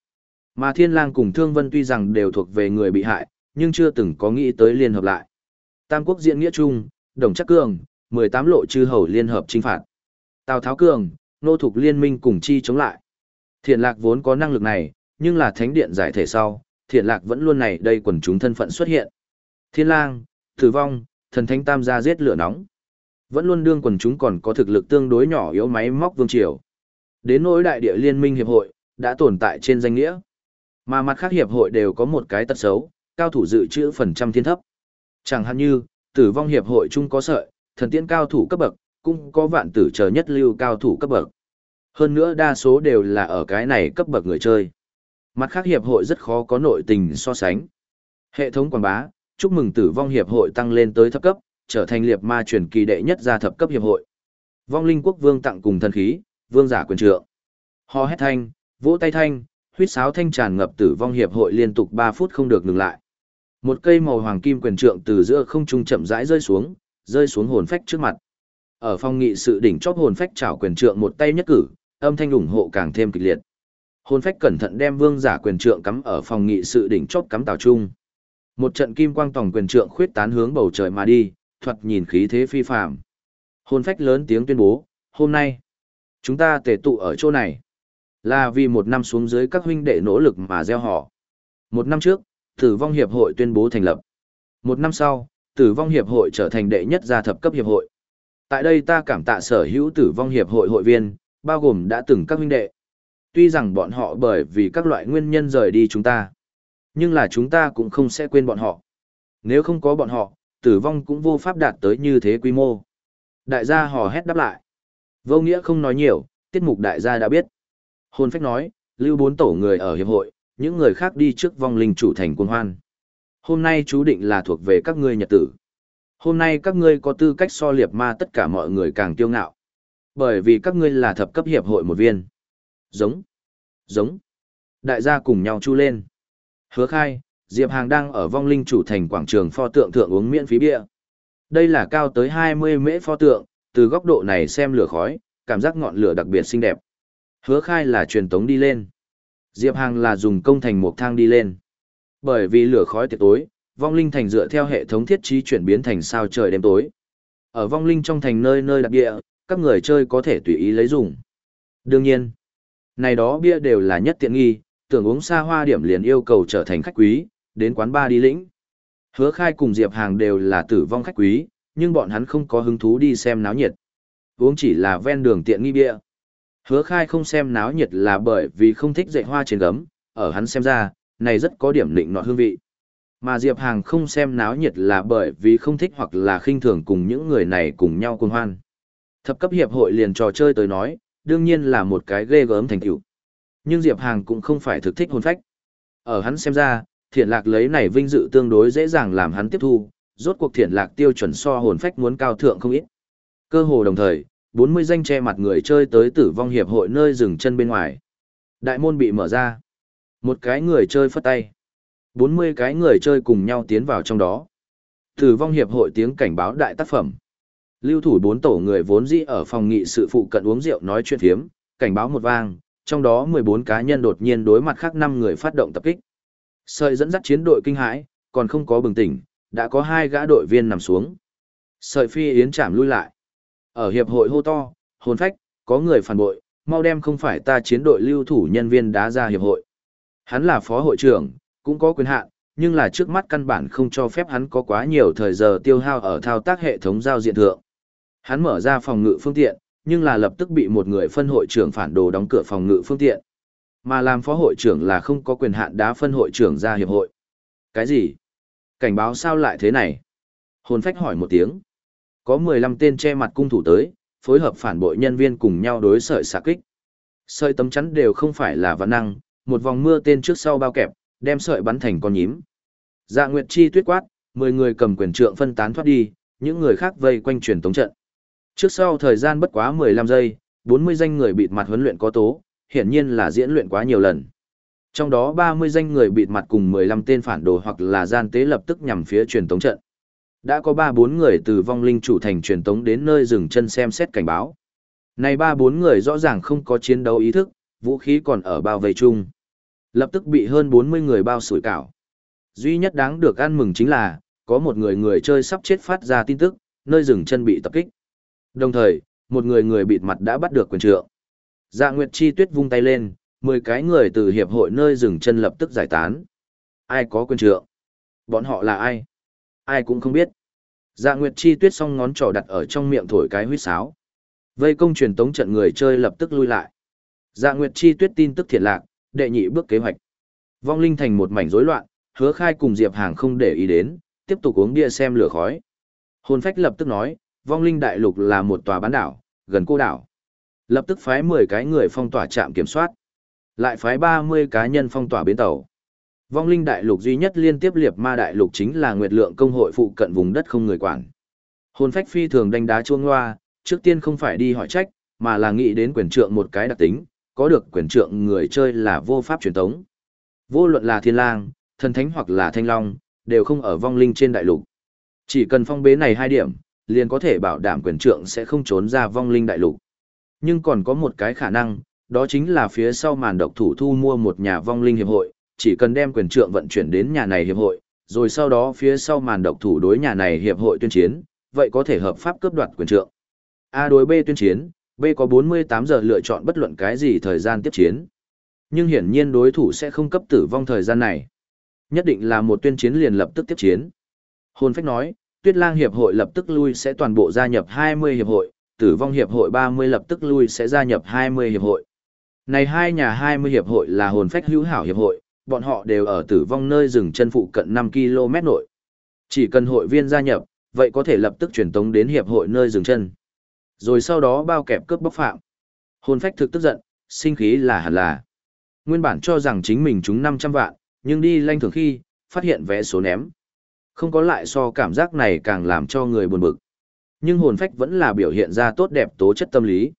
Mà thiên lang cùng thương vân tuy rằng đều thuộc về người bị hại, nhưng chưa từng có nghĩ tới liên hợp lại. Tam quốc diện nghĩa chung, đồng chắc cường, 18 lộ chư hầu liên hợp chinh phạt. Tào Tháo cường, nô thuộc liên minh cùng chi chống lại. Thiện lạc vốn có năng lực này, nhưng là thánh điện giải thể sau, thiện lạc vẫn luôn này đây quần chúng thân phận xuất hiện. Thiên lang, tử vong, thần thánh tam gia giết lửa nóng. Vẫn luôn đương quần chúng còn có thực lực tương đối nhỏ yếu máy móc vương triều. Đến nỗi đại địa liên minh hiệp hội, đã tồn tại trên danh nghĩa. Mà mặt khác hiệp hội đều có một cái tật xấu, cao thủ dự trữ phần trăm thiên thấp. Chẳng hạn như, tử vong hiệp hội chung có sợi, thần tiễn cao thủ cấp bậc, cũng có vạn tử chờ nhất lưu cao thủ cấp bậc. Hơn nữa đa số đều là ở cái này cấp bậc người chơi. Mặt khác hiệp hội rất khó có nội tình so sánh. Hệ thống quảng bá, chúc mừng tử vong hiệp hội tăng lên tới thấp cấp, trở thành liệt ma truyền kỳ đệ nhất gia thập cấp hiệp hội. Vong linh quốc vương tặng cùng thần khí, vương giả quyền trượng. Ho hét thanh, vỗ tay thanh, huýt sáo thanh tràn ngập tử vong hiệp hội liên tục 3 phút không được ngừng lại. Một cây màu hoàng kim quyền trượng từ giữa không trung chậm rãi rơi xuống, rơi xuống hồn phách trước mặt. Ở phong nghị sự đỉnh chóp hồn phách chảo quyền trượng một tay nhất cử, âm thanh ủng hộ càng thêm kịch liệt. Hồn phách cẩn thận đem vương giả quyền trượng cắm ở phòng nghị sự đỉnh chóp cắm tàu trung. Một trận kim quang tòng quyền trượng khuyết tán hướng bầu trời mà đi, thuật nhìn khí thế phi phàm. Hồn phách lớn tiếng tuyên bố, hôm nay, chúng ta tề tụ ở chỗ này. Là vì một năm xuống dưới các huynh đệ nỗ lực mà gieo họ. Một năm trước, Tử vong hiệp hội tuyên bố thành lập. Một năm sau, Tử vong hiệp hội trở thành đệ nhất gia thập cấp hiệp hội. Tại đây ta cảm tạ sở hữu Tử vong hiệp hội hội viên, bao gồm đã từng các huynh đệ. Tuy rằng bọn họ bởi vì các loại nguyên nhân rời đi chúng ta, nhưng là chúng ta cũng không sẽ quên bọn họ. Nếu không có bọn họ, tử vong cũng vô pháp đạt tới như thế quy mô. Đại gia hò hét đáp lại. Vô nghĩa không nói nhiều, tiết mục đại gia đã biết. Hôn phách nói, lưu bốn tổ người ở hiệp hội, những người khác đi trước vong linh chủ thành quân hoan. Hôm nay chú định là thuộc về các ngươi nhật tử. Hôm nay các ngươi có tư cách so liệp ma tất cả mọi người càng kiêu ngạo. Bởi vì các ngươi là thập cấp hiệp hội một viên. Giống. Giống. Đại gia cùng nhau chu lên. Hứa khai, Diệp Hàng đang ở vong linh chủ thành quảng trường pho tượng thượng uống miễn phí bia. Đây là cao tới 20 mễ pho tượng, từ góc độ này xem lửa khói, cảm giác ngọn lửa đặc biệt xinh đẹp. Hứa khai là truyền tống đi lên. Diệp Hàng là dùng công thành một thang đi lên. Bởi vì lửa khói tiệt tối, vong linh thành dựa theo hệ thống thiết trí chuyển biến thành sao trời đêm tối. Ở vong linh trong thành nơi nơi đặc địa, các người chơi có thể tùy ý lấy dùng. Đương nhiên, này đó bia đều là nhất tiện nghi, tưởng uống xa hoa điểm liền yêu cầu trở thành khách quý, đến quán ba đi lĩnh. Hứa khai cùng Diệp Hàng đều là tử vong khách quý, nhưng bọn hắn không có hứng thú đi xem náo nhiệt. Uống chỉ là ven đường tiện nghi bia. Hứa khai không xem náo nhiệt là bởi vì không thích dạy hoa trên gấm, ở hắn xem ra, này rất có điểm định nọt hương vị. Mà Diệp Hàng không xem náo nhiệt là bởi vì không thích hoặc là khinh thường cùng những người này cùng nhau cùng hoan. Thập cấp hiệp hội liền trò chơi tới nói, đương nhiên là một cái ghê gớm thành tựu. Nhưng Diệp Hàng cũng không phải thực thích hồn phách. Ở hắn xem ra, Thiện lạc lấy này vinh dự tương đối dễ dàng làm hắn tiếp thu, rốt cuộc thiện lạc tiêu chuẩn so hồn phách muốn cao thượng không ít. Cơ hồ đồng thời, 40 danh che mặt người chơi tới tử vong hiệp hội nơi dừng chân bên ngoài. Đại môn bị mở ra. Một cái người chơi phất tay. 40 cái người chơi cùng nhau tiến vào trong đó. Tử vong hiệp hội tiếng cảnh báo đại tác phẩm. Lưu thủ bốn tổ người vốn dĩ ở phòng nghị sự phụ cận uống rượu nói chuyện thiếm, cảnh báo một vang, trong đó 14 cá nhân đột nhiên đối mặt khác 5 người phát động tập kích. Sợi dẫn dắt chiến đội kinh hãi, còn không có bừng tỉnh, đã có hai gã đội viên nằm xuống. Sợi phi yến chạm lui lại. Ở hiệp hội hô to, hồn phách, có người phản bội, mau đem không phải ta chiến đội lưu thủ nhân viên đá ra hiệp hội. Hắn là phó hội trưởng, cũng có quyền hạn, nhưng là trước mắt căn bản không cho phép hắn có quá nhiều thời giờ tiêu hao ở thao tác hệ thống giao diện thượng. Hắn mở ra phòng ngự phương tiện, nhưng là lập tức bị một người phân hội trưởng phản đồ đóng cửa phòng ngự phương tiện. Mà làm phó hội trưởng là không có quyền hạn đá phân hội trưởng ra hiệp hội. Cái gì? Cảnh báo sao lại thế này? Hồn phách hỏi một tiếng. Có 15 tên che mặt cung thủ tới, phối hợp phản bội nhân viên cùng nhau đối sợi xạ kích. Sợi tấm chắn đều không phải là vạn năng, một vòng mưa tên trước sau bao kẹp, đem sợi bắn thành con nhím. Dạ Nguyệt Chi tuyết quát, 10 người cầm quyền trượng phân tán thoát đi, những người khác vây quanh truyền tống trận. Trước sau thời gian bất quá 15 giây, 40 danh người bịt mặt huấn luyện có tố, hiển nhiên là diễn luyện quá nhiều lần. Trong đó 30 danh người bịt mặt cùng 15 tên phản đồ hoặc là gian tế lập tức nhằm phía truyền tống trận. Đã có 3-4 người từ vong linh chủ thành truyền tống đến nơi dừng chân xem xét cảnh báo. Này 3-4 người rõ ràng không có chiến đấu ý thức, vũ khí còn ở bao vây chung. Lập tức bị hơn 40 người bao sủi cảo. Duy nhất đáng được ăn mừng chính là, có một người người chơi sắp chết phát ra tin tức, nơi dừng chân bị tập kích. Đồng thời, một người người bịt mặt đã bắt được quyền trượng. Dạ Nguyệt Chi Tuyết vung tay lên, 10 cái người từ hiệp hội nơi dừng chân lập tức giải tán. Ai có quyền trượng? Bọn họ là ai? Ai cũng không biết. Dạ Nguyệt Chi Tuyết song ngón trỏ đặt ở trong miệng thổi cái huýt sáo. Vây công truyền tống trận người chơi lập tức lui lại. Dạ Nguyệt Chi Tuyết tin tức thiệt lạc, đệ nhị bước kế hoạch. Vong linh thành một mảnh rối loạn, hứa khai cùng Diệp Hàng không để ý đến, tiếp tục uống bia xem lửa khói. Hồn phách lập tức nói, vong linh đại lục là một tòa bán đảo, gần cô đảo. Lập tức phái 10 cái người phong tỏa trạm kiểm soát. Lại phái 30 cá nhân phong tỏa bến tàu. Vong linh đại lục duy nhất liên tiếp liệt ma đại lục chính là nguyệt lượng công hội phụ cận vùng đất không người quản. Hồn phách phi thường đánh đá chuông hoa, trước tiên không phải đi hỏi trách, mà là nghĩ đến quyền trượng một cái đặc tính, có được quyền trượng người chơi là vô pháp truyền tống. Vô luận là thiên lang, thần thánh hoặc là thanh long, đều không ở vong linh trên đại lục. Chỉ cần phong bế này hai điểm, liền có thể bảo đảm quyền trượng sẽ không trốn ra vong linh đại lục. Nhưng còn có một cái khả năng, đó chính là phía sau màn độc thủ thu mua một nhà vong linh hiệp hội, chỉ cần đem quyền trượng vận chuyển đến nhà này hiệp hội, rồi sau đó phía sau màn độc thủ đối nhà này hiệp hội tuyên chiến, vậy có thể hợp pháp cướp đoạt quyền trượng. A đối B tuyên chiến, B có 48 giờ lựa chọn bất luận cái gì thời gian tiếp chiến. Nhưng hiển nhiên đối thủ sẽ không cấp tử vong thời gian này. Nhất định là một tuyên chiến liền lập tức tiếp chiến. Hồn phách nói, Tuyết Lang hiệp hội lập tức lui sẽ toàn bộ gia nhập 20 hiệp hội, Tử vong hiệp hội 30 lập tức lui sẽ gia nhập 20 hiệp hội. Này hai nhà 20 hiệp hội là hồn phách hữu hảo hiệp hội, bọn họ đều ở tử vong nơi rừng chân phụ cận 5 km nội. Chỉ cần hội viên gia nhập, vậy có thể lập tức truyền tống đến hiệp hội nơi dừng chân. Rồi sau đó bao kẹp cướp bóc phạm. Hồn phách thực tức giận, sinh khí là hẳn là. Nguyên bản cho rằng chính mình trúng 500 vạn, nhưng đi lanh thường khi, phát hiện vé số ném. Không có lại so cảm giác này càng làm cho người buồn bực. Nhưng hồn phách vẫn là biểu hiện ra tốt đẹp tố chất tâm lý.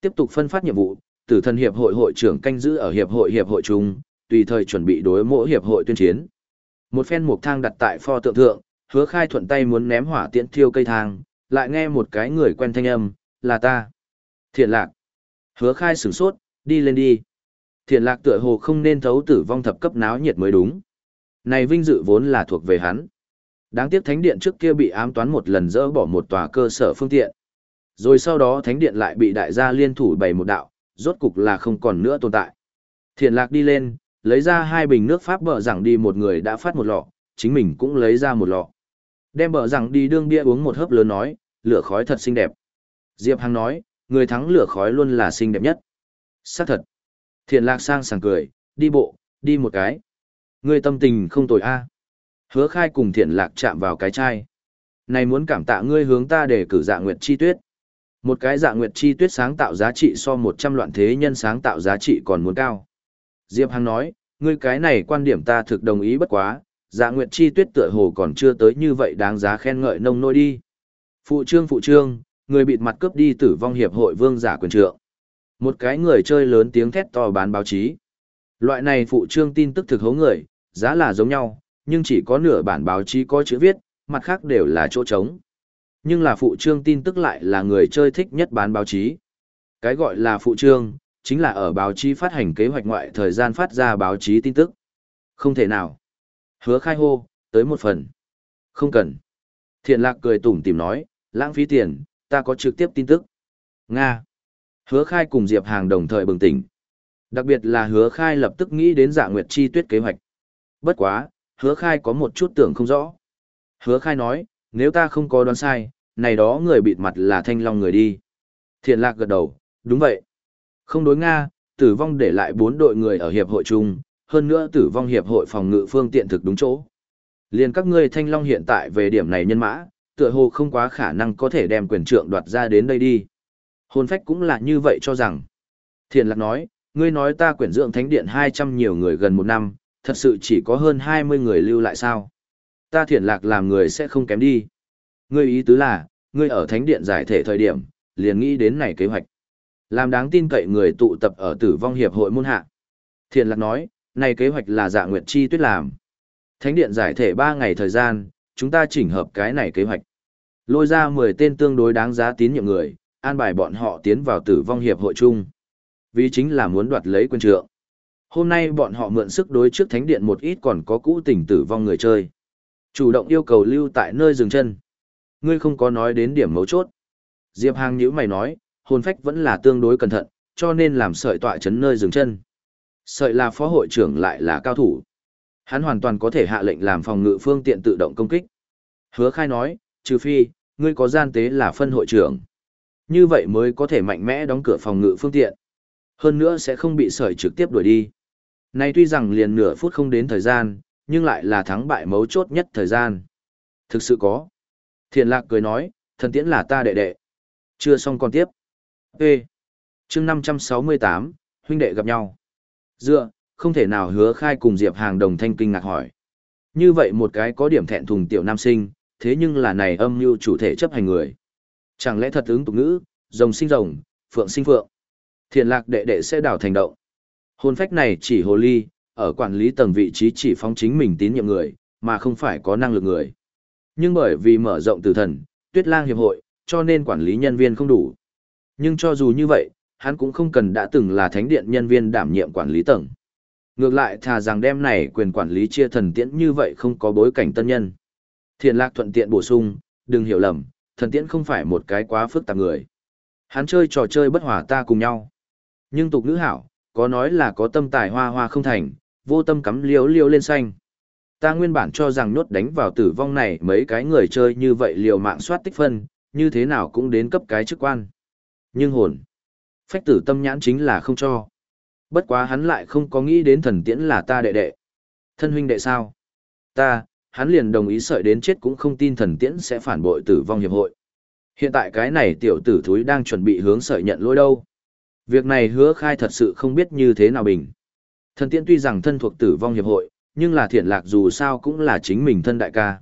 Tiếp tục phân phát nhiệm vụ, tử thần hiệp hội hội trưởng canh giữ ở hiệp hội hiệp hội chung, tùy thời chuẩn bị đối mỗi hiệp hội tuyên chiến. Một phen mục thang đặt tại pho tượng thượng, hứa khai thuận tay muốn ném hỏa tiễn thiêu cây thang, lại nghe một cái người quen thanh âm, là ta. Thiện lạc. Hứa khai sửng sốt, đi lên đi. Thiện lạc tựa hồ không nên thấu tử vong thập cấp náo nhiệt mới đúng. Này vinh dự vốn là thuộc về hắn. Đáng tiếc thánh điện trước kia bị ám toán một lần dỡ bỏ một tòa cơ sở phương tiện. Rồi sau đó thánh điện lại bị đại gia liên thủ bày một đạo, rốt cục là không còn nữa tồn tại. Thiện lạc đi lên, lấy ra hai bình nước pháp bờ rằng đi một người đã phát một lọ, chính mình cũng lấy ra một lọ. Đem bờ rằng đi đương bia uống một hớp lớn nói, lửa khói thật xinh đẹp. Diệp Hằng nói, người thắng lửa khói luôn là xinh đẹp nhất. Xác thật. Thiện lạc sang sảng cười, đi bộ, đi một cái. Người tâm tình không tồi a. Hứa khai cùng thiện lạc chạm vào cái chai. Này muốn cảm tạ ngươi hướng ta để cử dạ nguyệt chi tuyết. Một cái dạ nguyệt chi tuyết sáng tạo giá trị so 100 loạn thế nhân sáng tạo giá trị còn muốn cao. Diệp Hằng nói, Ngươi cái này quan điểm ta thực đồng ý bất quá, dạ nguyệt chi tuyết tựa hồ còn chưa tới như vậy đáng giá khen ngợi nông nôi đi. Phụ trương phụ trương, người bịt mặt cướp đi tử vong hiệp hội vương giả quyền trượng. Một cái người chơi lớn tiếng thét to bán báo chí. Loại này phụ trương tin tức thực hấu người, giá là giống nhau, nhưng chỉ có nửa bản báo chí có chữ viết, mặt khác đều là chỗ trống. Nhưng là phụ trương tin tức lại là người chơi thích nhất bán báo chí. Cái gọi là phụ trương, chính là ở báo chí phát hành kế hoạch ngoại thời gian phát ra báo chí tin tức. Không thể nào. Hứa khai hô, tới một phần. Không cần. Thiện lạc cười tủm tìm nói, lãng phí tiền, ta có trực tiếp tin tức. Nga. Hứa khai cùng Diệp Hàng đồng thời bừng tỉnh. Đặc biệt là hứa khai lập tức nghĩ đến dạ nguyệt chi tuyết kế hoạch. Bất quá, hứa khai có một chút tưởng không rõ. Hứa khai nói, nếu ta không có đoán sai, này đó người bịt mặt là thanh long người đi. Thiện lạc gật đầu, đúng vậy. Không đối Nga, tử vong để lại bốn đội người ở hiệp hội chung, hơn nữa tử vong hiệp hội phòng ngự phương tiện thực đúng chỗ. Liên các ngươi thanh long hiện tại về điểm này nhân mã, tựa hồ không quá khả năng có thể đem quyền trượng đoạt ra đến đây đi. Hồn phách cũng là như vậy cho rằng. Thiền lạc nói, ngươi nói ta quyển dưỡng thánh điện 200 nhiều người gần một năm, thật sự chỉ có hơn 20 người lưu lại sao? Ta thiền lạc làm người sẽ không kém đi. Ngươi ý tứ là, ngươi ở thánh điện giải thể thời điểm, liền nghĩ đến này kế hoạch. Làm đáng tin cậy người tụ tập ở tử vong hiệp hội môn hạ. Thiện lạc nói, này kế hoạch là dạ nguyệt chi tuyết làm. Thánh điện giải thể 3 ngày thời gian, chúng ta chỉnh hợp cái này kế hoạch. Lôi ra 10 tên tương đối đáng giá tín nhiệm người, an bài bọn họ tiến vào tử vong hiệp hội chung. Vì chính là muốn đoạt lấy quân trượng. Hôm nay bọn họ mượn sức đối trước thánh điện một ít còn có cũ tình tử vong người chơi. Chủ động yêu cầu lưu tại nơi dừng chân. Ngươi không có nói đến điểm mấu chốt. Diệp Hàng nhữ mày nói, hồn phách vẫn là tương đối cẩn thận, cho nên làm sợi tọa chấn nơi dừng chân. Sợi là phó hội trưởng lại là cao thủ. Hắn hoàn toàn có thể hạ lệnh làm phòng ngự phương tiện tự động công kích. Hứa khai nói, trừ phi, ngươi có gian tế là phân hội trưởng. Như vậy mới có thể mạnh mẽ đóng cửa phòng ngự phương tiện. Hơn nữa sẽ không bị sợi trực tiếp đuổi đi. Này tuy rằng liền nửa phút không đến thời gian, nhưng lại là thắng bại mấu chốt nhất thời gian. Thực sự có. Thiền lạc cười nói, thần tiễn là ta đệ đệ. Chưa xong còn tiếp. Ê! chương 568, huynh đệ gặp nhau. Dựa, không thể nào hứa khai cùng Diệp Hàng đồng thanh kinh ngạc hỏi. Như vậy một cái có điểm thẹn thùng tiểu nam sinh, thế nhưng là này âm mưu chủ thể chấp hành người. Chẳng lẽ thật ứng tục ngữ, rồng sinh rồng, phượng sinh phượng. Thiện lạc đệ đệ sẽ đảo thành động. Hôn phách này chỉ hồ ly, ở quản lý tầng vị trí chỉ phóng chính mình tín nhiệm người, mà không phải có năng lực người. Nhưng bởi vì mở rộng từ thần, tuyết lang hiệp hội, cho nên quản lý nhân viên không đủ. Nhưng cho dù như vậy, hắn cũng không cần đã từng là thánh điện nhân viên đảm nhiệm quản lý tầng. Ngược lại thà rằng đem này quyền quản lý chia thần tiễn như vậy không có bối cảnh tân nhân. Thiện lạc thuận tiện bổ sung, đừng hiểu lầm, thần tiễn không phải một cái quá phức tạp người. Hắn chơi trò chơi bất hòa ta cùng nhau. Nhưng tục nữ hảo, có nói là có tâm tài hoa hoa không thành, vô tâm cắm liếu liêu lên xanh. Ta nguyên bản cho rằng nhốt đánh vào tử vong này mấy cái người chơi như vậy liều mạng soát tích phân, như thế nào cũng đến cấp cái chức quan. Nhưng hồn, phách tử tâm nhãn chính là không cho. Bất quá hắn lại không có nghĩ đến thần tiễn là ta đệ đệ. Thân huynh đệ sao? Ta, hắn liền đồng ý sợi đến chết cũng không tin thần tiễn sẽ phản bội tử vong hiệp hội. Hiện tại cái này tiểu tử thúi đang chuẩn bị hướng sợi nhận lỗi đâu. Việc này hứa khai thật sự không biết như thế nào bình. Thần tiễn tuy rằng thân thuộc tử vong hiệp hội, nhưng là thiện lạc dù sao cũng là chính mình thân đại ca.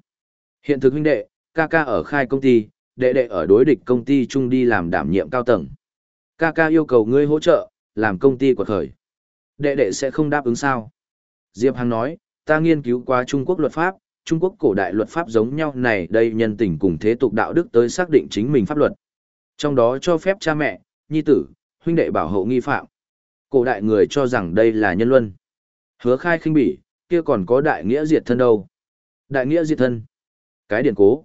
Hiện thực huynh đệ, ca ca ở khai công ty, đệ đệ ở đối địch công ty chung đi làm đảm nhiệm cao tầng. Ca ca yêu cầu ngươi hỗ trợ, làm công ty của khởi. Đệ đệ sẽ không đáp ứng sao? Diệp Hằng nói, ta nghiên cứu qua Trung Quốc luật pháp, Trung Quốc cổ đại luật pháp giống nhau này đây nhân tình cùng thế tục đạo đức tới xác định chính mình pháp luật. Trong đó cho phép cha mẹ, nhi tử, huynh đệ bảo hộ nghi phạm. Cổ đại người cho rằng đây là nhân luân. Hứa khai khinh bỉ, kia còn có đại nghĩa diệt thân đâu. Đại nghĩa diệt thân. Cái điển cố.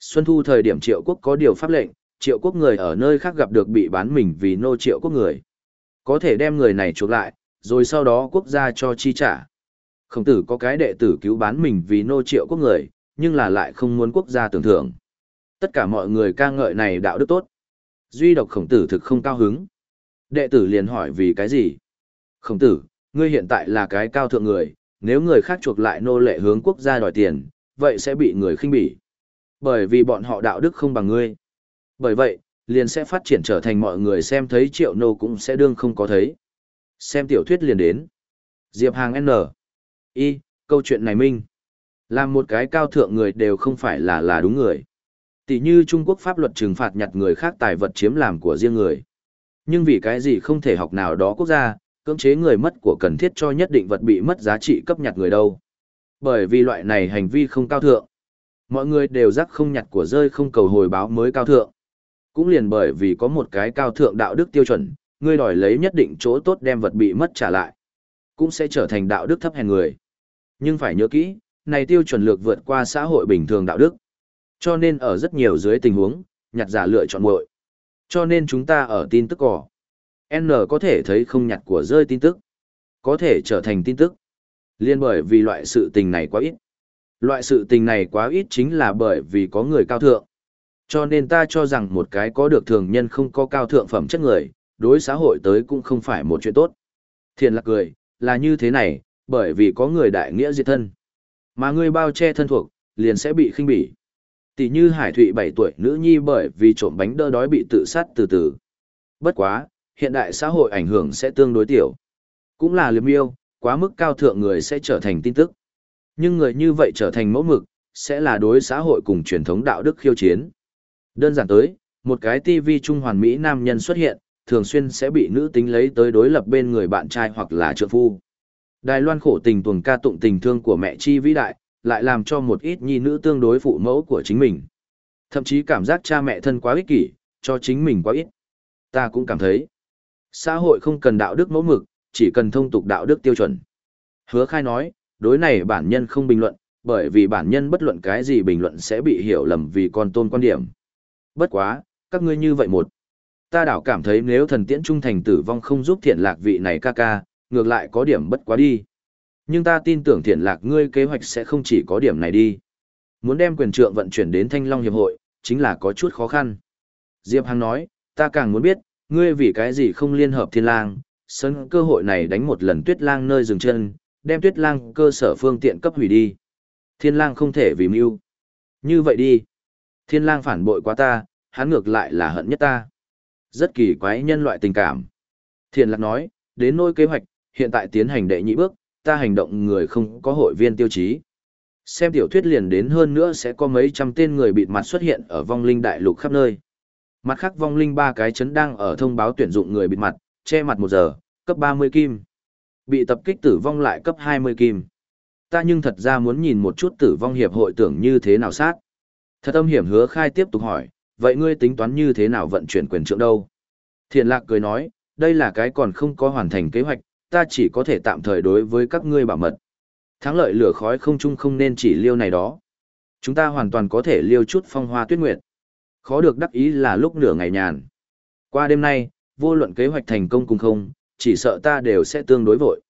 Xuân thu thời điểm triệu quốc có điều pháp lệnh, triệu quốc người ở nơi khác gặp được bị bán mình vì nô triệu quốc người. Có thể đem người này chuộc lại, rồi sau đó quốc gia cho chi trả. Khổng tử có cái đệ tử cứu bán mình vì nô triệu quốc người, nhưng là lại không muốn quốc gia tưởng thưởng. Tất cả mọi người ca ngợi này đạo đức tốt. Duy độc khổng tử thực không cao hứng. Đệ tử liền hỏi vì cái gì? Khổng tử, ngươi hiện tại là cái cao thượng người, nếu người khác chuộc lại nô lệ hướng quốc gia đòi tiền, vậy sẽ bị người khinh bỉ. Bởi vì bọn họ đạo đức không bằng ngươi. Bởi vậy, liền sẽ phát triển trở thành mọi người xem thấy triệu nô cũng sẽ đương không có thấy. Xem tiểu thuyết liền đến. Diệp Hàng N. Y, câu chuyện này minh. Làm một cái cao thượng người đều không phải là là đúng người. Tỷ như Trung Quốc pháp luật trừng phạt nhặt người khác tài vật chiếm làm của riêng người. Nhưng vì cái gì không thể học nào đó quốc gia, cưỡng chế người mất của cần thiết cho nhất định vật bị mất giá trị cấp nhặt người đâu. Bởi vì loại này hành vi không cao thượng. Mọi người đều rắc không nhặt của rơi không cầu hồi báo mới cao thượng. Cũng liền bởi vì có một cái cao thượng đạo đức tiêu chuẩn, ngươi đòi lấy nhất định chỗ tốt đem vật bị mất trả lại. Cũng sẽ trở thành đạo đức thấp hèn người. Nhưng phải nhớ kỹ, này tiêu chuẩn lược vượt qua xã hội bình thường đạo đức. Cho nên ở rất nhiều dưới tình huống, nhặt giả lựa chọn muội. Cho nên chúng ta ở tin tức cỏ. N có thể thấy không nhặt của rơi tin tức. Có thể trở thành tin tức. Liên bởi vì loại sự tình này quá ít. Loại sự tình này quá ít chính là bởi vì có người cao thượng. Cho nên ta cho rằng một cái có được thường nhân không có cao thượng phẩm chất người, đối xã hội tới cũng không phải một chuyện tốt. Thiền lạc cười, là như thế này, bởi vì có người đại nghĩa diệt thân. Mà người bao che thân thuộc, liền sẽ bị khinh bỉ. Tỷ như Hải Thụy 7 tuổi nữ nhi bởi vì trộm bánh đơ đói bị tự sát từ từ. Bất quá, hiện đại xã hội ảnh hưởng sẽ tương đối tiểu. Cũng là liếm yêu, quá mức cao thượng người sẽ trở thành tin tức. Nhưng người như vậy trở thành mẫu mực, sẽ là đối xã hội cùng truyền thống đạo đức khiêu chiến. Đơn giản tới, một cái TV trung hoàn mỹ nam nhân xuất hiện, thường xuyên sẽ bị nữ tính lấy tới đối lập bên người bạn trai hoặc là trợ phu. Đài Loan khổ tình tuồng ca tụng tình thương của mẹ chi vĩ đại, lại làm cho một ít nhi nữ tương đối phụ mẫu của chính mình. Thậm chí cảm giác cha mẹ thân quá ích kỷ, cho chính mình quá ít. Ta cũng cảm thấy, xã hội không cần đạo đức mẫu mực, chỉ cần thông tục đạo đức tiêu chuẩn. Hứa khai nói, đối này bản nhân không bình luận, bởi vì bản nhân bất luận cái gì bình luận sẽ bị hiểu lầm vì con tôn quan điểm. Bất quá, các ngươi như vậy một. Ta đảo cảm thấy nếu thần tiễn trung thành tử vong không giúp thiện lạc vị này ca ca, ngược lại có điểm bất quá đi. Nhưng ta tin tưởng thiện lạc ngươi kế hoạch sẽ không chỉ có điểm này đi. Muốn đem quyền trượng vận chuyển đến Thanh Long Hiệp hội, chính là có chút khó khăn. Diệp Hằng nói, ta càng muốn biết, ngươi vì cái gì không liên hợp thiên lang, sân cơ hội này đánh một lần tuyết lang nơi dừng chân, đem tuyết lang cơ sở phương tiện cấp hủy đi. Thiên lang không thể vì mưu. Như vậy đi. Thiên lang phản bội quá ta, hắn ngược lại là hận nhất ta. Rất kỳ quái nhân loại tình cảm. Thiên lạc nói, đến nôi kế hoạch, hiện tại tiến hành đệ nhị bước, ta hành động người không có hội viên tiêu chí. Xem tiểu thuyết liền đến hơn nữa sẽ có mấy trăm tên người bịt mặt xuất hiện ở vong linh đại lục khắp nơi. Mặt khác vong linh ba cái chấn đang ở thông báo tuyển dụng người bịt mặt, che mặt một giờ, cấp 30 kim. Bị tập kích tử vong lại cấp 20 kim. Ta nhưng thật ra muốn nhìn một chút tử vong hiệp hội tưởng như thế nào sát. Thật âm hiểm hứa khai tiếp tục hỏi, vậy ngươi tính toán như thế nào vận chuyển quyền trượng đâu? Thiện lạc cười nói, đây là cái còn không có hoàn thành kế hoạch, ta chỉ có thể tạm thời đối với các ngươi bảo mật. Thắng lợi lửa khói không chung không nên chỉ liêu này đó. Chúng ta hoàn toàn có thể liêu chút phong hoa tuyết nguyệt. Khó được đắc ý là lúc nửa ngày nhàn. Qua đêm nay, vô luận kế hoạch thành công cùng không, chỉ sợ ta đều sẽ tương đối vội.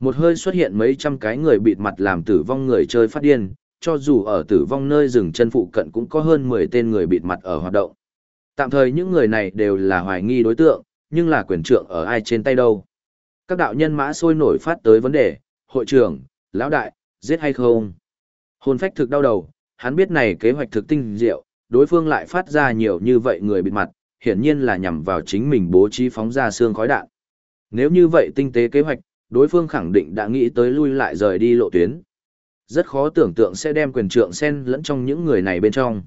Một hơi xuất hiện mấy trăm cái người bịt mặt làm tử vong người chơi phát điên, cho dù ở tử vong nơi rừng chân phụ cận cũng có hơn 10 tên người bịt mặt ở hoạt động. Tạm thời những người này đều là hoài nghi đối tượng, nhưng là quyền trượng ở ai trên tay đâu. Các đạo nhân mã sôi nổi phát tới vấn đề, hội trưởng, lão đại, giết hay không? Hồn phách thực đau đầu, hắn biết này kế hoạch thực tinh diệu, đối phương lại phát ra nhiều như vậy người bịt mặt, hiển nhiên là nhằm vào chính mình bố trí phóng ra xương khói đạn. Nếu như vậy tinh tế kế hoạch, đối phương khẳng định đã nghĩ tới lui lại rời đi lộ tuyến. Rất khó tưởng tượng sẽ đem quyền trượng xen lẫn trong những người này bên trong.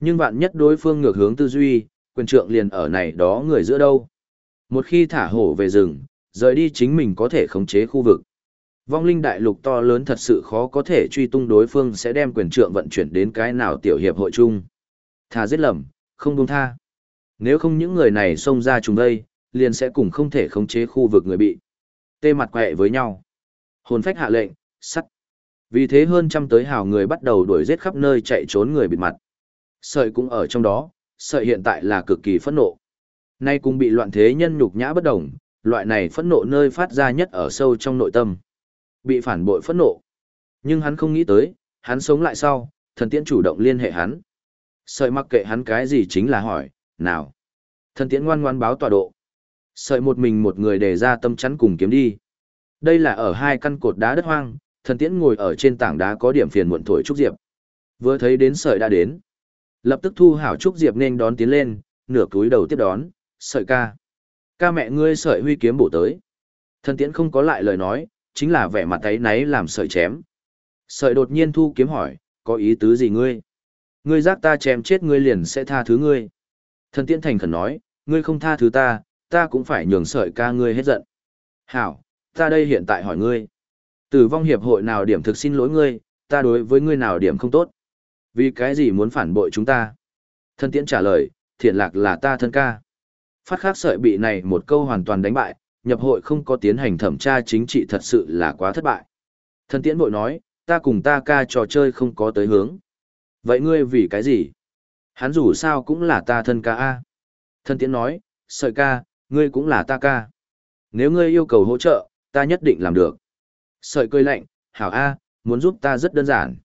Nhưng bạn nhất đối phương ngược hướng tư duy, quyền trượng liền ở này đó người giữa đâu. Một khi thả hổ về rừng, rời đi chính mình có thể khống chế khu vực. Vong linh đại lục to lớn thật sự khó có thể truy tung đối phương sẽ đem quyền trượng vận chuyển đến cái nào tiểu hiệp hội chung. Thà giết lầm, không buông tha. Nếu không những người này xông ra chúng đây, liền sẽ cùng không thể khống chế khu vực người bị. Tê mặt quẹ với nhau. Hồn phách hạ lệnh, sắt. Vì thế hơn trăm tới hào người bắt đầu đuổi giết khắp nơi chạy trốn người bịt mặt. Sợi cũng ở trong đó, sợi hiện tại là cực kỳ phẫn nộ. Nay cũng bị loạn thế nhân nhục nhã bất đồng, loại này phẫn nộ nơi phát ra nhất ở sâu trong nội tâm. Bị phản bội phẫn nộ. Nhưng hắn không nghĩ tới, hắn sống lại sau, thần tiễn chủ động liên hệ hắn. Sợi mặc kệ hắn cái gì chính là hỏi, nào. Thần tiễn ngoan ngoan báo tọa độ. Sợi một mình một người để ra tâm chắn cùng kiếm đi. Đây là ở hai căn cột đá đất hoang, thần tiễn ngồi ở trên tảng đá có điểm phiền muộn thổi trúc diệp. Vừa thấy đến sợi đã đến. Lập tức thu hảo trúc diệp nên đón tiến lên, nửa cúi đầu tiếp đón, sợi ca. Ca mẹ ngươi sợi huy kiếm bổ tới. Thần tiễn không có lại lời nói, chính là vẻ mặt ấy náy làm sợi chém. Sợi đột nhiên thu kiếm hỏi, có ý tứ gì ngươi? Ngươi giác ta chém chết ngươi liền sẽ tha thứ ngươi. Thần tiễn thành khẩn nói, ngươi không tha thứ ta, ta cũng phải nhường sợi ca ngươi hết giận. Hảo, ta đây hiện tại hỏi ngươi. Tử vong hiệp hội nào điểm thực xin lỗi ngươi, ta đối với ngươi nào điểm không tốt. Vì cái gì muốn phản bội chúng ta? Thân tiễn trả lời, thiện lạc là ta thân ca. Phát khác sợi bị này một câu hoàn toàn đánh bại, nhập hội không có tiến hành thẩm tra chính trị thật sự là quá thất bại. Thân tiễn bội nói, ta cùng ta ca trò chơi không có tới hướng. Vậy ngươi vì cái gì? Hắn dù sao cũng là ta thân ca A. Thân tiễn nói, sợi ca, ngươi cũng là ta ca. Nếu ngươi yêu cầu hỗ trợ, ta nhất định làm được. Sợi cười lạnh, hảo A, muốn giúp ta rất đơn giản.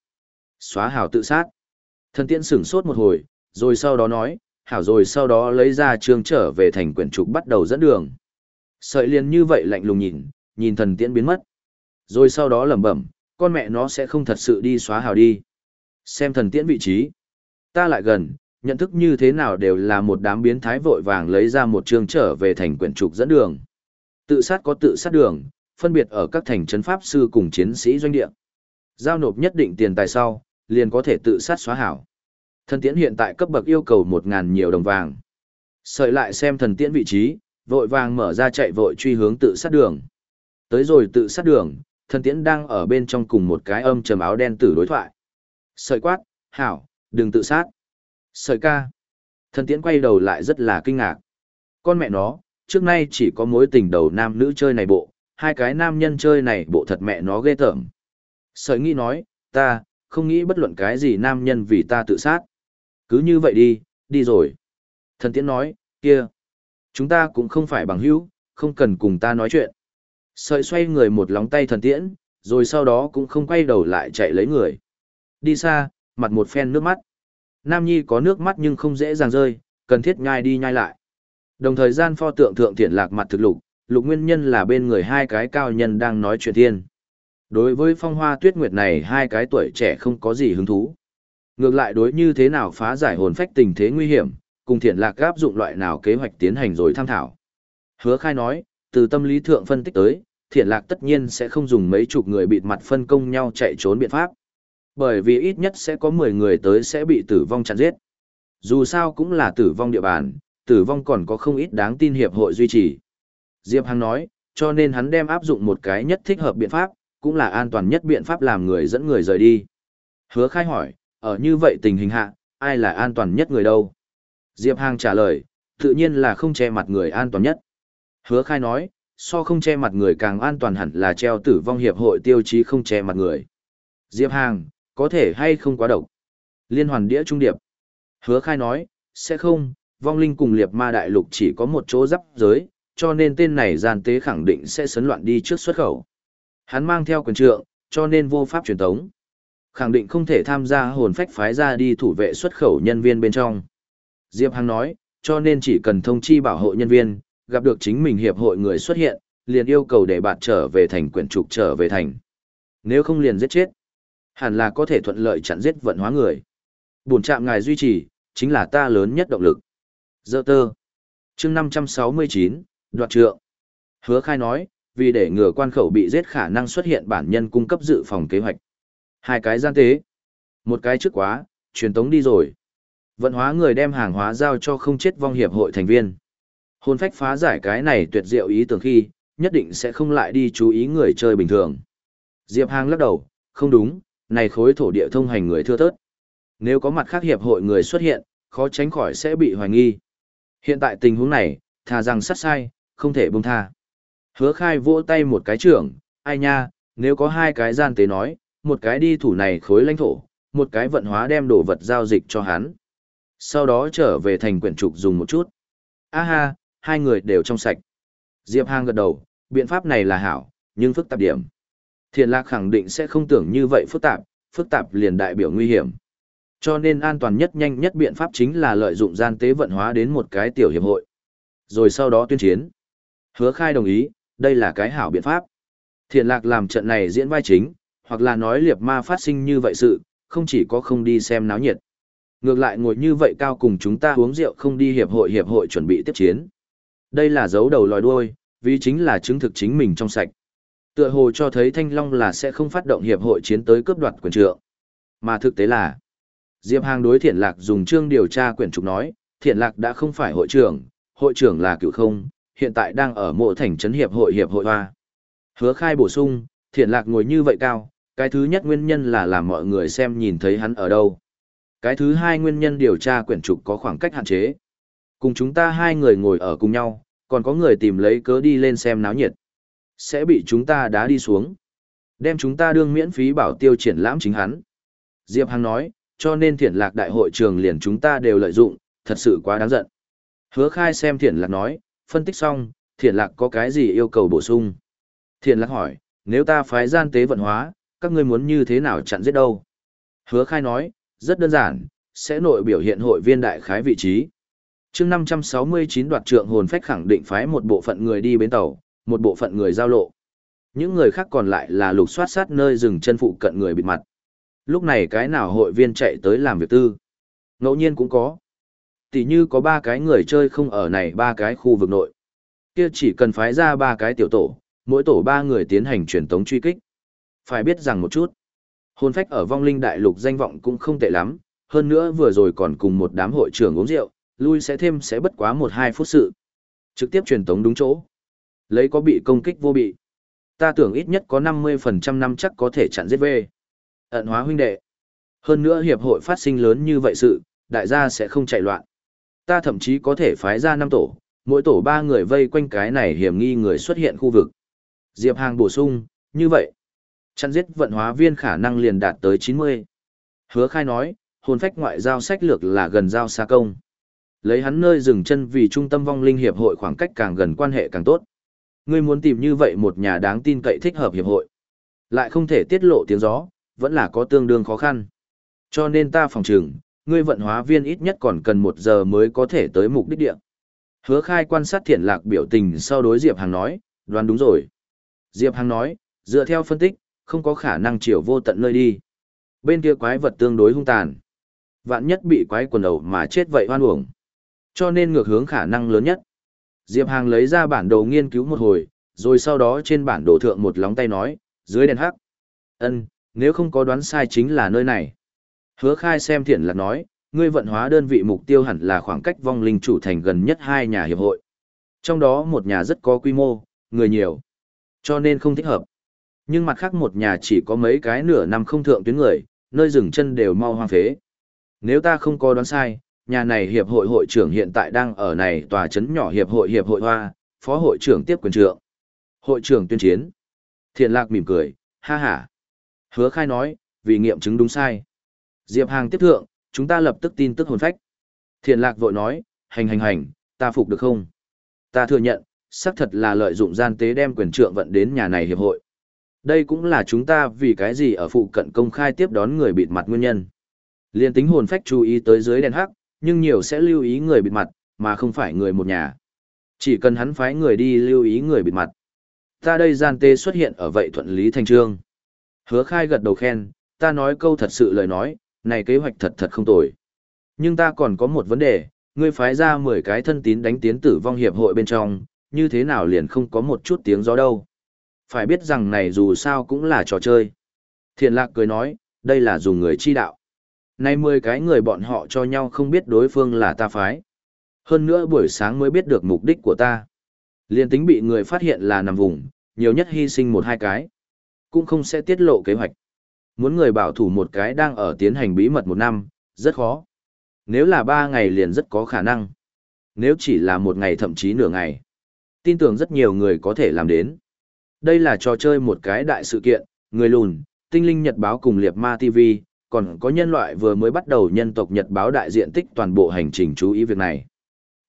Xóa hảo tự sát. Thần tiễn sửng sốt một hồi, rồi sau đó nói, hảo rồi sau đó lấy ra trường trở về thành quyển trục bắt đầu dẫn đường. Sợi liền như vậy lạnh lùng nhìn, nhìn thần tiễn biến mất. Rồi sau đó lẩm bẩm, con mẹ nó sẽ không thật sự đi xóa hào đi. Xem thần tiễn vị trí. Ta lại gần, nhận thức như thế nào đều là một đám biến thái vội vàng lấy ra một chương trở về thành quyển trục dẫn đường. Tự sát có tự sát đường, phân biệt ở các thành trấn pháp sư cùng chiến sĩ doanh địa. Giao nộp nhất định tiền tài sau, liền có thể tự sát xóa hảo. Thần tiễn hiện tại cấp bậc yêu cầu 1000 nhiều đồng vàng. Sợi lại xem thần tiễn vị trí, vội vàng mở ra chạy vội truy hướng tự sát đường. Tới rồi tự sát đường, thần tiễn đang ở bên trong cùng một cái âm trầm áo đen tử đối thoại. Sợi quát, hảo, đừng tự sát. Sợi ca. Thần tiễn quay đầu lại rất là kinh ngạc. Con mẹ nó, trước nay chỉ có mối tình đầu nam nữ chơi này bộ, hai cái nam nhân chơi này bộ thật mẹ nó ghê tởm. Sợi nghĩ nói, ta, không nghĩ bất luận cái gì nam nhân vì ta tự sát. Cứ như vậy đi, đi rồi. Thần tiễn nói, kia. Chúng ta cũng không phải bằng hữu, không cần cùng ta nói chuyện. Sợi xoay người một lóng tay thần tiễn, rồi sau đó cũng không quay đầu lại chạy lấy người. Đi xa, mặt một phen nước mắt. Nam Nhi có nước mắt nhưng không dễ dàng rơi, cần thiết nhai đi nhai lại. Đồng thời gian pho tượng thượng thiện lạc mặt thực lục, lục nguyên nhân là bên người hai cái cao nhân đang nói chuyện thiên. Đối với phong hoa tuyết nguyệt này hai cái tuổi trẻ không có gì hứng thú. Ngược lại đối như thế nào phá giải hồn phách tình thế nguy hiểm, cùng thiện lạc áp dụng loại nào kế hoạch tiến hành rồi tham thảo. Hứa khai nói, từ tâm lý thượng phân tích tới, thiện lạc tất nhiên sẽ không dùng mấy chục người bịt mặt phân công nhau chạy trốn biện pháp. Bởi vì ít nhất sẽ có 10 người tới sẽ bị tử vong chặn giết. Dù sao cũng là tử vong địa bàn, tử vong còn có không ít đáng tin hiệp hội duy trì. Diệp Hằng nói, cho nên hắn đem áp dụng một cái nhất thích hợp biện pháp, cũng là an toàn nhất biện pháp làm người dẫn người rời đi. Hứa khai hỏi, ở như vậy tình hình hạ, ai là an toàn nhất người đâu? Diệp Hàng trả lời, tự nhiên là không che mặt người an toàn nhất. Hứa khai nói, so không che mặt người càng an toàn hẳn là treo tử vong hiệp hội tiêu chí không che mặt người. Diệp Hàng, có thể hay không quá độc. Liên hoàn đĩa trung điệp. Hứa khai nói, sẽ không, vong linh cùng liệp ma đại lục chỉ có một chỗ giáp giới, cho nên tên này gian tế khẳng định sẽ sấn loạn đi trước xuất khẩu. Hắn mang theo quyền trượng, cho nên vô pháp truyền tống. Khẳng định không thể tham gia hồn phách phái ra đi thủ vệ xuất khẩu nhân viên bên trong. Diệp Hằng nói, cho nên chỉ cần thông chi bảo hộ nhân viên, gặp được chính mình hiệp hội người xuất hiện, liền yêu cầu để bạn trở về thành quyển trục trở về thành. Nếu không liền giết chết, hẳn là có thể thuận lợi chặn giết vận hóa người. Bổn trạm ngài duy trì, chính là ta lớn nhất động lực. Dơ tơ. chương 569, đoạt trượng. Hứa khai nói, vì để ngừa quan khẩu bị giết khả năng xuất hiện bản nhân cung cấp dự phòng kế hoạch. Hai cái gian tế. Một cái trước quá, truyền tống đi rồi. Vận hóa người đem hàng hóa giao cho không chết vong hiệp hội thành viên. Hồn phách phá giải cái này tuyệt diệu ý tưởng khi, nhất định sẽ không lại đi chú ý người chơi bình thường. Diệp Hàng lắc đầu, không đúng, này khối thổ địa thông hành người thưa thớt. Nếu có mặt khác hiệp hội người xuất hiện, khó tránh khỏi sẽ bị hoài nghi. Hiện tại tình huống này, thà rằng sát sai, không thể buông tha. Hứa khai vỗ tay một cái trưởng, ai nha, nếu có hai cái gian tế nói, một cái đi thủ này khối lãnh thổ, một cái vận hóa đem đồ vật giao dịch cho hắn. Sau đó trở về thành quyển trục dùng một chút. A ha, hai người đều trong sạch. Diệp Hàng gật đầu, biện pháp này là hảo, nhưng phức tạp điểm. Thiện lạc khẳng định sẽ không tưởng như vậy phức tạp, phức tạp liền đại biểu nguy hiểm. Cho nên an toàn nhất nhanh nhất biện pháp chính là lợi dụng gian tế vận hóa đến một cái tiểu hiệp hội. Rồi sau đó tuyên chiến. Hứa khai đồng ý, đây là cái hảo biện pháp. Thiện lạc làm trận này diễn vai chính, hoặc là nói liệp ma phát sinh như vậy sự, không chỉ có không đi xem náo nhiệt. Ngược lại ngồi như vậy cao cùng chúng ta uống rượu không đi hiệp hội hiệp hội chuẩn bị tiếp chiến. Đây là dấu đầu lòi đuôi, vì chính là chứng thực chính mình trong sạch. Tựa hồ cho thấy Thanh Long là sẽ không phát động hiệp hội chiến tới cướp đoạt quyền trượng. Mà thực tế là, Diệp Hàng đối Thiện Lạc dùng chương điều tra quyển trục nói, Thiện Lạc đã không phải hội trưởng, hội trưởng là cựu không, hiện tại đang ở mộ thành trấn hiệp hội hiệp hội hoa. Hứa khai bổ sung, Thiện Lạc ngồi như vậy cao, cái thứ nhất nguyên nhân là làm mọi người xem nhìn thấy hắn ở đâu. Cái thứ hai nguyên nhân điều tra quyển trục có khoảng cách hạn chế. Cùng chúng ta hai người ngồi ở cùng nhau, còn có người tìm lấy cớ đi lên xem náo nhiệt. Sẽ bị chúng ta đá đi xuống. Đem chúng ta đương miễn phí bảo tiêu triển lãm chính hắn. Diệp Hằng nói, cho nên thiện lạc đại hội trường liền chúng ta đều lợi dụng, thật sự quá đáng giận. Hứa khai xem thiện lạc nói, phân tích xong, thiện lạc có cái gì yêu cầu bổ sung. Thiện lạc hỏi, nếu ta phái gian tế vận hóa, các ngươi muốn như thế nào chặn giết đâu? Hứa khai nói, rất đơn giản, sẽ nội biểu hiện hội viên đại khái vị trí. chương 569 đoạt trượng hồn phách khẳng định phái một bộ phận người đi bến tàu, một bộ phận người giao lộ. Những người khác còn lại là lục soát sát nơi rừng chân phụ cận người bịt mặt. Lúc này cái nào hội viên chạy tới làm việc tư? Ngẫu nhiên cũng có. Tỷ như có ba cái người chơi không ở này ba cái khu vực nội. Kia chỉ cần phái ra ba cái tiểu tổ, mỗi tổ ba người tiến hành truyền tống truy kích. Phải biết rằng một chút, hôn phách ở vong linh đại lục danh vọng cũng không tệ lắm, hơn nữa vừa rồi còn cùng một đám hội trưởng uống rượu, lui sẽ thêm sẽ bất quá một hai phút sự. Trực tiếp truyền tống đúng chỗ. Lấy có bị công kích vô bị. Ta tưởng ít nhất có 50% năm chắc có thể chặn giết về. Ẩn hóa huynh đệ. Hơn nữa hiệp hội phát sinh lớn như vậy sự, đại gia sẽ không chạy loạn. Ta thậm chí có thể phái ra năm tổ, mỗi tổ ba người vây quanh cái này hiểm nghi người xuất hiện khu vực. Diệp Hàng bổ sung, như vậy, chặn giết vận hóa viên khả năng liền đạt tới 90. Hứa khai nói, hồn phách ngoại giao sách lược là gần giao xa công. Lấy hắn nơi dừng chân vì trung tâm vong linh hiệp hội khoảng cách càng gần quan hệ càng tốt. Ngươi muốn tìm như vậy một nhà đáng tin cậy thích hợp hiệp hội. Lại không thể tiết lộ tiếng gió, vẫn là có tương đương khó khăn. Cho nên ta phòng trừng, ngươi vận hóa viên ít nhất còn cần một giờ mới có thể tới mục đích địa. Hứa khai quan sát thiện lạc biểu tình sau đối Diệp Hằng nói, đoán đúng rồi. Diệp Hằng nói, dựa theo phân tích, không có khả năng chiều vô tận nơi đi. Bên kia quái vật tương đối hung tàn. Vạn nhất bị quái quần đầu mà chết vậy hoan uổng. Cho nên ngược hướng khả năng lớn nhất. Diệp Hàng lấy ra bản đồ nghiên cứu một hồi, rồi sau đó trên bản đồ thượng một lóng tay nói, dưới đèn hắc. ân nếu không có đoán sai chính là nơi này. Hứa khai xem thiện lạc nói, ngươi vận hóa đơn vị mục tiêu hẳn là khoảng cách vong linh chủ thành gần nhất hai nhà hiệp hội. Trong đó một nhà rất có quy mô, người nhiều. Cho nên không thích hợp. Nhưng mặt khác một nhà chỉ có mấy cái nửa năm không thượng tuyến người, nơi dừng chân đều mau hoang phế. Nếu ta không có đoán sai, nhà này hiệp hội hội trưởng hiện tại đang ở này tòa trấn nhỏ hiệp hội hiệp hội hoa, phó hội trưởng tiếp quyền trượng. Hội trưởng tuyên chiến. Thiện lạc mỉm cười, ha ha. Hứa khai nói, vì nghiệm chứng đúng sai. Diệp Hàng tiếp thượng, chúng ta lập tức tin tức hồn phách. Thiện lạc vội nói, hành hành hành, ta phục được không? Ta thừa nhận, xác thật là lợi dụng gian tế đem quyền trượng vận đến nhà này hiệp hội. Đây cũng là chúng ta vì cái gì ở phụ cận công khai tiếp đón người bịt mặt nguyên nhân. Liên tính hồn phách chú ý tới dưới đèn hắc, nhưng nhiều sẽ lưu ý người bịt mặt, mà không phải người một nhà. Chỉ cần hắn phái người đi lưu ý người bịt mặt. Ta đây gian tê xuất hiện ở vậy thuận lý thành trương. Hứa khai gật đầu khen, ta nói câu thật sự lời nói, này kế hoạch thật thật không tồi. Nhưng ta còn có một vấn đề, ngươi phái ra 10 cái thân tín đánh tiến tử vong hiệp hội bên trong, như thế nào liền không có một chút tiếng gió đâu. Phải biết rằng này dù sao cũng là trò chơi. Thiện lạc cười nói, đây là dùng người chi đạo. Nay 10 cái người bọn họ cho nhau không biết đối phương là ta phái. Hơn nữa buổi sáng mới biết được mục đích của ta. Liên tính bị người phát hiện là nằm vùng, nhiều nhất hy sinh một hai cái. Cũng không sẽ tiết lộ kế hoạch. Muốn người bảo thủ một cái đang ở tiến hành bí mật một năm, rất khó. Nếu là ba ngày liền rất có khả năng. Nếu chỉ là một ngày thậm chí nửa ngày. Tin tưởng rất nhiều người có thể làm đến. Đây là trò chơi một cái đại sự kiện, người lùn, tinh linh nhật báo cùng liệt ma TV, còn có nhân loại vừa mới bắt đầu nhân tộc nhật báo đại diện tích toàn bộ hành trình chú ý việc này.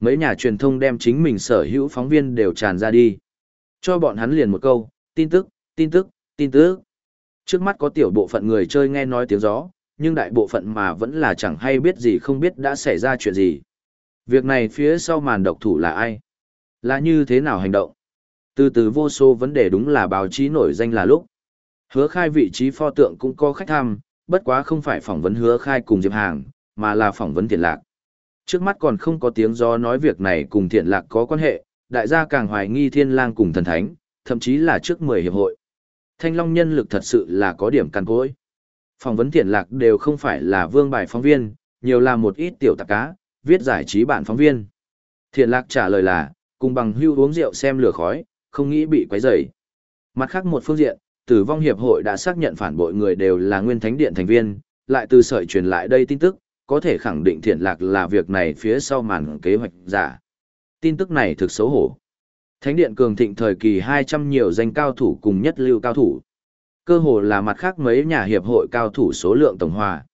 Mấy nhà truyền thông đem chính mình sở hữu phóng viên đều tràn ra đi. Cho bọn hắn liền một câu, tin tức, tin tức, tin tức. Trước mắt có tiểu bộ phận người chơi nghe nói tiếng gió, nhưng đại bộ phận mà vẫn là chẳng hay biết gì không biết đã xảy ra chuyện gì. Việc này phía sau màn độc thủ là ai? Là như thế nào hành động? Từ từ vô số vấn đề đúng là báo chí nổi danh là lúc. Hứa khai vị trí pho tượng cũng có khách thăm, bất quá không phải phỏng vấn hứa khai cùng Diệp Hàng, mà là phỏng vấn thiện lạc. Trước mắt còn không có tiếng gió nói việc này cùng thiện lạc có quan hệ, đại gia càng hoài nghi thiên lang cùng thần thánh, thậm chí là trước 10 hiệp hội. Thanh Long nhân lực thật sự là có điểm căn cối. Phỏng vấn thiện lạc đều không phải là vương bài phóng viên, nhiều là một ít tiểu tạp cá, viết giải trí bản phóng viên. Thiện lạc trả lời là, cùng bằng hưu uống rượu xem lửa khói, không nghĩ bị quấy rầy. Mặt khác một phương diện, tử vong hiệp hội đã xác nhận phản bội người đều là nguyên thánh điện thành viên, lại từ sợi truyền lại đây tin tức, có thể khẳng định thiện lạc là việc này phía sau màn kế hoạch giả. Tin tức này thực xấu hổ. Thánh điện cường thịnh thời kỳ 200 nhiều danh cao thủ cùng nhất lưu cao thủ. Cơ hồ là mặt khác mấy nhà hiệp hội cao thủ số lượng tổng hòa.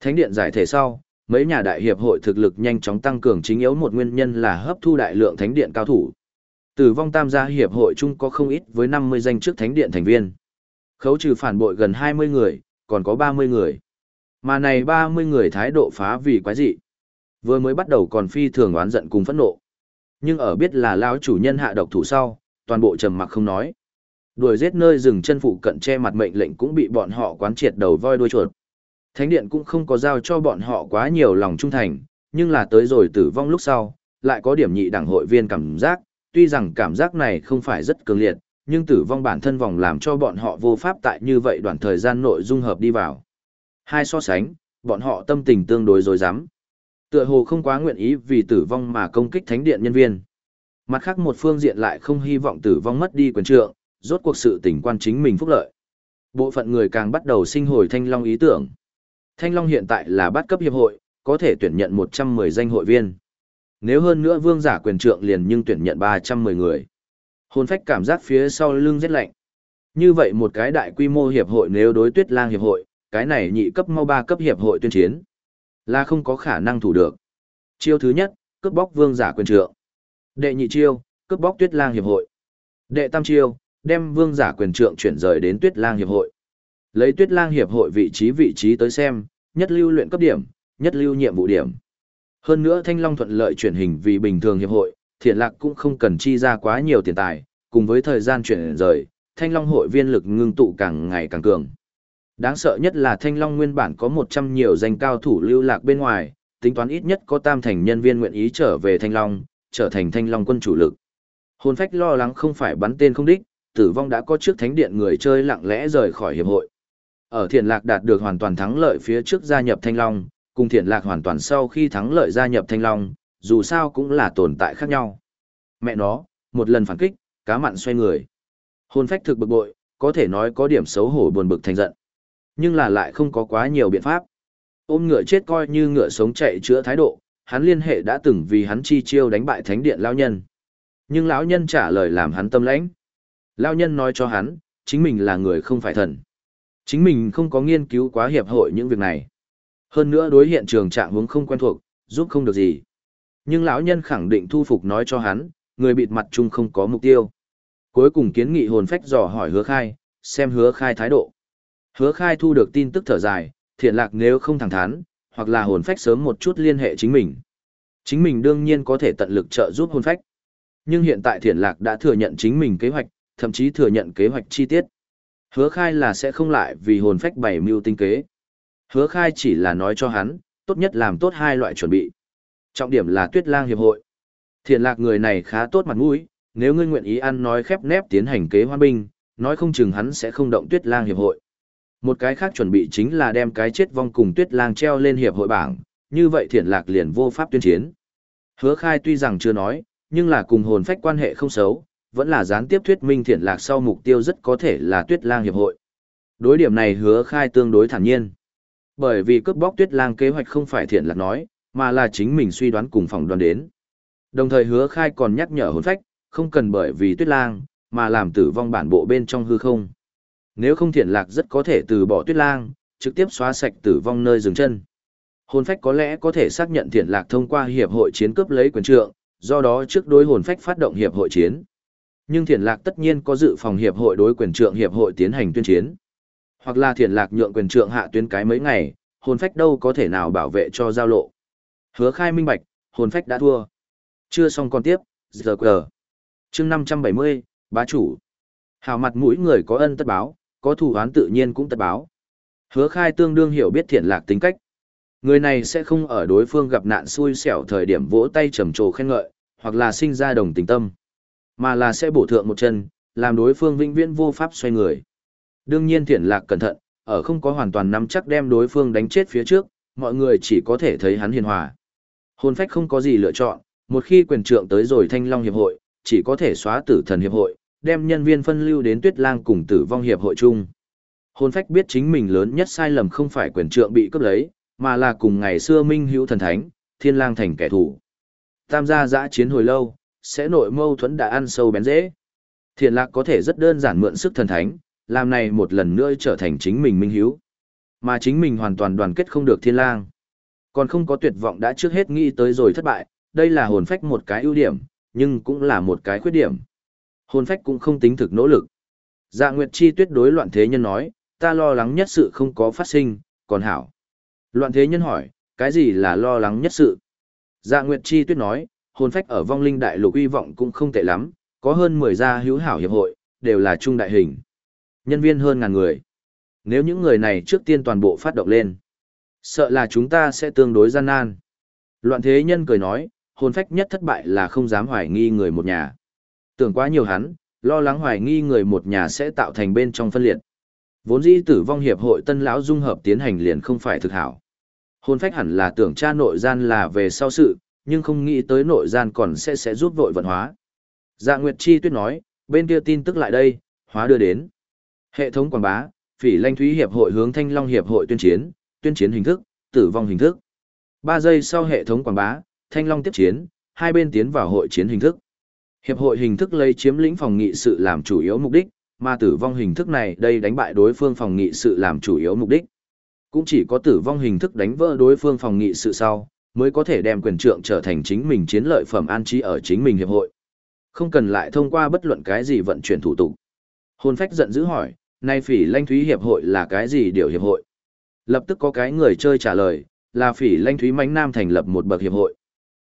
Thánh điện giải thể sau, mấy nhà đại hiệp hội thực lực nhanh chóng tăng cường chính yếu một nguyên nhân là hấp thu đại lượng thánh điện cao thủ. Tử vong tam gia hiệp hội chung có không ít với 50 danh trước thánh điện thành viên. Khấu trừ phản bội gần 20 người, còn có 30 người. Mà này 30 người thái độ phá vì quái dị. Vừa mới bắt đầu còn phi thường oán giận cùng phẫn nộ. Nhưng ở biết là lão chủ nhân hạ độc thủ sau, toàn bộ trầm mặc không nói. Đuổi giết nơi rừng chân phụ cận che mặt mệnh lệnh cũng bị bọn họ quán triệt đầu voi đuôi chuột. Thánh điện cũng không có giao cho bọn họ quá nhiều lòng trung thành, nhưng là tới rồi tử vong lúc sau, lại có điểm nhị đảng hội viên cảm giác, tuy rằng cảm giác này không phải rất cường liệt, nhưng tử vong bản thân vòng làm cho bọn họ vô pháp tại như vậy đoạn thời gian nội dung hợp đi vào. Hai so sánh, bọn họ tâm tình tương đối dối rắm Tựa hồ không quá nguyện ý vì tử vong mà công kích thánh điện nhân viên. Mặt khác một phương diện lại không hy vọng tử vong mất đi quyền trượng, rốt cuộc sự tình quan chính mình phúc lợi. Bộ phận người càng bắt đầu sinh hồi Thanh Long ý tưởng. Thanh Long hiện tại là bát cấp hiệp hội, có thể tuyển nhận 110 danh hội viên. Nếu hơn nữa vương giả quyền trượng liền nhưng tuyển nhận 310 người. Hồn phách cảm giác phía sau lưng rất lạnh. Như vậy một cái đại quy mô hiệp hội nếu đối tuyết lang hiệp hội, cái này nhị cấp mau ba cấp hiệp hội tuyên chiến. Là không có khả năng thủ được. Chiêu thứ nhất, cướp bóc vương giả quyền trượng. Đệ nhị chiêu, cướp bóc tuyết lang hiệp hội. Đệ tam chiêu, đem vương giả quyền trượng chuyển rời đến tuyết lang hiệp hội. Lấy tuyết lang hiệp hội vị trí vị trí tới xem, nhất lưu luyện cấp điểm, nhất lưu nhiệm vụ điểm. Hơn nữa Thanh Long thuận lợi chuyển hình vì bình thường hiệp hội, thiện lạc cũng không cần chi ra quá nhiều tiền tài, cùng với thời gian chuyển rời, Thanh Long hội viên lực ngưng tụ càng ngày càng cường. Đáng sợ nhất là Thanh Long nguyên bản có 100 nhiều danh cao thủ lưu lạc bên ngoài, tính toán ít nhất có tam thành nhân viên nguyện ý trở về Thanh Long, trở thành Thanh Long quân chủ lực. Hồn phách lo lắng không phải bắn tên không đích, tử vong đã có trước thánh điện người chơi lặng lẽ rời khỏi hiệp hội. Ở thiện lạc đạt được hoàn toàn thắng lợi phía trước gia nhập Thanh Long, cùng thiện lạc hoàn toàn sau khi thắng lợi gia nhập Thanh Long, dù sao cũng là tồn tại khác nhau. Mẹ nó, một lần phản kích, cá mặn xoay người. Hồn phách thực bực bội, có thể nói có điểm xấu hổ buồn bực thành giận. Nhưng là lại không có quá nhiều biện pháp. Ôm ngựa chết coi như ngựa sống chạy chữa thái độ, hắn liên hệ đã từng vì hắn chi chiêu đánh bại thánh điện lão nhân. Nhưng lão nhân trả lời làm hắn tâm lãnh. Lão nhân nói cho hắn, chính mình là người không phải thần. Chính mình không có nghiên cứu quá hiệp hội những việc này. Hơn nữa đối hiện trường trạng hướng không quen thuộc, giúp không được gì. Nhưng lão nhân khẳng định thu phục nói cho hắn, người bịt mặt chung không có mục tiêu. Cuối cùng kiến nghị hồn phách dò hỏi hứa khai, xem hứa khai thái độ. Hứa khai thu được tin tức thở dài, thiện lạc nếu không thẳng thắn, hoặc là hồn phách sớm một chút liên hệ chính mình. Chính mình đương nhiên có thể tận lực trợ giúp hồn phách. Nhưng hiện tại thiện lạc đã thừa nhận chính mình kế hoạch, thậm chí thừa nhận kế hoạch chi tiết. Hứa khai là sẽ không lại vì hồn phách bày mưu tinh kế. Hứa khai chỉ là nói cho hắn, tốt nhất làm tốt hai loại chuẩn bị. Trọng điểm là tuyết lang hiệp hội. Thiện lạc người này khá tốt mặt mũi, nếu ngươi nguyện ý ăn nói khép nép tiến hành kế hoa binh, nói không chừng hắn sẽ không động tuyết lang hiệp hội. Một cái khác chuẩn bị chính là đem cái chết vong cùng tuyết lang treo lên hiệp hội bảng, như vậy thiện lạc liền vô pháp tuyên chiến. Hứa khai tuy rằng chưa nói, nhưng là cùng hồn phách quan hệ không xấu, vẫn là gián tiếp thuyết minh thiện lạc sau mục tiêu rất có thể là tuyết lang hiệp hội. Đối điểm này hứa khai tương đối thản nhiên. Bởi vì cướp bóc tuyết lang kế hoạch không phải thiện lạc nói, mà là chính mình suy đoán cùng phòng đoán đến. Đồng thời hứa khai còn nhắc nhở hồn phách, không cần bởi vì tuyết lang, mà làm tử vong bản bộ bên trong hư không. Nếu không thiện lạc rất có thể từ bỏ tuyết lang, trực tiếp xóa sạch tử vong nơi dừng chân. Hồn phách có lẽ có thể xác nhận thiện lạc thông qua hiệp hội chiến cướp lấy quyền trượng, do đó trước đối hồn phách phát động hiệp hội chiến. Nhưng thiện lạc tất nhiên có dự phòng hiệp hội đối quyền trượng hiệp hội tiến hành tuyên chiến. Hoặc là thiện lạc nhượng quyền trượng hạ tuyến cái mấy ngày, hồn phách đâu có thể nào bảo vệ cho giao lộ. Hứa khai minh bạch, hồn phách đã thua. Chưa xong còn tiếp, giờ quờ. chương 570, bá chủ. Hào mặt mũi người có ân tất báo, có thủ án tự nhiên cũng tất báo. Hứa khai tương đương hiểu biết thiện lạc tính cách. Người này sẽ không ở đối phương gặp nạn xui xẻo thời điểm vỗ tay trầm trồ khen ngợi, hoặc là sinh ra đồng tình tâm, mà là sẽ bổ thượng một chân, làm đối phương vĩnh viễn vô pháp xoay người. Đương nhiên thiện lạc cẩn thận, ở không có hoàn toàn nắm chắc đem đối phương đánh chết phía trước, mọi người chỉ có thể thấy hắn hiền hòa. Hồn phách không có gì lựa chọn, một khi quyền trượng tới rồi Thanh Long Hiệp hội, chỉ có thể xóa tử thần hiệp hội, đem nhân viên phân lưu đến Tuyết Lang cùng tử vong hiệp hội chung. Hồn phách biết chính mình lớn nhất sai lầm không phải quyền trượng bị cướp lấy, mà là cùng ngày xưa Minh Hữu thần thánh, Thiên Lang thành kẻ thù. Tam gia dã chiến hồi lâu, sẽ nội mâu thuẫn đã ăn sâu bén dễ. Thiền lạc có thể rất đơn giản mượn sức thần thánh, làm này một lần nữa trở thành chính mình Minh Hữu. Mà chính mình hoàn toàn đoàn kết không được Thiên Lang. Còn không có tuyệt vọng đã trước hết nghĩ tới rồi thất bại, đây là hồn phách một cái ưu điểm, nhưng cũng là một cái khuyết điểm. Hồn phách cũng không tính thực nỗ lực. Dạ Nguyệt Chi tuyết đối loạn thế nhân nói, ta lo lắng nhất sự không có phát sinh, còn hảo. Loạn thế nhân hỏi, cái gì là lo lắng nhất sự? Dạ Nguyệt Chi tuyết nói, hồn phách ở vong linh đại lục uy vọng cũng không tệ lắm, có hơn 10 gia hữu hảo hiệp hội, đều là trung đại hình. Nhân viên hơn ngàn người. Nếu những người này trước tiên toàn bộ phát động lên, sợ là chúng ta sẽ tương đối gian nan. Loạn thế nhân cười nói, hồn phách nhất thất bại là không dám hoài nghi người một nhà. Tưởng quá nhiều hắn, lo lắng hoài nghi người một nhà sẽ tạo thành bên trong phân liệt. Vốn dĩ tử vong hiệp hội tân lão dung hợp tiến hành liền không phải thực hảo. Hồn phách hẳn là tưởng cha nội gian là về sau sự, nhưng không nghĩ tới nội gian còn sẽ sẽ rút vội vận hóa. Dạ Nguyệt Chi tuyết nói, bên kia tin tức lại đây, hóa đưa đến. Hệ thống quảng bá, phỉ lanh thúy hiệp hội hướng thanh long hiệp hội tuyên chiến, tuyên chiến hình thức, tử vong hình thức. 3 giây sau hệ thống quảng bá, thanh long tiếp chiến, hai bên tiến vào hội chiến hình thức. Hiệp hội hình thức lấy chiếm lĩnh phòng nghị sự làm chủ yếu mục đích, mà tử vong hình thức này đây đánh bại đối phương phòng nghị sự làm chủ yếu mục đích. Cũng chỉ có tử vong hình thức đánh vỡ đối phương phòng nghị sự sau, mới có thể đem quyền trượng trở thành chính mình chiến lợi phẩm an trí ở chính mình hiệp hội. Không cần lại thông qua bất luận cái gì vận chuyển thủ tục. Hồn phách giận dữ hỏi, nay phỉ lanh thúy hiệp hội là cái gì điều hiệp hội? Lập tức có cái người chơi trả lời, là phỉ lanh thúy mánh nam thành lập một bậc hiệp hội.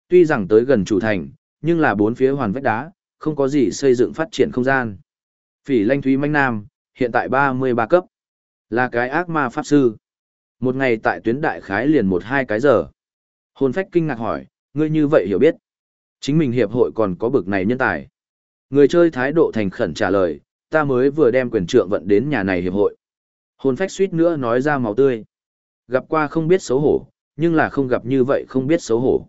Tuy rằng tới gần chủ thành, nhưng là bốn phía hoàn vách đá, không có gì xây dựng phát triển không gian. Phỉ lanh thúy mánh nam, hiện tại 33 cấp. Là cái ác ma pháp sư. Một ngày tại tuyến đại khái liền một hai cái giờ. Hồn phách kinh ngạc hỏi, ngươi như vậy hiểu biết. Chính mình hiệp hội còn có bực này nhân tài. Người chơi thái độ thành khẩn trả lời, ta mới vừa đem quyền trượng vận đến nhà này hiệp hội. Hồn phách suýt nữa nói ra máu tươi. Gặp qua không biết xấu hổ, nhưng là không gặp như vậy không biết xấu hổ.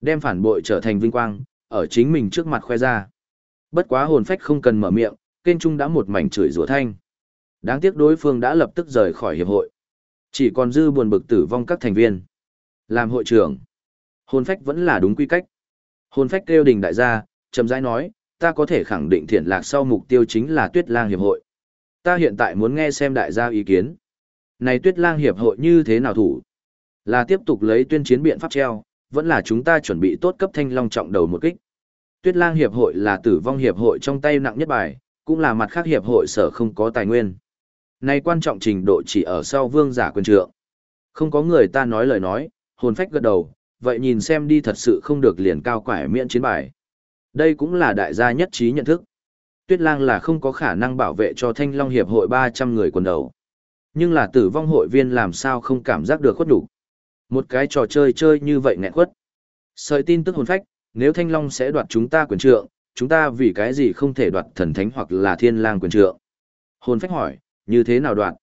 Đem phản bội trở thành vinh quang, ở chính mình trước mặt khoe ra. Bất quá hồn phách không cần mở miệng, kênh trung đã một mảnh chửi rủa thanh. Đáng tiếc đối phương đã lập tức rời khỏi hiệp hội. Chỉ còn dư buồn bực tử vong các thành viên. Làm hội trưởng, hồn phách vẫn là đúng quy cách. Hồn phách kêu đình đại gia, chậm rãi nói, ta có thể khẳng định thiện lạc sau mục tiêu chính là tuyết lang hiệp hội. Ta hiện tại muốn nghe xem đại gia ý kiến. Này tuyết lang hiệp hội như thế nào thủ? Là tiếp tục lấy tuyên chiến biện pháp treo, vẫn là chúng ta chuẩn bị tốt cấp thanh long trọng đầu một kích. Tuyết lang hiệp hội là tử vong hiệp hội trong tay nặng nhất bài, cũng là mặt khác hiệp hội sở không có tài nguyên. Này quan trọng trình độ chỉ ở sau vương giả quyền trượng. Không có người ta nói lời nói, hồn phách gật đầu, vậy nhìn xem đi thật sự không được liền cao quải miễn chiến bài. Đây cũng là đại gia nhất trí nhận thức. Tuyết lang là không có khả năng bảo vệ cho thanh long hiệp hội 300 người quần đầu. Nhưng là tử vong hội viên làm sao không cảm giác được khuất đủ. Một cái trò chơi chơi như vậy nghẹn khuất. Sợi tin tức hồn phách, nếu thanh long sẽ đoạt chúng ta quyền trượng, chúng ta vì cái gì không thể đoạt thần thánh hoặc là thiên lang quyền trượng. Hồn phách hỏi, như thế nào đoạt?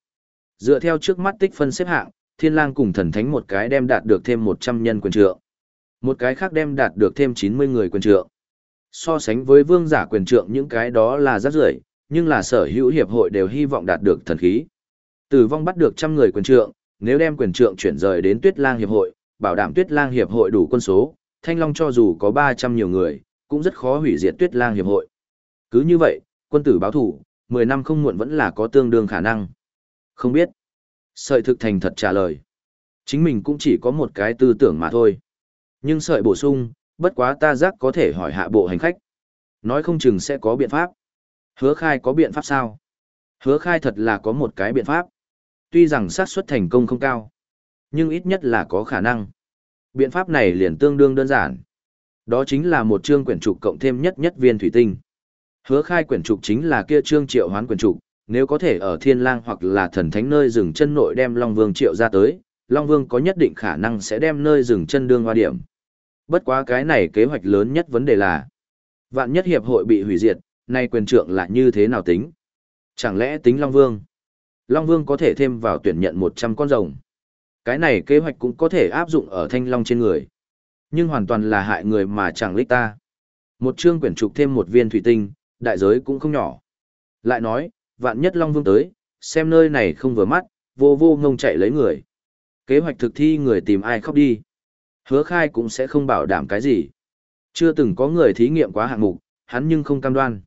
Dựa theo trước mắt tích phân xếp hạng, thiên lang cùng thần thánh một cái đem đạt được thêm 100 nhân quyền trượng. Một cái khác đem đạt được thêm 90 người quyền trượng. So sánh với vương giả quyền trượng những cái đó là rất rưởi, nhưng là sở hữu hiệp hội đều hy vọng đạt được thần khí. Tử vong bắt được trăm người quyền trượng, nếu đem quyền trượng chuyển rời đến Tuyết Lang hiệp hội, bảo đảm Tuyết Lang hiệp hội đủ quân số, Thanh Long cho dù có 300 nhiều người, cũng rất khó hủy diệt Tuyết Lang hiệp hội. Cứ như vậy, quân tử báo thủ, 10 năm không muộn vẫn là có tương đương khả năng. Không biết. Sợi thực thành thật trả lời. Chính mình cũng chỉ có một cái tư tưởng mà thôi. Nhưng sợi bổ sung, bất quá ta giác có thể hỏi hạ bộ hành khách. Nói không chừng sẽ có biện pháp. Hứa khai có biện pháp sao? Hứa khai thật là có một cái biện pháp. Tuy rằng xác suất thành công không cao, nhưng ít nhất là có khả năng. Biện pháp này liền tương đương đơn giản. Đó chính là một chương quyển trục cộng thêm nhất nhất viên thủy tinh. Hứa khai quyển trục chính là kia chương triệu hoán quyển trục, nếu có thể ở thiên lang hoặc là thần thánh nơi dừng chân nội đem Long Vương triệu ra tới, Long Vương có nhất định khả năng sẽ đem nơi dừng chân đương hoa điểm. Bất quá cái này kế hoạch lớn nhất vấn đề là, vạn nhất hiệp hội bị hủy diệt, nay quyền trượng là như thế nào tính? Chẳng lẽ tính Long Vương? Long Vương có thể thêm vào tuyển nhận 100 con rồng. Cái này kế hoạch cũng có thể áp dụng ở thanh long trên người. Nhưng hoàn toàn là hại người mà chẳng lích ta. Một chương quyển trục thêm một viên thủy tinh, đại giới cũng không nhỏ. Lại nói, vạn nhất Long Vương tới, xem nơi này không vừa mắt, vô vô ngông chạy lấy người. Kế hoạch thực thi người tìm ai khóc đi. Hứa khai cũng sẽ không bảo đảm cái gì. Chưa từng có người thí nghiệm quá hạng mục, hắn nhưng không cam đoan.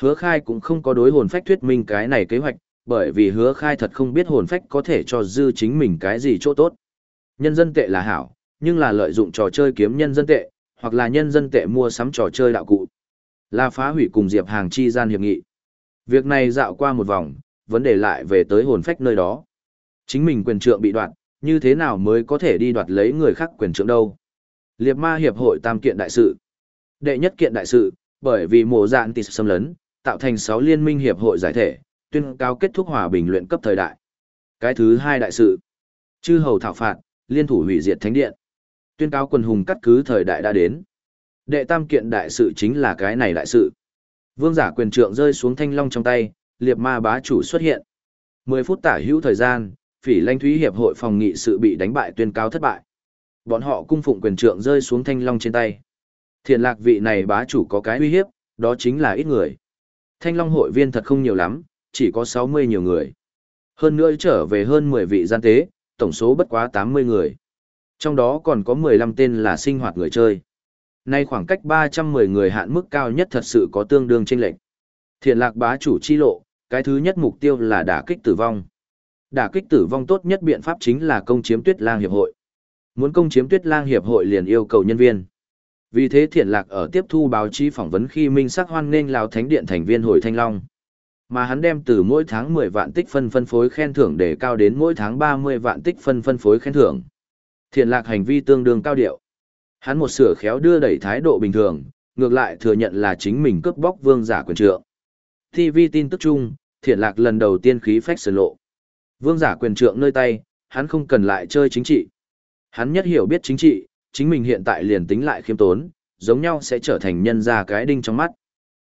Hứa khai cũng không có đối hồn phách thuyết minh cái này kế hoạch, bởi vì hứa khai thật không biết hồn phách có thể cho dư chính mình cái gì chỗ tốt. Nhân dân tệ là hảo, nhưng là lợi dụng trò chơi kiếm nhân dân tệ, hoặc là nhân dân tệ mua sắm trò chơi đạo cụ. Là phá hủy cùng Diệp Hàng chi gian hiệp nghị. Việc này dạo qua một vòng, vấn đề lại về tới hồn phách nơi đó. Chính mình quyền trượng bị đoạn như thế nào mới có thể đi đoạt lấy người khác quyền trưởng đâu. Liệp ma hiệp hội tam kiện đại sự. Đệ nhất kiện đại sự, bởi vì mùa dạn tịt xâm lấn, tạo thành 6 liên minh hiệp hội giải thể, tuyên cáo kết thúc hòa bình luyện cấp thời đại. Cái thứ hai đại sự, chư hầu thảo phạt, liên thủ hủy diệt thánh điện. Tuyên cáo quần hùng cắt cứ thời đại đã đến. Đệ tam kiện đại sự chính là cái này đại sự. Vương giả quyền trượng rơi xuống thanh long trong tay, liệp ma bá chủ xuất hiện. 10 phút tả hữu thời gian, phỉ lanh thúy hiệp hội phòng nghị sự bị đánh bại tuyên cáo thất bại. Bọn họ cung phụng quyền trượng rơi xuống thanh long trên tay. Thiện lạc vị này bá chủ có cái uy hiếp, đó chính là ít người. Thanh long hội viên thật không nhiều lắm, chỉ có 60 nhiều người. Hơn nữa trở về hơn 10 vị gian tế, tổng số bất quá 80 người. Trong đó còn có 15 tên là sinh hoạt người chơi. Nay khoảng cách 310 người hạn mức cao nhất thật sự có tương đương chênh lệch. Thiện lạc bá chủ chi lộ, cái thứ nhất mục tiêu là đả kích tử vong. Đả kích tử vong tốt nhất biện pháp chính là công chiếm Tuyết Lang hiệp hội. Muốn công chiếm Tuyết Lang hiệp hội liền yêu cầu nhân viên. Vì thế Thiện Lạc ở tiếp thu báo chí phỏng vấn khi minh sắc hoan nghênh lào Thánh Điện thành viên hồi Thanh Long. Mà hắn đem từ mỗi tháng 10 vạn tích phân phân phối khen thưởng để cao đến mỗi tháng 30 vạn tích phân phân phối khen thưởng. Thiện Lạc hành vi tương đương cao điệu. Hắn một sửa khéo đưa đẩy thái độ bình thường, ngược lại thừa nhận là chính mình cướp bóc vương giả quyền trượng. TV tin tức chung, Thiện Lạc lần đầu tiên khí phách sờ lộ. Vương giả quyền trượng nơi tay, hắn không cần lại chơi chính trị. Hắn nhất hiểu biết chính trị, chính mình hiện tại liền tính lại khiêm tốn, giống nhau sẽ trở thành nhân ra cái đinh trong mắt.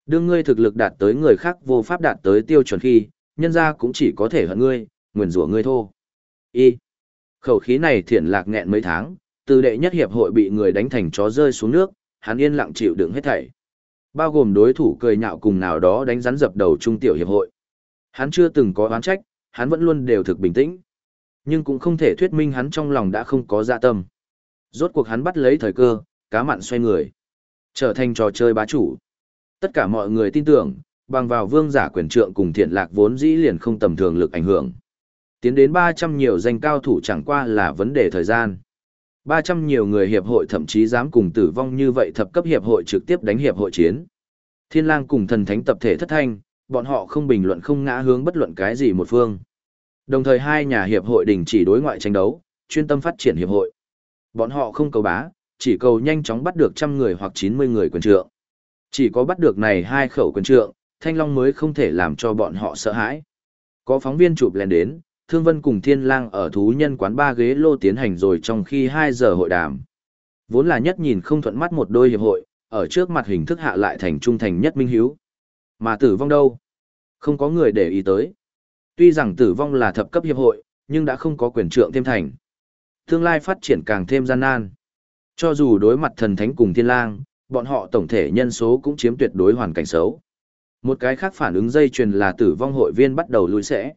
Đương ngươi thực lực đạt tới người khác vô pháp đạt tới tiêu chuẩn khi, nhân ra cũng chỉ có thể hận ngươi, nguyền rủa ngươi thô. Y. Khẩu khí này thiện lạc nghẹn mấy tháng, từ đệ nhất hiệp hội bị người đánh thành chó rơi xuống nước, hắn yên lặng chịu đựng hết thảy. Bao gồm đối thủ cười nhạo cùng nào đó đánh rắn dập đầu trung tiểu hiệp hội. Hắn chưa từng có oán trách, hắn vẫn luôn đều thực bình tĩnh. Nhưng cũng không thể thuyết minh hắn trong lòng đã không có dạ tâm. Rốt cuộc hắn bắt lấy thời cơ, cá mặn xoay người. Trở thành trò chơi bá chủ. Tất cả mọi người tin tưởng, bằng vào vương giả quyền trượng cùng thiện lạc vốn dĩ liền không tầm thường lực ảnh hưởng. Tiến đến 300 nhiều danh cao thủ chẳng qua là vấn đề thời gian. 300 nhiều người hiệp hội thậm chí dám cùng tử vong như vậy thập cấp hiệp hội trực tiếp đánh hiệp hội chiến. Thiên lang cùng thần thánh tập thể thất thanh, bọn họ không bình luận không ngã hướng bất luận cái gì một phương. Đồng thời hai nhà hiệp hội đình chỉ đối ngoại tranh đấu, chuyên tâm phát triển hiệp hội. Bọn họ không cầu bá, chỉ cầu nhanh chóng bắt được trăm người hoặc 90 người quyền trượng. Chỉ có bắt được này hai khẩu quyền trượng, Thanh Long mới không thể làm cho bọn họ sợ hãi. Có phóng viên chụp lên đến, Thương Vân cùng Thiên Lang ở thú nhân quán ba ghế lô tiến hành rồi trong khi 2 giờ hội đàm. Vốn là nhất nhìn không thuận mắt một đôi hiệp hội, ở trước mặt hình thức hạ lại thành trung thành nhất minh hiếu. Mà tử vong đâu? Không có người để ý tới. Tuy rằng tử vong là thập cấp hiệp hội, nhưng đã không có quyền trượng thêm thành. Tương lai phát triển càng thêm gian nan. Cho dù đối mặt thần thánh cùng thiên lang, bọn họ tổng thể nhân số cũng chiếm tuyệt đối hoàn cảnh xấu. Một cái khác phản ứng dây chuyền là tử vong hội viên bắt đầu lùi sẽ.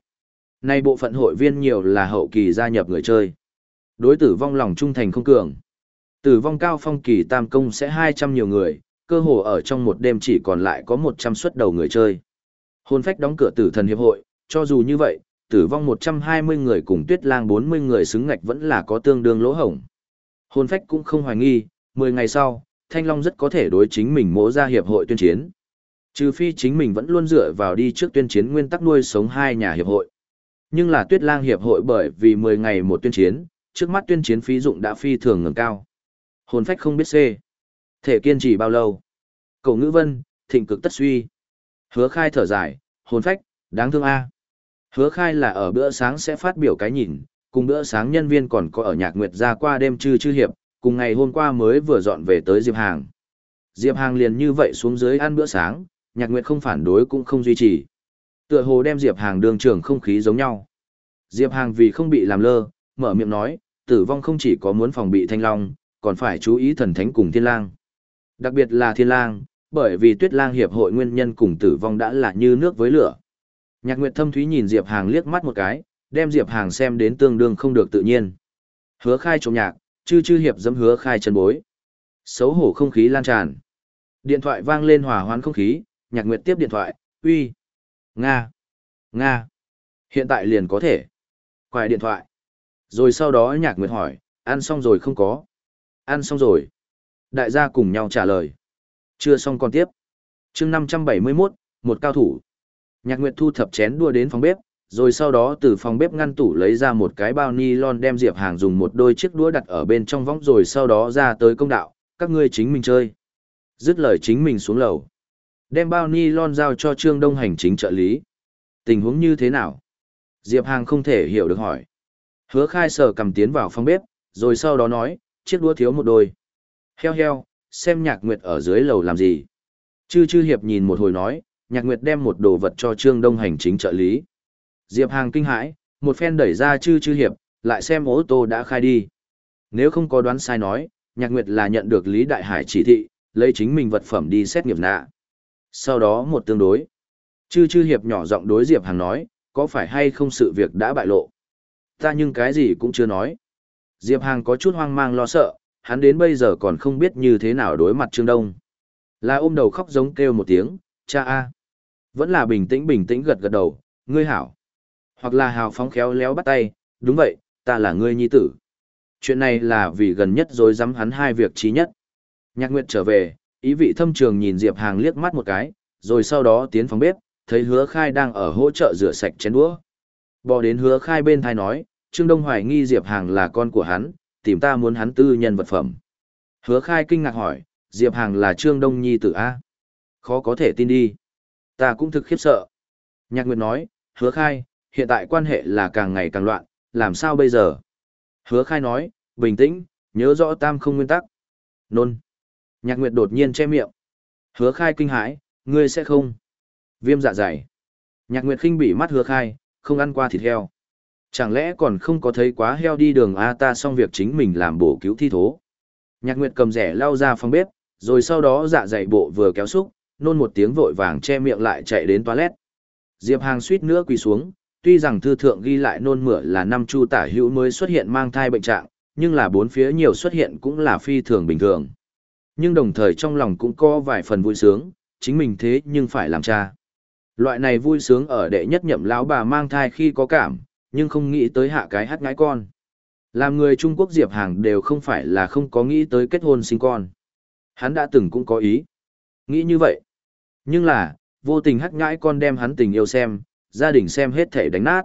Nay bộ phận hội viên nhiều là hậu kỳ gia nhập người chơi. Đối tử vong lòng trung thành không cường. Tử vong cao phong kỳ tam công sẽ 200 nhiều người, cơ hồ ở trong một đêm chỉ còn lại có 100 suất đầu người chơi. Hồn phách đóng cửa tử thần hiệp hội, cho dù như vậy, tử vong 120 người cùng tuyết lang 40 người xứng ngạch vẫn là có tương đương lỗ hổng. Hồn phách cũng không hoài nghi, 10 ngày sau, Thanh Long rất có thể đối chính mình mỗ ra hiệp hội tuyên chiến. Trừ phi chính mình vẫn luôn dựa vào đi trước tuyên chiến nguyên tắc nuôi sống hai nhà hiệp hội. Nhưng là tuyết lang hiệp hội bởi vì 10 ngày một tuyên chiến, trước mắt tuyên chiến phí dụng đã phi thường ngừng cao. Hồn phách không biết C. Thể kiên trì bao lâu. Cầu ngữ vân, thịnh cực tất suy. Hứa khai thở dài, hồn phách, đáng thương A. Hứa khai là ở bữa sáng sẽ phát biểu cái nhìn, cùng bữa sáng nhân viên còn có ở nhạc nguyệt ra qua đêm chư chư hiệp, cùng ngày hôm qua mới vừa dọn về tới Diệp Hàng. Diệp Hàng liền như vậy xuống dưới ăn bữa sáng, nhạc nguyệt không phản đối cũng không duy trì. Tựa hồ đem Diệp Hàng đường trường không khí giống nhau. Diệp Hàng vì không bị làm lơ, mở miệng nói, tử vong không chỉ có muốn phòng bị thanh long, còn phải chú ý thần thánh cùng thiên lang. Đặc biệt là thiên lang, bởi vì tuyết lang hiệp hội nguyên nhân cùng tử vong đã là như nước với lửa. Nhạc Nguyệt Thâm Thúy nhìn Diệp Hàng liếc mắt một cái, đem Diệp Hàng xem đến tương đương không được tự nhiên. Hứa khai trộm nhạc, chư chư hiệp dẫm hứa khai chân bối. Xấu hổ không khí lan tràn. Điện thoại vang lên hòa hoãn không khí, Nhạc Nguyệt tiếp điện thoại, uy. Nga. Nga. Hiện tại liền có thể. Quài điện thoại. Rồi sau đó Nhạc Nguyệt hỏi, ăn xong rồi không có? Ăn xong rồi. Đại gia cùng nhau trả lời. Chưa xong còn tiếp. chương 571, một cao thủ. Nhạc Nguyệt thu thập chén đua đến phòng bếp, rồi sau đó từ phòng bếp ngăn tủ lấy ra một cái bao ni lon đem Diệp Hàng dùng một đôi chiếc đũa đặt ở bên trong võng rồi sau đó ra tới công đạo, các ngươi chính mình chơi. Dứt lời chính mình xuống lầu. Đem bao ni lon giao cho Trương Đông hành chính trợ lý. Tình huống như thế nào? Diệp Hàng không thể hiểu được hỏi. Hứa khai sở cầm tiến vào phòng bếp, rồi sau đó nói, chiếc đũa thiếu một đôi. Heo heo, xem nhạc nguyệt ở dưới lầu làm gì. Chư chư hiệp nhìn một hồi nói, nhạc nguyệt đem một đồ vật cho Trương Đông hành chính trợ lý. Diệp Hàng kinh hãi, một phen đẩy ra chư chư hiệp, lại xem ô tô đã khai đi. Nếu không có đoán sai nói, nhạc nguyệt là nhận được Lý Đại Hải chỉ thị, lấy chính mình vật phẩm đi xét nghiệp nạ. Sau đó một tương đối. Chư chư hiệp nhỏ giọng đối Diệp Hàng nói, có phải hay không sự việc đã bại lộ. Ta nhưng cái gì cũng chưa nói. Diệp Hàng có chút hoang mang lo sợ, hắn đến bây giờ còn không biết như thế nào đối mặt Trương Đông. Là ôm đầu khóc giống kêu một tiếng, cha a. Vẫn là bình tĩnh bình tĩnh gật gật đầu, ngươi hảo. Hoặc là hào phóng khéo léo bắt tay, đúng vậy, ta là ngươi nhi tử. Chuyện này là vì gần nhất rồi dám hắn hai việc trí nhất. Nhạc Nguyệt trở về, ý vị thâm trường nhìn Diệp Hàng liếc mắt một cái, rồi sau đó tiến phòng bếp, thấy hứa khai đang ở hỗ trợ rửa sạch chén đũa. Bò đến hứa khai bên thai nói, Trương Đông hoài nghi Diệp Hàng là con của hắn, tìm ta muốn hắn tư nhân vật phẩm. Hứa khai kinh ngạc hỏi, Diệp Hàng là Trương Đông Nhi tử A. Khó có thể tin đi. Ta cũng thực khiếp sợ. Nhạc Nguyệt nói, hứa khai, hiện tại quan hệ là càng ngày càng loạn, làm sao bây giờ? Hứa khai nói, bình tĩnh, nhớ rõ tam không nguyên tắc. Nôn. Nhạc Nguyệt đột nhiên che miệng. Hứa khai kinh hãi, ngươi sẽ không. Viêm dạ dày. Nhạc Nguyệt khinh bị mắt hứa khai, không ăn qua thịt heo. Chẳng lẽ còn không có thấy quá heo đi đường A ta xong việc chính mình làm bổ cứu thi thố. Nhạc Nguyệt cầm rẻ lao ra phòng bếp, rồi sau đó dạ dày bộ vừa kéo xúc, nôn một tiếng vội vàng che miệng lại chạy đến toilet. Diệp Hàng suýt nữa quỳ xuống, tuy rằng thư thượng ghi lại nôn mửa là năm chu tả hữu mới xuất hiện mang thai bệnh trạng, nhưng là bốn phía nhiều xuất hiện cũng là phi thường bình thường. Nhưng đồng thời trong lòng cũng có vài phần vui sướng, chính mình thế nhưng phải làm cha. Loại này vui sướng ở đệ nhất nhậm lão bà mang thai khi có cảm, nhưng không nghĩ tới hạ cái hát ngái con. Làm người Trung Quốc Diệp Hàng đều không phải là không có nghĩ tới kết hôn sinh con. Hắn đã từng cũng có ý. Nghĩ như vậy. Nhưng là, vô tình hát ngãi con đem hắn tình yêu xem, gia đình xem hết thể đánh nát.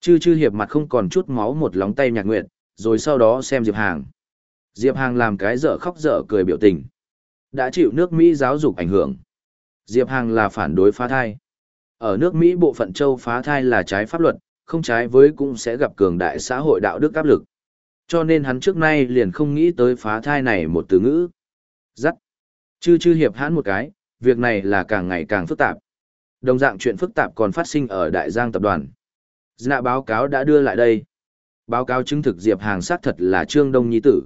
Chư chư hiệp mặt không còn chút máu một lóng tay nhạc nguyện, rồi sau đó xem Diệp Hàng. Diệp Hàng làm cái dở khóc dở cười biểu tình. Đã chịu nước Mỹ giáo dục ảnh hưởng. Diệp Hàng là phản đối phá thai. Ở nước Mỹ bộ phận châu phá thai là trái pháp luật, không trái với cũng sẽ gặp cường đại xã hội đạo đức áp lực. Cho nên hắn trước nay liền không nghĩ tới phá thai này một từ ngữ. Dắt. Chư chư hiệp hắn một cái, việc này là càng ngày càng phức tạp. Đồng dạng chuyện phức tạp còn phát sinh ở Đại Giang tập đoàn. Dạ báo cáo đã đưa lại đây. Báo cáo chứng thực Diệp Hàng sát thật là Trương Đông Nhi tử.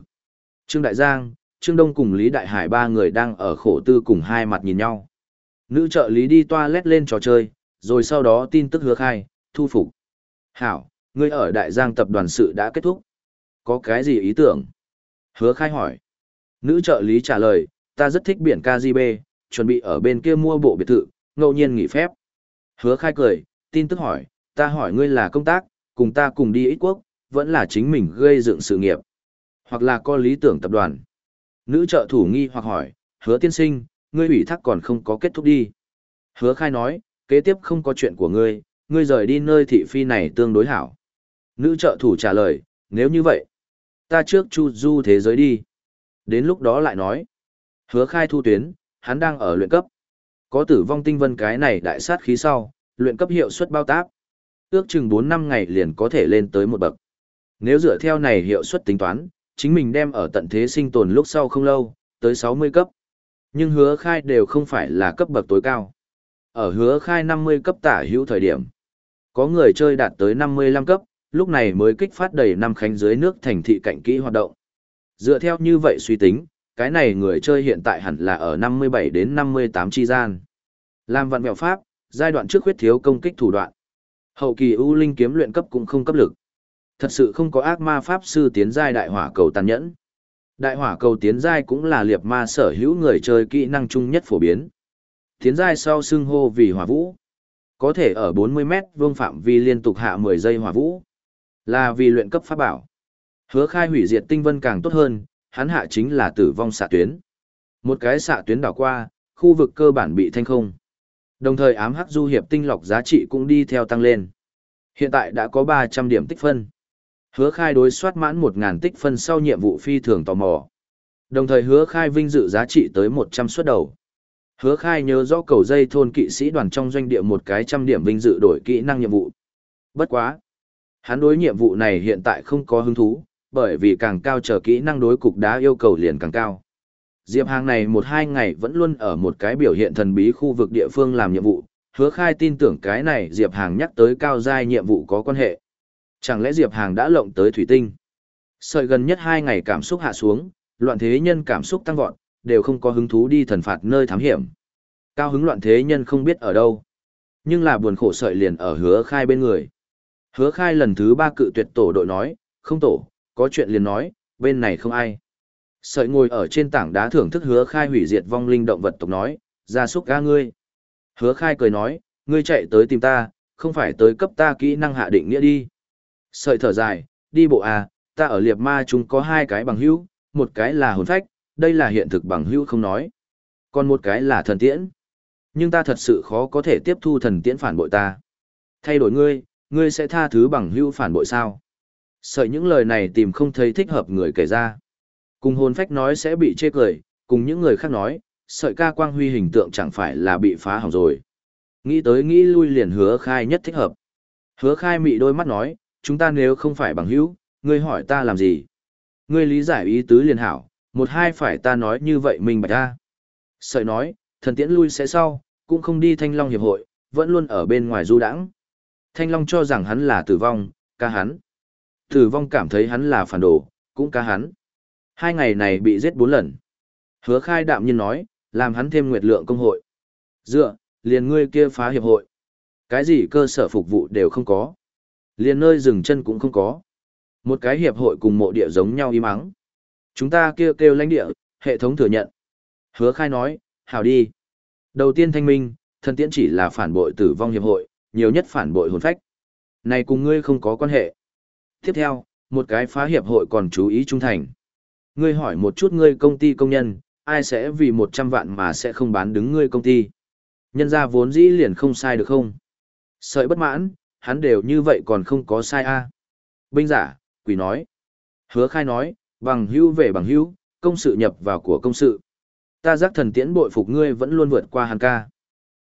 Trương Đại Giang, Trương Đông cùng Lý Đại Hải ba người đang ở khổ tư cùng hai mặt nhìn nhau. Nữ trợ lý đi toilet lên trò chơi, rồi sau đó tin tức hứa khai, thu phục. Hảo, ngươi ở Đại Giang tập đoàn sự đã kết thúc. Có cái gì ý tưởng? Hứa khai hỏi. Nữ trợ lý trả lời, ta rất thích biển Caribe, chuẩn bị ở bên kia mua bộ biệt thự, ngẫu nhiên nghỉ phép. Hứa khai cười, tin tức hỏi, ta hỏi ngươi là công tác, cùng ta cùng đi ít quốc, vẫn là chính mình gây dựng sự nghiệp, hoặc là có lý tưởng tập đoàn. Nữ trợ thủ nghi hoặc hỏi, hứa tiên sinh, ngươi ủy thác còn không có kết thúc đi. Hứa khai nói, kế tiếp không có chuyện của ngươi, ngươi rời đi nơi thị phi này tương đối hảo. Nữ trợ thủ trả lời, nếu như vậy, ta trước chu du thế giới đi. Đến lúc đó lại nói, hứa khai thu tuyến, hắn đang ở luyện cấp. Có tử vong tinh vân cái này đại sát khí sau, luyện cấp hiệu suất bao tác. Ước chừng 4 năm ngày liền có thể lên tới một bậc. Nếu dựa theo này hiệu suất tính toán, chính mình đem ở tận thế sinh tồn lúc sau không lâu, tới 60 cấp. Nhưng hứa khai đều không phải là cấp bậc tối cao. Ở hứa khai 50 cấp tả hữu thời điểm. Có người chơi đạt tới 55 cấp, lúc này mới kích phát đầy năm khánh dưới nước thành thị cạnh kỹ hoạt động. Dựa theo như vậy suy tính, cái này người chơi hiện tại hẳn là ở 57 đến 58 chi gian. Làm vạn mẹo pháp, giai đoạn trước khuyết thiếu công kích thủ đoạn. Hậu kỳ ưu linh kiếm luyện cấp cũng không cấp lực. Thật sự không có ác ma pháp sư tiến giai đại hỏa cầu tàn nhẫn. Đại hỏa cầu tiến giai cũng là liệt ma sở hữu người chơi kỹ năng chung nhất phổ biến. Tiến giai sau xưng hô vì hỏa vũ. Có thể ở 40 mét vuông phạm vi liên tục hạ 10 giây hỏa vũ. Là vì luyện cấp pháp bảo. Hứa khai hủy diệt tinh vân càng tốt hơn, hắn hạ chính là tử vong xạ tuyến. Một cái xạ tuyến đảo qua, khu vực cơ bản bị thanh không. Đồng thời ám hắc du hiệp tinh lọc giá trị cũng đi theo tăng lên. Hiện tại đã có 300 điểm tích phân. Hứa khai đối soát mãn 1.000 tích phân sau nhiệm vụ phi thường tò mò. Đồng thời hứa khai vinh dự giá trị tới 100 suất đầu. Hứa khai nhớ rõ cầu dây thôn kỵ sĩ đoàn trong doanh địa một cái trăm điểm vinh dự đổi kỹ năng nhiệm vụ. Bất quá. Hắn đối nhiệm vụ này hiện tại không có hứng thú, bởi vì càng cao chờ kỹ năng đối cục đá yêu cầu liền càng cao. Diệp Hàng này một hai ngày vẫn luôn ở một cái biểu hiện thần bí khu vực địa phương làm nhiệm vụ, hứa khai tin tưởng cái này Diệp Hàng nhắc tới cao giai nhiệm vụ có quan hệ. Chẳng lẽ Diệp Hàng đã lộng tới thủy tinh? Sợi gần nhất hai ngày cảm xúc hạ xuống, loạn thế nhân cảm xúc tăng vọt, đều không có hứng thú đi thần phạt nơi thám hiểm. Cao hứng loạn thế nhân không biết ở đâu. Nhưng là buồn khổ sợi liền ở hứa khai bên người. Hứa khai lần thứ ba cự tuyệt tổ đội nói, không tổ, có chuyện liền nói, bên này không ai. Sợi ngồi ở trên tảng đá thưởng thức hứa khai hủy diệt vong linh động vật tộc nói, ra súc ga ngươi. Hứa khai cười nói, ngươi chạy tới tìm ta, không phải tới cấp ta kỹ năng hạ định nghĩa đi. Sợi thở dài, đi bộ à, ta ở liệt ma chúng có hai cái bằng hữu, một cái là hồn phách, đây là hiện thực bằng hữu không nói. Còn một cái là thần tiễn. Nhưng ta thật sự khó có thể tiếp thu thần tiễn phản bội ta. Thay đổi ngươi, ngươi sẽ tha thứ bằng hữu phản bội sao? Sợi những lời này tìm không thấy thích hợp người kể ra. Cùng hồn phách nói sẽ bị chê cười, cùng những người khác nói, sợi ca quang huy hình tượng chẳng phải là bị phá hỏng rồi. Nghĩ tới nghĩ lui liền hứa khai nhất thích hợp. Hứa khai mị đôi mắt nói, chúng ta nếu không phải bằng hữu, ngươi hỏi ta làm gì? Ngươi lý giải ý tứ liền hảo, một hai phải ta nói như vậy mình bạch ta. Sợi nói, thần tiễn lui sẽ sau, cũng không đi thanh long hiệp hội, vẫn luôn ở bên ngoài du đãng. Thanh long cho rằng hắn là tử vong, ca hắn. Tử vong cảm thấy hắn là phản đồ, cũng ca hắn. Hai ngày này bị giết bốn lần. Hứa khai đạm nhiên nói, làm hắn thêm nguyệt lượng công hội. Dựa, liền ngươi kia phá hiệp hội. Cái gì cơ sở phục vụ đều không có. Liền nơi dừng chân cũng không có. Một cái hiệp hội cùng mộ địa giống nhau im ắng. Chúng ta kêu kêu lãnh địa, hệ thống thừa nhận. Hứa khai nói, hào đi. Đầu tiên thanh minh, thân tiễn chỉ là phản bội tử vong hiệp hội, nhiều nhất phản bội hồn phách. Này cùng ngươi không có quan hệ. Tiếp theo, một cái phá hiệp hội còn chú ý trung thành. Ngươi hỏi một chút ngươi công ty công nhân, ai sẽ vì 100 vạn mà sẽ không bán đứng ngươi công ty. Nhân ra vốn dĩ liền không sai được không? Sợi bất mãn, hắn đều như vậy còn không có sai a Binh giả, quỷ nói. Hứa khai nói, bằng hữu về bằng hữu, công sự nhập vào của công sự. Ta giác thần tiễn bội phục ngươi vẫn luôn vượt qua hắn ca.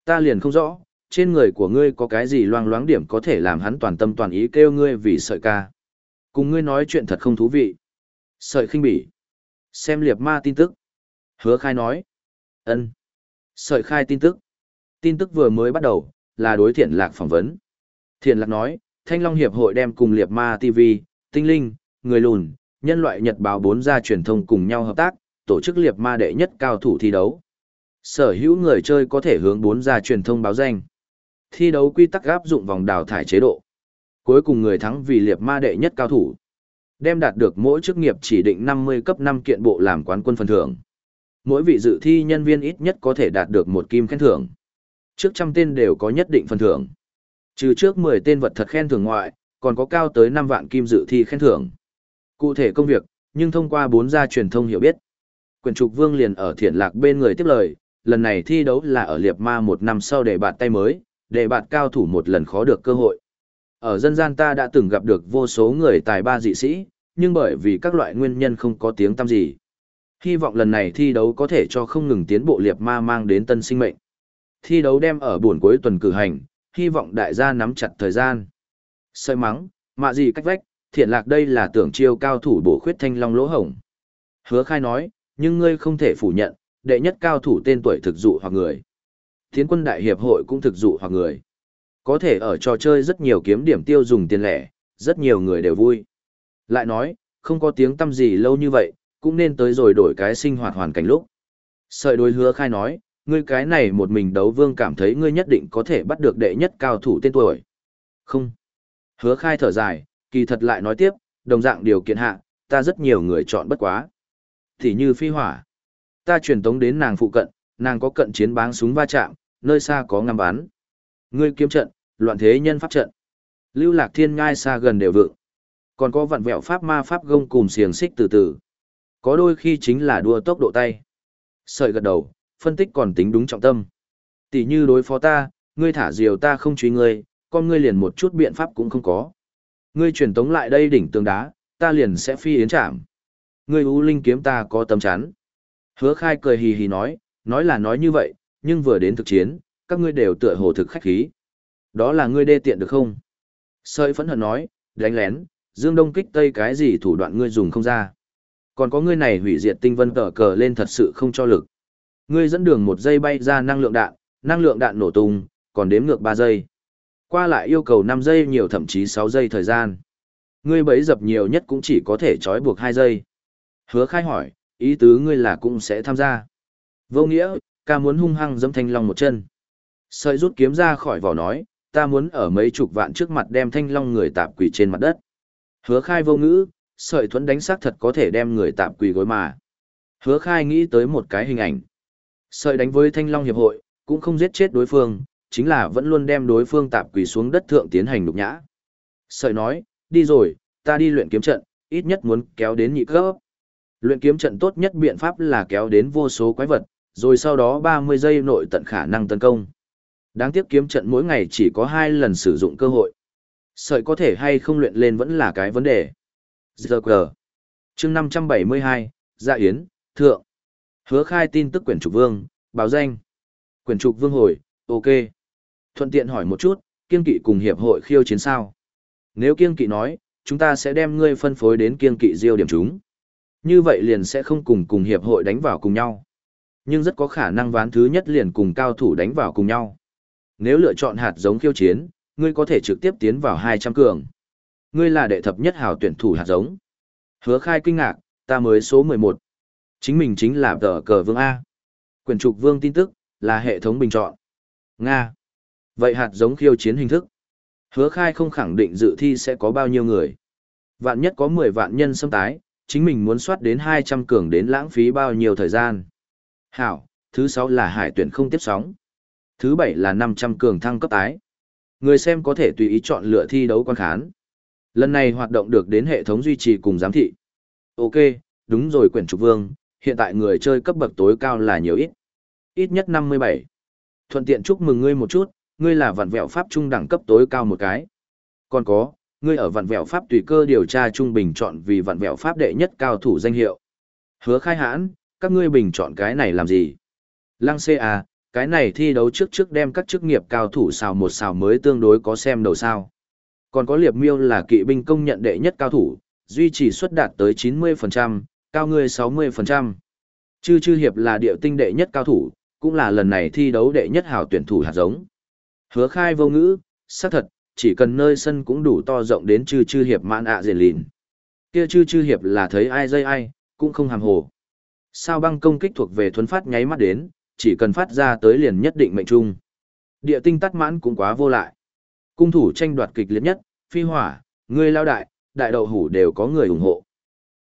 Ta liền không rõ, trên người của ngươi có cái gì loang loáng điểm có thể làm hắn toàn tâm toàn ý kêu ngươi vì sợi ca. Cùng ngươi nói chuyện thật không thú vị. Sợi khinh bỉ. Xem liệp ma tin tức. Hứa khai nói. ân Sợi khai tin tức. Tin tức vừa mới bắt đầu, là đối thiện lạc phỏng vấn. Thiện lạc nói, Thanh Long Hiệp hội đem cùng liệp ma TV, tinh linh, người lùn, nhân loại Nhật báo bốn gia truyền thông cùng nhau hợp tác, tổ chức liệp ma đệ nhất cao thủ thi đấu. Sở hữu người chơi có thể hướng bốn gia truyền thông báo danh. Thi đấu quy tắc áp dụng vòng đào thải chế độ. Cuối cùng người thắng vì liệp ma đệ nhất cao thủ. Đem đạt được mỗi chức nghiệp chỉ định 50 cấp 5 kiện bộ làm quán quân phần thưởng. Mỗi vị dự thi nhân viên ít nhất có thể đạt được một kim khen thưởng. Trước trăm tên đều có nhất định phần thưởng. Trừ trước 10 tên vật thật khen thưởng ngoại, còn có cao tới 5 vạn kim dự thi khen thưởng. Cụ thể công việc, nhưng thông qua bốn gia truyền thông hiểu biết. Quyền trục vương liền ở thiện lạc bên người tiếp lời, lần này thi đấu là ở liệp ma một năm sau để bạt tay mới, để bạt cao thủ một lần khó được cơ hội. Ở dân gian ta đã từng gặp được vô số người tài ba dị sĩ, nhưng bởi vì các loại nguyên nhân không có tiếng tăm gì. Hy vọng lần này thi đấu có thể cho không ngừng tiến bộ liệp ma mang đến tân sinh mệnh. Thi đấu đem ở buổi cuối tuần cử hành, hy vọng đại gia nắm chặt thời gian. Sợi mắng, mạ gì cách vách, thiện lạc đây là tưởng chiêu cao thủ bổ khuyết thanh long lỗ hổng. Hứa khai nói, nhưng ngươi không thể phủ nhận, đệ nhất cao thủ tên tuổi thực dụ hoặc người. Tiến quân đại hiệp hội cũng thực dụ hoặc người. Có thể ở trò chơi rất nhiều kiếm điểm tiêu dùng tiền lẻ, rất nhiều người đều vui. Lại nói, không có tiếng tâm gì lâu như vậy, cũng nên tới rồi đổi cái sinh hoạt hoàn cảnh lúc. Sợi đối hứa khai nói, ngươi cái này một mình đấu vương cảm thấy ngươi nhất định có thể bắt được đệ nhất cao thủ tên tuổi. Không. Hứa khai thở dài, kỳ thật lại nói tiếp, đồng dạng điều kiện hạ, ta rất nhiều người chọn bất quá. Thì như phi hỏa. Ta truyền tống đến nàng phụ cận, nàng có cận chiến báng súng va chạm, nơi xa có ngắm bắn. Ngươi kiếm trận, loạn thế nhân pháp trận. Lưu lạc thiên ngai xa gần đều vượng. Còn có vặn vẹo pháp ma pháp gông cùng xiềng xích từ từ. Có đôi khi chính là đua tốc độ tay. Sợi gật đầu, phân tích còn tính đúng trọng tâm. Tỷ như đối phó ta, ngươi thả diều ta không truy ngươi, con ngươi liền một chút biện pháp cũng không có. Ngươi truyền tống lại đây đỉnh tường đá, ta liền sẽ phi yến chạm. Ngươi u linh kiếm ta có tấm chắn. Hứa khai cười hì hì nói, nói là nói như vậy, nhưng vừa đến thực chiến, các ngươi đều tựa hồ thực khách khí. Đó là ngươi đê tiện được không? Sợi phẫn hận nói, đánh lén, dương đông kích tây cái gì thủ đoạn ngươi dùng không ra. Còn có ngươi này hủy diệt tinh vân tờ cờ lên thật sự không cho lực. Ngươi dẫn đường một giây bay ra năng lượng đạn, năng lượng đạn nổ tung, còn đếm ngược 3 giây. Qua lại yêu cầu 5 giây nhiều thậm chí 6 giây thời gian. Ngươi bấy dập nhiều nhất cũng chỉ có thể trói buộc 2 giây. Hứa khai hỏi, ý tứ ngươi là cũng sẽ tham gia. Vô nghĩa, ca muốn hung hăng dẫm thanh long một chân. Sợi rút kiếm ra khỏi vỏ nói, ta muốn ở mấy chục vạn trước mặt đem thanh long người tạp quỷ trên mặt đất. Hứa khai vô ngữ, sợi thuẫn đánh xác thật có thể đem người tạp quỷ gối mà. Hứa khai nghĩ tới một cái hình ảnh. Sợi đánh với thanh long hiệp hội, cũng không giết chết đối phương, chính là vẫn luôn đem đối phương tạp quỳ xuống đất thượng tiến hành nhục nhã. Sợi nói, đi rồi, ta đi luyện kiếm trận, ít nhất muốn kéo đến nhị cấp. Luyện kiếm trận tốt nhất biện pháp là kéo đến vô số quái vật, rồi sau đó 30 giây nội tận khả năng tấn công. Đáng tiếc kiếm trận mỗi ngày chỉ có 2 lần sử dụng cơ hội. Sợi có thể hay không luyện lên vẫn là cái vấn đề. Giờ cờ. chương 572, Dạ Yến, Thượng. Hứa khai tin tức quyển trục vương, báo danh. Quyển trục vương hồi, ok. Thuận tiện hỏi một chút, kiên kỵ cùng hiệp hội khiêu chiến sao. Nếu kiên kỵ nói, chúng ta sẽ đem ngươi phân phối đến kiên kỵ diêu điểm chúng. Như vậy liền sẽ không cùng cùng hiệp hội đánh vào cùng nhau. Nhưng rất có khả năng ván thứ nhất liền cùng cao thủ đánh vào cùng nhau. Nếu lựa chọn hạt giống khiêu chiến, ngươi có thể trực tiếp tiến vào 200 cường. Ngươi là đệ thập nhất hào tuyển thủ hạt giống. Hứa khai kinh ngạc, ta mới số 11. Chính mình chính là tờ cờ vương A. quyền trục vương tin tức, là hệ thống bình chọn. Nga. Vậy hạt giống khiêu chiến hình thức. Hứa khai không khẳng định dự thi sẽ có bao nhiêu người. Vạn nhất có 10 vạn nhân xâm tái, chính mình muốn soát đến 200 cường đến lãng phí bao nhiêu thời gian. Hảo, thứ 6 là hải tuyển không tiếp sóng. Thứ 7 là 500 cường thăng cấp tái. Người xem có thể tùy ý chọn lựa thi đấu quan khán. Lần này hoạt động được đến hệ thống duy trì cùng giám thị. Ok, đúng rồi quyển trục vương, hiện tại người chơi cấp bậc tối cao là nhiều ít. Ít nhất 57. Thuận tiện chúc mừng ngươi một chút, ngươi là vạn vẹo pháp trung đẳng cấp tối cao một cái. Còn có, ngươi ở vạn vẹo pháp tùy cơ điều tra trung bình chọn vì vạn vẹo pháp đệ nhất cao thủ danh hiệu. Hứa khai hãn, các ngươi bình chọn cái này làm gì? Lăng CA, cái này thi đấu trước trước đem các chức nghiệp cao thủ xào một xào mới tương đối có xem đầu sao. Còn có liệp miêu là kỵ binh công nhận đệ nhất cao thủ, duy trì suất đạt tới 90%, cao ngươi 60%. Chư chư hiệp là điệu tinh đệ nhất cao thủ, cũng là lần này thi đấu đệ nhất hảo tuyển thủ hạt giống. Hứa khai vô ngữ, xác thật, chỉ cần nơi sân cũng đủ to rộng đến chư chư hiệp mãn ạ à diện lìn. Kia chư chư hiệp là thấy ai dây ai, cũng không hàm hồ. Sao băng công kích thuộc về thuấn phát nháy mắt đến, chỉ cần phát ra tới liền nhất định mệnh trung. Địa tinh tắt mãn cũng quá vô lại. Cung thủ tranh đoạt kịch liệt nhất, phi hỏa, ngươi lao đại, đại đậu hủ đều có người ủng hộ.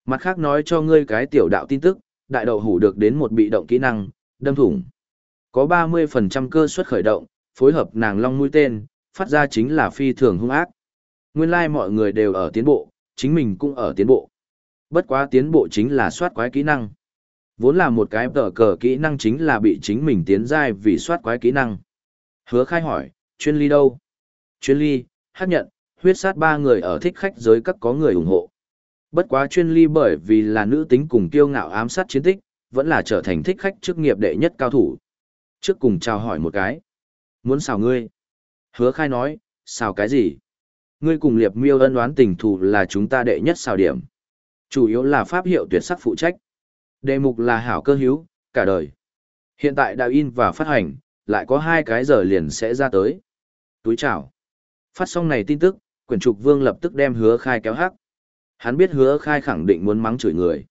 Mặt khác nói cho ngươi cái tiểu đạo tin tức, đại đậu hủ được đến một bị động kỹ năng, đâm thủng. Có 30% cơ suất khởi động, phối hợp nàng long mũi tên, phát ra chính là phi thường hung ác. Nguyên lai like mọi người đều ở tiến bộ, chính mình cũng ở tiến bộ. Bất quá tiến bộ chính là soát quái kỹ năng. Vốn là một cái tờ cờ kỹ năng chính là bị chính mình tiến giai vì soát quái kỹ năng. Hứa khai hỏi, chuyên ly đâu? Chuyên ly, hát nhận, huyết sát ba người ở thích khách giới các có người ủng hộ. Bất quá chuyên ly bởi vì là nữ tính cùng kiêu ngạo ám sát chiến tích, vẫn là trở thành thích khách chức nghiệp đệ nhất cao thủ. Trước cùng chào hỏi một cái. Muốn xào ngươi? Hứa khai nói, xào cái gì? Ngươi cùng liệp miêu ân đoán tình thù là chúng ta đệ nhất xào điểm. Chủ yếu là pháp hiệu tuyệt sắc phụ trách. Đề mục là hảo cơ hữu, cả đời. Hiện tại đã in và phát hành, lại có hai cái giờ liền sẽ ra tới. Túi chào. Phát xong này tin tức, quyển trục vương lập tức đem hứa khai kéo hắc. Hắn biết hứa khai khẳng định muốn mắng chửi người.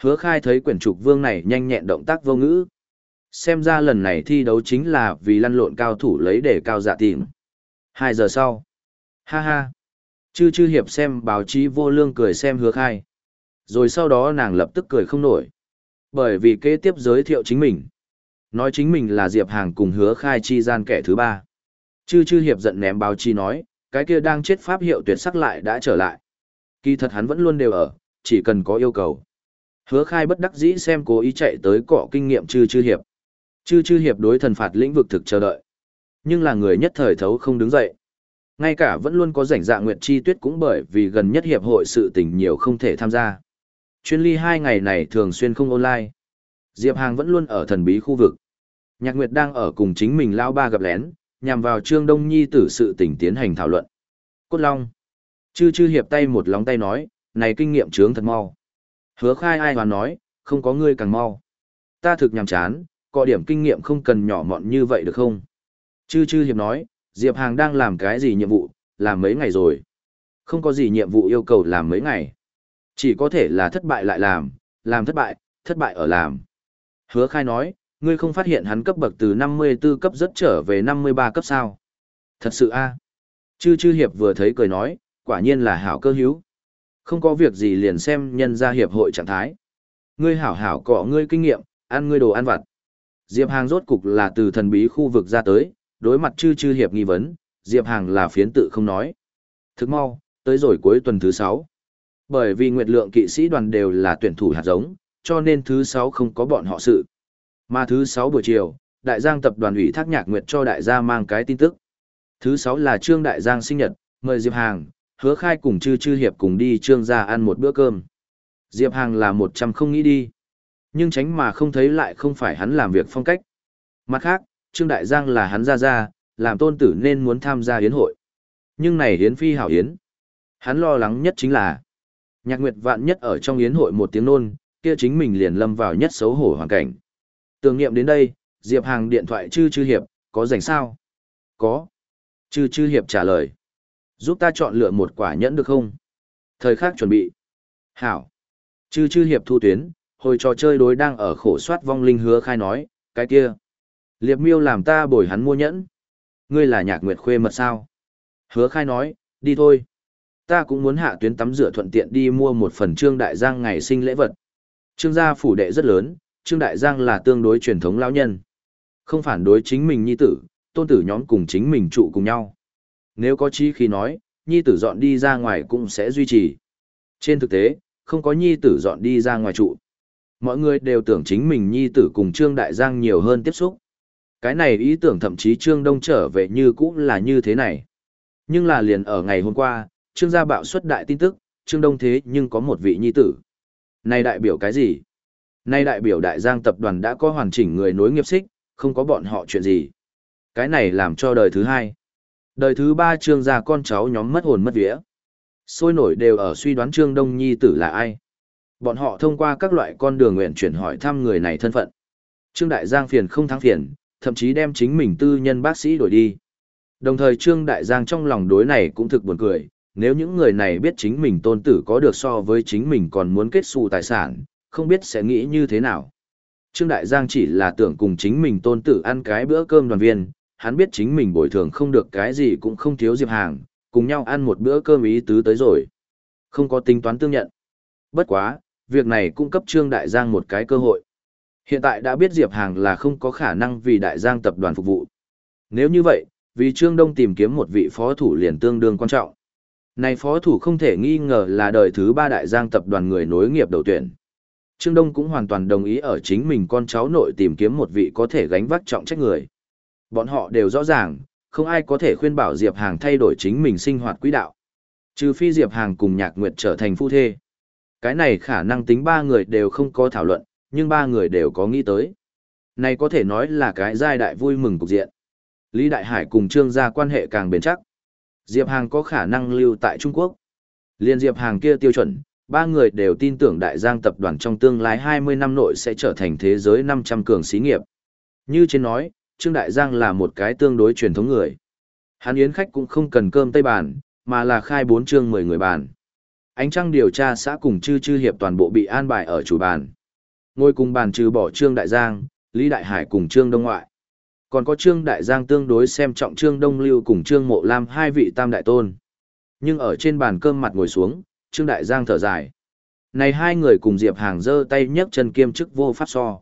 Hứa khai thấy quyển trục vương này nhanh nhẹn động tác vô ngữ. Xem ra lần này thi đấu chính là vì lăn lộn cao thủ lấy để cao dạ tìm. Hai giờ sau. Ha ha. Chư chư hiệp xem báo chí vô lương cười xem hứa khai. Rồi sau đó nàng lập tức cười không nổi. Bởi vì kế tiếp giới thiệu chính mình. Nói chính mình là Diệp Hàng cùng hứa khai chi gian kẻ thứ ba. Chư chư hiệp giận ném báo chí nói, cái kia đang chết pháp hiệu tuyệt sắc lại đã trở lại. Kỳ thật hắn vẫn luôn đều ở, chỉ cần có yêu cầu. Hứa khai bất đắc dĩ xem cố ý chạy tới cọ kinh nghiệm chư chư hiệp. Chư chư hiệp đối thần phạt lĩnh vực thực chờ đợi. Nhưng là người nhất thời thấu không đứng dậy. Ngay cả vẫn luôn có rảnh dạng Nguyệt Chi Tuyết cũng bởi vì gần nhất hiệp hội sự tình nhiều không thể tham gia. Chuyên ly hai ngày này thường xuyên không online. Diệp Hàng vẫn luôn ở thần bí khu vực. Nhạc Nguyệt đang ở cùng chính mình lao ba gặp lén, nhằm vào Trương Đông Nhi tử sự tình tiến hành thảo luận. Cốt Long. Chư chư hiệp tay một lóng tay nói, này kinh nghiệm trướng thật mau. Hứa khai ai hoàn nói, không có ngươi càng mau. Ta thực nhằm chán, có điểm kinh nghiệm không cần nhỏ mọn như vậy được không? Chư chư hiệp nói, Diệp Hàng đang làm cái gì nhiệm vụ, làm mấy ngày rồi. Không có gì nhiệm vụ yêu cầu làm mấy ngày. Chỉ có thể là thất bại lại làm, làm thất bại, thất bại ở làm. Hứa khai nói, ngươi không phát hiện hắn cấp bậc từ 54 cấp rất trở về 53 cấp sao. Thật sự a Chư chư hiệp vừa thấy cười nói, quả nhiên là hảo cơ hữu. Không có việc gì liền xem nhân ra hiệp hội trạng thái. Ngươi hảo hảo cọ ngươi kinh nghiệm, ăn ngươi đồ ăn vặt. Diệp Hàng rốt cục là từ thần bí khu vực ra tới, đối mặt chư chư hiệp nghi vấn, Diệp Hàng là phiến tự không nói. Thức mau, tới rồi cuối tuần thứ 6. Bởi vì nguyệt lượng kỵ sĩ đoàn đều là tuyển thủ hạt giống, cho nên thứ 6 không có bọn họ sự. Mà thứ 6 buổi chiều, Đại Giang tập đoàn ủy thác nhạc nguyệt cho đại gia mang cái tin tức. Thứ 6 là Trương Đại Giang sinh nhật, mời Diệp Hàng, hứa khai cùng chư chư hiệp cùng đi Trương gia ăn một bữa cơm. Diệp Hàng là 100 không nghĩ đi. Nhưng tránh mà không thấy lại không phải hắn làm việc phong cách. Mặt khác, Trương Đại Giang là hắn ra ra, làm tôn tử nên muốn tham gia hiến hội. Nhưng này hiến phi hảo hiến. Hắn lo lắng nhất chính là nhạc nguyệt vạn nhất ở trong hiến hội một tiếng nôn, kia chính mình liền lâm vào nhất xấu hổ hoàn cảnh. Tưởng nghiệm đến đây, Diệp Hàng điện thoại chư chư hiệp, có rảnh sao? Có. Chư chư hiệp trả lời. Giúp ta chọn lựa một quả nhẫn được không? Thời khắc chuẩn bị. Hảo. Chư chư hiệp thu tuyến, hồi trò chơi đối đang ở khổ soát vong linh hứa khai nói, cái kia. Liệp miêu làm ta bồi hắn mua nhẫn. Ngươi là nhạc nguyệt khuê mật sao? Hứa khai nói, đi thôi. Ta cũng muốn hạ tuyến tắm rửa thuận tiện đi mua một phần trương đại giang ngày sinh lễ vật. Trương gia phủ đệ rất lớn, trương đại giang là tương đối truyền thống lão nhân. Không phản đối chính mình nhi tử, tôn tử nhóm cùng chính mình trụ cùng nhau. Nếu có chí khi nói, nhi tử dọn đi ra ngoài cũng sẽ duy trì. Trên thực tế, không có nhi tử dọn đi ra ngoài trụ. Mọi người đều tưởng chính mình nhi tử cùng Trương Đại Giang nhiều hơn tiếp xúc. Cái này ý tưởng thậm chí Trương Đông trở về như cũng là như thế này. Nhưng là liền ở ngày hôm qua, Trương gia bạo xuất đại tin tức, Trương Đông thế nhưng có một vị nhi tử. Này đại biểu cái gì? Này đại biểu đại giang tập đoàn đã có hoàn chỉnh người nối nghiệp xích, không có bọn họ chuyện gì. Cái này làm cho đời thứ hai. Đời thứ ba trương gia con cháu nhóm mất hồn mất vía. Sôi nổi đều ở suy đoán trương đông nhi tử là ai. Bọn họ thông qua các loại con đường nguyện chuyển hỏi thăm người này thân phận. Trương Đại Giang phiền không thắng phiền, thậm chí đem chính mình tư nhân bác sĩ đổi đi. Đồng thời Trương Đại Giang trong lòng đối này cũng thực buồn cười, nếu những người này biết chính mình tôn tử có được so với chính mình còn muốn kết xù tài sản, không biết sẽ nghĩ như thế nào. Trương Đại Giang chỉ là tưởng cùng chính mình tôn tử ăn cái bữa cơm đoàn viên, hắn biết chính mình bồi thường không được cái gì cũng không thiếu Diệp Hàng, cùng nhau ăn một bữa cơm ý tứ tới rồi. Không có tính toán tương nhận. Bất quá, việc này cung cấp Trương Đại Giang một cái cơ hội. Hiện tại đã biết Diệp Hàng là không có khả năng vì Đại Giang tập đoàn phục vụ. Nếu như vậy, vì Trương Đông tìm kiếm một vị phó thủ liền tương đương quan trọng. Này phó thủ không thể nghi ngờ là đời thứ ba Đại Giang tập đoàn người nối nghiệp đầu tuyển. Trương Đông cũng hoàn toàn đồng ý ở chính mình con cháu nội tìm kiếm một vị có thể gánh vác trọng trách người. Bọn họ đều rõ ràng, không ai có thể khuyên bảo Diệp Hàng thay đổi chính mình sinh hoạt quỹ đạo. Trừ phi Diệp Hàng cùng Nhạc Nguyệt trở thành phu thê. Cái này khả năng tính ba người đều không có thảo luận, nhưng ba người đều có nghĩ tới. Này có thể nói là cái giai đại vui mừng cục diện. Lý Đại Hải cùng Trương gia quan hệ càng bền chắc. Diệp Hàng có khả năng lưu tại Trung Quốc. Liên Diệp Hàng kia tiêu chuẩn, ba người đều tin tưởng Đại Giang tập đoàn trong tương lai 20 năm nội sẽ trở thành thế giới 500 cường xí nghiệp. Như trên nói, Trương Đại Giang là một cái tương đối truyền thống người. Hắn yến khách cũng không cần cơm tây bàn, mà là khai bốn chương mười người bàn. Ánh trăng điều tra xã cùng chư chư hiệp toàn bộ bị an bài ở chủ bàn. Ngồi cùng bàn trừ bỏ Trương Đại Giang, Lý Đại Hải cùng Trương Đông Ngoại. Còn có Trương Đại Giang tương đối xem trọng Trương Đông Lưu cùng Trương Mộ Lam hai vị tam đại tôn. Nhưng ở trên bàn cơm mặt ngồi xuống, Trương Đại Giang thở dài. Này hai người cùng Diệp Hàng giơ tay nhấc chân kiêm chức vô pháp so.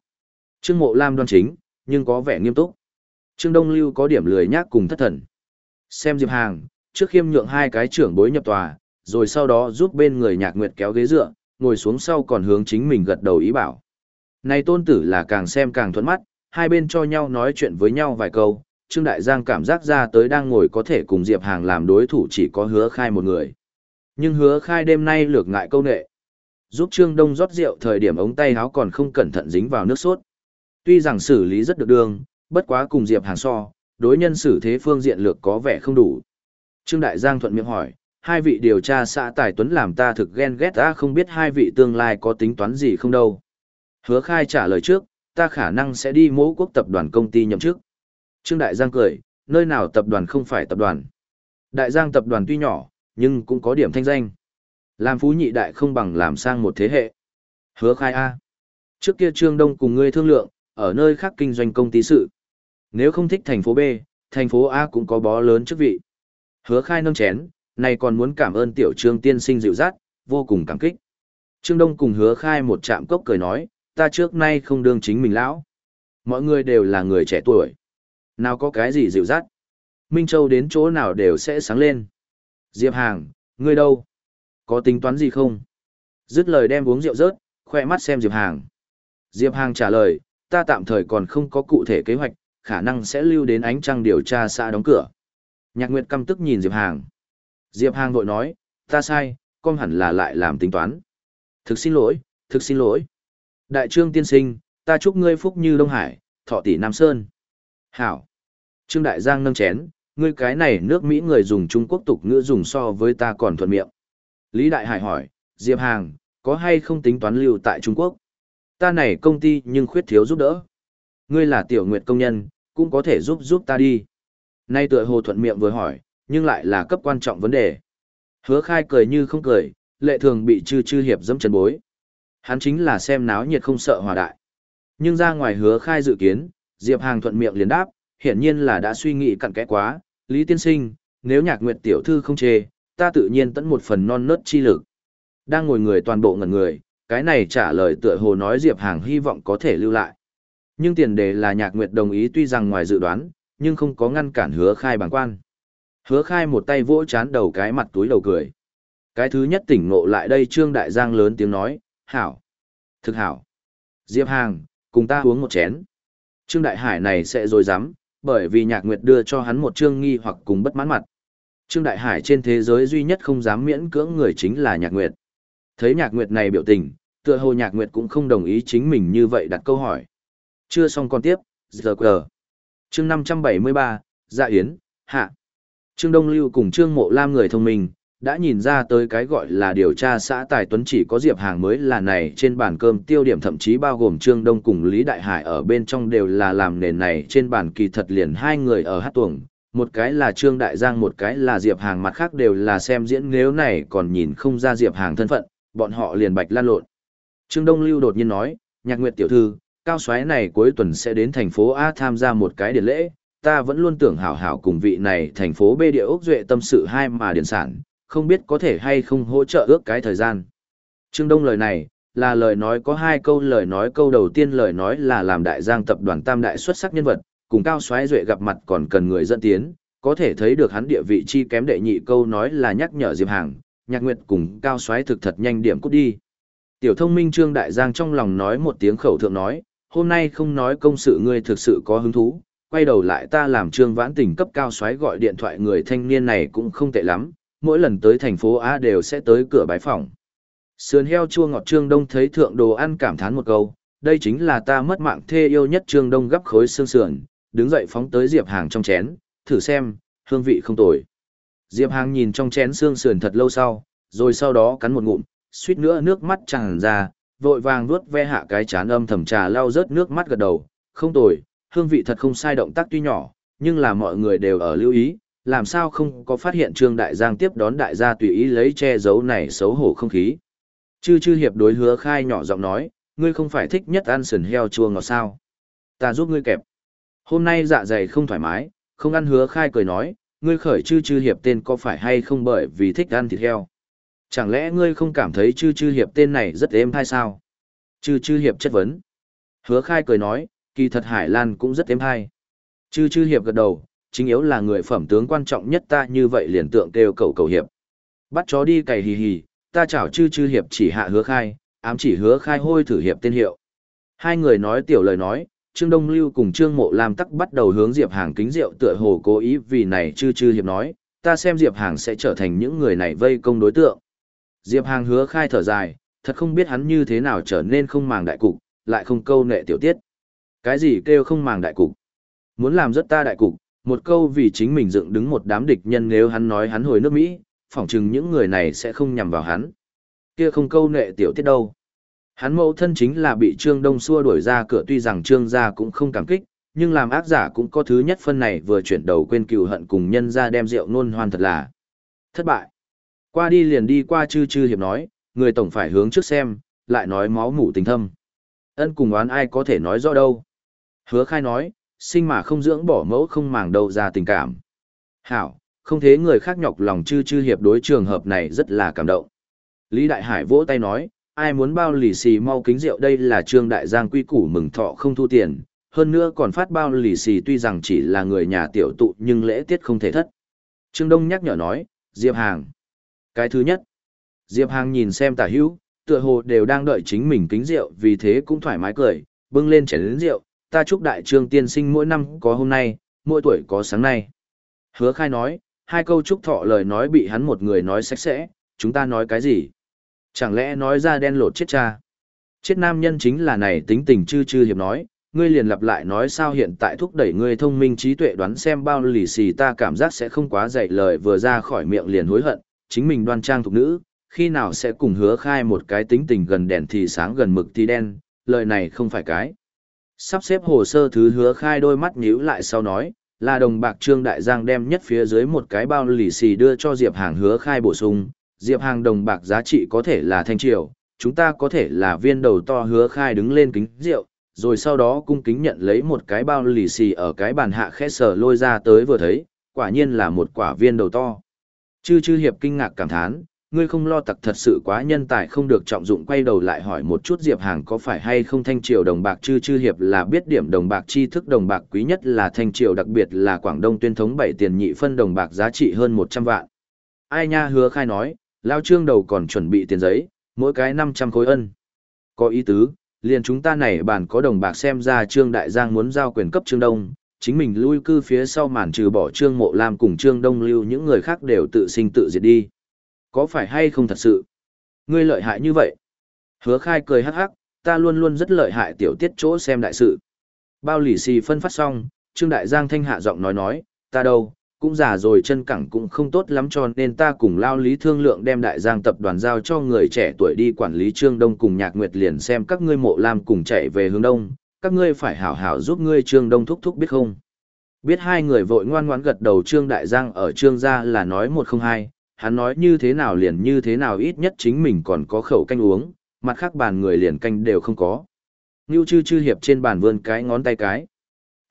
Trương Mộ Lam đoan chính, nhưng có vẻ nghiêm túc. Trương Đông Lưu có điểm lười nhác cùng thất thần. Xem Diệp Hàng, trước khiêm nhượng hai cái trưởng bối nhập tòa, rồi sau đó giúp bên người nhạc nguyệt kéo ghế dựa, ngồi xuống sau còn hướng chính mình gật đầu ý bảo. Này tôn tử là càng xem càng thuận mắt, hai bên cho nhau nói chuyện với nhau vài câu, Trương Đại Giang cảm giác ra tới đang ngồi có thể cùng Diệp Hàng làm đối thủ chỉ có hứa khai một người. Nhưng hứa khai đêm nay lược ngại câu nệ. Giúp Trương Đông rót rượu thời điểm ống tay áo còn không cẩn thận dính vào nước sốt. Tuy rằng xử lý rất được đường, bất quá cùng Diệp Hàng so, đối nhân xử thế phương diện lược có vẻ không đủ. Trương Đại Giang thuận miệng hỏi, hai vị điều tra xã Tài Tuấn làm ta thực ghen ghét ta không biết hai vị tương lai có tính toán gì không đâu. Hứa khai trả lời trước, ta khả năng sẽ đi mẫu quốc tập đoàn công ty nhậm chức. Trương Đại Giang cười, nơi nào tập đoàn không phải tập đoàn. Đại Giang tập đoàn tuy nhỏ, nhưng cũng có điểm thanh danh. Làm phú nhị đại không bằng làm sang một thế hệ. Hứa khai A. Trước kia Trương Đông cùng ngươi thương lượng, ở nơi khác kinh doanh công ty sự. Nếu không thích thành phố B, thành phố A cũng có bó lớn chức vị. Hứa khai nâng chén, này còn muốn cảm ơn tiểu trương tiên sinh dịu dắt, vô cùng cảm kích. Trương Đông cùng hứa khai một chạm cốc cười nói, ta trước nay không đương chính mình lão. Mọi người đều là người trẻ tuổi. Nào có cái gì dịu dắt. Minh Châu đến chỗ nào đều sẽ sáng lên. Diệp Hàng, ngươi đâu? Có tính toán gì không? Dứt lời đem uống rượu rớt, khoe mắt xem Diệp Hàng. Diệp Hàng trả lời, ta tạm thời còn không có cụ thể kế hoạch, khả năng sẽ lưu đến ánh trăng điều tra xã đóng cửa. Nhạc Nguyệt căm tức nhìn Diệp Hàng. Diệp Hàng vội nói, ta sai, con hẳn là lại làm tính toán. Thực xin lỗi, thực xin lỗi. Đại trương tiên sinh, ta chúc ngươi phúc như Đông Hải, thọ tỷ Nam Sơn. Hảo. Trương Đại Giang nâng chén, ngươi cái này nước Mỹ người dùng Trung Quốc tục ngữ dùng so với ta còn thuận miệng. Lý Đại Hải hỏi, Diệp Hàng, có hay không tính toán lưu tại Trung Quốc? Ta này công ty nhưng khuyết thiếu giúp đỡ. Ngươi là tiểu nguyệt công nhân, cũng có thể giúp giúp ta đi. Nay tựa hồ thuận miệng vừa hỏi, nhưng lại là cấp quan trọng vấn đề. Hứa khai cười như không cười, lệ thường bị chư chư hiệp dẫm chân bối. Hắn chính là xem náo nhiệt không sợ hòa đại. Nhưng ra ngoài hứa khai dự kiến, Diệp Hàng thuận miệng liền đáp, hiển nhiên là đã suy nghĩ cặn kẽ quá, Lý Tiên Sinh, nếu nhạc nguyệt tiểu thư không chê, ta tự nhiên tận một phần non nớt chi lực. Đang ngồi người toàn bộ ngẩn người, cái này trả lời tựa hồ nói Diệp Hàng hy vọng có thể lưu lại. Nhưng tiền đề là nhạc nguyệt đồng ý tuy rằng ngoài dự đoán, nhưng không có ngăn cản hứa khai bằng quan. Hứa khai một tay vỗ chán đầu cái mặt túi đầu cười. Cái thứ nhất tỉnh ngộ lại đây Trương Đại Giang lớn tiếng nói, hảo, thực hảo. Diệp Hàng, cùng ta uống một chén. Trương Đại Hải này sẽ rồi dám, bởi vì nhạc nguyệt đưa cho hắn một trương nghi hoặc cùng bất mãn mặt. Trương Đại Hải trên thế giới duy nhất không dám miễn cưỡng người chính là nhạc nguyệt. Thấy nhạc nguyệt này biểu tình, tựa hồ nhạc nguyệt cũng không đồng ý chính mình như vậy đặt câu hỏi. Chưa xong con tiếp, giờ quờ. Chương 573, Dạ Yến, Hạ. Trương Đông Lưu cùng Trương Mộ Lam người thông minh, đã nhìn ra tới cái gọi là điều tra xã Tài Tuấn chỉ có Diệp Hàng mới là này trên bàn cơm tiêu điểm thậm chí bao gồm Trương Đông cùng Lý Đại Hải ở bên trong đều là làm nền này trên bàn kỳ thật liền hai người ở hát tuồng, một cái là Trương Đại Giang một cái là Diệp Hàng mặt khác đều là xem diễn nếu này còn nhìn không ra Diệp Hàng thân phận, bọn họ liền bạch lan lộn. Trương Đông Lưu đột nhiên nói, nhạc nguyệt tiểu thư, cao xoáy này cuối tuần sẽ đến thành phố A tham gia một cái điển lễ, ta vẫn luôn tưởng hảo hảo cùng vị này thành phố B địa ốc duệ tâm sự hai mà điển sản, không biết có thể hay không hỗ trợ ước cái thời gian. Trương Đông lời này, là lời nói có hai câu lời nói câu đầu tiên lời nói là làm đại giang tập đoàn tam đại xuất sắc nhân vật, cùng cao xoáy duệ gặp mặt còn cần người dẫn tiến, có thể thấy được hắn địa vị chi kém đệ nhị câu nói là nhắc nhở Diệp Hàng, nhạc nguyệt cùng cao xoáy thực thật nhanh điểm cút đi. Tiểu thông minh Trương Đại Giang trong lòng nói một tiếng khẩu thượng nói, hôm nay không nói công sự ngươi thực sự có hứng thú, quay đầu lại ta làm trương vãn tình cấp cao xoáy gọi điện thoại người thanh niên này cũng không tệ lắm, mỗi lần tới thành phố A đều sẽ tới cửa bái phòng. Sườn heo chua ngọt trương đông thấy thượng đồ ăn cảm thán một câu, đây chính là ta mất mạng thê yêu nhất trương đông gấp khối xương sườn, đứng dậy phóng tới Diệp Hàng trong chén, thử xem, hương vị không tồi. Diệp Hàng nhìn trong chén xương sườn thật lâu sau, rồi sau đó cắn một ngụm, suýt nữa nước mắt tràn ra, vội vàng vuốt ve hạ cái chán âm thầm trà lau rớt nước mắt gật đầu, không tồi, hương vị thật không sai động tác tuy nhỏ, nhưng là mọi người đều ở lưu ý, làm sao không có phát hiện Trương Đại Giang tiếp đón đại gia tùy ý lấy che giấu này xấu hổ không khí. Chư chư hiệp đối hứa khai nhỏ giọng nói, ngươi không phải thích nhất ăn sườn heo chua ngọt sao. Ta giúp ngươi kẹp. Hôm nay dạ dày không thoải mái, không ăn hứa khai cười nói, ngươi khởi chư chư hiệp tên có phải hay không bởi vì thích ăn thịt heo. Chẳng lẽ ngươi không cảm thấy chư chư hiệp tên này rất êm hay sao? Chư chư hiệp chất vấn. Hứa khai cười nói, kỳ thật Hải Lan cũng rất êm hay. Chư chư hiệp gật đầu, chính yếu là người phẩm tướng quan trọng nhất ta như vậy liền tượng kêu cầu cầu hiệp. Bắt chó đi cày hì hì, ta chảo chư chư hiệp chỉ hạ hứa khai, ám chỉ hứa khai hôi thử hiệp tên hiệu. Hai người nói tiểu lời nói, Trương Đông Lưu cùng Trương Mộ Lam tắc bắt đầu hướng Diệp Hàng kính rượu tựa hồ cố ý vì này chư chư hiệp nói, ta xem Diệp Hàng sẽ trở thành những người này vây công đối tượng. Diệp Hàng hứa khai thở dài, thật không biết hắn như thế nào trở nên không màng đại cục, lại không câu nệ tiểu tiết. Cái gì kêu không màng đại cục? Muốn làm rất ta đại cục, một câu vì chính mình dựng đứng một đám địch nhân nếu hắn nói hắn hồi nước Mỹ, phỏng chừng những người này sẽ không nhằm vào hắn. Kia không câu nệ tiểu tiết đâu. Hắn mẫu thân chính là bị Trương Đông xua đuổi ra cửa tuy rằng Trương gia cũng không cảm kích, nhưng làm ác giả cũng có thứ nhất phân này vừa chuyển đầu quên cừu hận cùng nhân ra đem rượu nôn hoan thật là thất bại. Qua đi liền đi qua chư chư hiệp nói, người tổng phải hướng trước xem, lại nói máu mủ tình thâm. Ân cùng oán ai có thể nói rõ đâu. Hứa khai nói, sinh mà không dưỡng bỏ mẫu không màng đâu ra tình cảm. Hảo, không thế người khác nhọc lòng chư chư hiệp đối trường hợp này rất là cảm động. Lý Đại Hải vỗ tay nói, ai muốn bao lì xì mau kính rượu đây là trương đại giang quy củ mừng thọ không thu tiền, hơn nữa còn phát bao lì xì tuy rằng chỉ là người nhà tiểu tụ nhưng lễ tiết không thể thất. Trương Đông nhắc nhở nói, Diệp Hàng. Cái thứ nhất, Diệp Hàng nhìn xem tả hữu, tựa hồ đều đang đợi chính mình kính rượu vì thế cũng thoải mái cười, bưng lên chén lớn rượu, ta chúc đại trương tiên sinh mỗi năm có hôm nay, mỗi tuổi có sáng nay. Hứa khai nói, hai câu chúc thọ lời nói bị hắn một người nói sạch sẽ, chúng ta nói cái gì? Chẳng lẽ nói ra đen lột chết cha? Chết nam nhân chính là này tính tình chư chư hiệp nói, ngươi liền lặp lại nói sao hiện tại thúc đẩy ngươi thông minh trí tuệ đoán xem bao lì xì ta cảm giác sẽ không quá dạy lời vừa ra khỏi miệng liền hối hận, chính mình đoan trang thục nữ, khi nào sẽ cùng hứa khai một cái tính tình gần đèn thì sáng gần mực thì đen, lời này không phải cái. Sắp xếp hồ sơ thứ hứa khai đôi mắt nhíu lại sau nói, là đồng bạc trương đại giang đem nhất phía dưới một cái bao lì xì đưa cho Diệp Hàng hứa khai bổ sung, Diệp Hàng đồng bạc giá trị có thể là thanh triều, chúng ta có thể là viên đầu to hứa khai đứng lên kính rượu, rồi sau đó cung kính nhận lấy một cái bao lì xì ở cái bàn hạ khẽ sở lôi ra tới vừa thấy, quả nhiên là một quả viên đầu to. Chư chư hiệp kinh ngạc cảm thán, ngươi không lo tặc thật sự quá nhân tài không được trọng dụng quay đầu lại hỏi một chút Diệp Hàng có phải hay không thanh triều đồng bạc chư chư hiệp là biết điểm đồng bạc chi thức đồng bạc quý nhất là thanh triều đặc biệt là Quảng Đông tuyên thống bảy tiền nhị phân đồng bạc giá trị hơn 100 vạn. Ai nha hứa khai nói, lao trương đầu còn chuẩn bị tiền giấy, mỗi cái 500 khối ân. Có ý tứ, liền chúng ta này bản có đồng bạc xem ra trương đại giang muốn giao quyền cấp trương đông, chính mình lui cư phía sau màn trừ bỏ trương mộ lam cùng trương đông lưu những người khác đều tự sinh tự diệt đi. Có phải hay không thật sự? Ngươi lợi hại như vậy. Hứa khai cười hắc hắc, ta luôn luôn rất lợi hại tiểu tiết chỗ xem đại sự. Bao lì xì phân phát xong, Trương Đại Giang thanh hạ giọng nói nói, ta đâu, cũng già rồi chân cẳng cũng không tốt lắm cho nên ta cùng lao lý thương lượng đem Đại Giang tập đoàn giao cho người trẻ tuổi đi quản lý Trương Đông cùng Nhạc Nguyệt liền xem các ngươi mộ làm cùng chạy về hướng Đông, các ngươi phải hảo hảo giúp ngươi Trương Đông thúc thúc biết không? Biết hai người vội ngoan ngoãn gật đầu Trương Đại Giang ở Trương gia là nói một không hai, hắn nói như thế nào liền như thế nào ít nhất chính mình còn có khẩu canh uống, mặt khác bàn người liền canh đều không có. Ngưu chư chư hiệp trên bàn vươn cái ngón tay cái.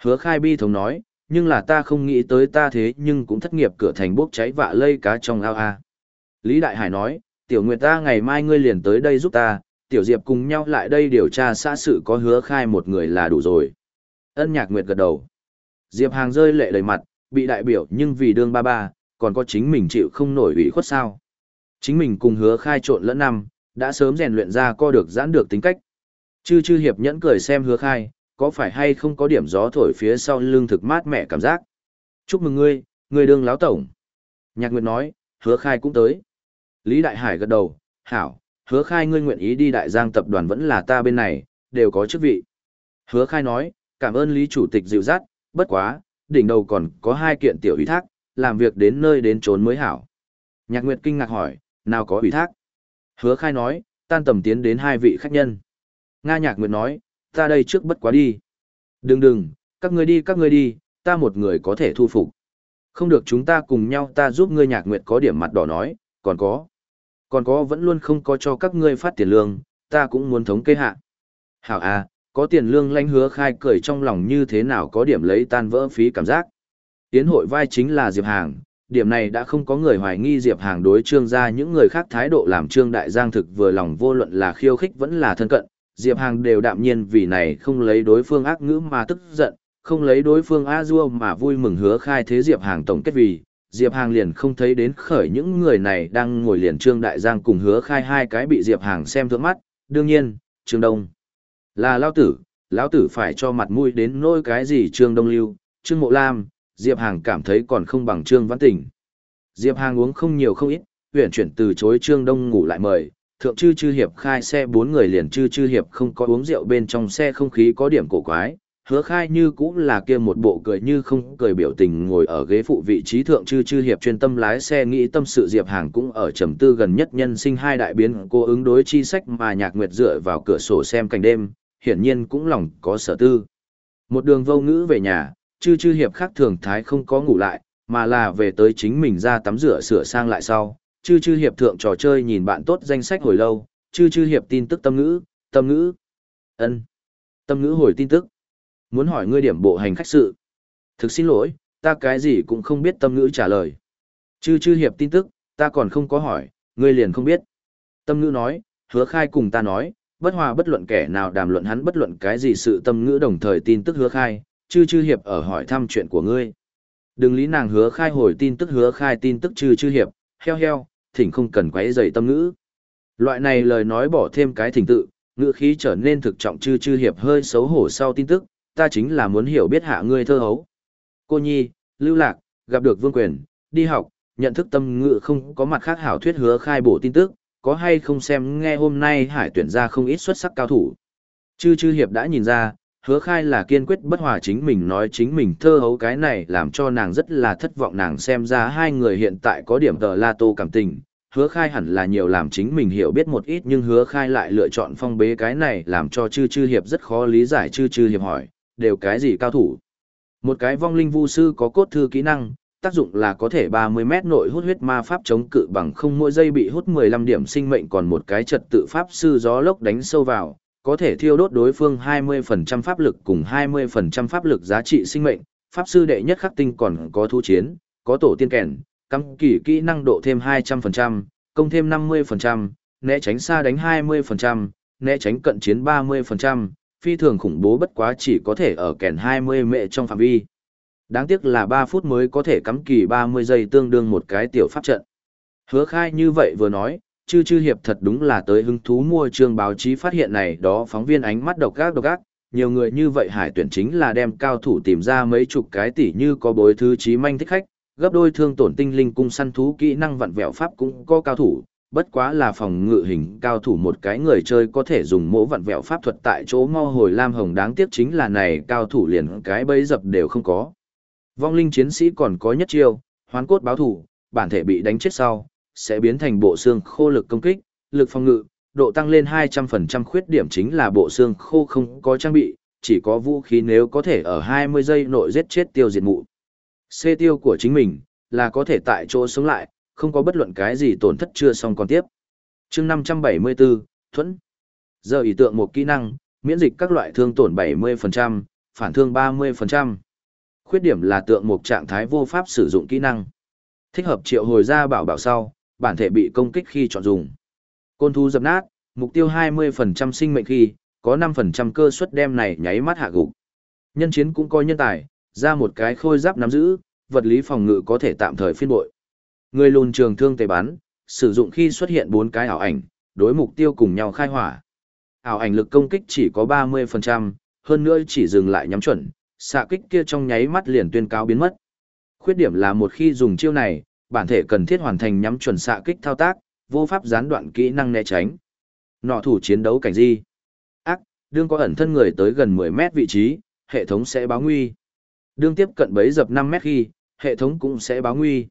Hứa khai bi thống nói, nhưng là ta không nghĩ tới ta thế nhưng cũng thất nghiệp cửa thành bốc cháy vạ lây cá trong ao a. Lý Đại Hải nói, tiểu nguyệt ta ngày mai ngươi liền tới đây giúp ta, tiểu diệp cùng nhau lại đây điều tra xã sự có hứa khai một người là đủ rồi. Ân nhạc nguyệt gật đầu. Diệp hàng rơi lệ đầy mặt, bị đại biểu nhưng vì đương ba ba, còn có chính mình chịu không nổi ủy khuất sao. Chính mình cùng hứa khai trộn lẫn năm, đã sớm rèn luyện ra co được giãn được tính cách. Chư chư hiệp nhẫn cười xem hứa khai, có phải hay không có điểm gió thổi phía sau lưng thực mát mẻ cảm giác. Chúc mừng ngươi, ngươi đương láo tổng. Nhạc Nguyệt nói, hứa khai cũng tới. Lý Đại Hải gật đầu, hảo, hứa khai ngươi nguyện ý đi đại giang tập đoàn vẫn là ta bên này, đều có chức vị. Hứa khai nói, cảm ơn Lý Chủ tịch dịu dắt, bất quá, đỉnh đầu còn có hai kiện tiểu ý thác, làm việc đến nơi đến trốn mới hảo. Nhạc Nguyệt kinh ngạc hỏi, nào có ủy thác? Hứa khai nói, tan tầm tiến đến hai vị khách nhân. Nga Nhạc Nguyệt nói, ta đây trước bất quá đi. Đừng đừng, các ngươi đi các ngươi đi, ta một người có thể thu phục. Không được chúng ta cùng nhau ta giúp ngươi nhạc nguyệt có điểm mặt đỏ nói, còn có. Còn có vẫn luôn không có cho các ngươi phát tiền lương, ta cũng muốn thống kê hạ. Hảo à, có tiền lương lanh hứa khai cười trong lòng như thế nào có điểm lấy tan vỡ phí cảm giác. Tiến hội vai chính là Diệp Hàng, điểm này đã không có người hoài nghi Diệp Hàng đối trương ra những người khác thái độ làm trương đại giang thực vừa lòng vô luận là khiêu khích vẫn là thân cận. Diệp Hàng đều đạm nhiên vì này không lấy đối phương ác ngữ mà tức giận, không lấy đối phương a dua mà vui mừng hứa khai thế Diệp Hàng tổng kết vì, Diệp Hàng liền không thấy đến khởi những người này đang ngồi liền Trương Đại Giang cùng hứa khai hai cái bị Diệp Hàng xem thượng mắt, đương nhiên, Trương Đông. Là Lao Tử, Lão Tử phải cho mặt mũi đến nỗi cái gì Trương Đông Lưu, Trương Mộ Lam, Diệp Hàng cảm thấy còn không bằng Trương Văn Tỉnh. Diệp Hàng uống không nhiều không ít, huyện chuyển từ chối Trương Đông ngủ lại mời, thượng chư chư hiệp khai xe bốn người liền chư chư hiệp không có uống rượu bên trong xe không khí có điểm cổ quái, hứa khai như cũng là kia một bộ cười như không cười biểu tình ngồi ở ghế phụ vị trí thượng chư chư hiệp chuyên tâm lái xe nghĩ tâm sự diệp hàng cũng ở trầm tư gần nhất nhân sinh hai đại biến cô ứng đối chi sách mà nhạc nguyệt dựa vào cửa sổ xem cảnh đêm hiển nhiên cũng lòng có sở tư. Một đường vô ngữ về nhà chư chư hiệp khác thường thái không có ngủ lại mà là về tới chính mình ra tắm rửa sửa sang lại sau chư chư hiệp thượng trò chơi nhìn bạn tốt danh sách hồi lâu chư chư hiệp tin tức tâm ngữ tâm ngữ ân tâm ngữ hồi tin tức Muốn hỏi ngươi điểm bộ hành khách sự. Thực xin lỗi, ta cái gì cũng không biết tâm ngữ trả lời. Chư chư hiệp tin tức, ta còn không có hỏi, ngươi liền không biết. Tâm ngữ nói, hứa khai cùng ta nói, bất hòa bất luận kẻ nào đàm luận hắn bất luận cái gì sự tâm ngữ đồng thời tin tức hứa khai, chư chư hiệp ở hỏi thăm chuyện của ngươi. Đừng lý nàng hứa khai hồi tin tức hứa khai tin tức chư chư hiệp, heo heo, thỉnh không cần quấy dày tâm ngữ. Loại này lời nói bỏ thêm cái thỉnh tự, ngữ khí trở nên thực trọng chư chư hiệp hơi xấu hổ sau tin tức, ta chính là muốn hiểu biết hạ ngươi thơ hấu. Cô Nhi, Lưu Lạc, gặp được Vương Quyền, đi học, nhận thức tâm ngữ không có mặt khác hảo thuyết hứa khai bổ tin tức, có hay không xem nghe hôm nay hải tuyển ra không ít xuất sắc cao thủ. Chư chư hiệp đã nhìn ra, hứa khai là kiên quyết bất hòa chính mình nói chính mình thơ hấu cái này làm cho nàng rất là thất vọng nàng xem ra hai người hiện tại có điểm tờ la tô cảm tình. Hứa khai hẳn là nhiều làm chính mình hiểu biết một ít nhưng hứa khai lại lựa chọn phong bế cái này làm cho chư chư hiệp rất khó lý giải chư chư hiệp hỏi, đều cái gì cao thủ. Một cái vong linh vu sư có cốt thư kỹ năng, tác dụng là có thể 30 mét nội hút huyết ma pháp chống cự bằng không mỗi giây bị hút 15 điểm sinh mệnh còn một cái trật tự pháp sư gió lốc đánh sâu vào, có thể thiêu đốt đối phương 20% pháp lực cùng 20% pháp lực giá trị sinh mệnh, pháp sư đệ nhất khắc tinh còn có thu chiến, có tổ tiên kèn, cắm kỳ kỹ năng độ thêm 200%, công thêm 50%, né tránh xa đánh 20%, né tránh cận chiến 30%, phi thường khủng bố bất quá chỉ có thể ở kèn 20 mệ trong phạm vi. Đáng tiếc là 3 phút mới có thể cắm kỳ 30 giây tương đương một cái tiểu pháp trận. Hứa khai như vậy vừa nói, chư chư hiệp thật đúng là tới hứng thú mua trường báo chí phát hiện này đó phóng viên ánh mắt độc gác độc gác, nhiều người như vậy hải tuyển chính là đem cao thủ tìm ra mấy chục cái tỷ như có bối thư trí manh thích khách, gấp đôi thương tổn tinh linh cung săn thú kỹ năng vặn vẹo pháp cũng có cao thủ, bất quá là phòng ngự hình cao thủ một cái người chơi có thể dùng mỗ vặn vẹo pháp thuật tại chỗ mo hồi lam hồng. Đáng tiếc chính là này cao thủ liền cái bấy dập đều không có. Vong linh chiến sĩ còn có nhất chiêu, hoán cốt báo thủ, bản thể bị đánh chết sau, sẽ biến thành bộ xương khô lực công kích, lực phòng ngự, độ tăng lên 200% khuyết điểm chính là bộ xương khô không có trang bị, chỉ có vũ khí nếu có thể ở 20 giây nội giết chết tiêu diệt mụ. C tiêu của chính mình, là có thể tại chỗ sống lại, không có bất luận cái gì tổn thất chưa xong còn tiếp. chương 574, Thuẫn. Giờ ý tượng một kỹ năng, miễn dịch các loại thương tổn 70%, phản thương 30%. Khuyết điểm là tượng một trạng thái vô pháp sử dụng kỹ năng. Thích hợp triệu hồi ra bảo bảo sau, bản thể bị công kích khi chọn dùng. Côn thú dập nát, mục tiêu 20% sinh mệnh khi, có 5% cơ suất đem này nháy mắt hạ gục. Nhân chiến cũng coi nhân tài, ra một cái khôi giáp nắm giữ, vật lý phòng ngự có thể tạm thời phiên bội. Người lùn trường thương tề bắn, sử dụng khi xuất hiện bốn cái ảo ảnh, đối mục tiêu cùng nhau khai hỏa. Ảo ảnh lực công kích chỉ có 30%, hơn nữa chỉ dừng lại nhắm chuẩn, xạ kích kia trong nháy mắt liền tuyên cáo biến mất. Khuyết điểm là một khi dùng chiêu này, bản thể cần thiết hoàn thành nhắm chuẩn xạ kích thao tác, vô pháp gián đoạn kỹ năng né tránh. Nọ thủ chiến đấu cảnh di. Ác, đương có ẩn thân người tới gần 10 mét vị trí, hệ thống sẽ báo nguy. Đương tiếp cận bấy dập 5 mét khi, hệ thống cũng sẽ báo nguy.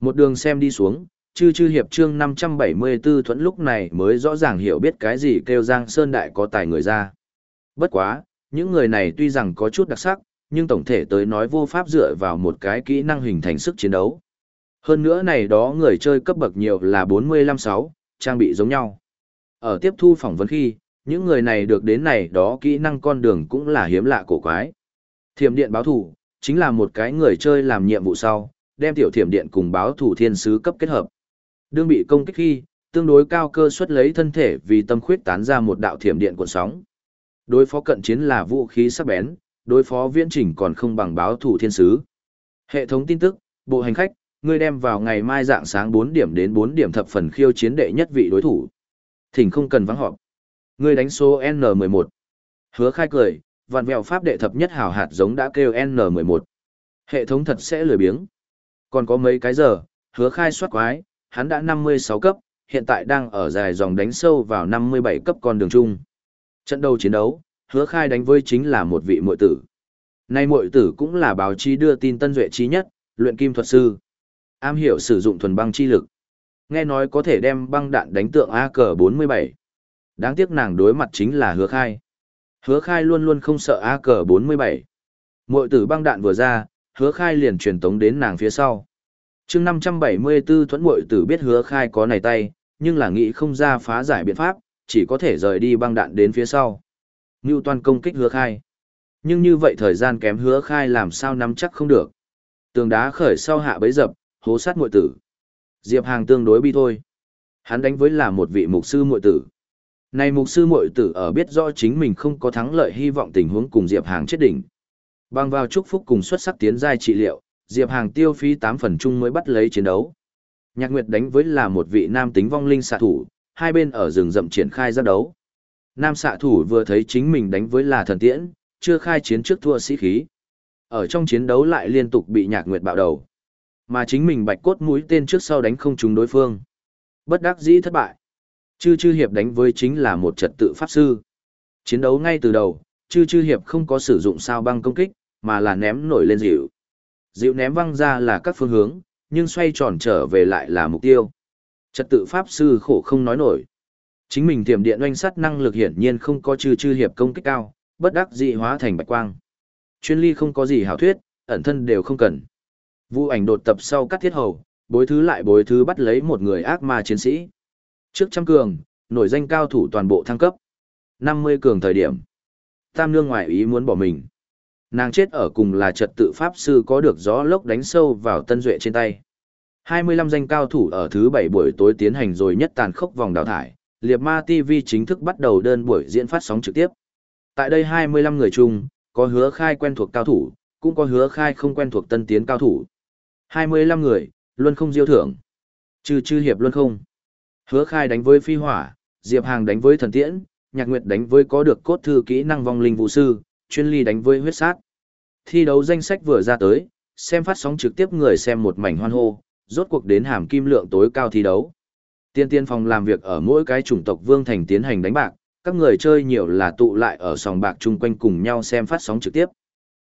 Một đường xem đi xuống, chư chư hiệp chương 574 thuẫn lúc này mới rõ ràng hiểu biết cái gì kêu Giang Sơn Đại có tài người ra. Bất quá, những người này tuy rằng có chút đặc sắc, nhưng tổng thể tới nói vô pháp dựa vào một cái kỹ năng hình thành sức chiến đấu. Hơn nữa này đó người chơi cấp bậc nhiều là 45-6, trang bị giống nhau. Ở tiếp thu phỏng vấn khi, những người này được đến này đó kỹ năng con đường cũng là hiếm lạ cổ quái. Thiểm điện báo thủ, chính là một cái người chơi làm nhiệm vụ sau, đem tiểu thiểm điện cùng báo thủ thiên sứ cấp kết hợp. Đương bị công kích khi, tương đối cao cơ suất lấy thân thể vì tâm khuyết tán ra một đạo thiểm điện cuộn sóng. Đối phó cận chiến là vũ khí sắc bén, đối phó viễn trình còn không bằng báo thủ thiên sứ. Hệ thống tin tức, bộ hành khách, ngươi đem vào ngày mai dạng sáng 4 điểm đến 4 điểm thập phần khiêu chiến đệ nhất vị đối thủ. Thỉnh không cần vắng họp. Ngươi đánh số N11. Hứa khai cười, vạn vẹo pháp đệ thập nhất hảo hạt giống đã kêu N11. Hệ thống thật sẽ lười biếng. Còn có mấy cái giờ, hứa khai soát quái, hắn đã 56 cấp, hiện tại đang ở dài dòng đánh sâu vào 57 cấp con đường chung. Trận đầu chiến đấu, hứa khai đánh với chính là một vị muội tử. Nay muội tử cũng là báo chí đưa tin tân duệ trí nhất, luyện kim thuật sư. Am hiểu sử dụng thuần băng chi lực. Nghe nói có thể đem băng đạn đánh tượng AK-47. Đáng tiếc nàng đối mặt chính là hứa khai. Hứa khai luôn luôn không sợ AK-47. Muội tử băng đạn vừa ra, hứa khai liền truyền tống đến nàng phía sau. chương 574 thuẫn muội tử biết hứa khai có này tay, nhưng là nghĩ không ra phá giải biện pháp, chỉ có thể rời đi băng đạn đến phía sau. Ngưu toàn công kích hứa khai. Nhưng như vậy thời gian kém hứa khai làm sao nắm chắc không được. Tường đá khởi sau hạ bấy dập, hố sát muội tử. Diệp Hàng tương đối bi thôi. Hắn đánh với là một vị mục sư muội tử. Này mục sư muội tử ở biết rõ chính mình không có thắng lợi hy vọng tình huống cùng Diệp Hàng chết đỉnh. Bằng vào chúc phúc cùng xuất sắc tiến giai trị liệu, Diệp Hàng tiêu phí 8 phần chung mới bắt lấy chiến đấu. Nhạc Nguyệt đánh với là một vị nam tính vong linh xạ thủ, hai bên ở rừng rậm triển khai ra đấu. Nam xạ thủ vừa thấy chính mình đánh với là thần tiễn, chưa khai chiến trước thua sĩ khí. Ở trong chiến đấu lại liên tục bị Nhạc Nguyệt bạo đầu. Mà chính mình bạch cốt mũi tên trước sau đánh không trúng đối phương. Bất đắc dĩ thất bại. Chư chư hiệp đánh với chính là một trật tự pháp sư. Chiến đấu ngay từ đầu, chư chư hiệp không có sử dụng sao băng công kích, mà là ném nổi lên dịu. Dịu ném văng ra là các phương hướng, nhưng xoay tròn trở về lại là mục tiêu. Trật tự pháp sư khổ không nói nổi. Chính mình tiềm điện oanh sắt năng lực hiển nhiên không có chư chư hiệp công kích cao, bất đắc dị hóa thành bạch quang. Chuyên ly không có gì hảo thuyết, ẩn thân đều không cần. Vu ảnh đột tập sau cắt thiết hầu, bối thứ lại bối thứ bắt lấy một người ác ma chiến sĩ. Trước trăm cường, nổi danh cao thủ toàn bộ thăng cấp. 50 cường thời điểm. Tam nương ngoại ý muốn bỏ mình. Nàng chết ở cùng là trật tự pháp sư có được gió lốc đánh sâu vào tân duệ trên tay. 25 danh cao thủ ở thứ 7 buổi tối tiến hành rồi nhất tàn khốc vòng đào thải, Liệp Ma TV chính thức bắt đầu đơn buổi diễn phát sóng trực tiếp. Tại đây 25 người chung, có hứa khai quen thuộc cao thủ, cũng có hứa khai không quen thuộc tân tiến cao thủ. 25 người, luôn không diêu thưởng. Trừ chư hiệp luôn không. Hứa khai đánh với phi hỏa, Diệp Hàng đánh với thần tiễn, Nhạc Nguyệt đánh với có được cốt thư kỹ năng vong linh vũ sư, chuyên ly đánh với huyết sát. Thi đấu danh sách vừa ra tới, xem phát sóng trực tiếp người xem một mảnh hoan hô, rốt cuộc đến hàm kim lượng tối cao thi đấu. Tiên tiên phòng làm việc ở mỗi cái chủng tộc vương thành tiến hành đánh bạc, các người chơi nhiều là tụ lại ở sòng bạc chung quanh cùng nhau xem phát sóng trực tiếp.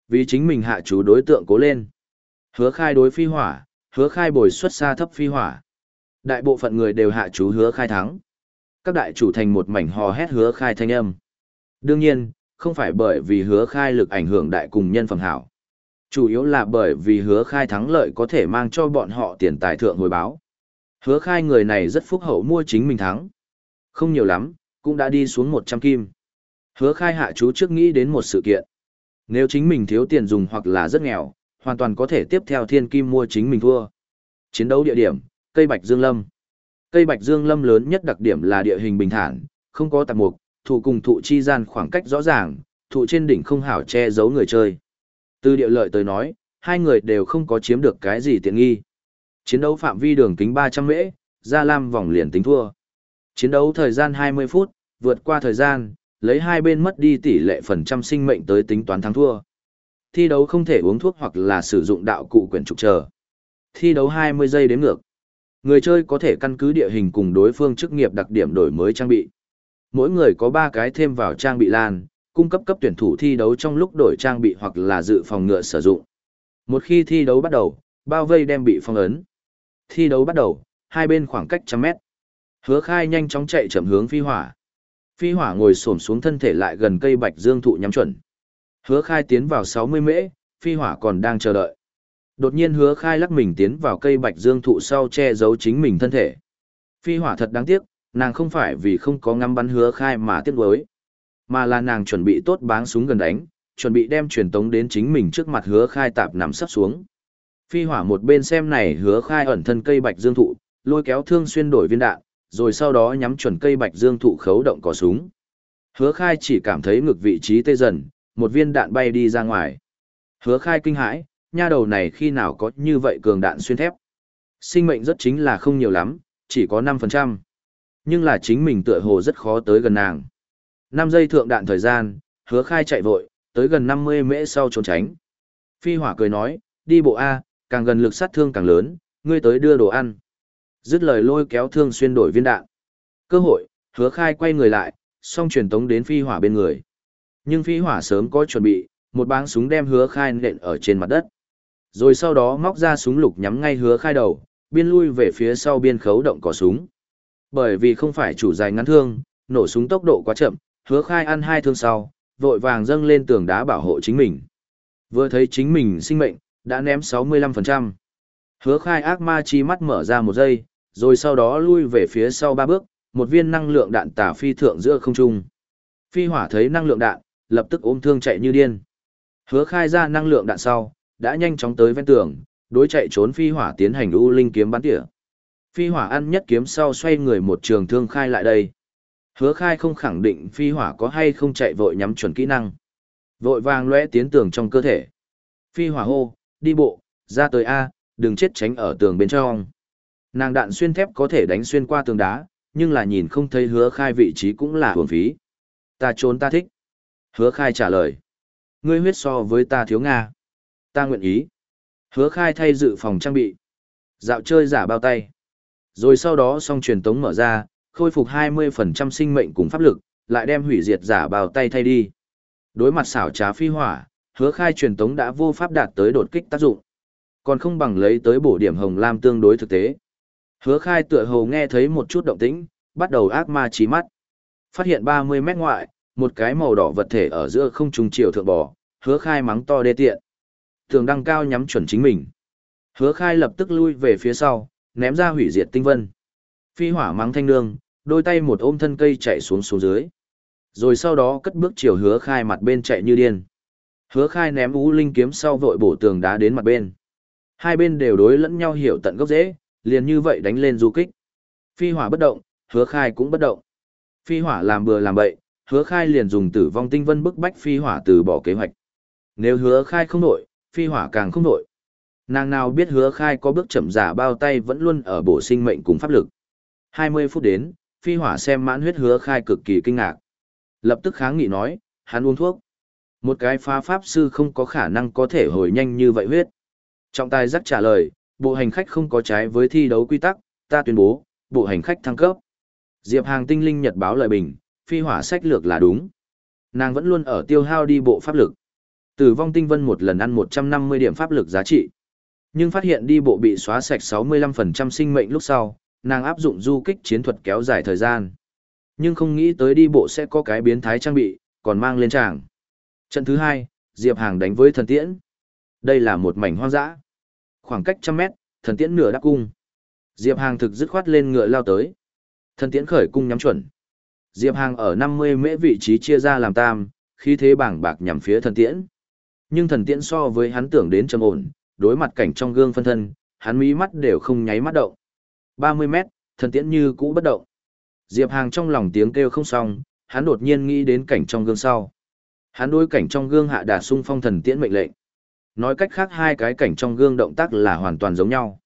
Vì chính mình hạ chú đối tượng cố lên. Hứa khai đối phi hỏa, hứa khai bồi xuất xa thấp phi hỏa. Đại bộ phận người đều hạ chú hứa khai thắng. Các đại chủ thành một mảnh hò hét hứa khai thanh âm. Đương nhiên, không phải bởi vì hứa khai lực ảnh hưởng đại cùng nhân phẩm hảo. Chủ yếu là bởi vì hứa khai thắng lợi có thể mang cho bọn họ tiền tài thượng hồi báo. Hứa khai người này rất phúc hậu mua chính mình thắng. Không nhiều lắm, cũng đã đi xuống 100 kim. Hứa khai hạ chú trước nghĩ đến một sự kiện. Nếu chính mình thiếu tiền dùng hoặc là rất nghèo, hoàn toàn có thể tiếp theo thiên kim mua chính mình thua. Chiến đấu địa điểm, cây Bạch Dương Lâm. Cây Bạch Dương Lâm lớn nhất đặc điểm là địa hình bình thản, không có tạp mục, thụ cùng thụ chi gian khoảng cách rõ ràng, thụ trên đỉnh không hảo che giấu người chơi. Từ địa lợi tới nói, hai người đều không có chiếm được cái gì tiện nghi. Chiến đấu phạm vi đường kính 300 mễ, ra lam vòng liền tính thua. Chiến đấu thời gian 20 phút, vượt qua thời gian, lấy hai bên mất đi tỷ lệ phần trăm sinh mệnh tới tính toán thắng thua. Thi đấu không thể uống thuốc hoặc là sử dụng đạo cụ quyển trục chờ. Thi đấu 20 giây đến ngược. Người chơi có thể căn cứ địa hình cùng đối phương chức nghiệp đặc điểm đổi mới trang bị. Mỗi người có 3 cái thêm vào trang bị lan, cung cấp cấp tuyển thủ thi đấu trong lúc đổi trang bị hoặc là dự phòng ngựa sử dụng. Một khi thi đấu bắt đầu, bao vây đem bị phong ấn. Thi đấu bắt đầu, hai bên khoảng cách trăm mét. Hứa khai nhanh chóng chạy chậm hướng phi hỏa. Phi hỏa ngồi xổm xuống thân thể lại gần cây bạch dương thụ nhắm chuẩn. Hứa khai tiến vào 60 mễ, phi hỏa còn đang chờ đợi. Đột nhiên hứa khai lắc mình tiến vào cây bạch dương thụ sau che giấu chính mình thân thể. Phi hỏa thật đáng tiếc, nàng không phải vì không có ngắm bắn hứa khai mà tiếc đối, mà là nàng chuẩn bị tốt báng súng gần đánh, chuẩn bị đem truyền tống đến chính mình trước mặt hứa khai tạp nằm sắp xuống. Phi hỏa một bên xem này hứa khai ẩn thân cây bạch dương thụ, lôi kéo thương xuyên đổi viên đạn, rồi sau đó nhắm chuẩn cây bạch dương thụ khấu động cò súng. Hứa khai chỉ cảm thấy ngực vị trí tê dần, một viên đạn bay đi ra ngoài. Hứa khai kinh hãi, nha đầu này khi nào có như vậy cường đạn xuyên thép. Sinh mệnh rất chính là không nhiều lắm, chỉ có 5%. Nhưng là chính mình tựa hồ rất khó tới gần nàng. 5 giây thượng đạn thời gian, hứa khai chạy vội, tới gần 50 mễ sau trốn tránh. Phi hỏa cười nói, đi bộ A, càng gần lực sát thương càng lớn, ngươi tới đưa đồ ăn. Dứt lời lôi kéo thương xuyên đổi viên đạn. Cơ hội, hứa khai quay người lại, xong truyền tống đến phi hỏa bên người. Nhưng phi hỏa sớm có chuẩn bị, một báng súng đem hứa khai nện ở trên mặt đất. Rồi sau đó móc ra súng lục nhắm ngay hứa khai đầu, biên lui về phía sau biên khấu động cò súng. Bởi vì không phải chủ dài ngắn thương, nổ súng tốc độ quá chậm, hứa khai ăn hai thương sau, vội vàng dâng lên tường đá bảo hộ chính mình. Vừa thấy chính mình sinh mệnh, đã ném 65%. Hứa khai ác ma chi mắt mở ra một giây, rồi sau đó lui về phía sau ba bước, một viên năng lượng đạn tả phi thượng giữa không trung. Phi hỏa thấy năng lượng đạn, lập tức ôm thương chạy như điên. Hứa khai ra năng lượng đạn sau, đã nhanh chóng tới ven tường, đối chạy trốn phi hỏa tiến hành u linh kiếm bắn tỉa. Phi hỏa ăn nhất kiếm sau xoay người một trường thương khai lại đây. Hứa khai không khẳng định phi hỏa có hay không chạy vội nhắm chuẩn kỹ năng. Vội vàng lóe tiến tường trong cơ thể. Phi hỏa hô, đi bộ, ra tới A, đừng chết tránh ở tường bên trong. Nàng đạn xuyên thép có thể đánh xuyên qua tường đá, nhưng là nhìn không thấy hứa khai vị trí cũng là hưởng phí. Ta trốn ta thích. Hứa khai trả lời. Ngươi huyết so với ta thiếu Nga. Ta nguyện ý. Hứa khai thay dự phòng trang bị. Dạo chơi giả bao tay. Rồi sau đó xong truyền tống mở ra, khôi phục 20% sinh mệnh cùng pháp lực, lại đem hủy diệt giả bao tay thay đi. Đối mặt xảo trá phi hỏa, hứa khai truyền tống đã vô pháp đạt tới đột kích tác dụng. Còn không bằng lấy tới bổ điểm hồng lam tương đối thực tế. Hứa khai tựa hồ nghe thấy một chút động tĩnh, bắt đầu ác ma trí mắt. Phát hiện 30 mét ngoại, một cái màu đỏ vật thể ở giữa không trung chiều thượng bò, hứa khai mắng to đê tiện. Tường đăng cao nhắm chuẩn chính mình. Hứa khai lập tức lui về phía sau, ném ra hủy diệt tinh vân. Phi hỏa mắng thanh nương, đôi tay một ôm thân cây chạy xuống xuống dưới. Rồi sau đó cất bước chiều hứa khai mặt bên chạy như điên. Hứa khai ném ú linh kiếm sau vội bổ tường đá đến mặt bên. Hai bên đều đối lẫn nhau hiểu tận gốc dễ, liền như vậy đánh lên du kích. Phi hỏa bất động, hứa khai cũng bất động. Phi hỏa làm bừa làm bậy, hứa khai liền dùng tử vong tinh vân bức bách phi hỏa từ bỏ kế hoạch. Nếu hứa khai không nổi, phi hỏa càng không nổi. Nàng nào biết hứa khai có bước chậm giả bao tay vẫn luôn ở bổ sinh mệnh cùng pháp lực. 20 phút đến, phi hỏa xem mãn huyết hứa khai cực kỳ kinh ngạc. Lập tức kháng nghị nói, hắn uống thuốc. Một cái phá pháp sư không có khả năng có thể hồi nhanh như vậy huyết. Trọng tài rắc trả lời, bộ hành khách không có trái với thi đấu quy tắc, ta tuyên bố, bộ hành khách thăng cấp. Diệp Hàng tinh linh nhật báo lời bình, phi hỏa sách lược là đúng. Nàng vẫn luôn ở tiêu hao đi bộ pháp lực. Tử vong tinh vân một lần ăn 150 điểm pháp lực giá trị. Nhưng phát hiện đi bộ bị xóa sạch 65% sinh mệnh lúc sau, nàng áp dụng du kích chiến thuật kéo dài thời gian. Nhưng không nghĩ tới đi bộ sẽ có cái biến thái trang bị, còn mang lên tràng. Trận thứ hai, Diệp Hàng đánh với thần tiễn. Đây là một mảnh hoang dã. Khoảng cách trăm mét, thần tiễn nửa đáp cung. Diệp Hàng thực dứt khoát lên ngựa lao tới. Thần tiễn khởi cung nhắm chuẩn. Diệp Hàng ở 50 mễ vị trí chia ra làm tam, khí thế bảng bạc nhằm phía thần tiễn. Nhưng thần tiễn so với hắn tưởng đến trầm ổn, đối mặt cảnh trong gương phân thân, hắn mí mắt đều không nháy mắt động. 30 mét, thần tiễn như cũ bất động. Diệp Hàng trong lòng tiếng kêu không xong, hắn đột nhiên nghĩ đến cảnh trong gương sau. Hắn đối cảnh trong gương hạ đà sung phong thần tiễn mệnh lệnh. Nói cách khác hai cái cảnh trong gương động tác là hoàn toàn giống nhau.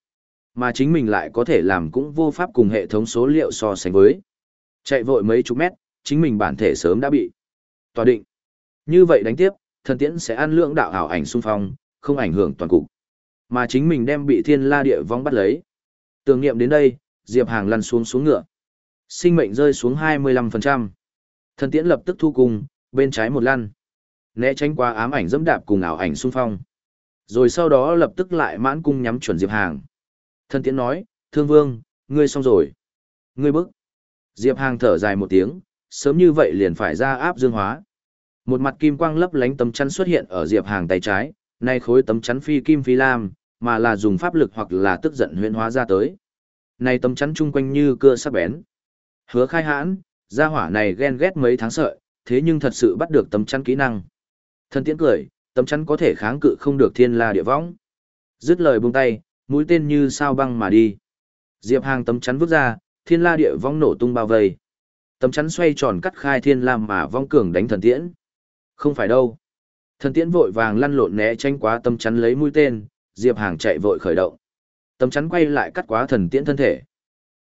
Mà chính mình lại có thể làm cũng vô pháp cùng hệ thống số liệu so sánh với. Chạy vội mấy chục mét, chính mình bản thể sớm đã bị tòa định. Như vậy đánh tiếp, thần tiễn sẽ ăn lượng đạo ảo ảnh xung phong, không ảnh hưởng toàn cục. Mà chính mình đem bị thiên la địa vong bắt lấy. Tưởng niệm đến đây, Diệp Hàng lăn xuống xuống ngựa. Sinh mệnh rơi xuống 25%. Thần tiễn lập tức thu cùng, bên trái một lăn. Né tránh qua ám ảnh dẫm đạp cùng ảo ảnh xung phong. Rồi sau đó lập tức lại mãn cung nhắm chuẩn Diệp Hàng. Thần tiễn nói, thương vương, ngươi xong rồi. Ngươi bức. Diệp Hàng thở dài một tiếng, sớm như vậy liền phải ra áp dương hóa. Một mặt kim quang lấp lánh tấm chắn xuất hiện ở Diệp Hàng tay trái, nay khối tấm chắn phi kim phi lam, mà là dùng pháp lực hoặc là tức giận huyễn hóa ra tới. Này tấm chắn chung quanh như cưa sắc bén. Hứa khai hãn, gia hỏa này ghen ghét mấy tháng sợi, thế nhưng thật sự bắt được tấm chắn kỹ năng. Thân tiễn cười, tấm chắn có thể kháng cự không được thiên la địa võng. Dứt lời buông tay, mũi tên như sao băng mà đi. Diệp Hàng tấm chắn vứt ra, thiên la địa vong nổ tung bao vây. Tấm chắn xoay tròn cắt khai thiên lam mà vong cường đánh thần tiễn. Không phải đâu. Thần tiễn vội vàng lăn lộn né tránh quá tấm chắn lấy mũi tên, Diệp Hàng chạy vội khởi động. Tấm chắn quay lại cắt quá thần tiễn thân thể.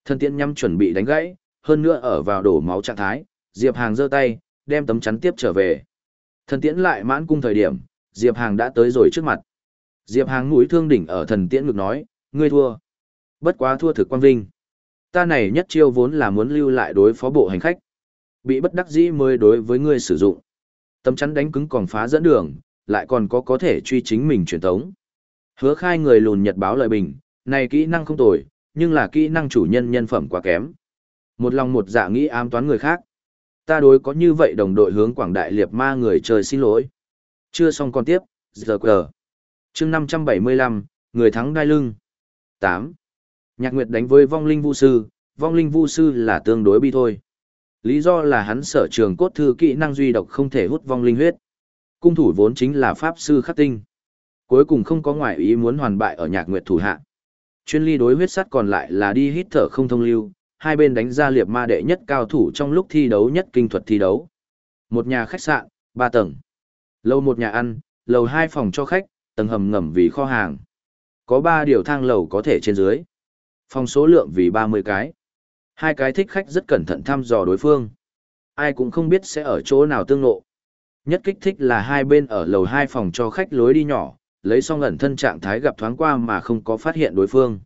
Thần tiễn nhắm chuẩn bị đánh gãy, hơn nữa ở vào đổ máu trạng thái, Diệp Hàng giơ tay, đem tấm chắn tiếp trở về. Thần tiễn lại mãn cung thời điểm, Diệp Hàng đã tới rồi trước mặt. Diệp Hàng mũi thương đỉnh ở thần tiễn ngực nói, ngươi thua. Bất quá thua thực quan vinh. Ta này nhất chiêu vốn là muốn lưu lại đối phó bộ hành khách. Bị bất đắc dĩ mới đối với ngươi sử dụng. Tấm chắn đánh cứng còn phá dẫn đường, lại còn có có thể truy chính mình truyền tống. Hứa khai người lùn nhật báo lời bình, này kỹ năng không tồi, nhưng là kỹ năng chủ nhân nhân phẩm quá kém. Một lòng một dạ nghĩ ám toán người khác. Ta đối có như vậy đồng đội hướng quảng đại liệt ma người trời xin lỗi. Chưa xong còn tiếp, giờ quờ. chương 575, người thắng đai lưng. 8. Nhạc Nguyệt đánh với vong linh vu sư, vong linh vu sư là tương đối bi thôi. Lý do là hắn sở trường cốt thư kỹ năng duy độc không thể hút vong linh huyết. Cung thủ vốn chính là pháp sư khắc tinh. Cuối cùng không có ngoại ý muốn hoàn bại ở Nhạc Nguyệt thủ hạ. Chuyên ly đối huyết sắt còn lại là đi hít thở không thông lưu, hai bên đánh ra liệp ma đệ nhất cao thủ trong lúc thi đấu nhất kinh thuật thi đấu. Một nhà khách sạn, ba tầng. Lầu một nhà ăn, lầu hai phòng cho khách, tầng hầm ngầm vì kho hàng. Có ba điều thang lầu có thể trên dưới. Phòng số lượng vì 30 cái. Hai cái thích khách rất cẩn thận thăm dò đối phương. Ai cũng không biết sẽ ở chỗ nào tương ngộ. Nhất kích thích là hai bên ở lầu hai phòng cho khách lối đi nhỏ, lấy xong ẩn thân trạng thái gặp thoáng qua mà không có phát hiện đối phương.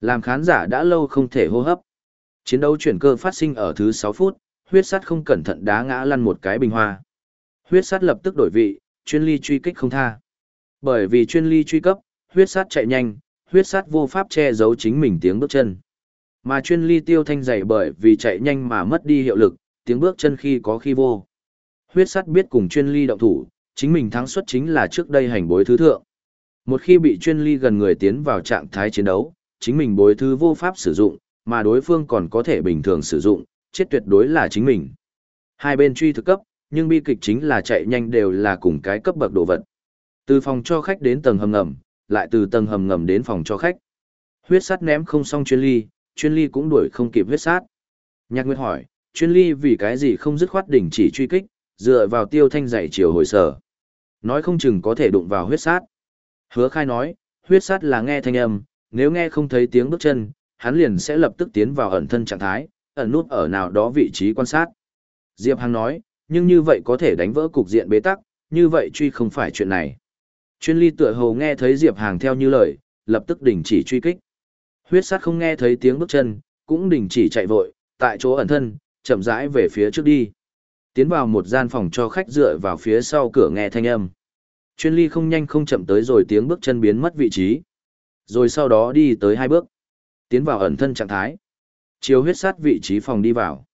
Làm khán giả đã lâu không thể hô hấp. Chiến đấu chuyển cơ phát sinh ở thứ 6 phút, huyết sắt không cẩn thận đá ngã lăn một cái bình hoa. Huyết sắt lập tức đổi vị, chuyên ly truy kích không tha. Bởi vì chuyên ly truy cấp, huyết sắt chạy nhanh, huyết sắt vô pháp che giấu chính mình tiếng bước chân. Mà chuyên ly tiêu thanh dày bởi vì chạy nhanh mà mất đi hiệu lực, tiếng bước chân khi có khi vô. Huyết sắt biết cùng chuyên ly động thủ, chính mình thắng suất chính là trước đây hành bối thứ thượng. Một khi bị chuyên ly gần người tiến vào trạng thái chiến đấu, chính mình bối thứ vô pháp sử dụng, mà đối phương còn có thể bình thường sử dụng, chết tuyệt đối là chính mình. Hai bên truy thực cấp, nhưng bi kịch chính là chạy nhanh đều là cùng cái cấp bậc đồ vật. Từ phòng cho khách đến tầng hầm ngầm, lại từ tầng hầm ngầm đến phòng cho khách. Huyết sát ném không xong chuyên ly, chuyên ly cũng đuổi không kịp huyết sát. Nhạc Nguyệt hỏi, chuyên ly vì cái gì không dứt khoát đỉnh chỉ truy kích, dựa vào tiêu thanh dạy chiều hồi sở. Nói không chừng có thể đụng vào huyết sát. Hứa khai nói, huyết sát là nghe thanh âm, nếu nghe không thấy tiếng bước chân, hắn liền sẽ lập tức tiến vào ẩn thân trạng thái, ẩn nút ở nào đó vị trí quan sát. Diệp Hằng nói, nhưng như vậy có thể đánh vỡ cục diện bế tắc, như vậy truy không phải chuyện này. Chuyên ly tựa hồ nghe thấy Diệp Hàng theo như lời, lập tức đình chỉ truy kích. Huyết sát không nghe thấy tiếng bước chân, cũng đình chỉ chạy vội, tại chỗ ẩn thân, chậm rãi về phía trước đi. Tiến vào một gian phòng cho khách dựa vào phía sau cửa nghe thanh âm. Chuyên ly không nhanh không chậm tới rồi tiếng bước chân biến mất vị trí. Rồi sau đó đi tới hai bước. Tiến vào ẩn thân trạng thái. Chiếu huyết sát vị trí phòng đi vào.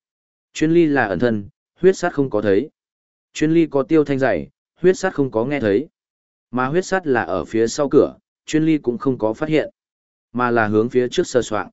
Chuyên ly là ẩn thân, huyết sát không có thấy. Chuyên ly có tiêu thanh dày, huyết sát không có nghe thấy. Mà huyết sát là ở phía sau cửa, chuyên ly cũng không có phát hiện. Mà là hướng phía trước sơ soạn.